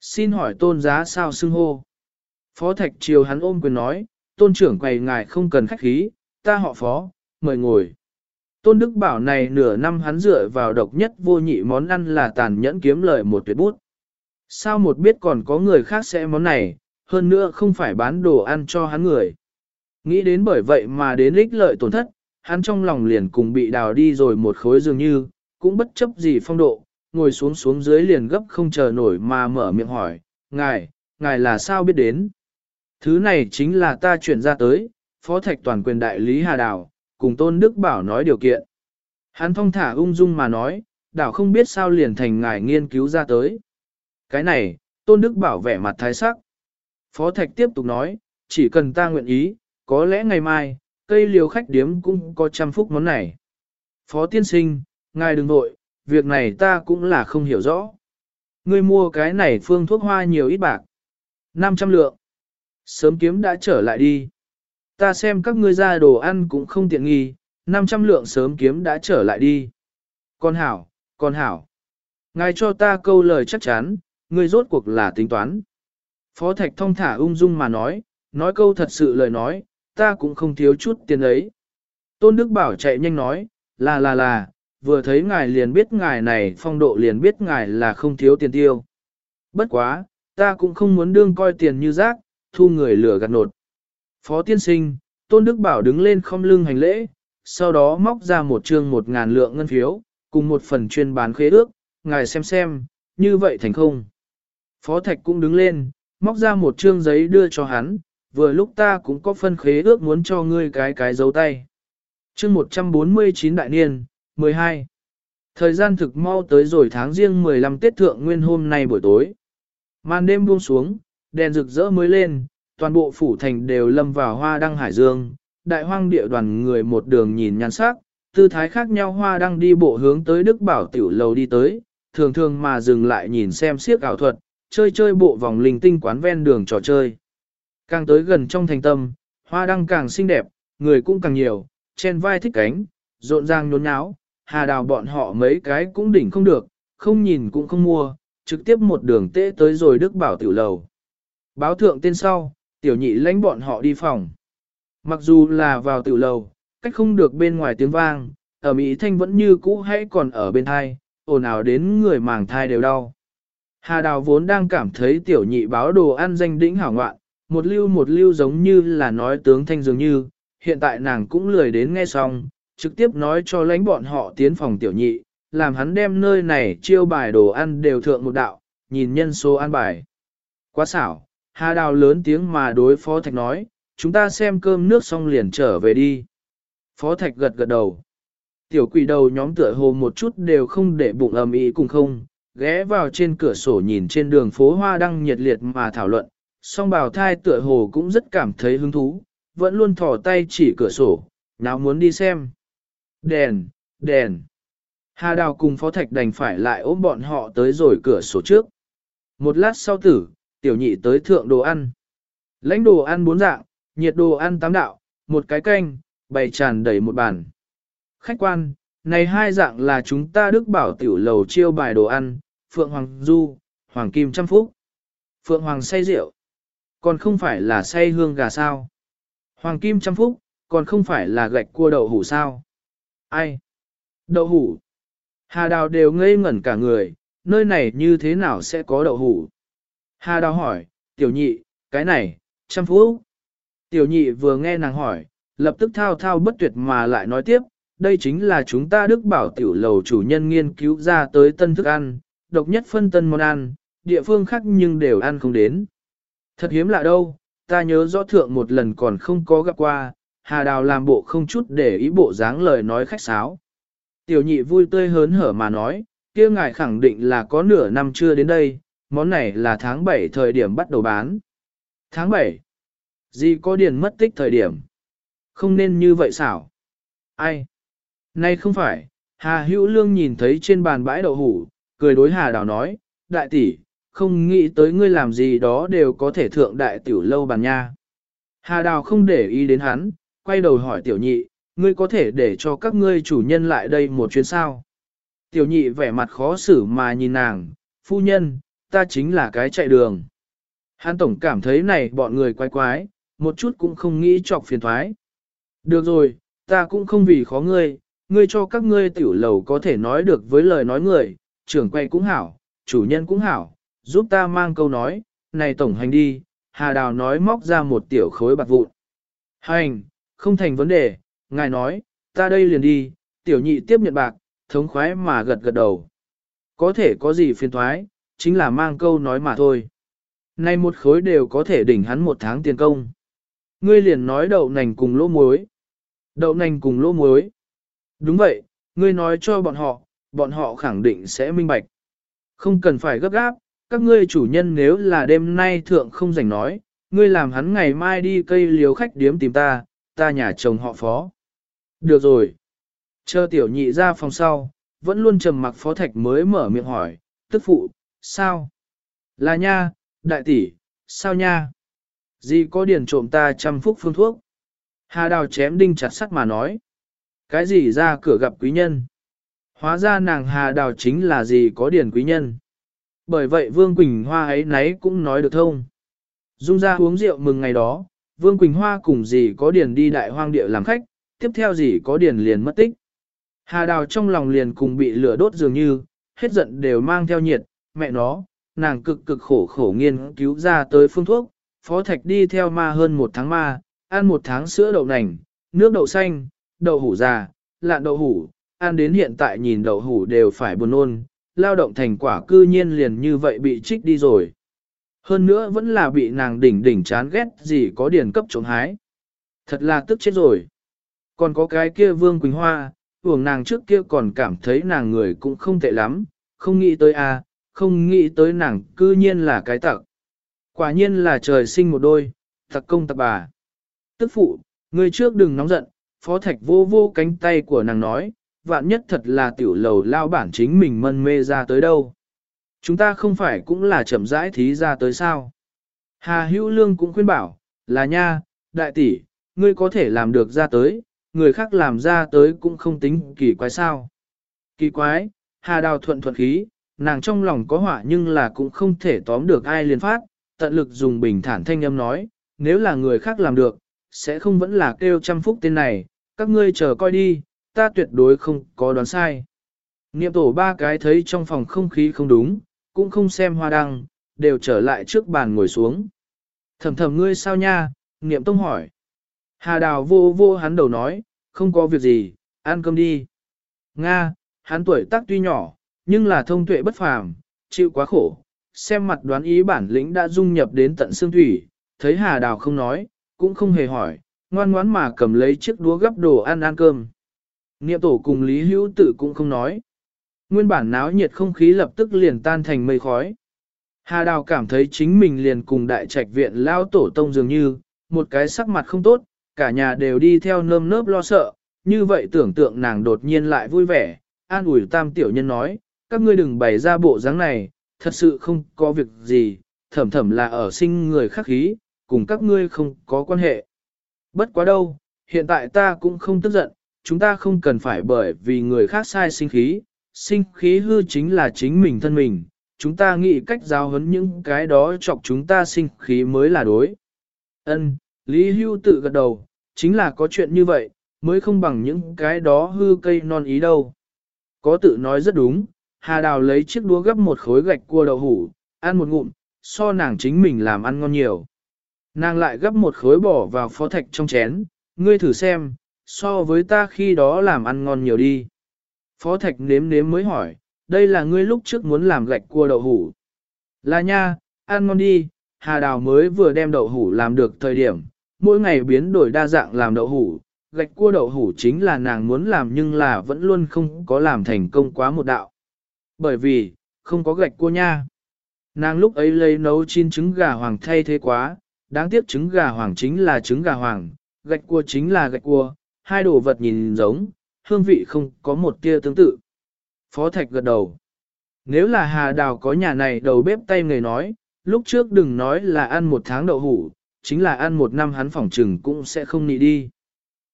Xin hỏi Tôn giá sao xưng hô? Phó Thạch Triều hắn ôm quyền nói, Tôn trưởng quầy ngài không cần khách khí, ta họ Phó, mời ngồi. Tôn Đức Bảo này nửa năm hắn dựa vào độc nhất vô nhị món ăn là tàn nhẫn kiếm lời một tuyệt bút. Sao một biết còn có người khác sẽ món này, hơn nữa không phải bán đồ ăn cho hắn người. Nghĩ đến bởi vậy mà đến ích lợi tổn thất, hắn trong lòng liền cùng bị đào đi rồi một khối dường như, cũng bất chấp gì phong độ, ngồi xuống xuống dưới liền gấp không chờ nổi mà mở miệng hỏi, ngài, ngài là sao biết đến? Thứ này chính là ta chuyển ra tới, phó thạch toàn quyền đại lý Hà Đào, cùng Tôn Đức Bảo nói điều kiện. Hắn thong thả ung dung mà nói, đảo không biết sao liền thành ngài nghiên cứu ra tới. Cái này, Tôn Đức Bảo vẻ mặt thái sắc. Phó Thạch tiếp tục nói, chỉ cần ta nguyện ý, có lẽ ngày mai, cây liều khách điếm cũng có trăm phúc món này. Phó tiên sinh, ngài đừng nội, việc này ta cũng là không hiểu rõ. Ngươi mua cái này phương thuốc hoa nhiều ít bạc. 500 lượng. Sớm kiếm đã trở lại đi. Ta xem các ngươi ra đồ ăn cũng không tiện nghi, 500 lượng sớm kiếm đã trở lại đi. Con hảo, con hảo. Ngài cho ta câu lời chắc chắn, ngươi rốt cuộc là tính toán. Phó Thạch thông thả ung dung mà nói, nói câu thật sự lời nói, ta cũng không thiếu chút tiền ấy. Tôn Đức Bảo chạy nhanh nói, là là là, vừa thấy ngài liền biết ngài này phong độ liền biết ngài là không thiếu tiền tiêu. Bất quá, ta cũng không muốn đương coi tiền như rác, thu người lừa gạt nột. Phó tiên sinh, Tôn Đức Bảo đứng lên không lưng hành lễ, sau đó móc ra một trương một ngàn lượng ngân phiếu, cùng một phần chuyên bán khế ước, ngài xem xem, như vậy thành không. Phó Thạch cũng đứng lên, móc ra một trương giấy đưa cho hắn, vừa lúc ta cũng có phân khế ước muốn cho ngươi cái cái dấu tay. Chương 149 đại niên, 12. Thời gian thực mau tới rồi tháng riêng 15 Tết Thượng Nguyên hôm nay buổi tối. Màn đêm buông xuống, đèn rực rỡ mới lên, toàn bộ phủ thành đều lâm vào hoa đăng hải dương, đại hoang địa đoàn người một đường nhìn nhan sắc, tư thái khác nhau hoa đăng đi bộ hướng tới Đức Bảo tiểu lầu đi tới, thường thường mà dừng lại nhìn xem siếc ảo thuật, chơi chơi bộ vòng linh tinh quán ven đường trò chơi. Càng tới gần trong thành tâm, hoa đăng càng xinh đẹp, người cũng càng nhiều, trên vai thích cánh, rộn ràng nhốn nháo, hà đào bọn họ mấy cái cũng đỉnh không được, không nhìn cũng không mua, trực tiếp một đường tễ tới rồi Đức Bảo tiểu lầu. Báo thượng tên sau, tiểu nhị lãnh bọn họ đi phòng. Mặc dù là vào tiểu lầu, cách không được bên ngoài tiếng vang, ở Mỹ Thanh vẫn như cũ hay còn ở bên thai, ồn ào đến người màng thai đều đau. Hà Đào vốn đang cảm thấy tiểu nhị báo đồ ăn danh đỉnh hảo ngoạn, một lưu một lưu giống như là nói tướng thanh dường như, hiện tại nàng cũng lười đến nghe xong, trực tiếp nói cho lãnh bọn họ tiến phòng tiểu nhị, làm hắn đem nơi này chiêu bài đồ ăn đều thượng một đạo, nhìn nhân số ăn bài. Quá xảo, Hà đào lớn tiếng mà đối phó thạch nói, chúng ta xem cơm nước xong liền trở về đi. Phó thạch gật gật đầu. Tiểu quỷ đầu nhóm tựa hồ một chút đều không để bụng ầm ĩ cùng không, ghé vào trên cửa sổ nhìn trên đường phố hoa đăng nhiệt liệt mà thảo luận, song bào thai tựa hồ cũng rất cảm thấy hứng thú, vẫn luôn thò tay chỉ cửa sổ, nào muốn đi xem. Đèn, đèn. Hà Đào cùng Phó Thạch đành phải lại ôm bọn họ tới rồi cửa sổ trước. Một lát sau tử, tiểu nhị tới thượng đồ ăn. Lãnh đồ ăn bốn dạng, nhiệt đồ ăn tám đạo, một cái canh, bày tràn đầy một bàn. Khách quan, này hai dạng là chúng ta đức bảo tiểu lầu chiêu bài đồ ăn, Phượng Hoàng Du, Hoàng Kim trăm phúc. Phượng Hoàng say rượu, còn không phải là say hương gà sao. Hoàng Kim trăm phúc, còn không phải là gạch cua đậu hủ sao. Ai? Đậu hủ. Hà Đào đều ngây ngẩn cả người, nơi này như thế nào sẽ có đậu hủ? Hà Đào hỏi, tiểu nhị, cái này, trăm phúc. Tiểu nhị vừa nghe nàng hỏi, lập tức thao thao bất tuyệt mà lại nói tiếp, đây chính là chúng ta đức bảo tiểu lầu chủ nhân nghiên cứu ra tới tân thức ăn, độc nhất phân tân món ăn, địa phương khác nhưng đều ăn không đến. Thật hiếm lạ đâu, ta nhớ rõ thượng một lần còn không có gặp qua, Hà Đào làm bộ không chút để ý bộ dáng lời nói khách sáo. Tiểu nhị vui tươi hớn hở mà nói, kia ngài khẳng định là có nửa năm chưa đến đây, món này là tháng 7 thời điểm bắt đầu bán. Tháng 7? Gì có điền mất tích thời điểm? Không nên như vậy xảo. Ai? Nay không phải, Hà Hữu Lương nhìn thấy trên bàn bãi đậu hủ, cười đối Hà Đào nói, đại tỷ, không nghĩ tới ngươi làm gì đó đều có thể thượng đại tiểu lâu bàn nha. Hà Đào không để ý đến hắn, quay đầu hỏi tiểu nhị, ngươi có thể để cho các ngươi chủ nhân lại đây một chuyến sao. Tiểu nhị vẻ mặt khó xử mà nhìn nàng, phu nhân, ta chính là cái chạy đường. Hắn tổng cảm thấy này bọn người quái quái, một chút cũng không nghĩ chọc phiền thoái. Được rồi, ta cũng không vì khó ngươi, ngươi cho các ngươi tiểu lầu có thể nói được với lời nói người, trưởng quay cũng hảo, chủ nhân cũng hảo, giúp ta mang câu nói, này tổng hành đi, Hà Đào nói móc ra một tiểu khối bạc vụn. Hành, không thành vấn đề, ngài nói, ta đây liền đi, tiểu nhị tiếp nhận bạc, thống khoái mà gật gật đầu. Có thể có gì phiền thoái, chính là mang câu nói mà thôi. Nay một khối đều có thể đỉnh hắn một tháng tiền công. Ngươi liền nói đậu nành cùng lỗ muối. Đậu nành cùng lỗ muối. Đúng vậy, ngươi nói cho bọn họ, bọn họ khẳng định sẽ minh bạch. Không cần phải gấp gáp, các ngươi chủ nhân nếu là đêm nay thượng không rảnh nói, ngươi làm hắn ngày mai đi cây liếu khách điếm tìm ta, ta nhà chồng họ phó. Được rồi. Chờ tiểu nhị ra phòng sau, vẫn luôn trầm mặc phó thạch mới mở miệng hỏi, tức phụ, sao? Là nha, đại tỷ, sao nha? Gì có điền trộm ta trăm phúc phương thuốc? Hà đào chém đinh chặt sắt mà nói. Cái gì ra cửa gặp quý nhân? Hóa ra nàng hà đào chính là gì có điền quý nhân. Bởi vậy Vương Quỳnh Hoa ấy nấy cũng nói được thông. Dung ra uống rượu mừng ngày đó, Vương Quỳnh Hoa cùng dì có điền đi đại hoang địa làm khách, tiếp theo dì có điền liền mất tích. Hà đào trong lòng liền cùng bị lửa đốt dường như, hết giận đều mang theo nhiệt, mẹ nó, nàng cực cực khổ khổ nghiên cứu ra tới phương thuốc, phó thạch đi theo ma hơn một tháng ma, ăn một tháng sữa đậu nành, nước đậu xanh, đậu hủ già, lạn đậu hủ, ăn đến hiện tại nhìn đậu hủ đều phải buồn nôn, lao động thành quả cư nhiên liền như vậy bị trích đi rồi. Hơn nữa vẫn là bị nàng đỉnh đỉnh chán ghét gì có điền cấp trộm hái. Thật là tức chết rồi. Còn có cái kia Vương Quỳnh Hoa, uổng nàng trước kia còn cảm thấy nàng người cũng không tệ lắm, không nghĩ tới a, không nghĩ tới nàng cư nhiên là cái tặc. Quả nhiên là trời sinh một đôi, tặc công tặc bà. Tức phụ, người trước đừng nóng giận, phó thạch vô vô cánh tay của nàng nói, vạn nhất thật là tiểu lầu lao bản chính mình mân mê ra tới đâu. Chúng ta không phải cũng là chậm rãi thí ra tới sao. Hà hữu lương cũng khuyên bảo, là nha, đại tỷ, ngươi có thể làm được ra tới, người khác làm ra tới cũng không tính kỳ quái sao. Kỳ quái, hà đào thuận thuận khí, nàng trong lòng có họa nhưng là cũng không thể tóm được ai liền phát, tận lực dùng bình thản thanh âm nói, nếu là người khác làm được, sẽ không vẫn là kêu trăm phúc tên này, các ngươi chờ coi đi, ta tuyệt đối không có đoán sai. Niệm tổ ba cái thấy trong phòng không khí không đúng, cũng không xem hoa đăng, đều trở lại trước bàn ngồi xuống. Thầm thầm ngươi sao nha, niệm tông hỏi. Hà đào vô vô hắn đầu nói, không có việc gì, ăn cơm đi. Nga, hắn tuổi tác tuy nhỏ, nhưng là thông tuệ bất phàm, chịu quá khổ, xem mặt đoán ý bản lĩnh đã dung nhập đến tận xương thủy, thấy Hà Đào không nói, cũng không hề hỏi, ngoan ngoãn mà cầm lấy chiếc đũa gấp đồ ăn ăn cơm. Niệm tổ cùng Lý Hữu tự cũng không nói. Nguyên bản náo nhiệt không khí lập tức liền tan thành mây khói. Hà Đào cảm thấy chính mình liền cùng đại trạch viện lao tổ tông dường như, một cái sắc mặt không tốt, cả nhà đều đi theo nơm nớp lo sợ, như vậy tưởng tượng nàng đột nhiên lại vui vẻ, an ủi tam tiểu nhân nói, các ngươi đừng bày ra bộ dáng này, thật sự không có việc gì, thẩm thẩm là ở sinh người khắc khí, cùng các ngươi không có quan hệ. Bất quá đâu, hiện tại ta cũng không tức giận, chúng ta không cần phải bởi vì người khác sai sinh khí, sinh khí hư chính là chính mình thân mình, chúng ta nghĩ cách giáo huấn những cái đó chọc chúng ta sinh khí mới là đối. Ân, Lý Hưu tự gật đầu, chính là có chuyện như vậy, mới không bằng những cái đó hư cây non ý đâu. Có tự nói rất đúng, Hà Đào lấy chiếc đũa gấp một khối gạch cua đậu hủ, ăn một ngụm, so nàng chính mình làm ăn ngon nhiều. Nàng lại gấp một khối bỏ vào phó thạch trong chén, ngươi thử xem, so với ta khi đó làm ăn ngon nhiều đi. Phó thạch nếm nếm mới hỏi, đây là ngươi lúc trước muốn làm gạch cua đậu hủ. Là nha, ăn ngon đi, Hà Đào mới vừa đem đậu hủ làm được thời điểm, mỗi ngày biến đổi đa dạng làm đậu hủ, gạch cua đậu hủ chính là nàng muốn làm nhưng là vẫn luôn không có làm thành công quá một đạo. Bởi vì, không có gạch cua nha. Nàng lúc ấy lấy nấu chín trứng gà hoàng thay thế quá, đáng tiếc trứng gà hoàng chính là trứng gà hoàng, gạch cua chính là gạch cua, hai đồ vật nhìn giống, hương vị không có một tia tương tự. Phó Thạch gật đầu. Nếu là Hà Đào có nhà này đầu bếp tay người nói, lúc trước đừng nói là ăn một tháng đậu hủ, chính là ăn một năm hắn phỏng trừng cũng sẽ không nị đi.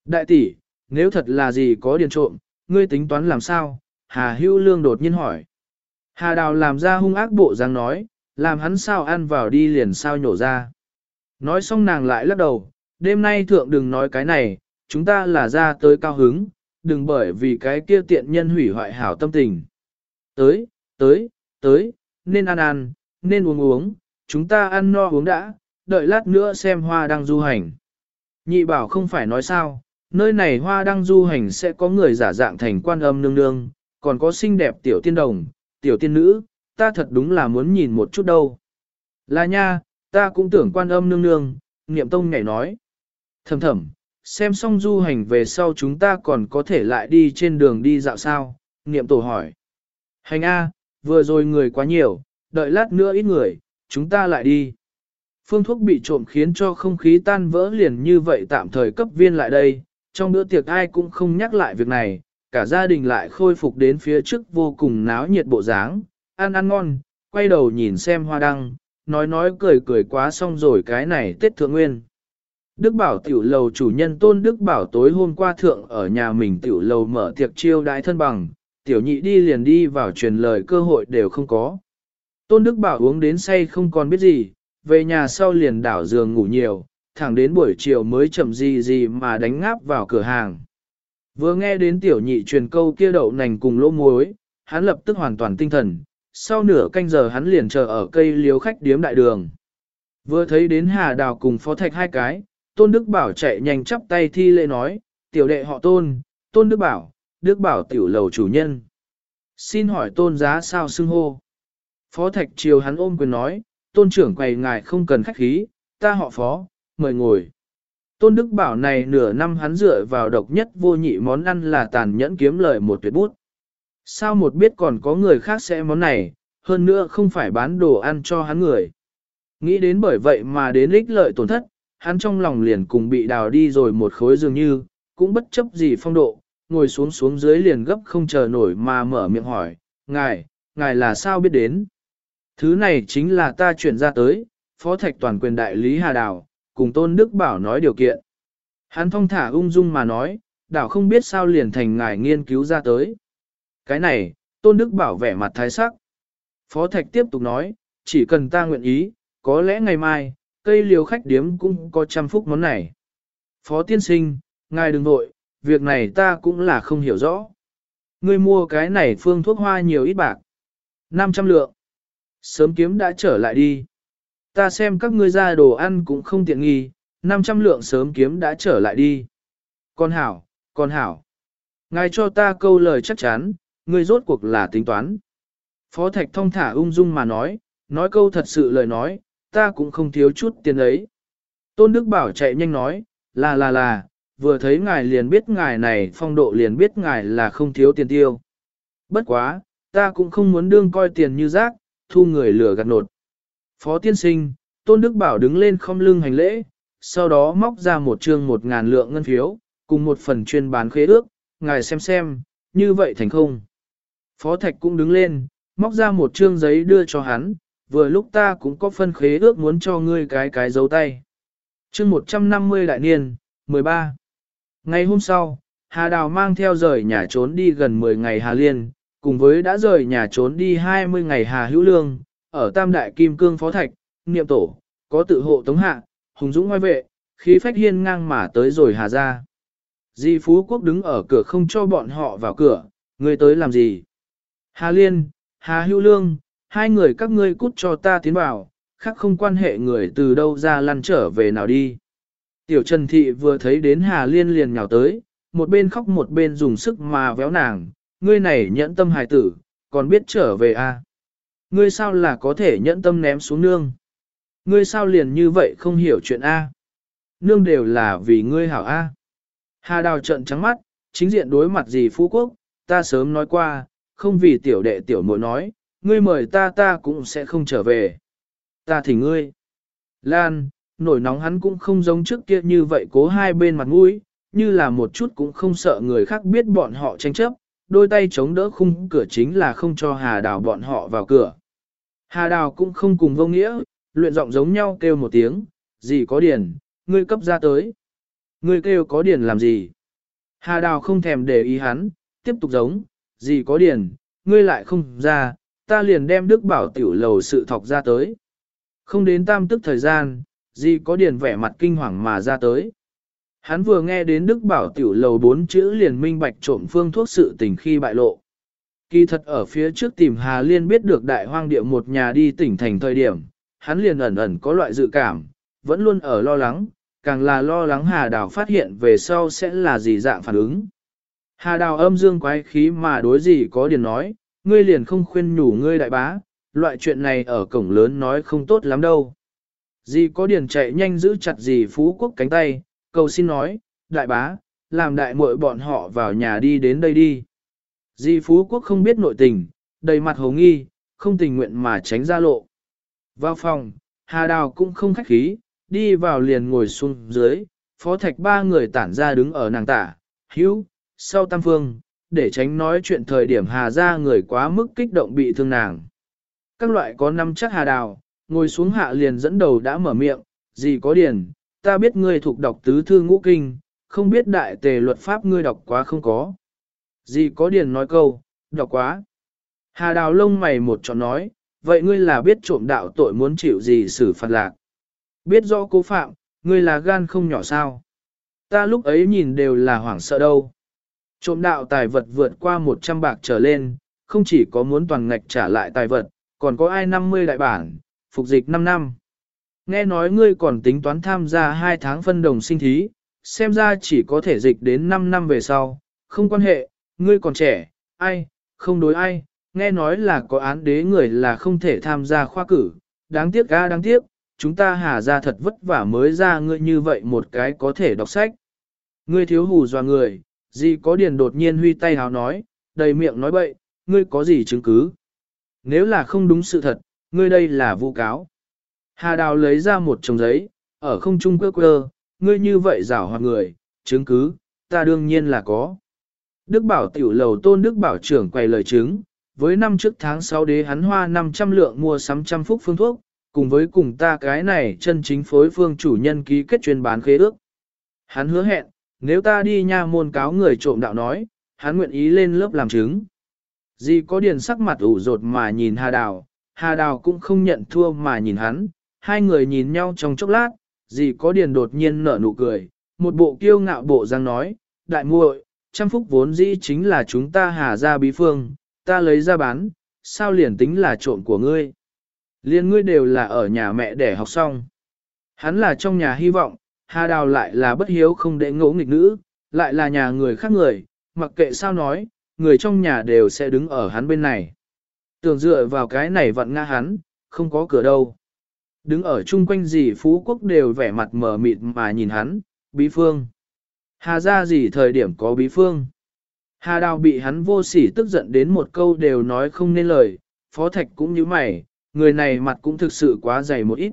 Đại tỷ, nếu thật là gì có điền trộm, ngươi tính toán làm sao? Hà Hữu Lương đột nhiên hỏi. Hà Đào làm ra hung ác bộ dáng nói, làm hắn sao ăn vào đi liền sao nhổ ra. Nói xong nàng lại lắc đầu, đêm nay thượng đừng nói cái này, chúng ta là ra tới cao hứng, đừng bởi vì cái kia tiện nhân hủy hoại hảo tâm tình. Tới, tới, tới, nên ăn ăn, nên uống uống, chúng ta ăn no uống đã, đợi lát nữa xem hoa đang du hành. Nhị bảo không phải nói sao, nơi này hoa đang du hành sẽ có người giả dạng thành quan âm nương nương, còn có xinh đẹp tiểu tiên đồng, tiểu tiên nữ, ta thật đúng là muốn nhìn một chút đâu. Là nha, ta cũng tưởng quan âm nương nương, niệm tông nhảy nói. Thầm thầm, xem xong du hành về sau chúng ta còn có thể lại đi trên đường đi dạo sao, niệm tổ hỏi. Hành A, vừa rồi người quá nhiều, đợi lát nữa ít người, chúng ta lại đi. Phương thuốc bị trộm khiến cho không khí tan vỡ liền như vậy tạm thời cấp viên lại đây, trong bữa tiệc ai cũng không nhắc lại việc này, cả gia đình lại khôi phục đến phía trước vô cùng náo nhiệt bộ dáng, ăn ăn ngon, quay đầu nhìn xem hoa đăng, nói nói cười cười quá xong rồi cái này Tết Thượng Nguyên. Đức Bảo tiểu lầu chủ nhân Tôn Đức Bảo tối hôm qua thượng ở nhà mình tiểu lầu mở tiệc chiêu đãi thân bằng, tiểu nhị đi liền đi vào truyền lời cơ hội đều không có. Tôn Đức Bảo uống đến say không còn biết gì, về nhà sau liền đảo giường ngủ nhiều, thẳng đến buổi chiều mới chậm gì gì mà đánh ngáp vào cửa hàng. Vừa nghe đến tiểu nhị truyền câu kia đậu nành cùng lỗ muối, hắn lập tức hoàn toàn tinh thần, sau nửa canh giờ hắn liền chờ ở cây liếu khách điếm đại đường. Vừa thấy đến Hà Đào cùng Phó Thạch hai cái, Tôn Đức Bảo chạy nhanh chắp tay thi lễ nói, tiểu đệ họ Tôn, Tôn Đức Bảo, Đức Bảo tiểu lầu chủ nhân. Xin hỏi Tôn giá sao xưng hô? Phó Thạch Triều hắn ôm quyền nói, Tôn trưởng quầy ngài không cần khách khí, ta họ Phó, mời ngồi. Tôn Đức Bảo này nửa năm hắn dựa vào độc nhất vô nhị món ăn là tàn nhẫn kiếm lời một tuyệt bút. Sao một biết còn có người khác sẽ món này, hơn nữa không phải bán đồ ăn cho hắn người. Nghĩ đến bởi vậy mà đến ích lợi tổn thất, hắn trong lòng liền cùng bị đào đi rồi một khối dường như, cũng bất chấp gì phong độ, ngồi xuống xuống dưới liền gấp không chờ nổi mà mở miệng hỏi, ngài, ngài là sao biết đến? Thứ này chính là ta chuyển ra tới, phó thạch toàn quyền đại lý Hà Đào, cùng Tôn Đức Bảo nói điều kiện. Hắn thong thả ung dung mà nói, đảo không biết sao liền thành ngài nghiên cứu ra tới. Cái này, Tôn Đức Bảo vẻ mặt thái sắc. Phó Thạch tiếp tục nói, chỉ cần ta nguyện ý, có lẽ ngày mai, cây liều khách điếm cũng có trăm phúc món này. Phó tiên sinh, ngài đừng vội việc này ta cũng là không hiểu rõ. Ngươi mua cái này phương thuốc hoa nhiều ít bạc. 500 lượng. Sớm kiếm đã trở lại đi. Ta xem các ngươi ra đồ ăn cũng không tiện nghi, 500 lượng sớm kiếm đã trở lại đi. Con hảo, con hảo. Ngài cho ta câu lời chắc chắn, ngươi rốt cuộc là tính toán. Phó Thạch thông thả ung dung mà nói, nói câu thật sự lời nói, ta cũng không thiếu chút tiền ấy. Tôn Đức Bảo chạy nhanh nói, là là là, vừa thấy ngài liền biết ngài này phong độ liền biết ngài là không thiếu tiền tiêu. Bất quá, ta cũng không muốn đương coi tiền như rác, thu người lừa gạt nột. Phó tiên sinh, Tôn Đức Bảo đứng lên không lưng hành lễ, sau đó móc ra một trương một ngàn lượng ngân phiếu, cùng một phần chuyên bán khế ước, ngài xem xem, như vậy thành không. Phó Thạch cũng đứng lên, móc ra một trương giấy đưa cho hắn, vừa lúc ta cũng có phân khế ước muốn cho ngươi cái cái dấu tay. Chương 150 đại niên, 13. Ngày hôm sau, Hà Đào mang theo rời nhà trốn đi gần 10 ngày Hà Liên, cùng với đã rời nhà trốn đi 20 ngày Hà Hữu Lương, ở Tam Đại Kim Cương Phó Thạch, Niệm Tổ, có tự hộ tống hạ, hùng dũng ngoài vệ, khí phách hiên ngang mà tới rồi Hà ra. Di Phú Quốc đứng ở cửa không cho bọn họ vào cửa, người tới làm gì? Hà Liên, Hà Hữu Lương, hai người các ngươi cút cho ta tiến vào, khác không quan hệ người từ đâu ra lăn trở về nào đi. Tiểu Trần Thị vừa thấy đến Hà Liên liền nhào tới, một bên khóc một bên dùng sức mà véo nàng, ngươi này nhẫn tâm hài tử, còn biết trở về à? Ngươi sao là có thể nhẫn tâm ném xuống nương? Ngươi sao liền như vậy không hiểu chuyện a? Nương đều là vì ngươi hảo a. Hà Đào trận trắng mắt, chính diện đối mặt gì Phú Quốc, ta sớm nói qua, không vì tiểu đệ tiểu muội nói, ngươi mời ta ta cũng sẽ không trở về. Ta thì ngươi. Lan, nổi nóng hắn cũng không giống trước kia như vậy cố hai bên mặt mũi, như là một chút cũng không sợ người khác biết bọn họ tranh chấp, đôi tay chống đỡ khung cửa chính là không cho Hà Đào bọn họ vào cửa. Hà Đào cũng không cùng vô nghĩa, luyện giọng giống nhau kêu một tiếng, gì có điền, ngươi cấp ra tới. Ngươi kêu có điền làm gì? Hà Đào không thèm để ý hắn, tiếp tục giống, gì có điền, ngươi lại không ra, ta liền đem Đức Bảo tiểu lầu sự thọc ra tới. Không đến tam tức thời gian, gì có điển vẻ mặt kinh hoàng mà ra tới. Hắn vừa nghe đến Đức Bảo tiểu lầu bốn chữ liền minh bạch trộm phương thuốc sự tình khi bại lộ. Kỳ thật ở phía trước tìm Hà Liên biết được đại hoang địa một nhà đi tỉnh thành thời điểm, hắn liền ẩn ẩn có loại dự cảm, vẫn luôn ở lo lắng, càng là lo lắng Hà Đào phát hiện về sau sẽ là gì dạng phản ứng. Hà Đào âm dương quái khí mà đối gì có điền nói, ngươi liền không khuyên nhủ ngươi đại bá, loại chuyện này ở cổng lớn nói không tốt lắm đâu. Dì có điền chạy nhanh giữ chặt dì phú quốc cánh tay, cầu xin nói, đại bá, làm đại muội bọn họ vào nhà đi đến đây đi. Dì phú quốc không biết nội tình, đầy mặt hồ nghi, không tình nguyện mà tránh ra lộ. Vào phòng, Hà Đào cũng không khách khí, đi vào liền ngồi xuống dưới, phó thạch ba người tản ra đứng ở nàng tả, hữu, sau tam phương, để tránh nói chuyện thời điểm Hà ra người quá mức kích động bị thương nàng. Các loại có năm chắc Hà Đào, ngồi xuống hạ liền dẫn đầu đã mở miệng, gì có điển, ta biết ngươi thuộc đọc tứ thư ngũ kinh, không biết đại tề luật pháp ngươi đọc quá không có. Gì có điển nói câu, đọc quá. Hà Đào lông mày một trọn nói, vậy ngươi là biết trộm đạo tội muốn chịu gì xử phạt lạc. Biết rõ cố phạm, ngươi là gan không nhỏ sao. Ta lúc ấy nhìn đều là hoảng sợ đâu. Trộm đạo tài vật vượt qua 100 bạc trở lên, không chỉ có muốn toàn ngạch trả lại tài vật, còn có ai 50 đại bản, phục dịch 5 năm. Nghe nói ngươi còn tính toán tham gia 2 tháng phân đồng sinh thí, xem ra chỉ có thể dịch đến 5 năm về sau, không quan hệ, ngươi còn trẻ, ai, không đối ai, nghe nói là có án đế người là không thể tham gia khoa cử, đáng tiếc ga đáng tiếc, chúng ta hà ra thật vất vả mới ra ngươi như vậy một cái có thể đọc sách. Ngươi thiếu hù dọa người, gì có điền đột nhiên huy tay hào nói, đầy miệng nói bậy, ngươi có gì chứng cứ? Nếu là không đúng sự thật, ngươi đây là vu cáo. Hà đào lấy ra một chồng giấy, ở không trung quơ quơ, ngươi như vậy rảo hoạt người, chứng cứ, ta đương nhiên là có. Đức bảo tiểu lầu tôn Đức bảo trưởng quay lời chứng, với năm trước tháng 6 đế hắn hoa 500 lượng mua sắm trăm phúc phương thuốc, cùng với cùng ta cái này chân chính phối phương chủ nhân ký kết chuyên bán khế ước. Hắn hứa hẹn, nếu ta đi nha môn cáo người trộm đạo nói, hắn nguyện ý lên lớp làm chứng. Di có điền sắc mặt ủ rột mà nhìn Hà Đào, Hà Đào cũng không nhận thua mà nhìn hắn, hai người nhìn nhau trong chốc lát, Di có điền đột nhiên nở nụ cười, một bộ kiêu ngạo bộ răng nói, đại muội, trăm phúc vốn dĩ chính là chúng ta hà ra bí phương, ta lấy ra bán, sao liền tính là trộm của ngươi. Liên ngươi đều là ở nhà mẹ để học xong. Hắn là trong nhà hy vọng, Hà Đào lại là bất hiếu không để ngỗ nghịch nữ, lại là nhà người khác người, mặc kệ sao nói, người trong nhà đều sẽ đứng ở hắn bên này. Tưởng dựa vào cái này vận nga hắn, không có cửa đâu. Đứng ở chung quanh dì Phú Quốc đều vẻ mặt mờ mịt mà nhìn hắn, bí phương. Hà ra gì thời điểm có bí phương. Hà đào bị hắn vô sỉ tức giận đến một câu đều nói không nên lời, phó thạch cũng như mày, người này mặt cũng thực sự quá dày một ít.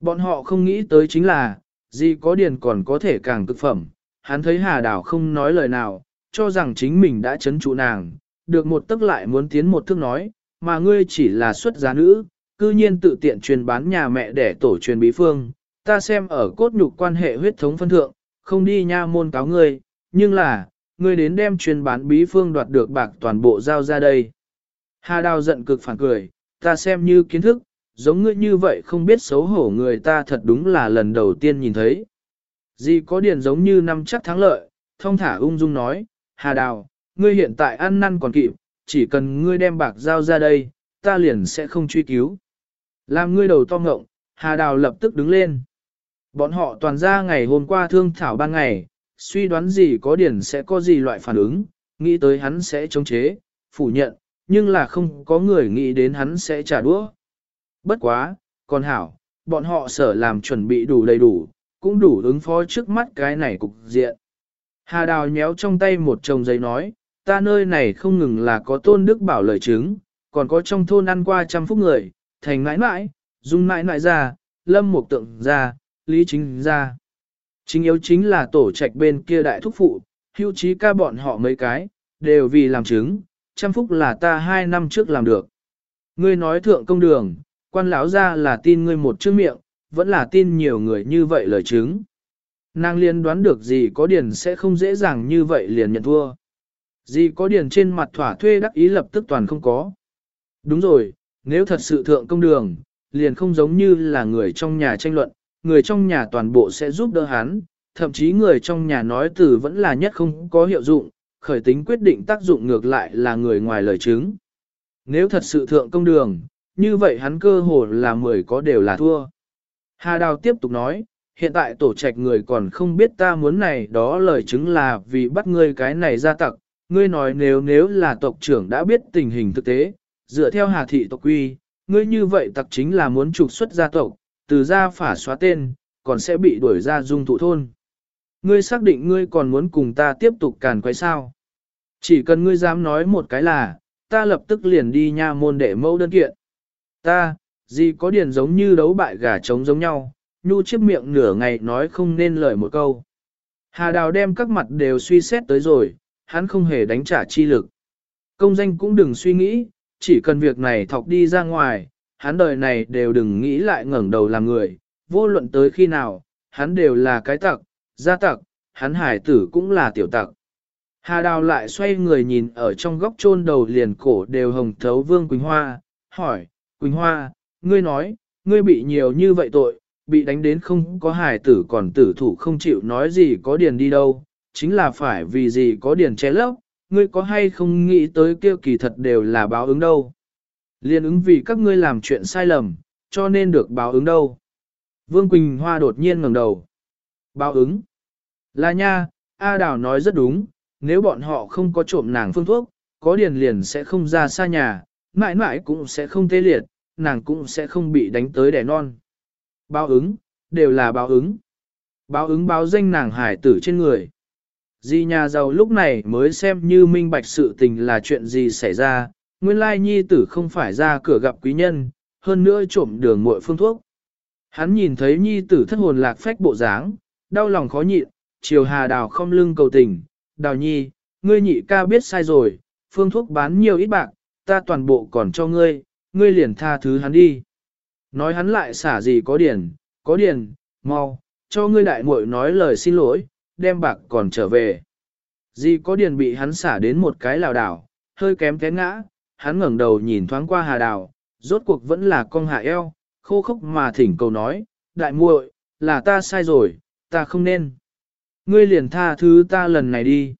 Bọn họ không nghĩ tới chính là, gì có điền còn có thể càng cực phẩm, hắn thấy hà đào không nói lời nào, cho rằng chính mình đã chấn trụ nàng, được một tức lại muốn tiến một thước nói, mà ngươi chỉ là xuất giá nữ, cư nhiên tự tiện truyền bán nhà mẹ để tổ truyền bí phương, ta xem ở cốt nhục quan hệ huyết thống phân thượng, không đi nha môn cáo ngươi, nhưng là, ngươi đến đem truyền bán bí phương đoạt được bạc toàn bộ giao ra đây. Hà đào giận cực phản cười, ta xem như kiến thức, giống ngươi như vậy không biết xấu hổ người ta thật đúng là lần đầu tiên nhìn thấy. Gì có điển giống như năm chắc thắng lợi, thông thả ung dung nói, Hà đào, ngươi hiện tại ăn năn còn kịp, chỉ cần ngươi đem bạc giao ra đây, ta liền sẽ không truy cứu. Làm ngươi đầu to ngộng, Hà Đào lập tức đứng lên. Bọn họ toàn ra ngày hôm qua thương thảo ban ngày, suy đoán gì có điển sẽ có gì loại phản ứng, nghĩ tới hắn sẽ chống chế, phủ nhận, nhưng là không có người nghĩ đến hắn sẽ trả đũa. Bất quá, còn hảo, bọn họ sở làm chuẩn bị đủ đầy đủ, cũng đủ ứng phó trước mắt cái này cục diện. Hà Đào nhéo trong tay một chồng giấy nói, ta nơi này không ngừng là có tôn đức bảo lời chứng, còn có trong thôn ăn qua trăm phúc người, thành mãi mãi, dung mãi mãi ra, lâm một tượng ra, lý chính ra. Chính yếu chính là tổ trạch bên kia đại thúc phụ, hữu trí ca bọn họ mấy cái, đều vì làm chứng, trăm phúc là ta hai năm trước làm được. Ngươi nói thượng công đường, quan lão ra là tin ngươi một chữ miệng, vẫn là tin nhiều người như vậy lời chứng. Nàng liên đoán được gì có điền sẽ không dễ dàng như vậy liền nhận thua. Gì có điền trên mặt thỏa thuê đắc ý lập tức toàn không có. Đúng rồi, nếu thật sự thượng công đường, liền không giống như là người trong nhà tranh luận, người trong nhà toàn bộ sẽ giúp đỡ hắn, thậm chí người trong nhà nói từ vẫn là nhất không có hiệu dụng, khởi tính quyết định tác dụng ngược lại là người ngoài lời chứng. Nếu thật sự thượng công đường, như vậy hắn cơ hồ là mười có đều là thua. Hà Đào tiếp tục nói, hiện tại tổ trạch người còn không biết ta muốn này đó lời chứng là vì bắt ngươi cái này ra tặc. Ngươi nói nếu nếu là tộc trưởng đã biết tình hình thực tế, dựa theo hà thị tộc quy, ngươi như vậy tặc chính là muốn trục xuất gia tộc, từ gia phả xóa tên, còn sẽ bị đuổi ra dung thụ thôn. Ngươi xác định ngươi còn muốn cùng ta tiếp tục càn quấy sao. Chỉ cần ngươi dám nói một cái là, ta lập tức liền đi nha môn để mẫu đơn kiện. Ta, gì có điển giống như đấu bại gà trống giống nhau, nhu chiếc miệng nửa ngày nói không nên lời một câu. Hà Đào đem các mặt đều suy xét tới rồi, hắn không hề đánh trả chi lực. Công danh cũng đừng suy nghĩ, chỉ cần việc này thọc đi ra ngoài, hắn đời này đều đừng nghĩ lại ngẩng đầu làm người, vô luận tới khi nào, hắn đều là cái tặc, gia tặc, hắn hải tử cũng là tiểu tặc. Hà Đào lại xoay người nhìn ở trong góc chôn đầu liền cổ đều hồng thấu Vương Quỳnh Hoa, hỏi, Quỳnh Hoa, ngươi nói, ngươi bị nhiều như vậy tội, bị đánh đến không có hài tử còn tử thủ không chịu nói gì có điền đi đâu, chính là phải vì gì có điền che lấp, ngươi có hay không nghĩ tới kêu kỳ thật đều là báo ứng đâu. Liên ứng vì các ngươi làm chuyện sai lầm, cho nên được báo ứng đâu. Vương Quỳnh Hoa đột nhiên ngẩng đầu. Báo ứng. Là nha, A Đào nói rất đúng, nếu bọn họ không có trộm nàng phương thuốc, có điền liền sẽ không ra xa nhà, mãi mãi cũng sẽ không tê liệt, nàng cũng sẽ không bị đánh tới đẻ non. Báo ứng, đều là báo ứng. Báo ứng báo danh nàng hải tử trên người. Di nhà giàu lúc này mới xem như minh bạch sự tình là chuyện gì xảy ra, nguyên lai nhi tử không phải ra cửa gặp quý nhân, hơn nữa trộm đường muội phương thuốc. Hắn nhìn thấy nhi tử thất hồn lạc phách bộ dáng, đau lòng khó nhịn, chiều hà đào không lưng cầu tình, đào nhi, ngươi nhị ca biết sai rồi, phương thuốc bán nhiều ít bạc, ta toàn bộ còn cho ngươi, ngươi liền tha thứ hắn đi. Nói hắn lại xả gì có điền, có điền, mau, cho ngươi đại muội nói lời xin lỗi, đem bạc còn trở về. Di có điền bị hắn xả đến một cái lào đảo, hơi kém té ngã, hắn ngẩng đầu nhìn thoáng qua hà đào, rốt cuộc vẫn là con hạ eo, khô khốc mà thỉnh cầu nói, đại muội, là ta sai rồi, ta không nên. Ngươi liền tha thứ ta lần này đi.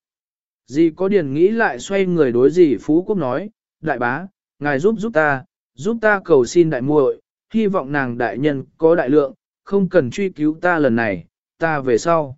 Di có điền nghĩ lại xoay người đối dì Phú Quốc nói, đại bá, ngài giúp giúp ta, giúp ta cầu xin đại muội, hy vọng nàng đại nhân có đại lượng, không cần truy cứu ta lần này, ta về sau.